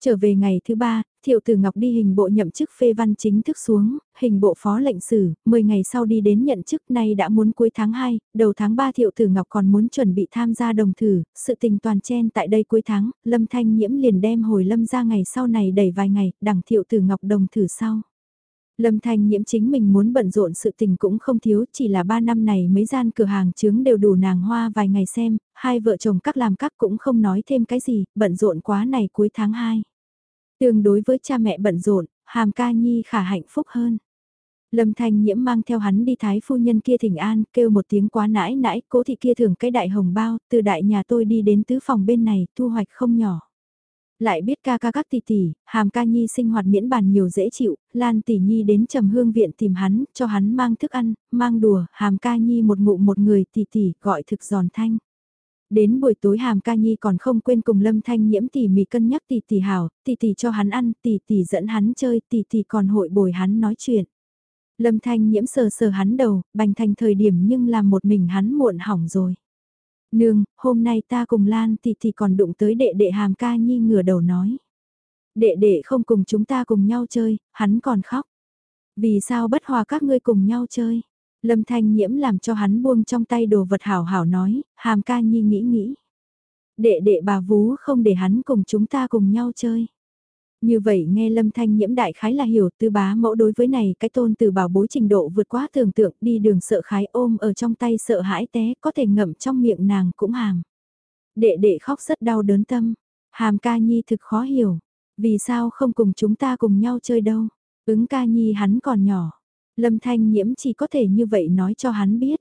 Trở về ngày thứ ba, Thiệu Tử Ngọc đi hình bộ nhậm chức phê văn chính thức xuống, hình bộ phó lệnh sử, 10 ngày sau đi đến nhận chức nay đã muốn cuối tháng 2, đầu tháng 3 Thiệu Tử Ngọc còn muốn chuẩn bị tham gia đồng thử, sự tình toàn chen tại đây cuối tháng, Lâm Thanh Nhiễm liền đem hồi Lâm ra ngày sau này đẩy vài ngày, đằng Thiệu Tử Ngọc đồng thử sau. Lâm Thanh Nhiễm chính mình muốn bận rộn sự tình cũng không thiếu, chỉ là 3 năm này mấy gian cửa hàng trướng đều đủ nàng hoa vài ngày xem, hai vợ chồng các làm các cũng không nói thêm cái gì, bận rộn quá này cuối tháng 2. Tương đối với cha mẹ bận rộn, hàm ca nhi khả hạnh phúc hơn. Lâm Thanh Nhiễm mang theo hắn đi thái phu nhân kia thỉnh an, kêu một tiếng quá nãi nãi, cố thị kia thường cái đại hồng bao, từ đại nhà tôi đi đến tứ phòng bên này, thu hoạch không nhỏ. Lại biết ca ca các tỷ tỷ, hàm ca nhi sinh hoạt miễn bàn nhiều dễ chịu, Lan tỷ nhi đến trầm hương viện tìm hắn, cho hắn mang thức ăn, mang đùa, hàm ca nhi một ngụ một người tỷ tỷ, gọi thực giòn thanh. Đến buổi tối hàm ca nhi còn không quên cùng lâm thanh nhiễm tỉ mỉ cân nhắc tỉ tỉ hảo, tỉ tỉ cho hắn ăn, tỉ tỉ dẫn hắn chơi, tỉ tỉ còn hội bồi hắn nói chuyện. Lâm thanh nhiễm sờ sờ hắn đầu, bành thành thời điểm nhưng làm một mình hắn muộn hỏng rồi. Nương, hôm nay ta cùng Lan tỉ tỉ còn đụng tới đệ đệ hàm ca nhi ngửa đầu nói. Đệ đệ không cùng chúng ta cùng nhau chơi, hắn còn khóc. Vì sao bất hòa các ngươi cùng nhau chơi? Lâm Thanh Nhiễm làm cho hắn buông trong tay đồ vật hảo hảo nói, hàm ca nhi nghĩ nghĩ. Đệ đệ bà vú không để hắn cùng chúng ta cùng nhau chơi. Như vậy nghe Lâm Thanh Nhiễm đại khái là hiểu tư bá mẫu đối với này cái tôn từ bảo bối trình độ vượt quá tưởng tượng đi đường sợ khái ôm ở trong tay sợ hãi té có thể ngậm trong miệng nàng cũng hàm. Đệ đệ khóc rất đau đớn tâm, hàm ca nhi thực khó hiểu, vì sao không cùng chúng ta cùng nhau chơi đâu, ứng ca nhi hắn còn nhỏ. Lâm Thanh Nhiễm chỉ có thể như vậy nói cho hắn biết.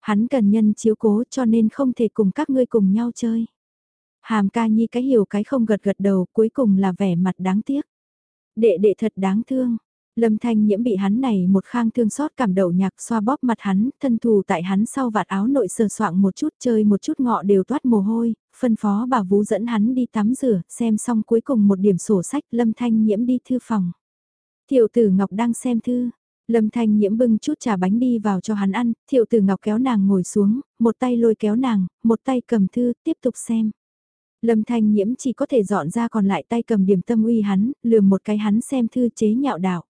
Hắn cần nhân chiếu cố cho nên không thể cùng các ngươi cùng nhau chơi. Hàm ca nhi cái hiểu cái không gật gật đầu cuối cùng là vẻ mặt đáng tiếc. Đệ đệ thật đáng thương. Lâm Thanh Nhiễm bị hắn này một khang thương xót cảm đầu nhạc xoa bóp mặt hắn, thân thù tại hắn sau vạt áo nội sờ soạng một chút chơi một chút ngọ đều toát mồ hôi, phân phó bà Vũ dẫn hắn đi tắm rửa, xem xong cuối cùng một điểm sổ sách Lâm Thanh Nhiễm đi thư phòng. Tiểu tử Ngọc đang xem thư, Lâm Thanh Nhiễm bưng chút trà bánh đi vào cho hắn ăn, Thiệu Tử Ngọc kéo nàng ngồi xuống, một tay lôi kéo nàng, một tay cầm thư, tiếp tục xem. Lâm Thanh Nhiễm chỉ có thể dọn ra còn lại tay cầm điểm tâm uy hắn, lườm một cái hắn xem thư chế nhạo đạo.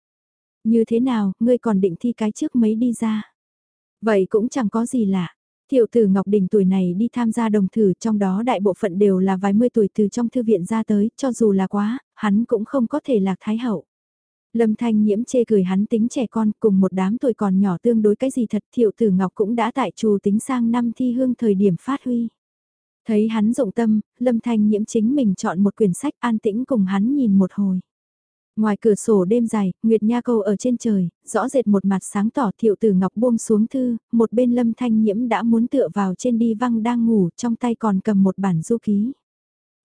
Như thế nào, ngươi còn định thi cái trước mấy đi ra. Vậy cũng chẳng có gì lạ. Thiệu tử Ngọc Đình tuổi này đi tham gia đồng thử trong đó đại bộ phận đều là vài mươi tuổi từ trong thư viện ra tới, cho dù là quá, hắn cũng không có thể lạc thái hậu. Lâm Thanh Nhiễm chê cười hắn tính trẻ con cùng một đám tuổi còn nhỏ tương đối cái gì thật thiệu tử Ngọc cũng đã tại trù tính sang năm thi hương thời điểm phát huy. Thấy hắn dụng tâm, Lâm Thanh Nhiễm chính mình chọn một quyển sách an tĩnh cùng hắn nhìn một hồi. Ngoài cửa sổ đêm dài, Nguyệt Nha Câu ở trên trời, rõ rệt một mặt sáng tỏ thiệu tử Ngọc buông xuống thư, một bên Lâm Thanh Nhiễm đã muốn tựa vào trên đi văng đang ngủ, trong tay còn cầm một bản du ký.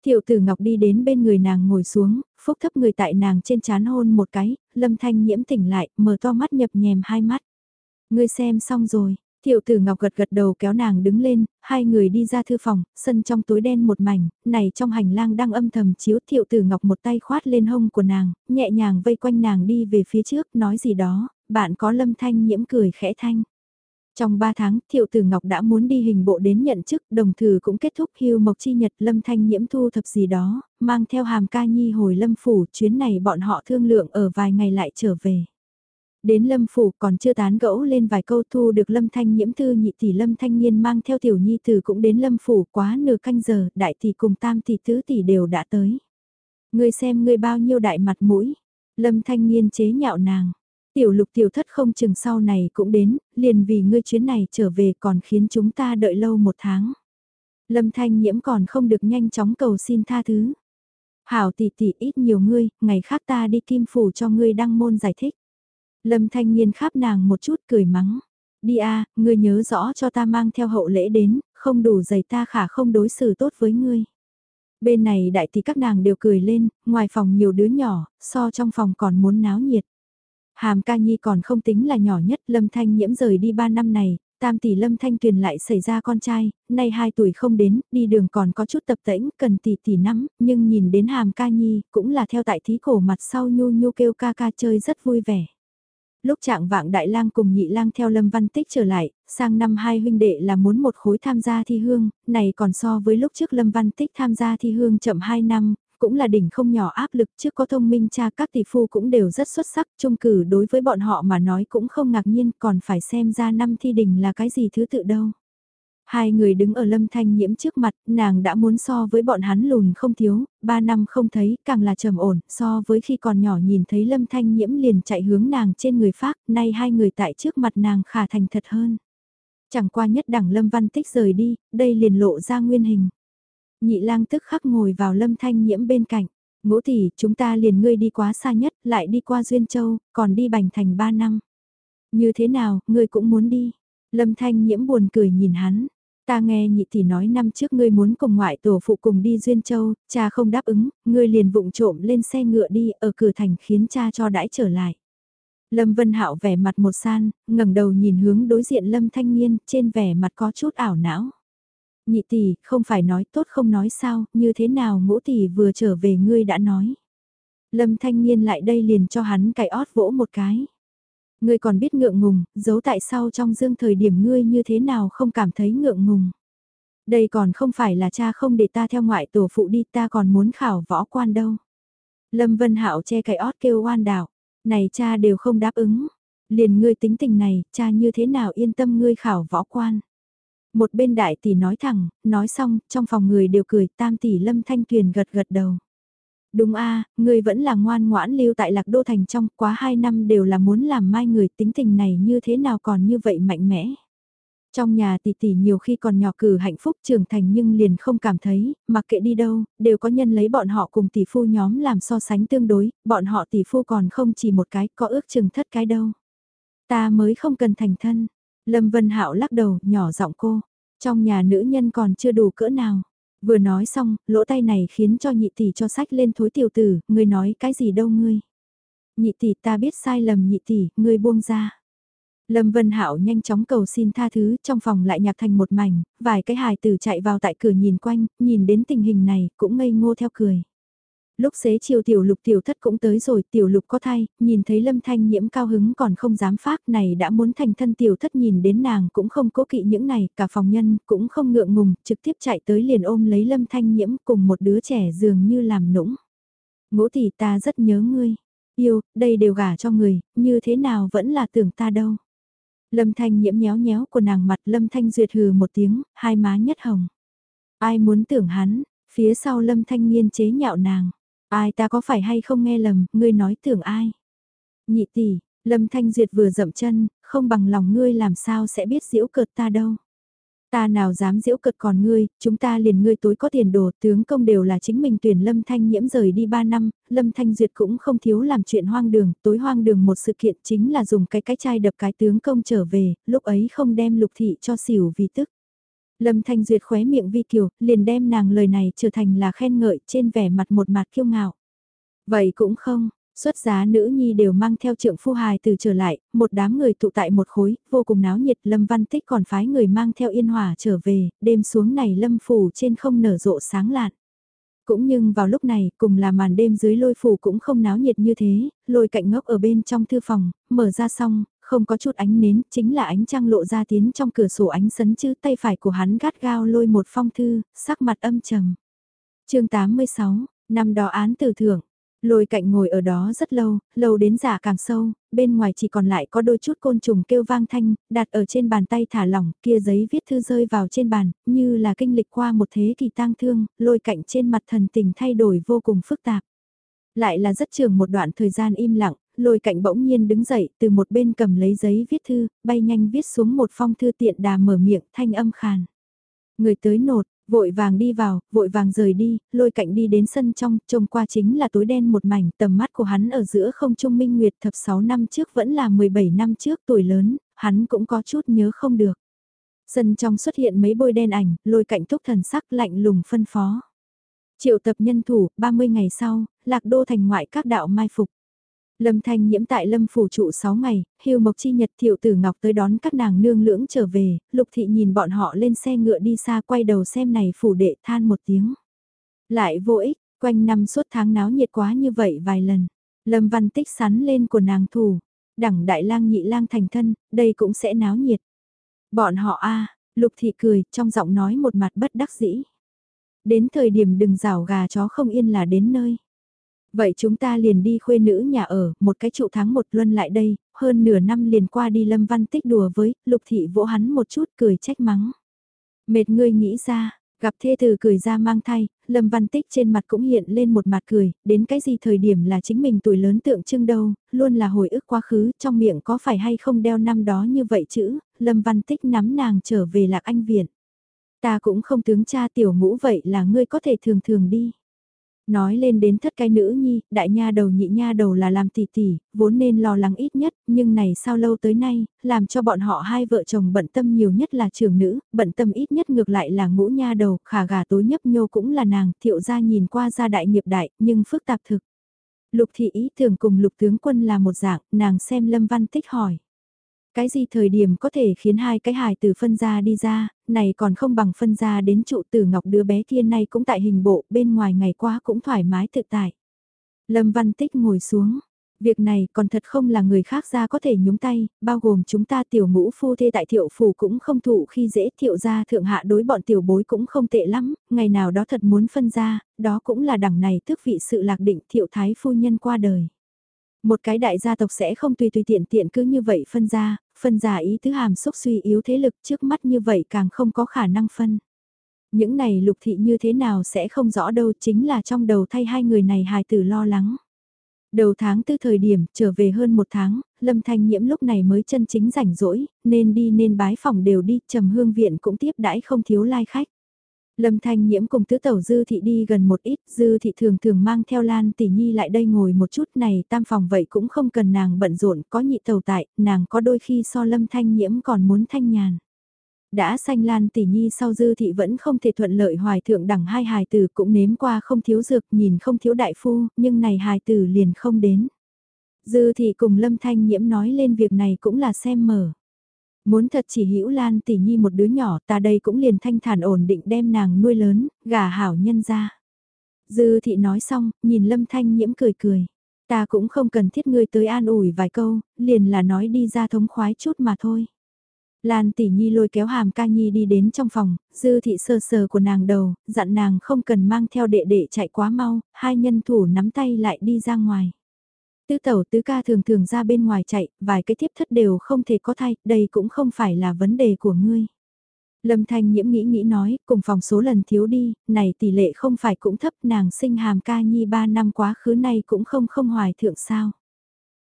Thiệu tử Ngọc đi đến bên người nàng ngồi xuống, phúc thấp người tại nàng trên chán hôn một cái, lâm thanh nhiễm tỉnh lại, mở to mắt nhập nhèm hai mắt. Ngươi xem xong rồi, Thiệu tử Ngọc gật gật đầu kéo nàng đứng lên, hai người đi ra thư phòng, sân trong tối đen một mảnh, này trong hành lang đang âm thầm chiếu thiệu tử Ngọc một tay khoát lên hông của nàng, nhẹ nhàng vây quanh nàng đi về phía trước, nói gì đó, bạn có lâm thanh nhiễm cười khẽ thanh. Trong 3 tháng, Thiệu Tử Ngọc đã muốn đi hình bộ đến nhận chức, đồng thử cũng kết thúc hưu mộc chi nhật lâm thanh nhiễm thu thập gì đó, mang theo hàm ca nhi hồi lâm phủ, chuyến này bọn họ thương lượng ở vài ngày lại trở về. Đến lâm phủ còn chưa tán gẫu lên vài câu thu được lâm thanh nhiễm thư nhị tỷ lâm thanh niên mang theo tiểu nhi tử cũng đến lâm phủ quá nửa canh giờ, đại tỷ cùng tam tỷ tứ tỷ đều đã tới. Ngươi xem ngươi bao nhiêu đại mặt mũi, lâm thanh niên chế nhạo nàng Tiểu lục tiểu thất không chừng sau này cũng đến, liền vì ngươi chuyến này trở về còn khiến chúng ta đợi lâu một tháng. Lâm thanh nhiễm còn không được nhanh chóng cầu xin tha thứ. Hảo tỷ tỷ ít nhiều ngươi, ngày khác ta đi kim phủ cho ngươi đăng môn giải thích. Lâm thanh nghiên khắp nàng một chút cười mắng. Đi a, ngươi nhớ rõ cho ta mang theo hậu lễ đến, không đủ giày ta khả không đối xử tốt với ngươi. Bên này đại tỷ các nàng đều cười lên, ngoài phòng nhiều đứa nhỏ, so trong phòng còn muốn náo nhiệt. Hàm ca nhi còn không tính là nhỏ nhất, Lâm Thanh nhiễm rời đi 3 năm này, tam tỷ Lâm Thanh Tuyền lại xảy ra con trai, nay 2 tuổi không đến, đi đường còn có chút tập tễnh, cần tỷ tỷ nắm, nhưng nhìn đến hàm ca nhi, cũng là theo tại thí cổ mặt sau nhu nhu kêu ca ca chơi rất vui vẻ. Lúc trạng vạng đại lang cùng nhị lang theo Lâm Văn Tích trở lại, sang năm hai huynh đệ là muốn một khối tham gia thi hương, này còn so với lúc trước Lâm Văn Tích tham gia thi hương chậm 2 năm, cũng là đỉnh không nhỏ áp lực trước có thông minh cha các tỷ phu cũng đều rất xuất sắc, trung cử đối với bọn họ mà nói cũng không ngạc nhiên còn phải xem ra năm thi đỉnh là cái gì thứ tự đâu. Hai người đứng ở lâm thanh nhiễm trước mặt, nàng đã muốn so với bọn hắn lùn không thiếu, ba năm không thấy, càng là trầm ổn, so với khi còn nhỏ nhìn thấy lâm thanh nhiễm liền chạy hướng nàng trên người phát, nay hai người tại trước mặt nàng khả thành thật hơn. Chẳng qua nhất đẳng lâm văn tích rời đi, đây liền lộ ra nguyên hình. Nhị lang tức khắc ngồi vào lâm thanh nhiễm bên cạnh. Ngũ tỷ, chúng ta liền ngươi đi quá xa nhất, lại đi qua Duyên Châu, còn đi Bành Thành ba năm. Như thế nào, ngươi cũng muốn đi. Lâm thanh nhiễm buồn cười nhìn hắn. Ta nghe nhị tỷ nói năm trước ngươi muốn cùng ngoại tổ phụ cùng đi Duyên Châu, cha không đáp ứng, ngươi liền vụng trộm lên xe ngựa đi ở cửa thành khiến cha cho đãi trở lại. Lâm Vân Hạo vẻ mặt một san, ngẩng đầu nhìn hướng đối diện Lâm Thanh Niên, trên vẻ mặt có chút ảo não nhị tỷ, không phải nói tốt không nói sao, như thế nào ngũ tỷ vừa trở về ngươi đã nói. Lâm thanh niên lại đây liền cho hắn cài ót vỗ một cái. Ngươi còn biết ngượng ngùng, giấu tại sao trong dương thời điểm ngươi như thế nào không cảm thấy ngượng ngùng. Đây còn không phải là cha không để ta theo ngoại tổ phụ đi ta còn muốn khảo võ quan đâu. Lâm Vân Hạo che cái ót kêu oan đảo. Này cha đều không đáp ứng. Liền ngươi tính tình này, cha như thế nào yên tâm ngươi khảo võ quan. Một bên đại tỷ nói thẳng, nói xong, trong phòng người đều cười, tam tỷ lâm thanh tuyền gật gật đầu. Đúng a người vẫn là ngoan ngoãn lưu tại lạc đô thành trong, quá hai năm đều là muốn làm mai người tính tình này như thế nào còn như vậy mạnh mẽ. Trong nhà tỷ tỷ nhiều khi còn nhỏ cử hạnh phúc trưởng thành nhưng liền không cảm thấy, mặc kệ đi đâu, đều có nhân lấy bọn họ cùng tỷ phu nhóm làm so sánh tương đối, bọn họ tỷ phu còn không chỉ một cái, có ước chừng thất cái đâu. Ta mới không cần thành thân, Lâm Vân Hạo lắc đầu, nhỏ giọng cô. Trong nhà nữ nhân còn chưa đủ cỡ nào. Vừa nói xong, lỗ tay này khiến cho nhị tỷ cho sách lên thối tiểu tử, ngươi nói cái gì đâu ngươi. Nhị tỷ ta biết sai lầm nhị tỷ, ngươi buông ra. Lâm Vân Hạo nhanh chóng cầu xin tha thứ, trong phòng lại nhạc thành một mảnh, vài cái hài tử chạy vào tại cửa nhìn quanh, nhìn đến tình hình này, cũng ngây ngô theo cười. Lúc xế chiều tiểu lục tiểu thất cũng tới rồi, tiểu lục có thai, nhìn thấy lâm thanh nhiễm cao hứng còn không dám phát này đã muốn thành thân tiểu thất nhìn đến nàng cũng không cố kỵ những này, cả phòng nhân cũng không ngượng ngùng, trực tiếp chạy tới liền ôm lấy lâm thanh nhiễm cùng một đứa trẻ dường như làm nũng. Ngũ tỷ ta rất nhớ ngươi, yêu, đây đều gả cho người, như thế nào vẫn là tưởng ta đâu. Lâm thanh nhiễm nhéo nhéo của nàng mặt lâm thanh duyệt hừ một tiếng, hai má nhất hồng. Ai muốn tưởng hắn, phía sau lâm thanh niên chế nhạo nàng. Ai ta có phải hay không nghe lầm, ngươi nói tưởng ai? Nhị tỷ, Lâm Thanh Duyệt vừa dậm chân, không bằng lòng ngươi làm sao sẽ biết diễu cợt ta đâu. Ta nào dám diễu cợt còn ngươi, chúng ta liền ngươi tối có tiền đồ, tướng công đều là chính mình tuyển Lâm Thanh nhiễm rời đi 3 năm, Lâm Thanh Duyệt cũng không thiếu làm chuyện hoang đường, tối hoang đường một sự kiện chính là dùng cái cái chai đập cái tướng công trở về, lúc ấy không đem lục thị cho xỉu vì tức. Lâm Thanh Duyệt khóe miệng vi kiều, liền đem nàng lời này trở thành là khen ngợi trên vẻ mặt một mặt kiêu ngạo. Vậy cũng không, xuất giá nữ nhi đều mang theo trượng phu hài từ trở lại, một đám người tụ tại một khối, vô cùng náo nhiệt Lâm Văn Tích còn phái người mang theo yên hòa trở về, đêm xuống này Lâm Phủ trên không nở rộ sáng lạn. Cũng nhưng vào lúc này, cùng là màn đêm dưới lôi phủ cũng không náo nhiệt như thế, lôi cạnh ngốc ở bên trong thư phòng, mở ra xong, không có chút ánh nến, chính là ánh trăng lộ ra tiến trong cửa sổ ánh sấn chứ tay phải của hắn gắt gao lôi một phong thư, sắc mặt âm trầm. chương 86, năm đó án tử thưởng, lôi cạnh ngồi ở đó rất lâu, lâu đến giả càng sâu, bên ngoài chỉ còn lại có đôi chút côn trùng kêu vang thanh, đặt ở trên bàn tay thả lỏng, kia giấy viết thư rơi vào trên bàn, như là kinh lịch qua một thế kỷ tang thương, lôi cạnh trên mặt thần tình thay đổi vô cùng phức tạp. Lại là rất trường một đoạn thời gian im lặng, lôi cạnh bỗng nhiên đứng dậy từ một bên cầm lấy giấy viết thư, bay nhanh viết xuống một phong thư tiện đà mở miệng thanh âm khàn. Người tới nột, vội vàng đi vào, vội vàng rời đi, lôi cạnh đi đến sân trong, trông qua chính là tối đen một mảnh, tầm mắt của hắn ở giữa không trung minh nguyệt thập 6 năm trước vẫn là 17 năm trước tuổi lớn, hắn cũng có chút nhớ không được. Sân trong xuất hiện mấy bôi đen ảnh, lôi cạnh thúc thần sắc lạnh lùng phân phó. Triệu tập nhân thủ, 30 ngày sau, lạc đô thành ngoại các đạo mai phục. Lâm Thanh nhiễm tại Lâm phủ trụ 6 ngày, Hưu Mộc Chi Nhật Thiệu Tử Ngọc tới đón các nàng nương lưỡng trở về, Lục Thị nhìn bọn họ lên xe ngựa đi xa quay đầu xem này phủ đệ than một tiếng. Lại vô ích, quanh năm suốt tháng náo nhiệt quá như vậy vài lần. Lâm Văn Tích sắn lên của nàng thủ, đẳng đại lang nhị lang thành thân, đây cũng sẽ náo nhiệt. Bọn họ a Lục Thị cười, trong giọng nói một mặt bất đắc dĩ. Đến thời điểm đừng rào gà chó không yên là đến nơi. Vậy chúng ta liền đi khuê nữ nhà ở, một cái trụ tháng một luân lại đây, hơn nửa năm liền qua đi Lâm Văn Tích đùa với, Lục Thị vỗ hắn một chút cười trách mắng. Mệt ngươi nghĩ ra, gặp thê từ cười ra mang thai, Lâm Văn Tích trên mặt cũng hiện lên một mặt cười, đến cái gì thời điểm là chính mình tuổi lớn tượng trưng đâu, luôn là hồi ức quá khứ, trong miệng có phải hay không đeo năm đó như vậy chữ, Lâm Văn Tích nắm nàng trở về lạc anh viện. Ta cũng không tướng cha tiểu ngũ vậy là ngươi có thể thường thường đi. Nói lên đến thất cái nữ nhi, đại nha đầu nhị nha đầu là làm tỷ tỷ, vốn nên lo lắng ít nhất, nhưng này sao lâu tới nay, làm cho bọn họ hai vợ chồng bận tâm nhiều nhất là trưởng nữ, bận tâm ít nhất ngược lại là ngũ nha đầu, khả gà tối nhấp nhô cũng là nàng, thiệu ra nhìn qua gia đại nghiệp đại, nhưng phức tạp thực. Lục thị ý thường cùng lục tướng quân là một dạng, nàng xem lâm văn tích hỏi. Cái gì thời điểm có thể khiến hai cái hài từ phân ra đi ra, này còn không bằng phân ra đến trụ tử ngọc đứa bé kia nay cũng tại hình bộ, bên ngoài ngày qua cũng thoải mái tự tại. Lâm Văn Tích ngồi xuống, việc này còn thật không là người khác ra có thể nhúng tay, bao gồm chúng ta tiểu ngũ phu thê tại thiệu phủ cũng không thụ khi dễ thiệu ra thượng hạ đối bọn tiểu bối cũng không tệ lắm, ngày nào đó thật muốn phân ra, đó cũng là đẳng này thức vị sự lạc định thiệu thái phu nhân qua đời. Một cái đại gia tộc sẽ không tùy tùy tiện tiện cứ như vậy phân ra, phân giả ý tứ hàm xúc suy yếu thế lực trước mắt như vậy càng không có khả năng phân. Những này lục thị như thế nào sẽ không rõ đâu chính là trong đầu thay hai người này hài tử lo lắng. Đầu tháng tư thời điểm, trở về hơn một tháng, Lâm Thanh Nhiễm lúc này mới chân chính rảnh rỗi, nên đi nên bái phòng đều đi, trầm hương viện cũng tiếp đãi không thiếu lai like khách. Lâm Thanh Nhiễm cùng tứ tẩu Dư Thị đi gần một ít, Dư Thị thường thường mang theo Lan Tỷ Nhi lại đây ngồi một chút này tam phòng vậy cũng không cần nàng bận rộn, có nhị tẩu tại, nàng có đôi khi so Lâm Thanh Nhiễm còn muốn thanh nhàn. Đã sanh Lan Tỷ Nhi sau Dư Thị vẫn không thể thuận lợi hoài thượng đẳng hai hài tử cũng nếm qua không thiếu dược nhìn không thiếu đại phu, nhưng này hài tử liền không đến. Dư Thị cùng Lâm Thanh Nhiễm nói lên việc này cũng là xem mở. Muốn thật chỉ hữu Lan tỷ nhi một đứa nhỏ ta đây cũng liền thanh thản ổn định đem nàng nuôi lớn, gà hảo nhân ra. Dư thị nói xong, nhìn lâm thanh nhiễm cười cười. Ta cũng không cần thiết ngươi tới an ủi vài câu, liền là nói đi ra thống khoái chút mà thôi. Lan tỷ nhi lôi kéo hàm ca nhi đi đến trong phòng, dư thị sơ sờ của nàng đầu, dặn nàng không cần mang theo đệ đệ chạy quá mau, hai nhân thủ nắm tay lại đi ra ngoài. Tứ tẩu tứ ca thường thường ra bên ngoài chạy, vài cái tiếp thất đều không thể có thay, đây cũng không phải là vấn đề của ngươi. Lâm Thanh Nhiễm nghĩ nghĩ nói, cùng phòng số lần thiếu đi, này tỷ lệ không phải cũng thấp nàng sinh hàm ca nhi 3 năm quá khứ này cũng không không hoài thượng sao.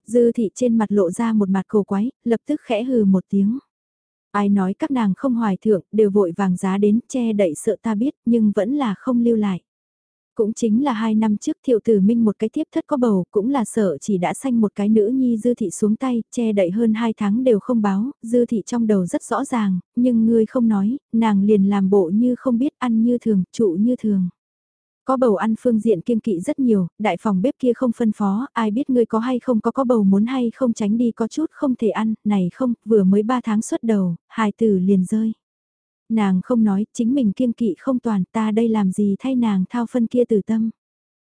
Dư thị trên mặt lộ ra một mặt cổ quái, lập tức khẽ hừ một tiếng. Ai nói các nàng không hoài thượng, đều vội vàng giá đến che đậy sợ ta biết, nhưng vẫn là không lưu lại. Cũng chính là hai năm trước thiệu tử minh một cái tiếp thất có bầu, cũng là sợ chỉ đã sanh một cái nữ nhi dư thị xuống tay, che đậy hơn hai tháng đều không báo, dư thị trong đầu rất rõ ràng, nhưng ngươi không nói, nàng liền làm bộ như không biết ăn như thường, trụ như thường. Có bầu ăn phương diện kiên kỵ rất nhiều, đại phòng bếp kia không phân phó, ai biết ngươi có hay không có có bầu muốn hay không tránh đi có chút không thể ăn, này không, vừa mới ba tháng xuất đầu, hài tử liền rơi. Nàng không nói, chính mình kiên kỵ không toàn ta đây làm gì thay nàng thao phân kia từ tâm.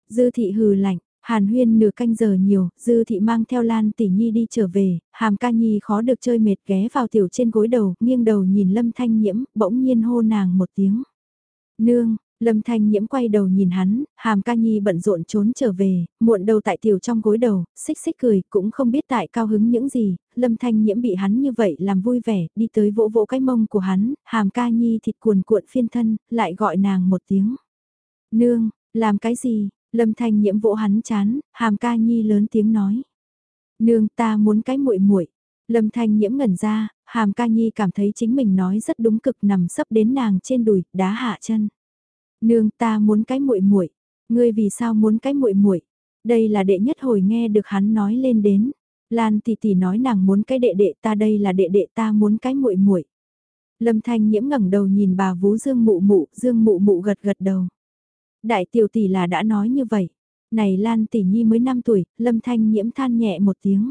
Dư thị hừ lạnh, Hàn huyên nửa canh giờ nhiều, dư thị mang theo Lan tỷ nhi đi trở về, hàm ca nhi khó được chơi mệt ghé vào tiểu trên gối đầu, nghiêng đầu nhìn lâm thanh nhiễm, bỗng nhiên hô nàng một tiếng. Nương, Lâm Thanh Nhiễm quay đầu nhìn hắn, hàm ca nhi bận rộn trốn trở về, muộn đầu tại tiểu trong gối đầu, xích xích cười, cũng không biết tại cao hứng những gì, Lâm Thanh Nhiễm bị hắn như vậy làm vui vẻ, đi tới vỗ vỗ cái mông của hắn, hàm ca nhi thịt cuồn cuộn phiên thân, lại gọi nàng một tiếng. Nương, làm cái gì? Lâm Thanh Nhiễm vỗ hắn chán, hàm ca nhi lớn tiếng nói. Nương ta muốn cái muội muội Lâm Thanh Nhiễm ngẩn ra, hàm ca nhi cảm thấy chính mình nói rất đúng cực nằm sấp đến nàng trên đùi, đá hạ chân. Nương ta muốn cái muội muội ngươi vì sao muốn cái muội muội Đây là đệ nhất hồi nghe được hắn nói lên đến. Lan tỷ tỷ nói nàng muốn cái đệ đệ ta đây là đệ đệ ta muốn cái muội muội Lâm Thanh Nhiễm ngẩng đầu nhìn bà vú Dương Mụ Mụ, Dương Mụ Mụ gật gật đầu. Đại tiểu tỷ là đã nói như vậy. Này Lan tỷ nhi mới 5 tuổi, Lâm Thanh nhiễm than nhẹ một tiếng.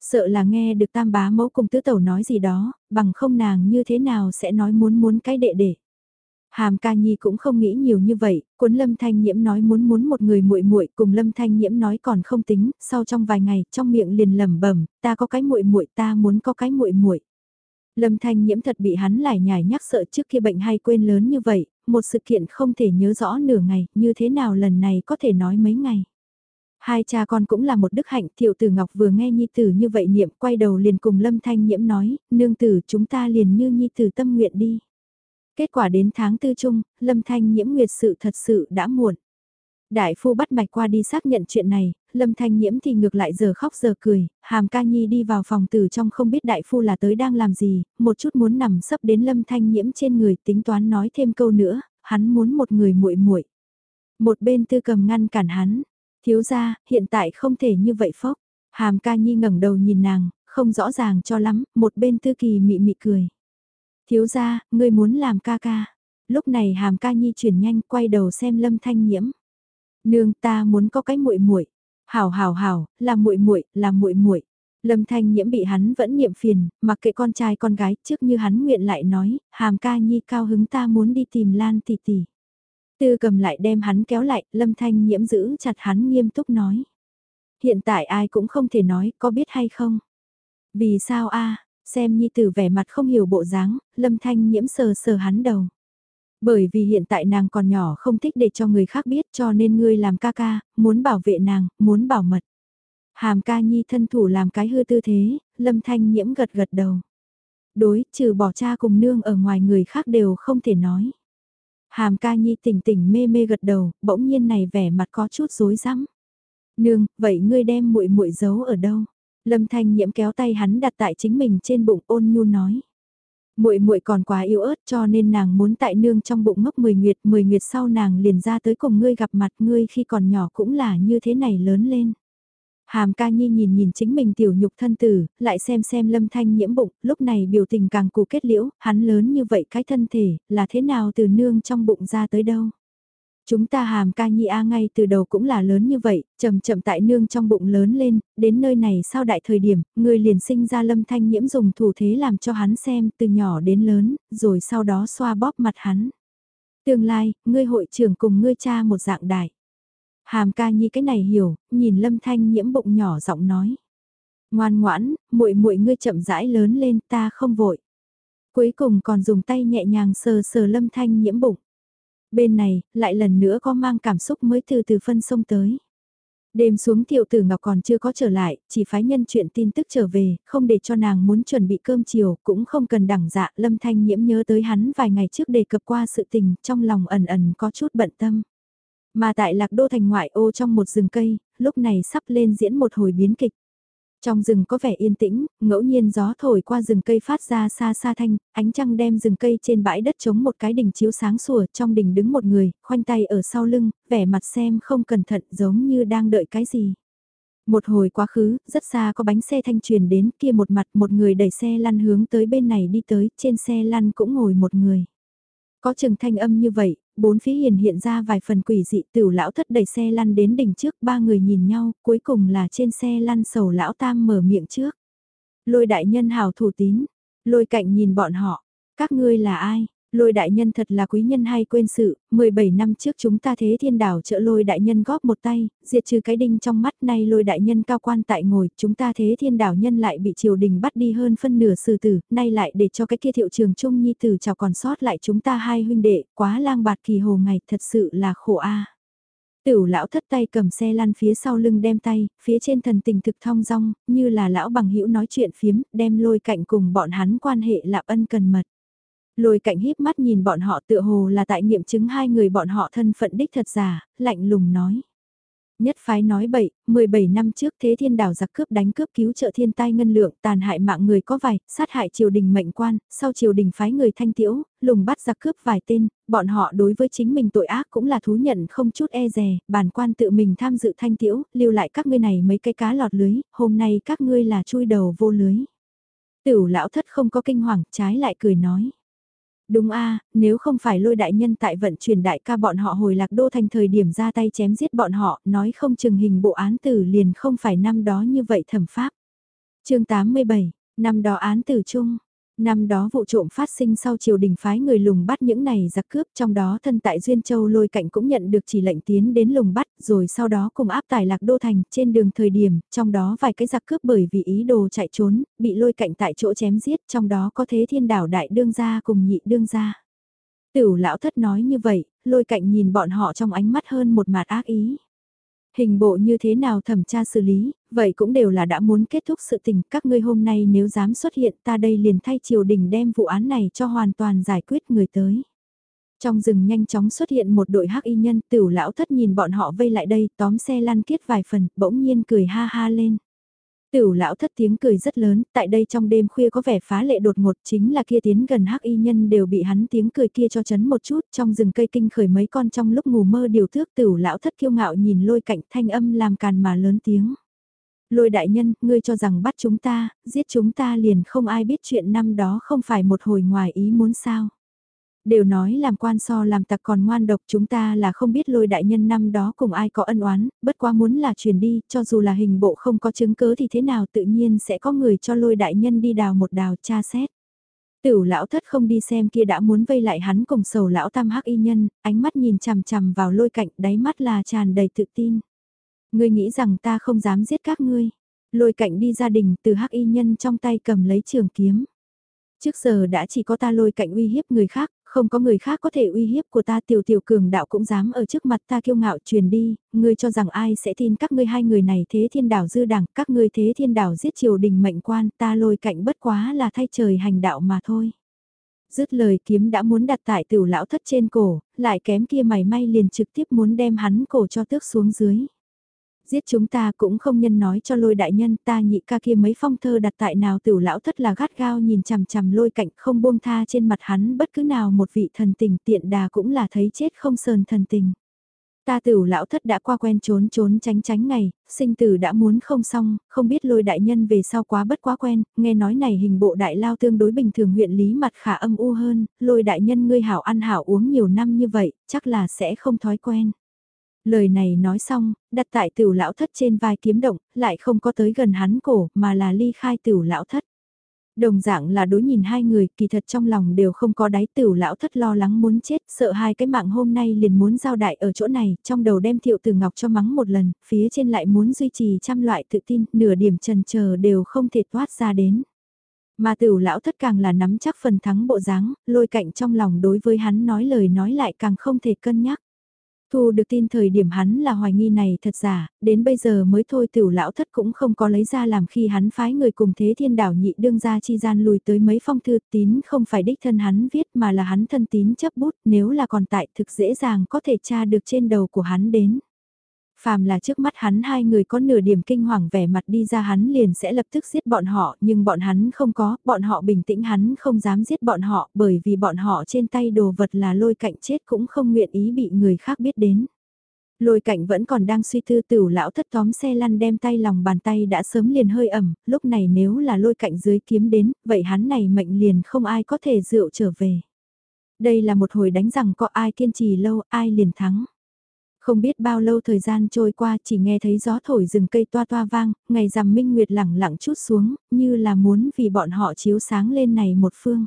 Sợ là nghe được tam bá mẫu cùng tứ tẩu nói gì đó, bằng không nàng như thế nào sẽ nói muốn muốn cái đệ đệ. Hàm ca nhi cũng không nghĩ nhiều như vậy, cuốn lâm thanh nhiễm nói muốn muốn một người muội muội cùng lâm thanh nhiễm nói còn không tính, sau trong vài ngày, trong miệng liền lẩm bẩm ta có cái muội muội ta muốn có cái muội muội Lâm thanh nhiễm thật bị hắn lại nhải nhắc sợ trước khi bệnh hay quên lớn như vậy, một sự kiện không thể nhớ rõ nửa ngày, như thế nào lần này có thể nói mấy ngày. Hai cha con cũng là một đức hạnh, thiệu tử Ngọc vừa nghe Nhi Tử như vậy niệm quay đầu liền cùng Lâm Thanh Nhiễm nói, nương tử chúng ta liền như Nhi Tử tâm nguyện đi. Kết quả đến tháng tư chung, Lâm Thanh Nhiễm nguyệt sự thật sự đã muộn. Đại phu bắt mạch qua đi xác nhận chuyện này, Lâm Thanh Nhiễm thì ngược lại giờ khóc giờ cười, Hàm Ca Nhi đi vào phòng từ trong không biết đại phu là tới đang làm gì, một chút muốn nằm sấp đến Lâm Thanh Nhiễm trên người tính toán nói thêm câu nữa, hắn muốn một người muội muội. Một bên tư cầm ngăn cản hắn, thiếu gia, hiện tại không thể như vậy phốc. Hàm Ca Nhi ngẩng đầu nhìn nàng, không rõ ràng cho lắm, một bên tư kỳ mị mị cười. Thiếu gia, ngươi muốn làm ca ca. Lúc này Hàm Ca Nhi chuyển nhanh quay đầu xem Lâm Thanh Nhiễm. Nương ta muốn có cái muội muội. Hảo hảo hảo, là muội muội, là muội muội. Lâm Thanh Nhiễm bị hắn vẫn niệm phiền, mặc kệ con trai con gái, trước như hắn nguyện lại nói, Hàm ca nhi cao hứng ta muốn đi tìm Lan tỷ tỷ. Tư cầm lại đem hắn kéo lại, Lâm Thanh Nhiễm giữ chặt hắn nghiêm túc nói. Hiện tại ai cũng không thể nói, có biết hay không? Vì sao a xem nhi tử vẻ mặt không hiểu bộ dáng, Lâm Thanh Nhiễm sờ sờ hắn đầu. Bởi vì hiện tại nàng còn nhỏ không thích để cho người khác biết cho nên ngươi làm ca ca, muốn bảo vệ nàng, muốn bảo mật. Hàm ca nhi thân thủ làm cái hư tư thế, lâm thanh nhiễm gật gật đầu. Đối, trừ bỏ cha cùng nương ở ngoài người khác đều không thể nói. Hàm ca nhi tỉnh tỉnh mê mê gật đầu, bỗng nhiên này vẻ mặt có chút rối rắm. Nương, vậy ngươi đem muội muội giấu ở đâu? Lâm Thanh Nhiễm kéo tay hắn đặt tại chính mình trên bụng ôn nhu nói. Muội muội còn quá yếu ớt cho nên nàng muốn tại nương trong bụng ngốc 10 nguyệt, 10 nguyệt sau nàng liền ra tới cùng ngươi gặp mặt ngươi khi còn nhỏ cũng là như thế này lớn lên. Hàm ca nhi nhìn nhìn chính mình tiểu nhục thân tử, lại xem xem lâm thanh nhiễm bụng, lúc này biểu tình càng cụ kết liễu, hắn lớn như vậy cái thân thể, là thế nào từ nương trong bụng ra tới đâu. Chúng ta hàm ca nhi A ngay từ đầu cũng là lớn như vậy, chậm chậm tại nương trong bụng lớn lên, đến nơi này sau đại thời điểm, người liền sinh ra lâm thanh nhiễm dùng thủ thế làm cho hắn xem từ nhỏ đến lớn, rồi sau đó xoa bóp mặt hắn. Tương lai, ngươi hội trưởng cùng ngươi cha một dạng đại. Hàm ca nhi cái này hiểu, nhìn lâm thanh nhiễm bụng nhỏ giọng nói. Ngoan ngoãn, muội muội ngươi chậm rãi lớn lên ta không vội. Cuối cùng còn dùng tay nhẹ nhàng sờ sờ lâm thanh nhiễm bụng. Bên này, lại lần nữa có mang cảm xúc mới từ từ phân sông tới. Đêm xuống tiểu tử ngọc còn chưa có trở lại, chỉ phái nhân chuyện tin tức trở về, không để cho nàng muốn chuẩn bị cơm chiều, cũng không cần đẳng dạ, lâm thanh nhiễm nhớ tới hắn vài ngày trước đề cập qua sự tình, trong lòng ẩn ẩn có chút bận tâm. Mà tại lạc đô thành ngoại ô trong một rừng cây, lúc này sắp lên diễn một hồi biến kịch. Trong rừng có vẻ yên tĩnh, ngẫu nhiên gió thổi qua rừng cây phát ra xa xa thanh, ánh trăng đem rừng cây trên bãi đất chống một cái đỉnh chiếu sáng sủa, trong đỉnh đứng một người, khoanh tay ở sau lưng, vẻ mặt xem không cẩn thận giống như đang đợi cái gì. Một hồi quá khứ, rất xa có bánh xe thanh truyền đến kia một mặt một người đẩy xe lăn hướng tới bên này đi tới, trên xe lăn cũng ngồi một người. Có chừng thanh âm như vậy, bốn phía hiền hiện ra vài phần quỷ dị tiểu lão thất đẩy xe lăn đến đỉnh trước ba người nhìn nhau, cuối cùng là trên xe lăn sầu lão tam mở miệng trước. Lôi đại nhân hào thủ tín, lôi cạnh nhìn bọn họ, các ngươi là ai? Lôi đại nhân thật là quý nhân hay quên sự, 17 năm trước chúng ta thế thiên đảo trợ lôi đại nhân góp một tay, diệt trừ cái đinh trong mắt nay lôi đại nhân cao quan tại ngồi, chúng ta thế thiên đảo nhân lại bị triều đình bắt đi hơn phân nửa sư tử, nay lại để cho cái kia thiệu trường trung nhi tử chào còn sót lại chúng ta hai huynh đệ, quá lang bạt kỳ hồ ngày, thật sự là khổ a. Tửu lão thất tay cầm xe lăn phía sau lưng đem tay, phía trên thần tình thực thong dong, như là lão bằng hữu nói chuyện phiếm, đem lôi cạnh cùng bọn hắn quan hệ lạp ân cần mật. Lôi cạnh híp mắt nhìn bọn họ tựa hồ là tại nghiệm chứng hai người bọn họ thân phận đích thật giả, lạnh lùng nói. Nhất phái nói bậy, 17 năm trước thế thiên đảo giặc cướp đánh cướp cứu trợ thiên tai ngân lượng tàn hại mạng người có vài, sát hại triều đình mệnh quan, sau triều đình phái người thanh tiễu, lùng bắt giặc cướp vài tên, bọn họ đối với chính mình tội ác cũng là thú nhận không chút e dè, bản quan tự mình tham dự thanh tiễu, lưu lại các ngươi này mấy cái cá lọt lưới, hôm nay các ngươi là chui đầu vô lưới. Tửu lão thất không có kinh hoàng, trái lại cười nói. Đúng a nếu không phải lôi đại nhân tại vận chuyển đại ca bọn họ hồi lạc đô thành thời điểm ra tay chém giết bọn họ, nói không chừng hình bộ án tử liền không phải năm đó như vậy thẩm pháp. chương 87, năm đó án tử chung, Năm đó vụ trộm phát sinh sau triều đình phái người lùng bắt những này giặc cướp trong đó thân tại Duyên Châu lôi cạnh cũng nhận được chỉ lệnh tiến đến lùng bắt rồi sau đó cùng áp tải lạc đô thành trên đường thời điểm, trong đó vài cái giặc cướp bởi vì ý đồ chạy trốn, bị lôi cạnh tại chỗ chém giết trong đó có thế thiên đảo đại đương gia cùng nhị đương gia. Tửu lão thất nói như vậy, lôi cạnh nhìn bọn họ trong ánh mắt hơn một mạt ác ý. Hình bộ như thế nào thẩm tra xử lý, vậy cũng đều là đã muốn kết thúc sự tình, các ngươi hôm nay nếu dám xuất hiện ta đây liền thay triều đình đem vụ án này cho hoàn toàn giải quyết người tới. Trong rừng nhanh chóng xuất hiện một đội hắc y nhân, tửu lão thất nhìn bọn họ vây lại đây, tóm xe lăn kiết vài phần, bỗng nhiên cười ha ha lên. Tửu lão thất tiếng cười rất lớn, tại đây trong đêm khuya có vẻ phá lệ đột ngột chính là kia tiến gần hắc y nhân đều bị hắn tiếng cười kia cho chấn một chút trong rừng cây kinh khởi mấy con trong lúc ngủ mơ điều thước tửu lão thất kiêu ngạo nhìn lôi cạnh thanh âm làm càn mà lớn tiếng. Lôi đại nhân, ngươi cho rằng bắt chúng ta, giết chúng ta liền không ai biết chuyện năm đó không phải một hồi ngoài ý muốn sao. Đều nói làm quan so làm tặc còn ngoan độc chúng ta là không biết lôi đại nhân năm đó cùng ai có ân oán, bất quá muốn là truyền đi, cho dù là hình bộ không có chứng cứ thì thế nào tự nhiên sẽ có người cho lôi đại nhân đi đào một đào tra xét. Tửu lão thất không đi xem kia đã muốn vây lại hắn cùng sầu lão tam hắc y nhân, ánh mắt nhìn chằm chằm vào lôi cạnh đáy mắt là tràn đầy tự tin. Ngươi nghĩ rằng ta không dám giết các ngươi. Lôi cạnh đi gia đình từ hắc y nhân trong tay cầm lấy trường kiếm. Trước giờ đã chỉ có ta lôi cạnh uy hiếp người khác, không có người khác có thể uy hiếp của ta tiểu tiểu cường đạo cũng dám ở trước mặt ta kiêu ngạo truyền đi, ngươi cho rằng ai sẽ tin các ngươi hai người này thế thiên đảo dư đẳng, các ngươi thế thiên đảo giết triều đình mệnh quan, ta lôi cạnh bất quá là thay trời hành đạo mà thôi. Dứt lời kiếm đã muốn đặt tại tiểu lão thất trên cổ, lại kém kia mày may liền trực tiếp muốn đem hắn cổ cho tước xuống dưới giết chúng ta cũng không nhân nói cho lôi đại nhân ta nhị ca kia mấy phong thơ đặt tại nào tiểu lão thất là gắt gao nhìn chằm chằm lôi cạnh không buông tha trên mặt hắn bất cứ nào một vị thần tình tiện đà cũng là thấy chết không sờn thần tình. Ta tiểu lão thất đã qua quen trốn trốn tránh tránh ngày, sinh tử đã muốn không xong, không biết lôi đại nhân về sau quá bất quá quen, nghe nói này hình bộ đại lao tương đối bình thường huyện lý mặt khả âm u hơn, lôi đại nhân ngươi hảo ăn hảo uống nhiều năm như vậy, chắc là sẽ không thói quen. Lời này nói xong, đặt tại tiểu lão thất trên vai kiếm động, lại không có tới gần hắn cổ, mà là ly khai tiểu lão thất. Đồng dạng là đối nhìn hai người, kỳ thật trong lòng đều không có đáy tiểu lão thất lo lắng muốn chết, sợ hai cái mạng hôm nay liền muốn giao đại ở chỗ này, trong đầu đem thiệu từ ngọc cho mắng một lần, phía trên lại muốn duy trì trăm loại tự tin, nửa điểm trần chờ đều không thể thoát ra đến. Mà tiểu lão thất càng là nắm chắc phần thắng bộ dáng, lôi cạnh trong lòng đối với hắn nói lời nói lại càng không thể cân nhắc. Thu được tin thời điểm hắn là hoài nghi này thật giả, đến bây giờ mới thôi tiểu lão thất cũng không có lấy ra làm khi hắn phái người cùng thế thiên đảo nhị đương ra chi gian lùi tới mấy phong thư tín không phải đích thân hắn viết mà là hắn thân tín chấp bút nếu là còn tại thực dễ dàng có thể tra được trên đầu của hắn đến. Phàm là trước mắt hắn hai người có nửa điểm kinh hoàng vẻ mặt đi ra hắn liền sẽ lập tức giết bọn họ, nhưng bọn hắn không có, bọn họ bình tĩnh hắn không dám giết bọn họ bởi vì bọn họ trên tay đồ vật là lôi cạnh chết cũng không nguyện ý bị người khác biết đến. Lôi cạnh vẫn còn đang suy tư tửu lão thất tóm xe lăn đem tay lòng bàn tay đã sớm liền hơi ẩm, lúc này nếu là lôi cạnh dưới kiếm đến, vậy hắn này mệnh liền không ai có thể rượu trở về. Đây là một hồi đánh rằng có ai kiên trì lâu, ai liền thắng. Không biết bao lâu thời gian trôi qua chỉ nghe thấy gió thổi rừng cây toa toa vang, ngày rằm minh nguyệt lẳng lặng chút xuống, như là muốn vì bọn họ chiếu sáng lên này một phương.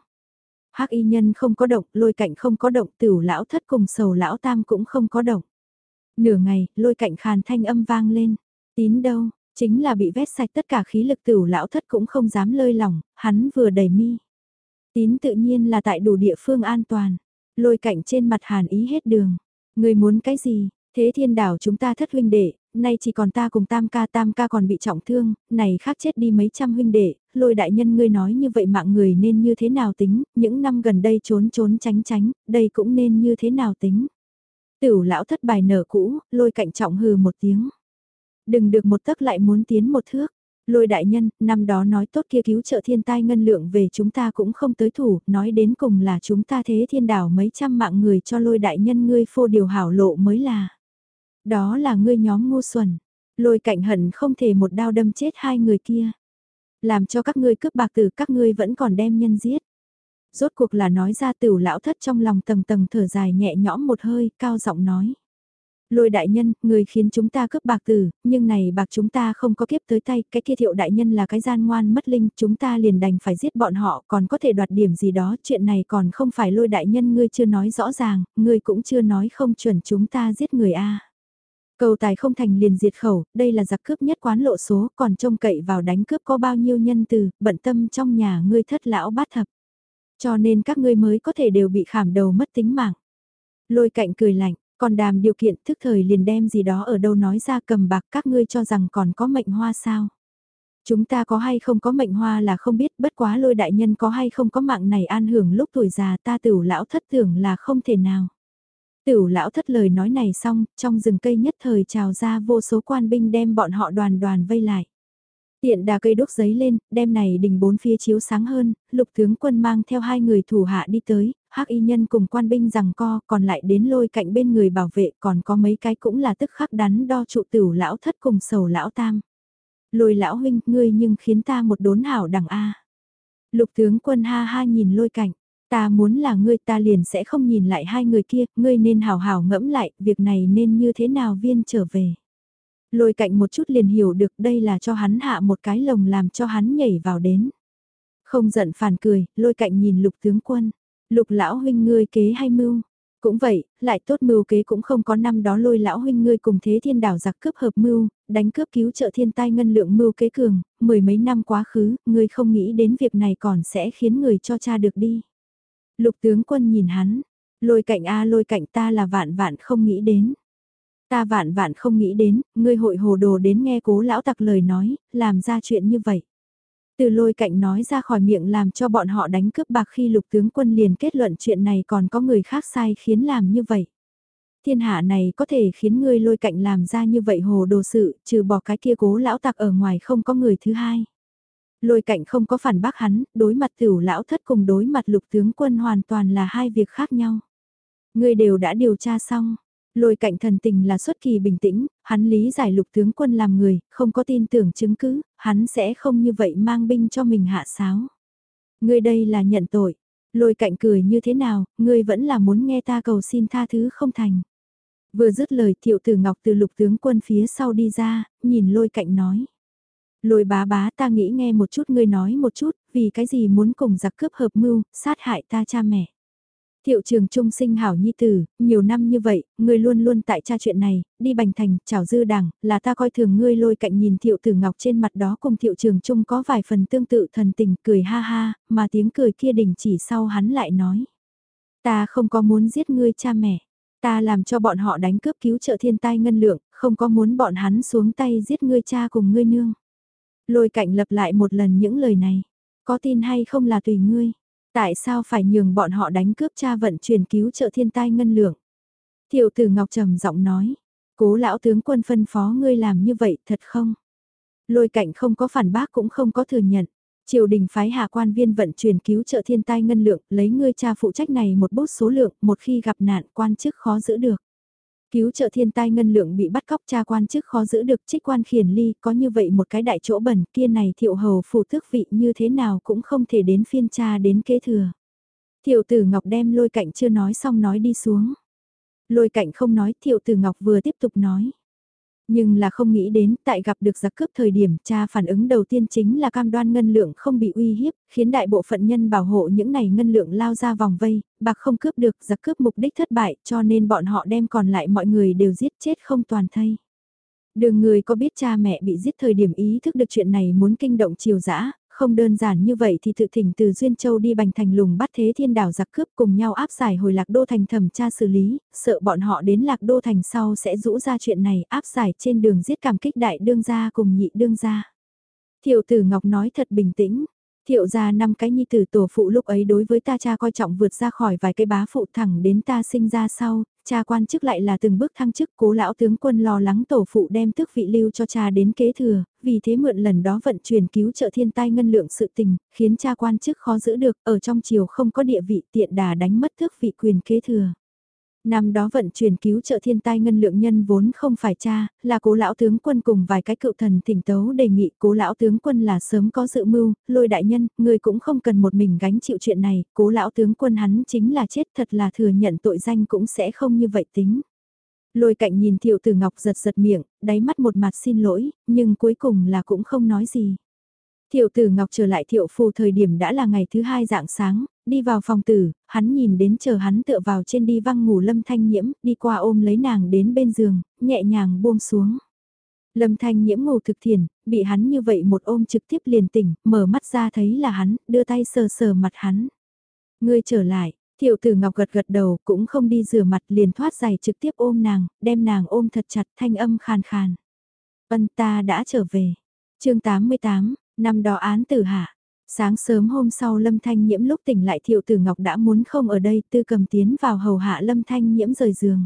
hắc y nhân không có động, lôi cạnh không có động, tửu lão thất cùng sầu lão tam cũng không có động. Nửa ngày, lôi cạnh khàn thanh âm vang lên. Tín đâu, chính là bị vét sạch tất cả khí lực tửu lão thất cũng không dám lơi lỏng, hắn vừa đầy mi. Tín tự nhiên là tại đủ địa phương an toàn. Lôi cạnh trên mặt hàn ý hết đường. Người muốn cái gì, Thế thiên đảo chúng ta thất huynh đệ, nay chỉ còn ta cùng tam ca tam ca còn bị trọng thương, này khác chết đi mấy trăm huynh đệ, lôi đại nhân ngươi nói như vậy mạng người nên như thế nào tính, những năm gần đây trốn trốn tránh tránh, đây cũng nên như thế nào tính. Tửu lão thất bài nở cũ, lôi cạnh trọng hừ một tiếng. Đừng được một tấc lại muốn tiến một thước. Lôi đại nhân, năm đó nói tốt kia cứu trợ thiên tai ngân lượng về chúng ta cũng không tới thủ, nói đến cùng là chúng ta thế thiên đảo mấy trăm mạng người cho lôi đại nhân ngươi phô điều hảo lộ mới là. Đó là ngươi nhóm ngu xuẩn. Lôi cạnh hận không thể một đao đâm chết hai người kia. Làm cho các ngươi cướp bạc từ các ngươi vẫn còn đem nhân giết. Rốt cuộc là nói ra tửu lão thất trong lòng tầng tầng thở dài nhẹ nhõm một hơi, cao giọng nói. Lôi đại nhân, người khiến chúng ta cướp bạc tử, nhưng này bạc chúng ta không có kiếp tới tay, cái kia thiệu đại nhân là cái gian ngoan mất linh, chúng ta liền đành phải giết bọn họ, còn có thể đoạt điểm gì đó, chuyện này còn không phải lôi đại nhân ngươi chưa nói rõ ràng, ngươi cũng chưa nói không chuẩn chúng ta giết người a. Cầu tài không thành liền diệt khẩu, đây là giặc cướp nhất quán lộ số, còn trông cậy vào đánh cướp có bao nhiêu nhân từ, bận tâm trong nhà ngươi thất lão bát thập. Cho nên các ngươi mới có thể đều bị khảm đầu mất tính mạng. Lôi cạnh cười lạnh, còn đàm điều kiện thức thời liền đem gì đó ở đâu nói ra cầm bạc các ngươi cho rằng còn có mệnh hoa sao. Chúng ta có hay không có mệnh hoa là không biết bất quá lôi đại nhân có hay không có mạng này an hưởng lúc tuổi già ta tửu lão thất tưởng là không thể nào. Tửu lão thất lời nói này xong, trong rừng cây nhất thời trào ra vô số quan binh đem bọn họ đoàn đoàn vây lại. Tiện đà cây đốt giấy lên, đem này đình bốn phía chiếu sáng hơn, lục tướng quân mang theo hai người thủ hạ đi tới, hắc y nhân cùng quan binh rằng co, còn lại đến lôi cạnh bên người bảo vệ, còn có mấy cái cũng là tức khắc đắn đo trụ tửu lão thất cùng sầu lão tam. Lôi lão huynh, ngươi nhưng khiến ta một đốn hảo đằng A. Lục tướng quân ha ha nhìn lôi cạnh, ta muốn là ngươi ta liền sẽ không nhìn lại hai người kia, ngươi nên hào hào ngẫm lại, việc này nên như thế nào viên trở về. Lôi cạnh một chút liền hiểu được đây là cho hắn hạ một cái lồng làm cho hắn nhảy vào đến. Không giận phản cười, lôi cạnh nhìn lục tướng quân. Lục lão huynh ngươi kế hay mưu? Cũng vậy, lại tốt mưu kế cũng không có năm đó lôi lão huynh ngươi cùng thế thiên đảo giặc cướp hợp mưu, đánh cướp cứu trợ thiên tai ngân lượng mưu kế cường, mười mấy năm quá khứ, ngươi không nghĩ đến việc này còn sẽ khiến người cho cha được đi. Lục tướng quân nhìn hắn, lôi cạnh a lôi cạnh ta là vạn vạn không nghĩ đến. Ta vạn vạn không nghĩ đến, ngươi hội hồ đồ đến nghe cố lão tặc lời nói, làm ra chuyện như vậy. Từ lôi cạnh nói ra khỏi miệng làm cho bọn họ đánh cướp bạc khi lục tướng quân liền kết luận chuyện này còn có người khác sai khiến làm như vậy. Thiên hạ này có thể khiến ngươi lôi cạnh làm ra như vậy hồ đồ sự, trừ bỏ cái kia cố lão tặc ở ngoài không có người thứ hai. Lôi cạnh không có phản bác hắn, đối mặt tiểu lão thất cùng đối mặt lục tướng quân hoàn toàn là hai việc khác nhau. Ngươi đều đã điều tra xong, Lôi cạnh thần tình là xuất kỳ bình tĩnh, hắn lý giải lục tướng quân làm người, không có tin tưởng chứng cứ, hắn sẽ không như vậy mang binh cho mình hạ sáo. Ngươi đây là nhận tội. Lôi cạnh cười như thế nào, ngươi vẫn là muốn nghe ta cầu xin tha thứ không thành. Vừa dứt lời thiệu tử ngọc từ lục tướng quân phía sau đi ra, nhìn lôi cạnh nói. Lôi bá bá ta nghĩ nghe một chút ngươi nói một chút, vì cái gì muốn cùng giặc cướp hợp mưu, sát hại ta cha mẹ. Thiệu trường trung sinh hảo nhi tử, nhiều năm như vậy, ngươi luôn luôn tại cha chuyện này, đi bành thành, chào dư đảng, là ta coi thường ngươi lôi cạnh nhìn thiệu tử ngọc trên mặt đó cùng thiệu trường trung có vài phần tương tự thần tình cười ha ha, mà tiếng cười kia đình chỉ sau hắn lại nói. Ta không có muốn giết ngươi cha mẹ, ta làm cho bọn họ đánh cướp cứu trợ thiên tai ngân lượng, không có muốn bọn hắn xuống tay giết ngươi cha cùng ngươi nương. Lôi cạnh lập lại một lần những lời này, có tin hay không là tùy ngươi. Tại sao phải nhường bọn họ đánh cướp cha vận chuyển cứu trợ thiên tai ngân lượng? Thiệu tử Ngọc trầm giọng nói, cố lão tướng quân phân phó ngươi làm như vậy thật không? Lôi cạnh không có phản bác cũng không có thừa nhận. Triều đình phái hạ quan viên vận chuyển cứu trợ thiên tai ngân lượng, lấy ngươi cha phụ trách này một bút số lượng, một khi gặp nạn quan chức khó giữ được. Cứu trợ thiên tai ngân lượng bị bắt cóc cha quan chức khó giữ được trích quan khiển ly, có như vậy một cái đại chỗ bẩn kia này thiệu hầu phủ tước vị như thế nào cũng không thể đến phiên cha đến kế thừa. Thiệu tử Ngọc đem lôi cạnh chưa nói xong nói đi xuống. Lôi cạnh không nói, thiệu tử Ngọc vừa tiếp tục nói. Nhưng là không nghĩ đến, tại gặp được giặc cướp thời điểm, cha phản ứng đầu tiên chính là cam đoan ngân lượng không bị uy hiếp, khiến đại bộ phận nhân bảo hộ những này ngân lượng lao ra vòng vây, bạc không cướp được, giặc cướp mục đích thất bại, cho nên bọn họ đem còn lại mọi người đều giết chết không toàn thây. Đường người có biết cha mẹ bị giết thời điểm ý thức được chuyện này muốn kinh động chiều dã không đơn giản như vậy thì tự thỉnh từ Duyên Châu đi bành thành lùng bắt thế thiên đảo giặc cướp cùng nhau áp giải hồi lạc đô thành thẩm tra xử lý, sợ bọn họ đến lạc đô thành sau sẽ rũ ra chuyện này áp giải trên đường giết cảm kích đại đương gia cùng nhị đương gia. Thiệu tử Ngọc nói thật bình tĩnh, Thiệu ra năm cái nhi tử tổ phụ lúc ấy đối với ta cha coi trọng vượt ra khỏi vài cái bá phụ thẳng đến ta sinh ra sau, cha quan chức lại là từng bước thăng chức cố lão tướng quân lo lắng tổ phụ đem tước vị lưu cho cha đến kế thừa, vì thế mượn lần đó vận chuyển cứu trợ thiên tai ngân lượng sự tình, khiến cha quan chức khó giữ được, ở trong triều không có địa vị tiện đà đánh mất tước vị quyền kế thừa. Năm đó vận chuyển cứu trợ thiên tai ngân lượng nhân vốn không phải cha, là cố lão tướng quân cùng vài cái cựu thần thỉnh tấu đề nghị cố lão tướng quân là sớm có dự mưu, lôi đại nhân, người cũng không cần một mình gánh chịu chuyện này, cố lão tướng quân hắn chính là chết thật là thừa nhận tội danh cũng sẽ không như vậy tính. Lôi cạnh nhìn thiệu tử ngọc giật giật miệng, đáy mắt một mặt xin lỗi, nhưng cuối cùng là cũng không nói gì. Thiệu tử ngọc trở lại thiệu phù thời điểm đã là ngày thứ hai dạng sáng, đi vào phòng tử, hắn nhìn đến chờ hắn tựa vào trên đi văng ngủ lâm thanh nhiễm, đi qua ôm lấy nàng đến bên giường, nhẹ nhàng buông xuống. Lâm thanh nhiễm ngủ thực thiền, bị hắn như vậy một ôm trực tiếp liền tỉnh, mở mắt ra thấy là hắn, đưa tay sờ sờ mặt hắn. Ngươi trở lại, thiệu tử ngọc gật gật đầu cũng không đi rửa mặt liền thoát giày trực tiếp ôm nàng, đem nàng ôm thật chặt thanh âm khàn khàn. Vân ta đã trở về. chương 88, năm đó án tử hạ. Sáng sớm hôm sau Lâm Thanh Nhiễm lúc tỉnh lại Thiệu Tử Ngọc đã muốn không ở đây tư cầm tiến vào hầu hạ Lâm Thanh Nhiễm rời giường.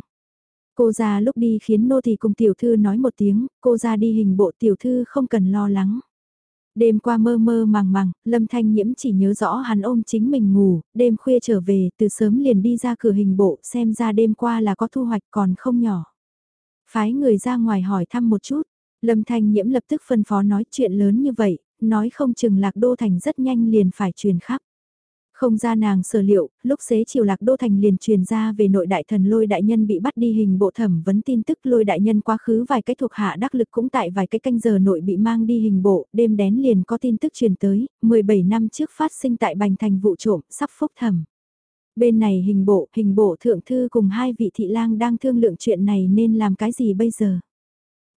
Cô ra lúc đi khiến nô thì cùng tiểu thư nói một tiếng, cô ra đi hình bộ tiểu thư không cần lo lắng. Đêm qua mơ mơ màng màng, Lâm Thanh Nhiễm chỉ nhớ rõ hắn ôm chính mình ngủ, đêm khuya trở về, từ sớm liền đi ra cửa hình bộ, xem ra đêm qua là có thu hoạch còn không nhỏ. Phái người ra ngoài hỏi thăm một chút, Lâm Thanh Nhiễm lập tức phân phó nói chuyện lớn như vậy, nói không chừng lạc đô thành rất nhanh liền phải truyền khắp. Không ra nàng sở liệu, lúc xế chiều lạc đô thành liền truyền ra về nội đại thần lôi đại nhân bị bắt đi hình bộ thẩm vấn tin tức lôi đại nhân quá khứ vài cái thuộc hạ đắc lực cũng tại vài cái canh giờ nội bị mang đi hình bộ, đêm đén liền có tin tức truyền tới, 17 năm trước phát sinh tại bành thành vụ trộm, sắp phúc thẩm. Bên này hình bộ, hình bộ thượng thư cùng hai vị thị lang đang thương lượng chuyện này nên làm cái gì bây giờ.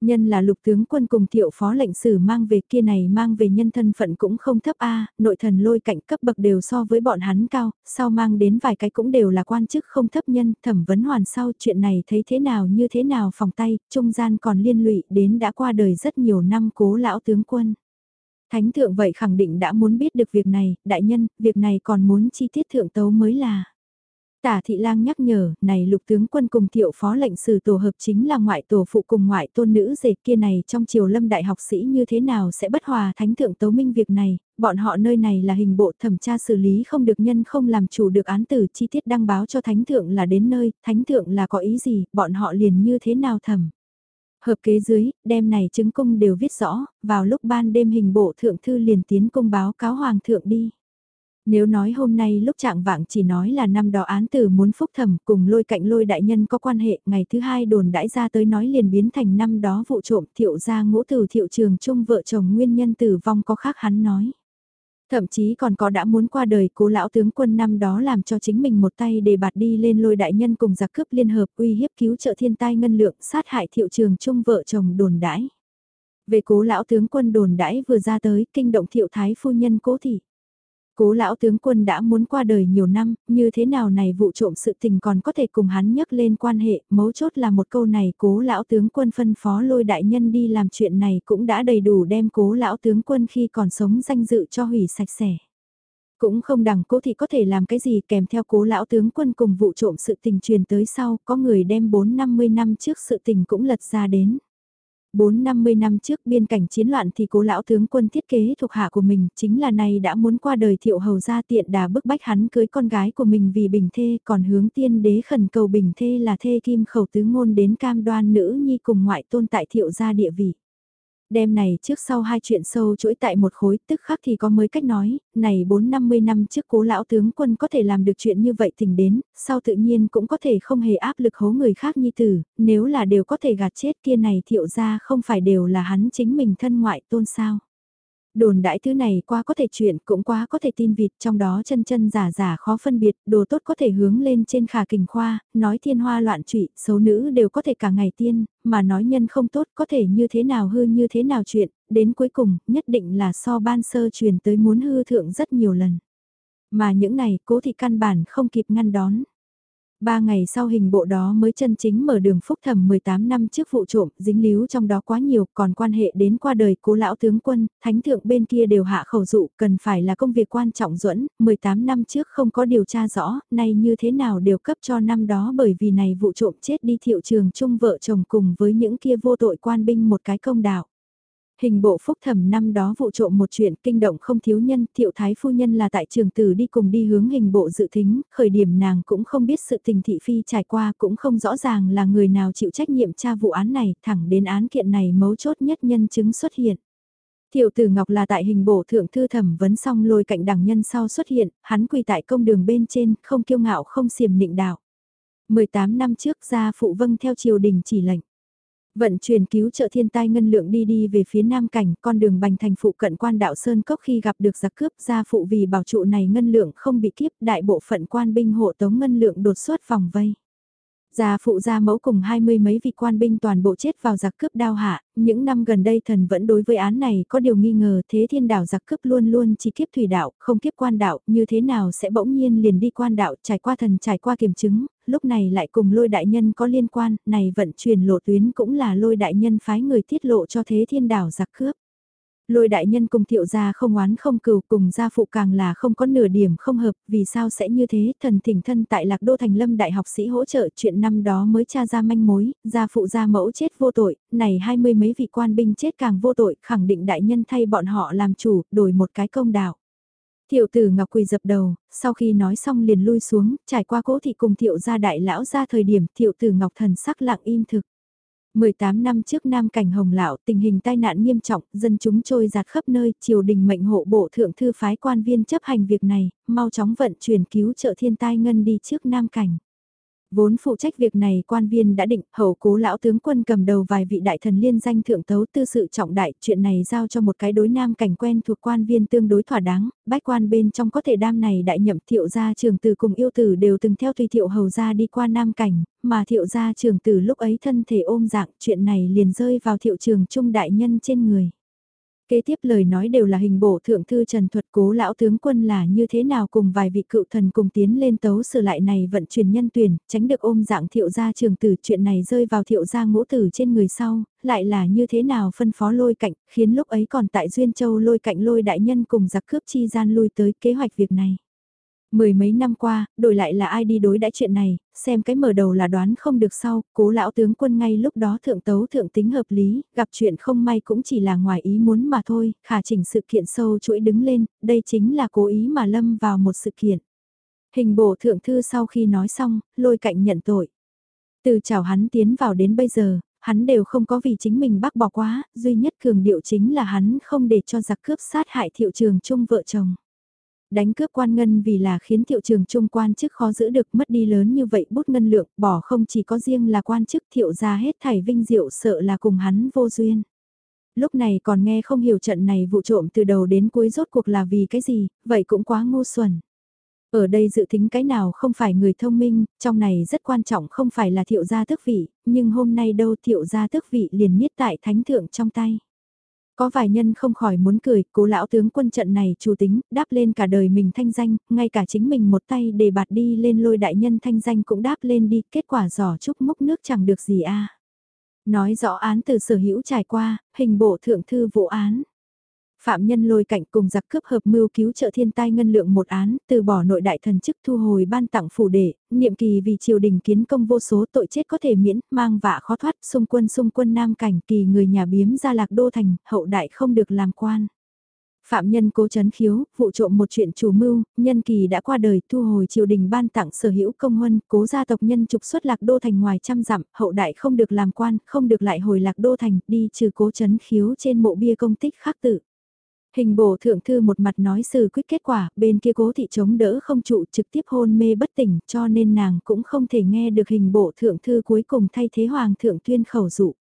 Nhân là lục tướng quân cùng thiệu phó lệnh sử mang về kia này mang về nhân thân phận cũng không thấp a nội thần lôi cạnh cấp bậc đều so với bọn hắn cao, sau mang đến vài cái cũng đều là quan chức không thấp nhân, thẩm vấn hoàn sau chuyện này thấy thế nào như thế nào phòng tay, trung gian còn liên lụy đến đã qua đời rất nhiều năm cố lão tướng quân. Thánh thượng vậy khẳng định đã muốn biết được việc này, đại nhân, việc này còn muốn chi tiết thượng tấu mới là. Tả thị lang nhắc nhở, này lục tướng quân cùng thiệu phó lệnh sử tổ hợp chính là ngoại tổ phụ cùng ngoại tôn nữ dệt kia này trong triều lâm đại học sĩ như thế nào sẽ bất hòa thánh thượng tấu minh việc này, bọn họ nơi này là hình bộ thẩm tra xử lý không được nhân không làm chủ được án tử chi tiết đăng báo cho thánh thượng là đến nơi, thánh thượng là có ý gì, bọn họ liền như thế nào thẩm. Hợp kế dưới, đêm này chứng cung đều viết rõ, vào lúc ban đêm hình bộ thượng thư liền tiến công báo cáo hoàng thượng đi. Nếu nói hôm nay lúc trạng vạng chỉ nói là năm đó án tử muốn phúc thẩm cùng lôi cạnh lôi đại nhân có quan hệ, ngày thứ hai đồn đãi ra tới nói liền biến thành năm đó vụ trộm thiệu gia ngũ tử thiệu trường chung vợ chồng nguyên nhân tử vong có khác hắn nói. Thậm chí còn có đã muốn qua đời cố lão tướng quân năm đó làm cho chính mình một tay để bạt đi lên lôi đại nhân cùng giặc cướp liên hợp uy hiếp cứu trợ thiên tai ngân lượng sát hại thiệu trường chung vợ chồng đồn đãi. Về cố lão tướng quân đồn đãi vừa ra tới kinh động thiệu thái phu nhân cố thị. Cố lão tướng quân đã muốn qua đời nhiều năm, như thế nào này vụ trộm sự tình còn có thể cùng hắn nhắc lên quan hệ, mấu chốt là một câu này cố lão tướng quân phân phó lôi đại nhân đi làm chuyện này cũng đã đầy đủ đem cố lão tướng quân khi còn sống danh dự cho hủy sạch sẽ. Cũng không đằng cố thì có thể làm cái gì kèm theo cố lão tướng quân cùng vụ trộm sự tình truyền tới sau, có người đem 4-50 năm trước sự tình cũng lật ra đến. 4-50 năm trước biên cảnh chiến loạn thì cố lão tướng quân thiết kế thuộc hạ của mình chính là này đã muốn qua đời thiệu hầu ra tiện đà bức bách hắn cưới con gái của mình vì bình thê, còn hướng tiên đế khẩn cầu bình thê là thê kim khẩu tứ ngôn đến cam đoan nữ nhi cùng ngoại tôn tại thiệu gia địa vị. Đêm này trước sau hai chuyện sâu chuỗi tại một khối, tức khác thì có mới cách nói, này 4-50 năm trước cố lão tướng quân có thể làm được chuyện như vậy thỉnh đến, sau tự nhiên cũng có thể không hề áp lực hố người khác nhi tử, nếu là đều có thể gạt chết kia này thiệu ra không phải đều là hắn chính mình thân ngoại tôn sao. Đồn đãi thứ này qua có thể chuyện cũng quá có thể tin vịt trong đó chân chân giả giả khó phân biệt, đồ tốt có thể hướng lên trên khả kình khoa, nói thiên hoa loạn trụy, xấu nữ đều có thể cả ngày tiên, mà nói nhân không tốt có thể như thế nào hư như thế nào chuyện, đến cuối cùng nhất định là so ban sơ truyền tới muốn hư thượng rất nhiều lần. Mà những này cố thì căn bản không kịp ngăn đón. Ba ngày sau hình bộ đó mới chân chính mở đường phúc thẩm 18 năm trước vụ trộm, dính líu trong đó quá nhiều, còn quan hệ đến qua đời cố lão tướng quân, thánh thượng bên kia đều hạ khẩu dụ, cần phải là công việc quan trọng duẫn 18 năm trước không có điều tra rõ, nay như thế nào đều cấp cho năm đó bởi vì này vụ trộm chết đi thiệu trường chung vợ chồng cùng với những kia vô tội quan binh một cái công đạo. Hình bộ phúc thẩm năm đó vụ trộm một chuyện kinh động không thiếu nhân, thiệu thái phu nhân là tại trường tử đi cùng đi hướng hình bộ dự tính, khởi điểm nàng cũng không biết sự tình thị phi trải qua cũng không rõ ràng là người nào chịu trách nhiệm tra vụ án này, thẳng đến án kiện này mấu chốt nhất nhân chứng xuất hiện. Thiệu tử Ngọc là tại hình bộ thượng thư thẩm vấn xong lôi cạnh đẳng nhân sau xuất hiện, hắn quỳ tại công đường bên trên, không kiêu ngạo không xiềm nịnh đạo. 18 năm trước gia phụ vâng theo triều đình chỉ lệnh. Vận chuyển cứu trợ thiên tai ngân lượng đi đi về phía nam cảnh, con đường bành thành phụ cận quan đạo Sơn Cốc khi gặp được giặc cướp gia phụ vì bảo trụ này ngân lượng không bị kiếp đại bộ phận quan binh hộ tống ngân lượng đột xuất vòng vây. Gia phụ gia mẫu cùng hai mươi mấy vị quan binh toàn bộ chết vào giặc cướp đao hạ, những năm gần đây thần vẫn đối với án này có điều nghi ngờ thế thiên đảo giặc cướp luôn luôn chỉ kiếp thủy đạo, không kiếp quan đạo, như thế nào sẽ bỗng nhiên liền đi quan đạo trải qua thần trải qua kiểm chứng, lúc này lại cùng lôi đại nhân có liên quan, này vận chuyển lộ tuyến cũng là lôi đại nhân phái người tiết lộ cho thế thiên đảo giặc cướp. Lôi đại nhân cùng thiệu gia không oán không cừu cùng gia phụ càng là không có nửa điểm không hợp, vì sao sẽ như thế, thần thỉnh thân tại lạc đô thành lâm đại học sĩ hỗ trợ chuyện năm đó mới tra ra manh mối, gia phụ gia mẫu chết vô tội, này hai mươi mấy vị quan binh chết càng vô tội, khẳng định đại nhân thay bọn họ làm chủ, đổi một cái công đạo. Thiệu tử Ngọc quỳ dập đầu, sau khi nói xong liền lui xuống, trải qua cố thị cùng thiệu gia đại lão ra thời điểm thiệu tử Ngọc thần sắc lặng im thực. 18 năm trước Nam Cảnh Hồng Lão tình hình tai nạn nghiêm trọng, dân chúng trôi giạt khắp nơi, triều đình mệnh hộ bộ thượng thư phái quan viên chấp hành việc này, mau chóng vận chuyển cứu trợ thiên tai ngân đi trước Nam Cảnh. Vốn phụ trách việc này quan viên đã định hậu cố lão tướng quân cầm đầu vài vị đại thần liên danh thượng tấu tư sự trọng đại chuyện này giao cho một cái đối nam cảnh quen thuộc quan viên tương đối thỏa đáng, bách quan bên trong có thể đam này đại nhậm thiệu gia trường tử cùng yêu tử đều từng theo tùy thiệu hầu gia đi qua nam cảnh, mà thiệu gia trường tử lúc ấy thân thể ôm dạng chuyện này liền rơi vào thiệu trường trung đại nhân trên người. Kế tiếp lời nói đều là hình bổ thượng thư Trần Thuật cố lão tướng quân là như thế nào cùng vài vị cựu thần cùng tiến lên tấu sửa lại này vận chuyển nhân tuyển, tránh được ôm dạng thiệu gia trường tử chuyện này rơi vào thiệu gia ngũ tử trên người sau, lại là như thế nào phân phó lôi cạnh, khiến lúc ấy còn tại Duyên Châu lôi cạnh lôi đại nhân cùng giặc cướp chi gian lui tới kế hoạch việc này. Mười mấy năm qua, đổi lại là ai đi đối đãi chuyện này, xem cái mở đầu là đoán không được sau, cố lão tướng quân ngay lúc đó thượng tấu thượng tính hợp lý, gặp chuyện không may cũng chỉ là ngoài ý muốn mà thôi, khả chỉnh sự kiện sâu chuỗi đứng lên, đây chính là cố ý mà lâm vào một sự kiện. Hình bộ thượng thư sau khi nói xong, lôi cạnh nhận tội. Từ chào hắn tiến vào đến bây giờ, hắn đều không có vì chính mình bác bỏ quá, duy nhất cường điệu chính là hắn không để cho giặc cướp sát hại thiệu trường chung vợ chồng. Đánh cướp quan ngân vì là khiến thiệu trường trung quan chức khó giữ được mất đi lớn như vậy bút ngân lượng, bỏ không chỉ có riêng là quan chức thiệu ra hết thảy vinh diệu sợ là cùng hắn vô duyên. Lúc này còn nghe không hiểu trận này vụ trộm từ đầu đến cuối rốt cuộc là vì cái gì, vậy cũng quá ngu xuẩn. Ở đây dự tính cái nào không phải người thông minh, trong này rất quan trọng không phải là thiệu gia tước vị, nhưng hôm nay đâu thiệu gia tước vị liền niết tại thánh thượng trong tay. Có vài nhân không khỏi muốn cười, cố lão tướng quân trận này chủ tính, đáp lên cả đời mình thanh danh, ngay cả chính mình một tay để bạt đi lên lôi đại nhân thanh danh cũng đáp lên đi, kết quả giỏ chúc múc nước chẳng được gì a Nói rõ án từ sở hữu trải qua, hình bộ thượng thư vụ án. Phạm nhân lôi cạnh cùng giặc cướp hợp mưu cứu trợ thiên tai ngân lượng một án, từ bỏ nội đại thần chức thu hồi ban tặng phủ đệ, niệm kỳ vì triều đình kiến công vô số tội chết có thể miễn, mang vạ khó thoát, xung quân xung quân nam cảnh kỳ người nhà biếm ra lạc đô thành, hậu đại không được làm quan. Phạm nhân cố chấn khiếu, vụ trộm một chuyện chủ mưu, nhân kỳ đã qua đời thu hồi triều đình ban tặng sở hữu công huân, cố gia tộc nhân trục xuất lạc đô thành ngoài trăm dặm, hậu đại không được làm quan, không được lại hồi lạc đô thành, đi trừ cố chấn khiếu trên mộ bia công tích khắc tự. Hình bổ thượng thư một mặt nói sự quyết kết quả, bên kia cố thị chống đỡ không trụ trực tiếp hôn mê bất tỉnh cho nên nàng cũng không thể nghe được hình bộ thượng thư cuối cùng thay thế hoàng thượng tuyên khẩu dụ.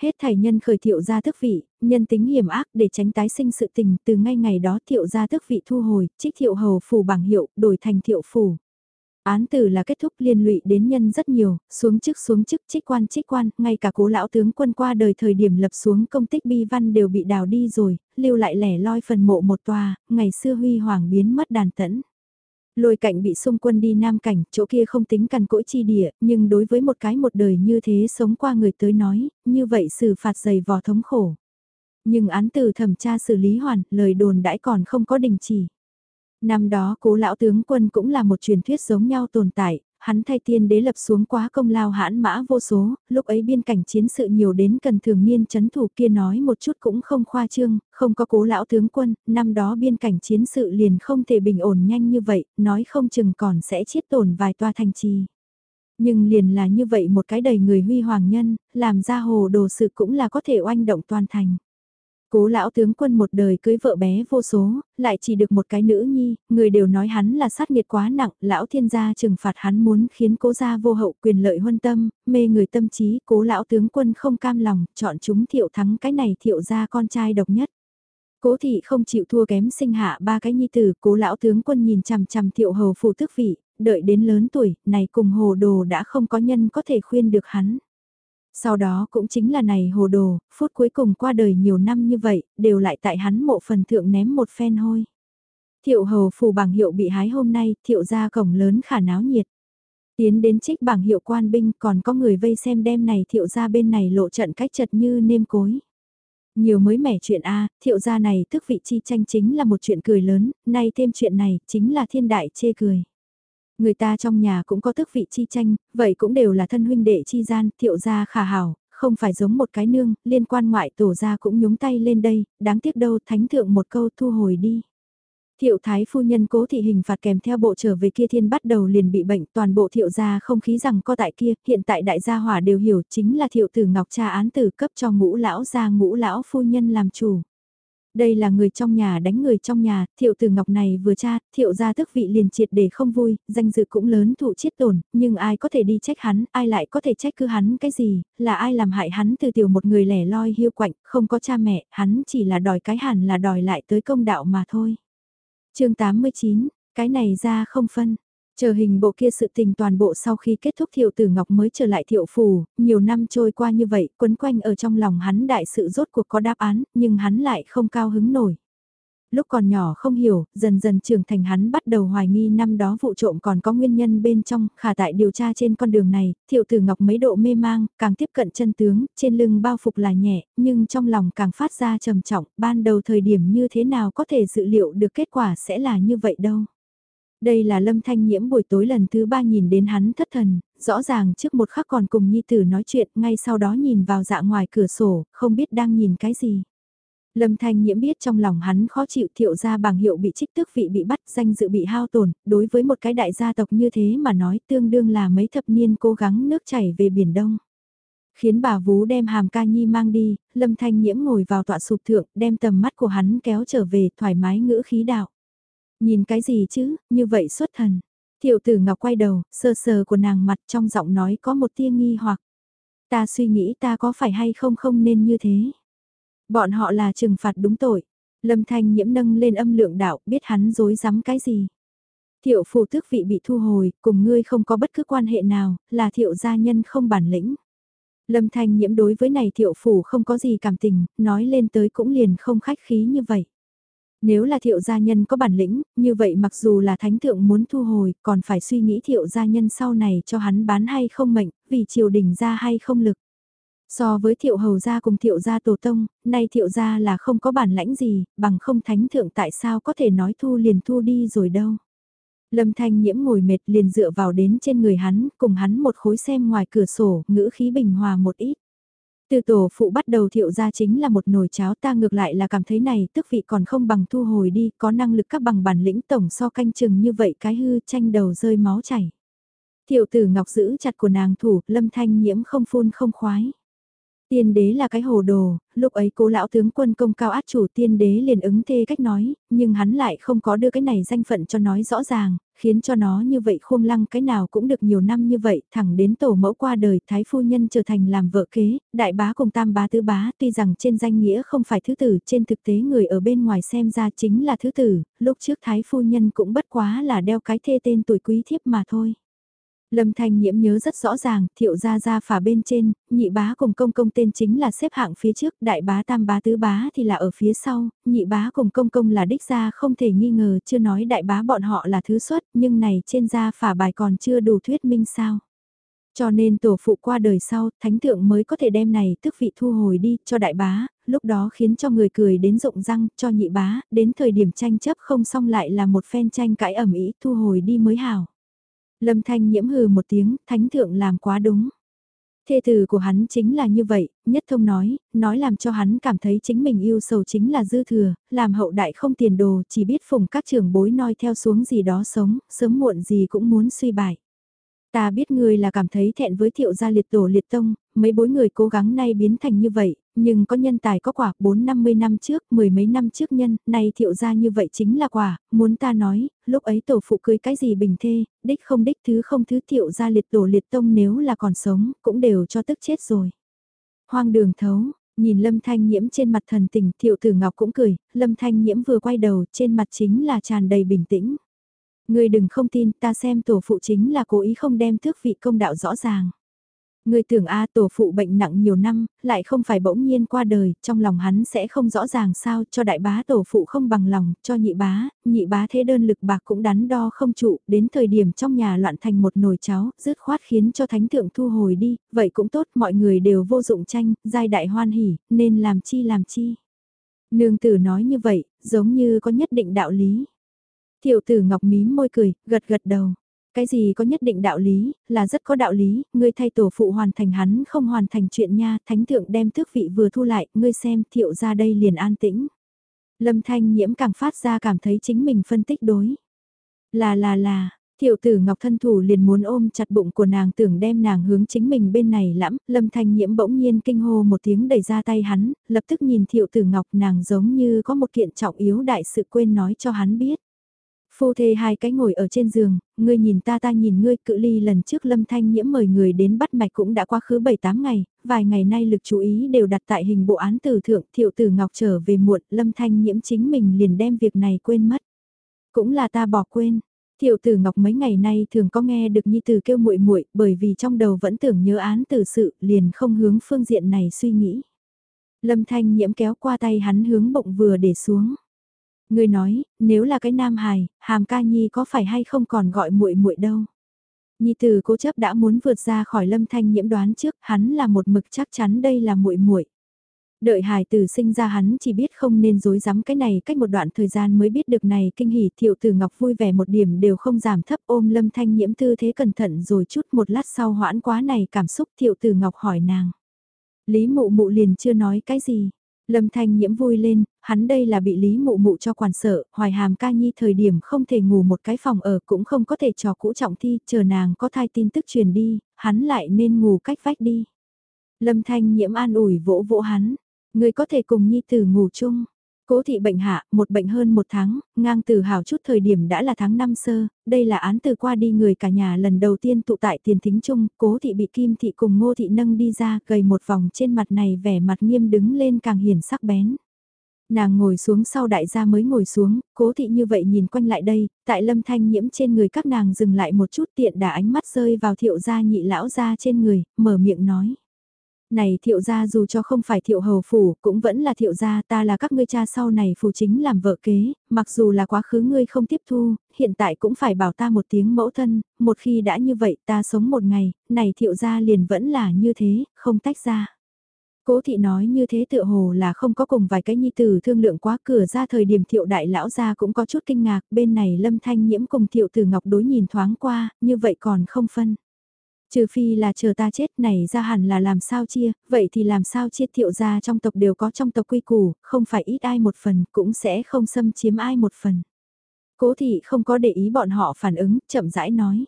Hết thảy nhân khởi thiệu gia thức vị, nhân tính hiểm ác để tránh tái sinh sự tình từ ngay ngày đó thiệu gia thức vị thu hồi, trích thiệu hầu phủ bảng hiệu, đổi thành thiệu phủ. Án tử là kết thúc liên lụy đến nhân rất nhiều, xuống chức xuống chức trích quan trích quan, ngay cả cố lão tướng quân qua đời thời điểm lập xuống công tích bi văn đều bị đào đi rồi, lưu lại lẻ loi phần mộ một tòa, ngày xưa huy hoàng biến mất đàn tẫn. Lôi cạnh bị xung quân đi nam cảnh, chỗ kia không tính cằn cỗi chi địa, nhưng đối với một cái một đời như thế sống qua người tới nói, như vậy xử phạt dày vò thống khổ. Nhưng án từ thẩm tra xử lý hoàn, lời đồn đãi còn không có đình chỉ. Năm đó cố lão tướng quân cũng là một truyền thuyết giống nhau tồn tại, hắn thay tiên đế lập xuống quá công lao hãn mã vô số, lúc ấy biên cảnh chiến sự nhiều đến cần thường niên chấn thủ kia nói một chút cũng không khoa trương, không có cố lão tướng quân, năm đó biên cảnh chiến sự liền không thể bình ổn nhanh như vậy, nói không chừng còn sẽ chiết tổn vài toa thành trì. Nhưng liền là như vậy một cái đầy người huy hoàng nhân, làm ra hồ đồ sự cũng là có thể oanh động toàn thành. Cố lão tướng quân một đời cưới vợ bé vô số, lại chỉ được một cái nữ nhi, người đều nói hắn là sát nghiệt quá nặng, lão thiên gia trừng phạt hắn muốn khiến cố gia vô hậu quyền lợi huân tâm, mê người tâm trí, cố lão tướng quân không cam lòng, chọn chúng thiệu thắng cái này thiệu gia con trai độc nhất. Cố thị không chịu thua kém sinh hạ ba cái nhi tử, cố lão tướng quân nhìn chằm chằm thiệu hầu phụ tước vị, đợi đến lớn tuổi, này cùng hồ đồ đã không có nhân có thể khuyên được hắn. Sau đó cũng chính là này hồ đồ, phút cuối cùng qua đời nhiều năm như vậy, đều lại tại hắn mộ phần thượng ném một phen hôi. Thiệu hầu phù bảng hiệu bị hái hôm nay, thiệu ra cổng lớn khả náo nhiệt. Tiến đến trích bảng hiệu quan binh còn có người vây xem đêm này thiệu ra bên này lộ trận cách chật như nêm cối. Nhiều mới mẻ chuyện A, thiệu gia này thức vị chi tranh chính là một chuyện cười lớn, nay thêm chuyện này chính là thiên đại chê cười. Người ta trong nhà cũng có tước vị chi tranh, vậy cũng đều là thân huynh đệ chi gian, thiệu gia khả hảo, không phải giống một cái nương, liên quan ngoại tổ gia cũng nhúng tay lên đây, đáng tiếc đâu thánh thượng một câu thu hồi đi. Thiệu thái phu nhân cố thị hình phạt kèm theo bộ trở về kia thiên bắt đầu liền bị bệnh toàn bộ thiệu gia không khí rằng co tại kia, hiện tại đại gia hỏa đều hiểu chính là thiệu tử ngọc cha án tử cấp cho ngũ lão gia ngũ lão phu nhân làm chủ. Đây là người trong nhà đánh người trong nhà, thiệu tử ngọc này vừa cha, thiệu gia tức vị liền triệt để không vui, danh dự cũng lớn thụ chiết tổn, nhưng ai có thể đi trách hắn, ai lại có thể trách cứ hắn cái gì, là ai làm hại hắn từ tiểu một người lẻ loi hiu quạnh, không có cha mẹ, hắn chỉ là đòi cái hẳn là đòi lại tới công đạo mà thôi. chương 89, cái này ra không phân, Chờ hình bộ kia sự tình toàn bộ sau khi kết thúc thiệu tử ngọc mới trở lại thiệu phủ, nhiều năm trôi qua như vậy, quấn quanh ở trong lòng hắn đại sự rốt cuộc có đáp án, nhưng hắn lại không cao hứng nổi. Lúc còn nhỏ không hiểu, dần dần trưởng thành hắn bắt đầu hoài nghi năm đó vụ trộm còn có nguyên nhân bên trong, khả tại điều tra trên con đường này, thiệu tử ngọc mấy độ mê mang, càng tiếp cận chân tướng, trên lưng bao phục là nhẹ, nhưng trong lòng càng phát ra trầm trọng, ban đầu thời điểm như thế nào có thể dự liệu được kết quả sẽ là như vậy đâu. Đây là lâm thanh nhiễm buổi tối lần thứ ba nhìn đến hắn thất thần, rõ ràng trước một khắc còn cùng nhi tử nói chuyện, ngay sau đó nhìn vào dạ ngoài cửa sổ, không biết đang nhìn cái gì. Lâm Thanh Nhiễm biết trong lòng hắn khó chịu thiệu ra bằng hiệu bị trích tước vị bị bắt danh dự bị hao tổn, đối với một cái đại gia tộc như thế mà nói tương đương là mấy thập niên cố gắng nước chảy về Biển Đông. Khiến bà vú đem hàm ca nhi mang đi, Lâm Thanh Nhiễm ngồi vào tọa sụp thượng đem tầm mắt của hắn kéo trở về thoải mái ngữ khí đạo. Nhìn cái gì chứ, như vậy xuất thần. Thiệu tử ngọc quay đầu, sơ sờ của nàng mặt trong giọng nói có một tia nghi hoặc. Ta suy nghĩ ta có phải hay không không nên như thế. Bọn họ là trừng phạt đúng tội. Lâm thanh nhiễm nâng lên âm lượng đạo biết hắn dối rắm cái gì. Thiệu phủ tước vị bị thu hồi, cùng ngươi không có bất cứ quan hệ nào, là thiệu gia nhân không bản lĩnh. Lâm thanh nhiễm đối với này thiệu phủ không có gì cảm tình, nói lên tới cũng liền không khách khí như vậy. Nếu là thiệu gia nhân có bản lĩnh, như vậy mặc dù là thánh thượng muốn thu hồi, còn phải suy nghĩ thiệu gia nhân sau này cho hắn bán hay không mệnh, vì triều đình ra hay không lực. So với thiệu hầu gia cùng thiệu gia tổ tông, nay thiệu gia là không có bản lãnh gì, bằng không thánh thượng tại sao có thể nói thu liền thu đi rồi đâu. Lâm thanh nhiễm ngồi mệt liền dựa vào đến trên người hắn, cùng hắn một khối xem ngoài cửa sổ, ngữ khí bình hòa một ít. Từ tổ phụ bắt đầu thiệu ra chính là một nồi cháo ta ngược lại là cảm thấy này tức vị còn không bằng thu hồi đi, có năng lực các bằng bản lĩnh tổng so canh chừng như vậy cái hư tranh đầu rơi máu chảy. Thiệu tử ngọc giữ chặt của nàng thủ, lâm thanh nhiễm không phun không khoái. Tiên đế là cái hồ đồ, lúc ấy cố lão tướng quân công cao át chủ tiên đế liền ứng thê cách nói, nhưng hắn lại không có đưa cái này danh phận cho nói rõ ràng, khiến cho nó như vậy khôn lăng cái nào cũng được nhiều năm như vậy, thẳng đến tổ mẫu qua đời thái phu nhân trở thành làm vợ kế, đại bá cùng tam bá tứ bá tuy rằng trên danh nghĩa không phải thứ tử, trên thực tế người ở bên ngoài xem ra chính là thứ tử, lúc trước thái phu nhân cũng bất quá là đeo cái thê tên tuổi quý thiếp mà thôi. Lâm Thanh Nhiễm nhớ rất rõ ràng, thiệu gia gia phả bên trên, nhị bá cùng công công tên chính là xếp hạng phía trước, đại bá tam bá tứ bá thì là ở phía sau, nhị bá cùng công công là đích gia không thể nghi ngờ chưa nói đại bá bọn họ là thứ xuất, nhưng này trên gia phả bài còn chưa đủ thuyết minh sao. Cho nên tổ phụ qua đời sau, thánh thượng mới có thể đem này tức vị thu hồi đi cho đại bá, lúc đó khiến cho người cười đến rộng răng, cho nhị bá, đến thời điểm tranh chấp không xong lại là một phen tranh cãi ẩm ý thu hồi đi mới hảo. Lâm Thanh nhiễm hừ một tiếng, thánh thượng làm quá đúng. Thê từ của hắn chính là như vậy, nhất thông nói, nói làm cho hắn cảm thấy chính mình yêu sầu chính là dư thừa, làm hậu đại không tiền đồ, chỉ biết phùng các trưởng bối noi theo xuống gì đó sống, sớm muộn gì cũng muốn suy bại. Ta biết người là cảm thấy thẹn với thiệu gia liệt tổ liệt tông, mấy bối người cố gắng nay biến thành như vậy, nhưng có nhân tài có quả 4-50 năm trước, mười mấy năm trước nhân, nay thiệu gia như vậy chính là quả, muốn ta nói, lúc ấy tổ phụ cưới cái gì bình thê, đích không đích thứ không thứ thiệu gia liệt tổ liệt tông nếu là còn sống, cũng đều cho tức chết rồi. Hoang đường thấu, nhìn Lâm Thanh Nhiễm trên mặt thần tình thiệu tử ngọc cũng cười, Lâm Thanh Nhiễm vừa quay đầu trên mặt chính là tràn đầy bình tĩnh. Người đừng không tin ta xem tổ phụ chính là cố ý không đem thước vị công đạo rõ ràng. Người tưởng A tổ phụ bệnh nặng nhiều năm, lại không phải bỗng nhiên qua đời, trong lòng hắn sẽ không rõ ràng sao cho đại bá tổ phụ không bằng lòng, cho nhị bá, nhị bá thế đơn lực bạc cũng đắn đo không trụ, đến thời điểm trong nhà loạn thành một nồi cháo, rứt khoát khiến cho thánh thượng thu hồi đi, vậy cũng tốt, mọi người đều vô dụng tranh, giai đại hoan hỉ, nên làm chi làm chi. Nương tử nói như vậy, giống như có nhất định đạo lý. Thiệu tử ngọc mím môi cười, gật gật đầu. Cái gì có nhất định đạo lý, là rất có đạo lý, ngươi thay tổ phụ hoàn thành hắn không hoàn thành chuyện nha, thánh thượng đem tước vị vừa thu lại, ngươi xem thiệu ra đây liền an tĩnh. Lâm thanh nhiễm càng phát ra cảm thấy chính mình phân tích đối. Là là là, Thiệu tử ngọc thân thủ liền muốn ôm chặt bụng của nàng tưởng đem nàng hướng chính mình bên này lãm lâm thanh nhiễm bỗng nhiên kinh hô một tiếng đẩy ra tay hắn, lập tức nhìn thiệu tử ngọc nàng giống như có một kiện trọng yếu đại sự quên nói cho hắn biết. Phu thê hai cái ngồi ở trên giường, ngươi nhìn ta ta nhìn ngươi cự ly lần trước lâm thanh nhiễm mời người đến bắt mạch cũng đã qua khứ 7-8 ngày, vài ngày nay lực chú ý đều đặt tại hình bộ án tử thượng thiệu tử ngọc trở về muộn lâm thanh nhiễm chính mình liền đem việc này quên mất. Cũng là ta bỏ quên. Thiệu tử Ngọc mấy ngày nay thường có nghe được Nhi Tử kêu muội muội, bởi vì trong đầu vẫn tưởng nhớ án tử sự, liền không hướng phương diện này suy nghĩ. Lâm Thanh Nhiễm kéo qua tay hắn hướng bụng vừa để xuống. Người nói, nếu là cái nam hài, hàm ca nhi có phải hay không còn gọi muội muội đâu. Nhi tử cố chấp đã muốn vượt ra khỏi lâm thanh nhiễm đoán trước, hắn là một mực chắc chắn đây là muội muội. Đợi hài tử sinh ra hắn chỉ biết không nên dối rắm cái này cách một đoạn thời gian mới biết được này kinh hỉ thiệu tử ngọc vui vẻ một điểm đều không giảm thấp ôm lâm thanh nhiễm tư thế cẩn thận rồi chút một lát sau hoãn quá này cảm xúc thiệu tử ngọc hỏi nàng. Lý mụ mụ liền chưa nói cái gì, Lâm Thanh Nhiễm vui lên, hắn đây là bị Lý Mụ Mụ cho quản sợ, hoài hàm ca nhi thời điểm không thể ngủ một cái phòng ở cũng không có thể trò cũ trọng thi, chờ nàng có thai tin tức truyền đi, hắn lại nên ngủ cách vách đi. Lâm Thanh Nhiễm an ủi vỗ vỗ hắn, người có thể cùng nhi tử ngủ chung. Cố thị bệnh hạ, một bệnh hơn một tháng, ngang từ hào chút thời điểm đã là tháng năm sơ, đây là án từ qua đi người cả nhà lần đầu tiên tụ tại tiền thính chung, cố thị bị kim thị cùng ngô thị nâng đi ra, gầy một vòng trên mặt này vẻ mặt nghiêm đứng lên càng hiển sắc bén. Nàng ngồi xuống sau đại gia mới ngồi xuống, cố thị như vậy nhìn quanh lại đây, tại lâm thanh nhiễm trên người các nàng dừng lại một chút tiện đã ánh mắt rơi vào thiệu gia nhị lão gia trên người, mở miệng nói. Này thiệu gia dù cho không phải thiệu hầu phủ, cũng vẫn là thiệu gia ta là các ngươi cha sau này phù chính làm vợ kế, mặc dù là quá khứ ngươi không tiếp thu, hiện tại cũng phải bảo ta một tiếng mẫu thân, một khi đã như vậy ta sống một ngày, này thiệu gia liền vẫn là như thế, không tách ra. Cố thị nói như thế tựa hồ là không có cùng vài cái nhi tử thương lượng quá cửa ra thời điểm thiệu đại lão gia cũng có chút kinh ngạc, bên này lâm thanh nhiễm cùng thiệu tử ngọc đối nhìn thoáng qua, như vậy còn không phân. Trừ phi là chờ ta chết này ra hẳn là làm sao chia, vậy thì làm sao chia thiệu ra trong tộc đều có trong tộc quy củ, không phải ít ai một phần, cũng sẽ không xâm chiếm ai một phần. Cố thị không có để ý bọn họ phản ứng, chậm rãi nói.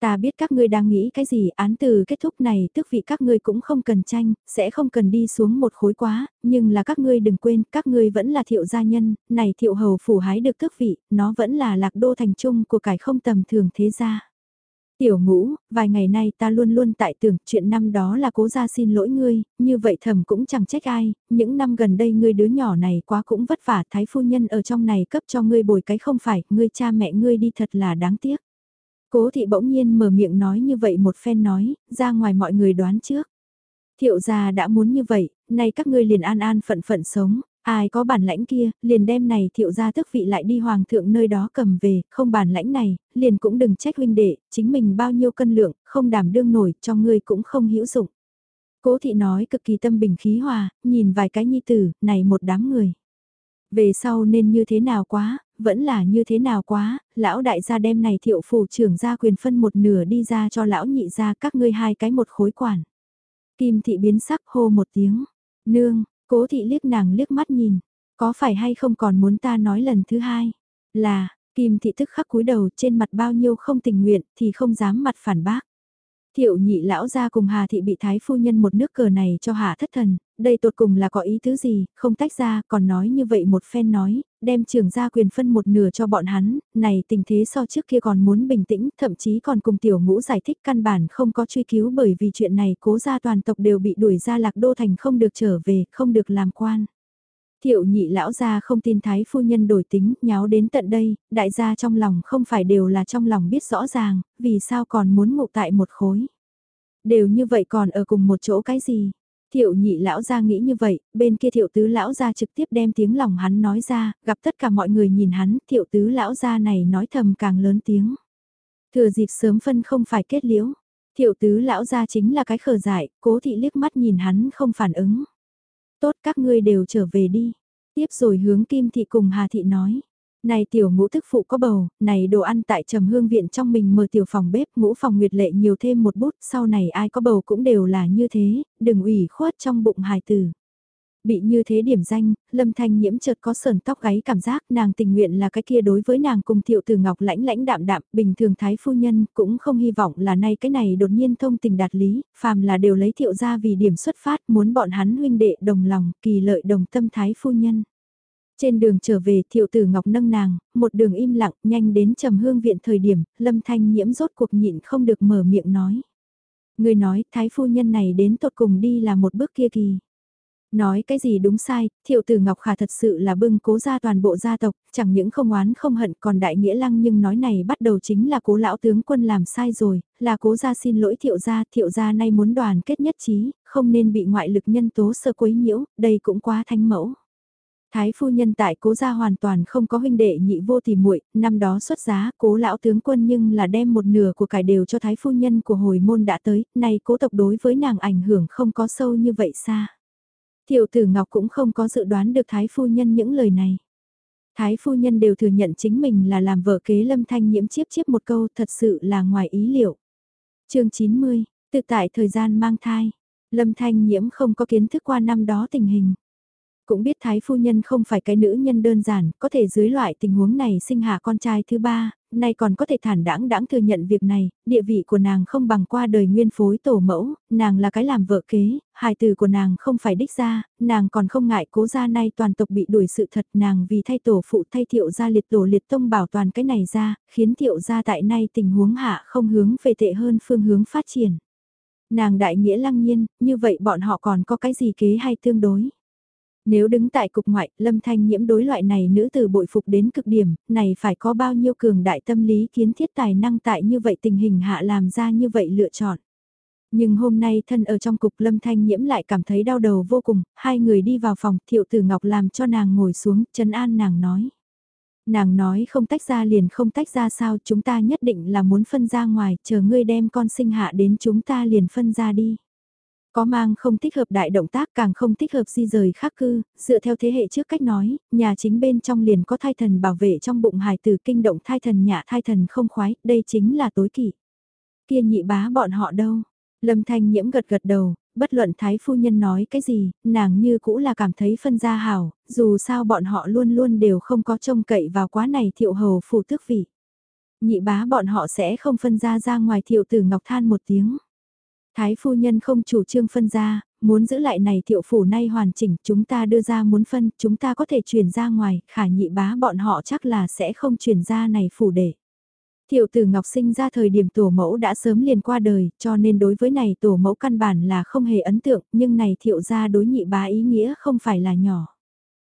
Ta biết các ngươi đang nghĩ cái gì, án từ kết thúc này tức vị các ngươi cũng không cần tranh, sẽ không cần đi xuống một khối quá, nhưng là các ngươi đừng quên, các ngươi vẫn là thiệu gia nhân, này thiệu hầu phủ hái được tước vị, nó vẫn là lạc đô thành trung của cải không tầm thường thế gia. Tiểu ngũ, vài ngày nay ta luôn luôn tại tưởng chuyện năm đó là cố ra xin lỗi ngươi, như vậy thầm cũng chẳng trách ai, những năm gần đây ngươi đứa nhỏ này quá cũng vất vả, thái phu nhân ở trong này cấp cho ngươi bồi cái không phải, ngươi cha mẹ ngươi đi thật là đáng tiếc. Cố thị bỗng nhiên mở miệng nói như vậy một phen nói, ra ngoài mọi người đoán trước. Thiệu gia đã muốn như vậy, nay các ngươi liền an an phận phận sống, Ai có bản lãnh kia, liền đem này thiệu ra thức vị lại đi hoàng thượng nơi đó cầm về, không bản lãnh này, liền cũng đừng trách huynh đệ, chính mình bao nhiêu cân lượng, không đảm đương nổi, cho ngươi cũng không hữu dụng. Cố thị nói cực kỳ tâm bình khí hòa, nhìn vài cái nhi tử, này một đám người. Về sau nên như thế nào quá, vẫn là như thế nào quá, lão đại gia đem này thiệu phủ trưởng gia quyền phân một nửa đi ra cho lão nhị gia các ngươi hai cái một khối quản. Kim thị biến sắc hô một tiếng, nương, cố thị liếc nàng liếc mắt nhìn, có phải hay không còn muốn ta nói lần thứ hai, là, Kim thị tức khắc cúi đầu trên mặt bao nhiêu không tình nguyện thì không dám mặt phản bác. Thiệu nhị lão ra cùng Hà thị bị thái phu nhân một nước cờ này cho hạ thất thần, đây tột cùng là có ý thứ gì, không tách ra, còn nói như vậy một phen nói, đem trường gia quyền phân một nửa cho bọn hắn, này tình thế so trước kia còn muốn bình tĩnh, thậm chí còn cùng tiểu ngũ giải thích căn bản không có truy cứu bởi vì chuyện này cố gia toàn tộc đều bị đuổi ra lạc đô thành không được trở về, không được làm quan. Thiệu nhị lão gia không tin thái phu nhân đổi tính, nháo đến tận đây, đại gia trong lòng không phải đều là trong lòng biết rõ ràng, vì sao còn muốn ngụ tại một khối. Đều như vậy còn ở cùng một chỗ cái gì? Thiệu nhị lão gia nghĩ như vậy, bên kia thiệu tứ lão gia trực tiếp đem tiếng lòng hắn nói ra, gặp tất cả mọi người nhìn hắn, thiệu tứ lão gia này nói thầm càng lớn tiếng. Thừa dịp sớm phân không phải kết liễu, thiệu tứ lão gia chính là cái khờ dại, cố thị liếc mắt nhìn hắn không phản ứng. Tốt các ngươi đều trở về đi. Tiếp rồi hướng Kim Thị cùng Hà Thị nói. Này tiểu ngũ thức phụ có bầu, này đồ ăn tại trầm hương viện trong mình mở tiểu phòng bếp ngũ phòng nguyệt lệ nhiều thêm một bút, sau này ai có bầu cũng đều là như thế, đừng ủy khuất trong bụng hài tử. Bị như thế điểm danh, lâm thanh nhiễm chợt có sờn tóc gáy cảm giác nàng tình nguyện là cái kia đối với nàng cùng thiệu từ ngọc lãnh lãnh đạm đạm, bình thường thái phu nhân cũng không hy vọng là nay cái này đột nhiên thông tình đạt lý, phàm là đều lấy thiệu ra vì điểm xuất phát muốn bọn hắn huynh đệ đồng lòng, kỳ lợi đồng tâm thái phu nhân. Trên đường trở về thiệu tử ngọc nâng nàng, một đường im lặng nhanh đến trầm hương viện thời điểm, lâm thanh nhiễm rốt cuộc nhịn không được mở miệng nói. Người nói thái phu nhân này đến tột cùng đi là một bước kia kỳ. Nói cái gì đúng sai, thiệu tử Ngọc Khả thật sự là bưng cố ra toàn bộ gia tộc, chẳng những không oán không hận còn đại nghĩa lăng nhưng nói này bắt đầu chính là cố lão tướng quân làm sai rồi, là cố gia xin lỗi thiệu gia, thiệu gia nay muốn đoàn kết nhất trí, không nên bị ngoại lực nhân tố sơ quấy nhiễu, đây cũng quá thanh mẫu. Thái phu nhân tại cố gia hoàn toàn không có huynh đệ nhị vô thì muội, năm đó xuất giá, cố lão tướng quân nhưng là đem một nửa của cải đều cho thái phu nhân của hồi môn đã tới, nay cố tộc đối với nàng ảnh hưởng không có sâu như vậy xa. Thiệu tử Ngọc cũng không có dự đoán được Thái Phu Nhân những lời này. Thái Phu Nhân đều thừa nhận chính mình là làm vợ kế lâm thanh nhiễm chiếp chiếp một câu thật sự là ngoài ý liệu. chương 90, tự tại thời gian mang thai, lâm thanh nhiễm không có kiến thức qua năm đó tình hình. Cũng biết Thái Phu Nhân không phải cái nữ nhân đơn giản, có thể dưới loại tình huống này sinh hạ con trai thứ ba, nay còn có thể thản đãng đãng thừa nhận việc này, địa vị của nàng không bằng qua đời nguyên phối tổ mẫu, nàng là cái làm vợ kế, hài từ của nàng không phải đích ra, nàng còn không ngại cố ra nay toàn tộc bị đuổi sự thật nàng vì thay tổ phụ thay thiệu gia liệt tổ liệt tông bảo toàn cái này ra, khiến thiệu gia tại nay tình huống hạ không hướng về tệ hơn phương hướng phát triển. Nàng đại nghĩa lăng nhiên, như vậy bọn họ còn có cái gì kế hay tương đối? Nếu đứng tại cục ngoại, Lâm Thanh Nhiễm đối loại này nữ tử bội phục đến cực điểm, này phải có bao nhiêu cường đại tâm lý kiến thiết tài năng tại như vậy tình hình hạ làm ra như vậy lựa chọn. Nhưng hôm nay thân ở trong cục Lâm Thanh Nhiễm lại cảm thấy đau đầu vô cùng, hai người đi vào phòng, Thiệu Tử Ngọc làm cho nàng ngồi xuống, chân an nàng nói. Nàng nói không tách ra liền không tách ra sao chúng ta nhất định là muốn phân ra ngoài, chờ ngươi đem con sinh hạ đến chúng ta liền phân ra đi. Có mang không thích hợp đại động tác càng không thích hợp di rời khác cư, dựa theo thế hệ trước cách nói, nhà chính bên trong liền có thai thần bảo vệ trong bụng hài từ kinh động thai thần nhạ thai thần không khoái, đây chính là tối kỵ. Kia nhị bá bọn họ đâu? Lâm Thanh Nhiễm gật gật đầu, bất luận thái phu nhân nói cái gì, nàng như cũ là cảm thấy phân gia hảo, dù sao bọn họ luôn luôn đều không có trông cậy vào quá này thiệu hầu phủ tước vị. Nhị bá bọn họ sẽ không phân ra ra ngoài thiệu tử ngọc than một tiếng. Thái phu nhân không chủ trương phân ra, muốn giữ lại này thiệu phủ nay hoàn chỉnh, chúng ta đưa ra muốn phân, chúng ta có thể chuyển ra ngoài, khả nhị bá bọn họ chắc là sẽ không chuyển ra này phủ để. Thiệu tử Ngọc sinh ra thời điểm tổ mẫu đã sớm liền qua đời, cho nên đối với này tổ mẫu căn bản là không hề ấn tượng, nhưng này thiệu ra đối nhị bá ý nghĩa không phải là nhỏ.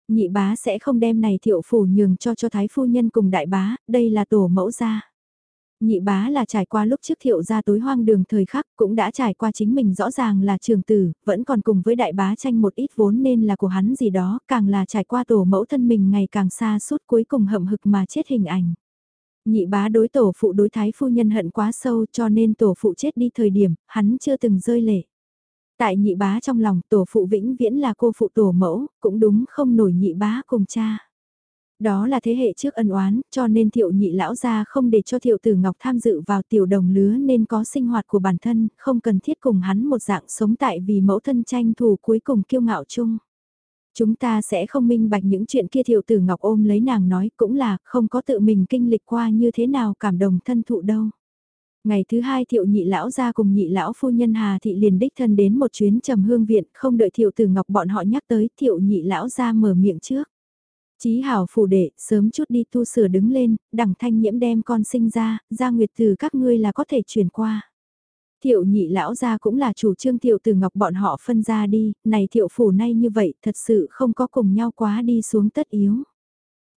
Nhị bá sẽ không đem này thiệu phủ nhường cho cho thái phu nhân cùng đại bá, đây là tổ mẫu ra nhị bá là trải qua lúc trước thiệu ra tối hoang đường thời khắc cũng đã trải qua chính mình rõ ràng là trường tử, vẫn còn cùng với đại bá tranh một ít vốn nên là của hắn gì đó, càng là trải qua tổ mẫu thân mình ngày càng xa suốt cuối cùng hậm hực mà chết hình ảnh. Nhị bá đối tổ phụ đối thái phu nhân hận quá sâu cho nên tổ phụ chết đi thời điểm, hắn chưa từng rơi lệ. Tại nhị bá trong lòng tổ phụ vĩnh viễn là cô phụ tổ mẫu, cũng đúng không nổi nhị bá cùng cha. Đó là thế hệ trước ân oán, cho nên thiệu nhị lão gia không để cho thiệu tử ngọc tham dự vào tiểu đồng lứa nên có sinh hoạt của bản thân, không cần thiết cùng hắn một dạng sống tại vì mẫu thân tranh thủ cuối cùng kiêu ngạo chung. Chúng ta sẽ không minh bạch những chuyện kia thiệu tử ngọc ôm lấy nàng nói cũng là không có tự mình kinh lịch qua như thế nào cảm đồng thân thụ đâu. Ngày thứ hai thiệu nhị lão ra cùng nhị lão phu nhân Hà Thị liền đích thân đến một chuyến trầm hương viện, không đợi thiệu tử ngọc bọn họ nhắc tới thiệu nhị lão ra mở miệng trước. Chí hảo phủ đệ, sớm chút đi tu sửa đứng lên, đẳng thanh nhiễm đem con sinh ra, ra nguyệt từ các ngươi là có thể chuyển qua. Thiệu nhị lão gia cũng là chủ trương thiệu từ ngọc bọn họ phân ra đi, này thiệu phủ nay như vậy thật sự không có cùng nhau quá đi xuống tất yếu.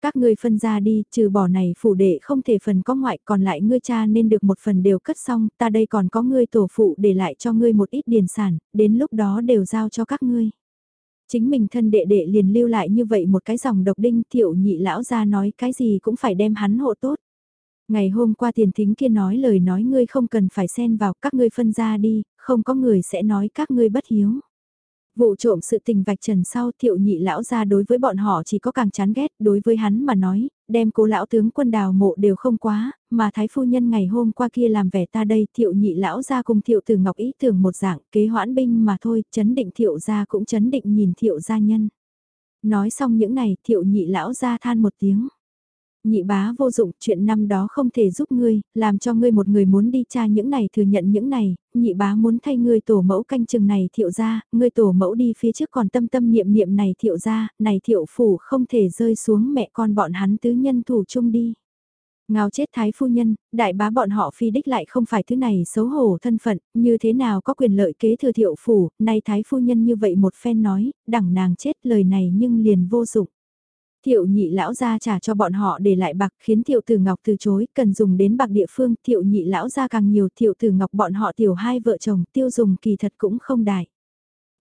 Các ngươi phân ra đi, trừ bỏ này phủ đệ không thể phần có ngoại còn lại ngươi cha nên được một phần đều cất xong, ta đây còn có ngươi tổ phụ để lại cho ngươi một ít điền sản, đến lúc đó đều giao cho các ngươi. Chính mình thân đệ đệ liền lưu lại như vậy một cái dòng độc đinh thiệu nhị lão ra nói cái gì cũng phải đem hắn hộ tốt. Ngày hôm qua tiền thính kia nói lời nói ngươi không cần phải xen vào các ngươi phân ra đi, không có người sẽ nói các ngươi bất hiếu. Vụ trộm sự tình vạch trần sau thiệu nhị lão ra đối với bọn họ chỉ có càng chán ghét đối với hắn mà nói, đem cố lão tướng quân đào mộ đều không quá, mà thái phu nhân ngày hôm qua kia làm vẻ ta đây thiệu nhị lão ra cùng thiệu từ ngọc ý tưởng một dạng kế hoãn binh mà thôi, chấn định thiệu ra cũng chấn định nhìn thiệu gia nhân. Nói xong những này thiệu nhị lão ra than một tiếng nhị bá vô dụng, chuyện năm đó không thể giúp ngươi, làm cho ngươi một người muốn đi tra những này thừa nhận những này, nhị bá muốn thay ngươi tổ mẫu canh chừng này thiệu ra, ngươi tổ mẫu đi phía trước còn tâm tâm niệm niệm này thiệu ra, này thiệu phủ không thể rơi xuống mẹ con bọn hắn tứ nhân thủ chung đi. Ngao chết thái phu nhân, đại bá bọn họ phi đích lại không phải thứ này xấu hổ thân phận, như thế nào có quyền lợi kế thừa thiệu phủ, nay thái phu nhân như vậy một phen nói, đẳng nàng chết lời này nhưng liền vô dụng. Thiệu nhị lão gia trả cho bọn họ để lại bạc khiến thiệu tử ngọc từ chối, cần dùng đến bạc địa phương, thiệu nhị lão gia càng nhiều thiệu tử ngọc bọn họ tiểu hai vợ chồng tiêu dùng kỳ thật cũng không đại.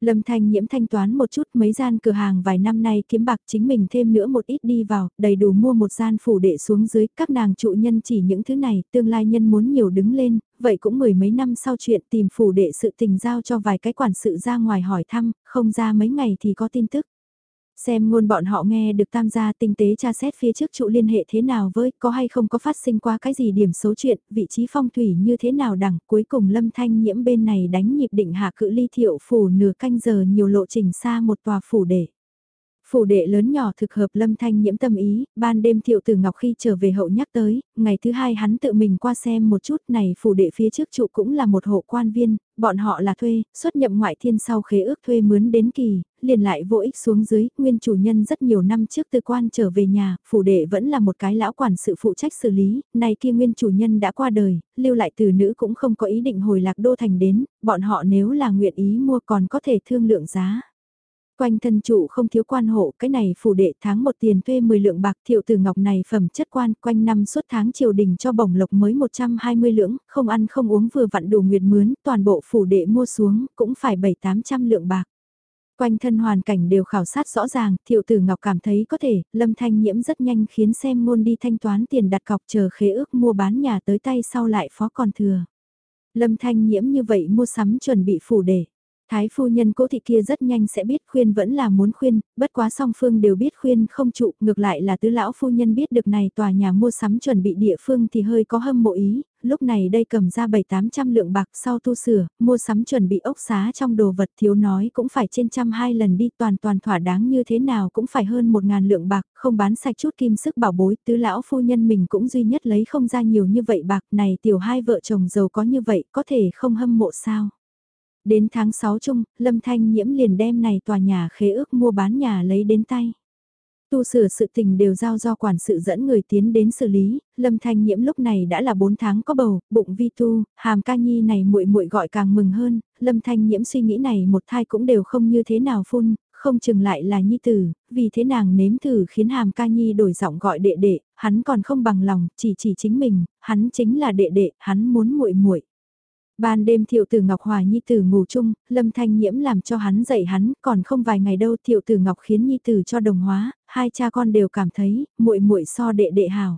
Lâm Thanh nhiễm thanh toán một chút mấy gian cửa hàng vài năm nay kiếm bạc chính mình thêm nữa một ít đi vào, đầy đủ mua một gian phủ đệ xuống dưới, các nàng trụ nhân chỉ những thứ này, tương lai nhân muốn nhiều đứng lên, vậy cũng mười mấy năm sau chuyện tìm phủ đệ sự tình giao cho vài cái quản sự ra ngoài hỏi thăm, không ra mấy ngày thì có tin tức. Xem ngôn bọn họ nghe được tam gia tinh tế tra xét phía trước trụ liên hệ thế nào với, có hay không có phát sinh qua cái gì điểm xấu chuyện, vị trí phong thủy như thế nào đẳng, cuối cùng lâm thanh nhiễm bên này đánh nhịp định hạ cự ly thiệu phủ nửa canh giờ nhiều lộ trình xa một tòa phủ để. Phủ đệ lớn nhỏ thực hợp lâm thanh nhiễm tâm ý, ban đêm thiệu tử Ngọc khi trở về hậu nhắc tới, ngày thứ hai hắn tự mình qua xem một chút này phủ đệ phía trước trụ cũng là một hộ quan viên, bọn họ là thuê, xuất nhậm ngoại thiên sau khế ước thuê mướn đến kỳ, liền lại vô ích xuống dưới, nguyên chủ nhân rất nhiều năm trước từ quan trở về nhà, phủ đệ vẫn là một cái lão quản sự phụ trách xử lý, này kia nguyên chủ nhân đã qua đời, lưu lại từ nữ cũng không có ý định hồi lạc đô thành đến, bọn họ nếu là nguyện ý mua còn có thể thương lượng giá. Quanh thân trụ không thiếu quan hộ, cái này phủ đệ tháng một tiền thuê 10 lượng bạc thiệu từ ngọc này phẩm chất quan, quanh năm suốt tháng triều đình cho bổng lộc mới 120 lượng, không ăn không uống vừa vặn đủ nguyệt mướn, toàn bộ phủ đệ mua xuống, cũng phải 7-800 lượng bạc. Quanh thân hoàn cảnh đều khảo sát rõ ràng, thiệu tử ngọc cảm thấy có thể, lâm thanh nhiễm rất nhanh khiến xem ngôn đi thanh toán tiền đặt cọc chờ khế ước mua bán nhà tới tay sau lại phó còn thừa. Lâm thanh nhiễm như vậy mua sắm chuẩn bị phủ để. Thái phu nhân cố thị kia rất nhanh sẽ biết khuyên vẫn là muốn khuyên, bất quá song phương đều biết khuyên không trụ, ngược lại là tứ lão phu nhân biết được này tòa nhà mua sắm chuẩn bị địa phương thì hơi có hâm mộ ý, lúc này đây cầm ra 7-800 lượng bạc sau tu sửa, mua sắm chuẩn bị ốc xá trong đồ vật thiếu nói cũng phải trên trăm hai lần đi toàn toàn thỏa đáng như thế nào cũng phải hơn một ngàn lượng bạc, không bán sạch chút kim sức bảo bối, tứ lão phu nhân mình cũng duy nhất lấy không ra nhiều như vậy bạc này tiểu hai vợ chồng giàu có như vậy có thể không hâm mộ sao. Đến tháng 6 chung, Lâm Thanh Nhiễm liền đem này tòa nhà khế ước mua bán nhà lấy đến tay. Tu sửa sự tình đều giao do quản sự dẫn người tiến đến xử lý, Lâm Thanh Nhiễm lúc này đã là 4 tháng có bầu, bụng vi tu, hàm ca nhi này muội muội gọi càng mừng hơn, Lâm Thanh Nhiễm suy nghĩ này một thai cũng đều không như thế nào phun, không chừng lại là nhi tử, vì thế nàng nếm thử khiến hàm ca nhi đổi giọng gọi đệ đệ, hắn còn không bằng lòng, chỉ chỉ chính mình, hắn chính là đệ đệ, hắn muốn muội muội. Ban đêm thiệu tử Ngọc Hòa Nhi tử ngủ chung, Lâm Thanh Nhiễm làm cho hắn dậy hắn, còn không vài ngày đâu thiệu tử Ngọc khiến Nhi tử cho đồng hóa, hai cha con đều cảm thấy, muội muội so đệ đệ hào.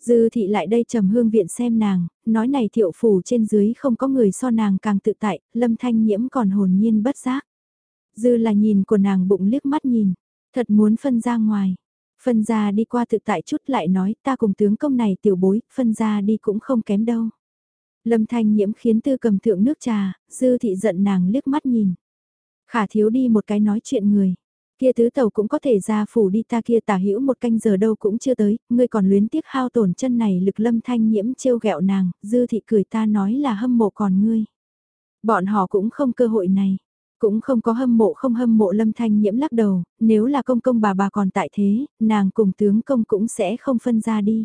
Dư thị lại đây trầm hương viện xem nàng, nói này thiệu phủ trên dưới không có người so nàng càng tự tại, Lâm Thanh Nhiễm còn hồn nhiên bất giác. Dư là nhìn của nàng bụng liếc mắt nhìn, thật muốn phân ra ngoài. Phân ra đi qua tự tại chút lại nói ta cùng tướng công này tiểu bối, phân ra đi cũng không kém đâu. Lâm thanh nhiễm khiến tư cầm thượng nước trà, dư thị giận nàng liếc mắt nhìn. Khả thiếu đi một cái nói chuyện người. Kia tứ tàu cũng có thể ra phủ đi ta kia tả hữu một canh giờ đâu cũng chưa tới, ngươi còn luyến tiếc hao tổn chân này lực lâm thanh nhiễm trêu ghẹo nàng, dư thị cười ta nói là hâm mộ còn ngươi. Bọn họ cũng không cơ hội này. Cũng không có hâm mộ không hâm mộ lâm thanh nhiễm lắc đầu, nếu là công công bà bà còn tại thế, nàng cùng tướng công cũng sẽ không phân ra đi.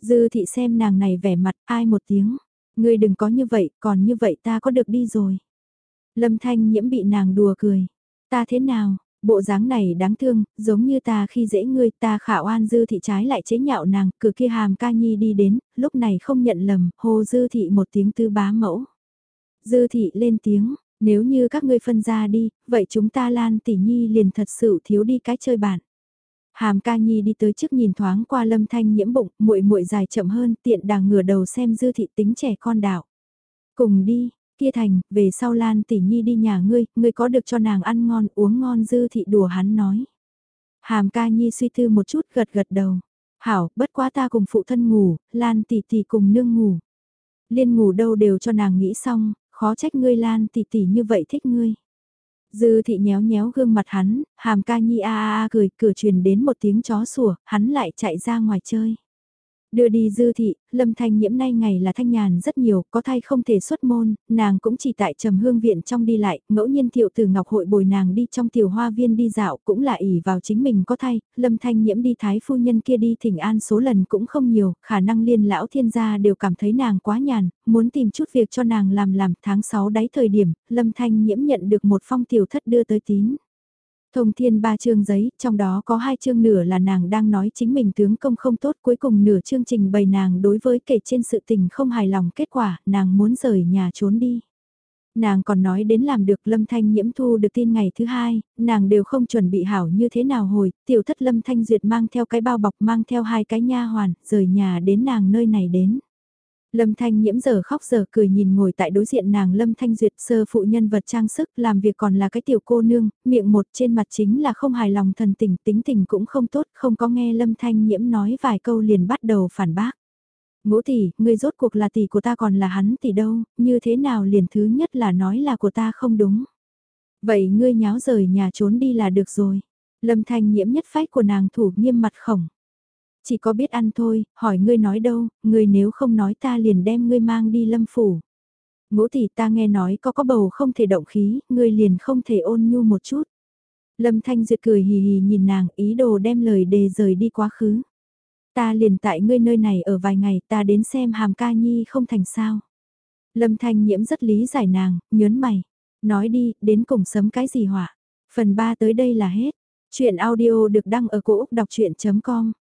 Dư thị xem nàng này vẻ mặt ai một tiếng, ngươi đừng có như vậy, còn như vậy ta có được đi rồi. Lâm thanh nhiễm bị nàng đùa cười, ta thế nào, bộ dáng này đáng thương, giống như ta khi dễ ngươi ta khả oan dư thị trái lại chế nhạo nàng, cử kia hàm ca nhi đi đến, lúc này không nhận lầm, hô dư thị một tiếng tư bá mẫu. Dư thị lên tiếng, nếu như các ngươi phân ra đi, vậy chúng ta Lan tỷ nhi liền thật sự thiếu đi cái chơi bản. Hàm ca nhi đi tới trước nhìn thoáng qua lâm thanh nhiễm bụng, muội muội dài chậm hơn, tiện đàng ngửa đầu xem dư thị tính trẻ con đạo. Cùng đi, kia thành, về sau Lan tỷ nhi đi nhà ngươi, ngươi có được cho nàng ăn ngon uống ngon dư thị đùa hắn nói. Hàm ca nhi suy tư một chút gật gật đầu. Hảo, bất quá ta cùng phụ thân ngủ, Lan tỷ tỷ cùng nương ngủ. Liên ngủ đâu đều cho nàng nghĩ xong, khó trách ngươi Lan tỷ tỷ như vậy thích ngươi. Dư thị nhéo nhéo gương mặt hắn, hàm ca nhi a a a cười, cửa truyền đến một tiếng chó sủa, hắn lại chạy ra ngoài chơi. Đưa đi dư thị, lâm thanh nhiễm nay ngày là thanh nhàn rất nhiều, có thay không thể xuất môn, nàng cũng chỉ tại trầm hương viện trong đi lại, ngẫu nhiên thiệu từ ngọc hội bồi nàng đi trong tiểu hoa viên đi dạo cũng là ỉ vào chính mình có thay, lâm thanh nhiễm đi thái phu nhân kia đi thỉnh an số lần cũng không nhiều, khả năng liên lão thiên gia đều cảm thấy nàng quá nhàn, muốn tìm chút việc cho nàng làm làm tháng 6 đáy thời điểm, lâm thanh nhiễm nhận được một phong tiểu thất đưa tới tín. Thông thiên ba chương giấy, trong đó có hai chương nửa là nàng đang nói chính mình tướng công không tốt cuối cùng nửa chương trình bày nàng đối với kể trên sự tình không hài lòng kết quả, nàng muốn rời nhà trốn đi. Nàng còn nói đến làm được Lâm Thanh nhiễm thu được tin ngày thứ hai, nàng đều không chuẩn bị hảo như thế nào hồi, tiểu thất Lâm Thanh Duyệt mang theo cái bao bọc mang theo hai cái nha hoàn, rời nhà đến nàng nơi này đến. Lâm Thanh nhiễm giờ khóc giờ cười nhìn ngồi tại đối diện nàng Lâm Thanh Duyệt sơ phụ nhân vật trang sức làm việc còn là cái tiểu cô nương, miệng một trên mặt chính là không hài lòng thần tình tính tình cũng không tốt, không có nghe Lâm Thanh nhiễm nói vài câu liền bắt đầu phản bác. Ngũ tỷ, ngươi rốt cuộc là tỷ của ta còn là hắn tỷ đâu, như thế nào liền thứ nhất là nói là của ta không đúng. Vậy ngươi nháo rời nhà trốn đi là được rồi. Lâm Thanh nhiễm nhất phách của nàng thủ nghiêm mặt khổng. Chỉ có biết ăn thôi, hỏi ngươi nói đâu, ngươi nếu không nói ta liền đem ngươi mang đi lâm phủ. Ngũ tỷ ta nghe nói có có bầu không thể động khí, ngươi liền không thể ôn nhu một chút. Lâm Thanh Duyệt cười hì hì nhìn nàng ý đồ đem lời đề rời đi quá khứ. Ta liền tại ngươi nơi này ở vài ngày ta đến xem hàm ca nhi không thành sao. Lâm Thanh nhiễm rất lý giải nàng, nhớn mày. Nói đi, đến cùng sớm cái gì họa. Phần 3 tới đây là hết. Chuyện audio được đăng ở cổ Úc đọc chuyện.com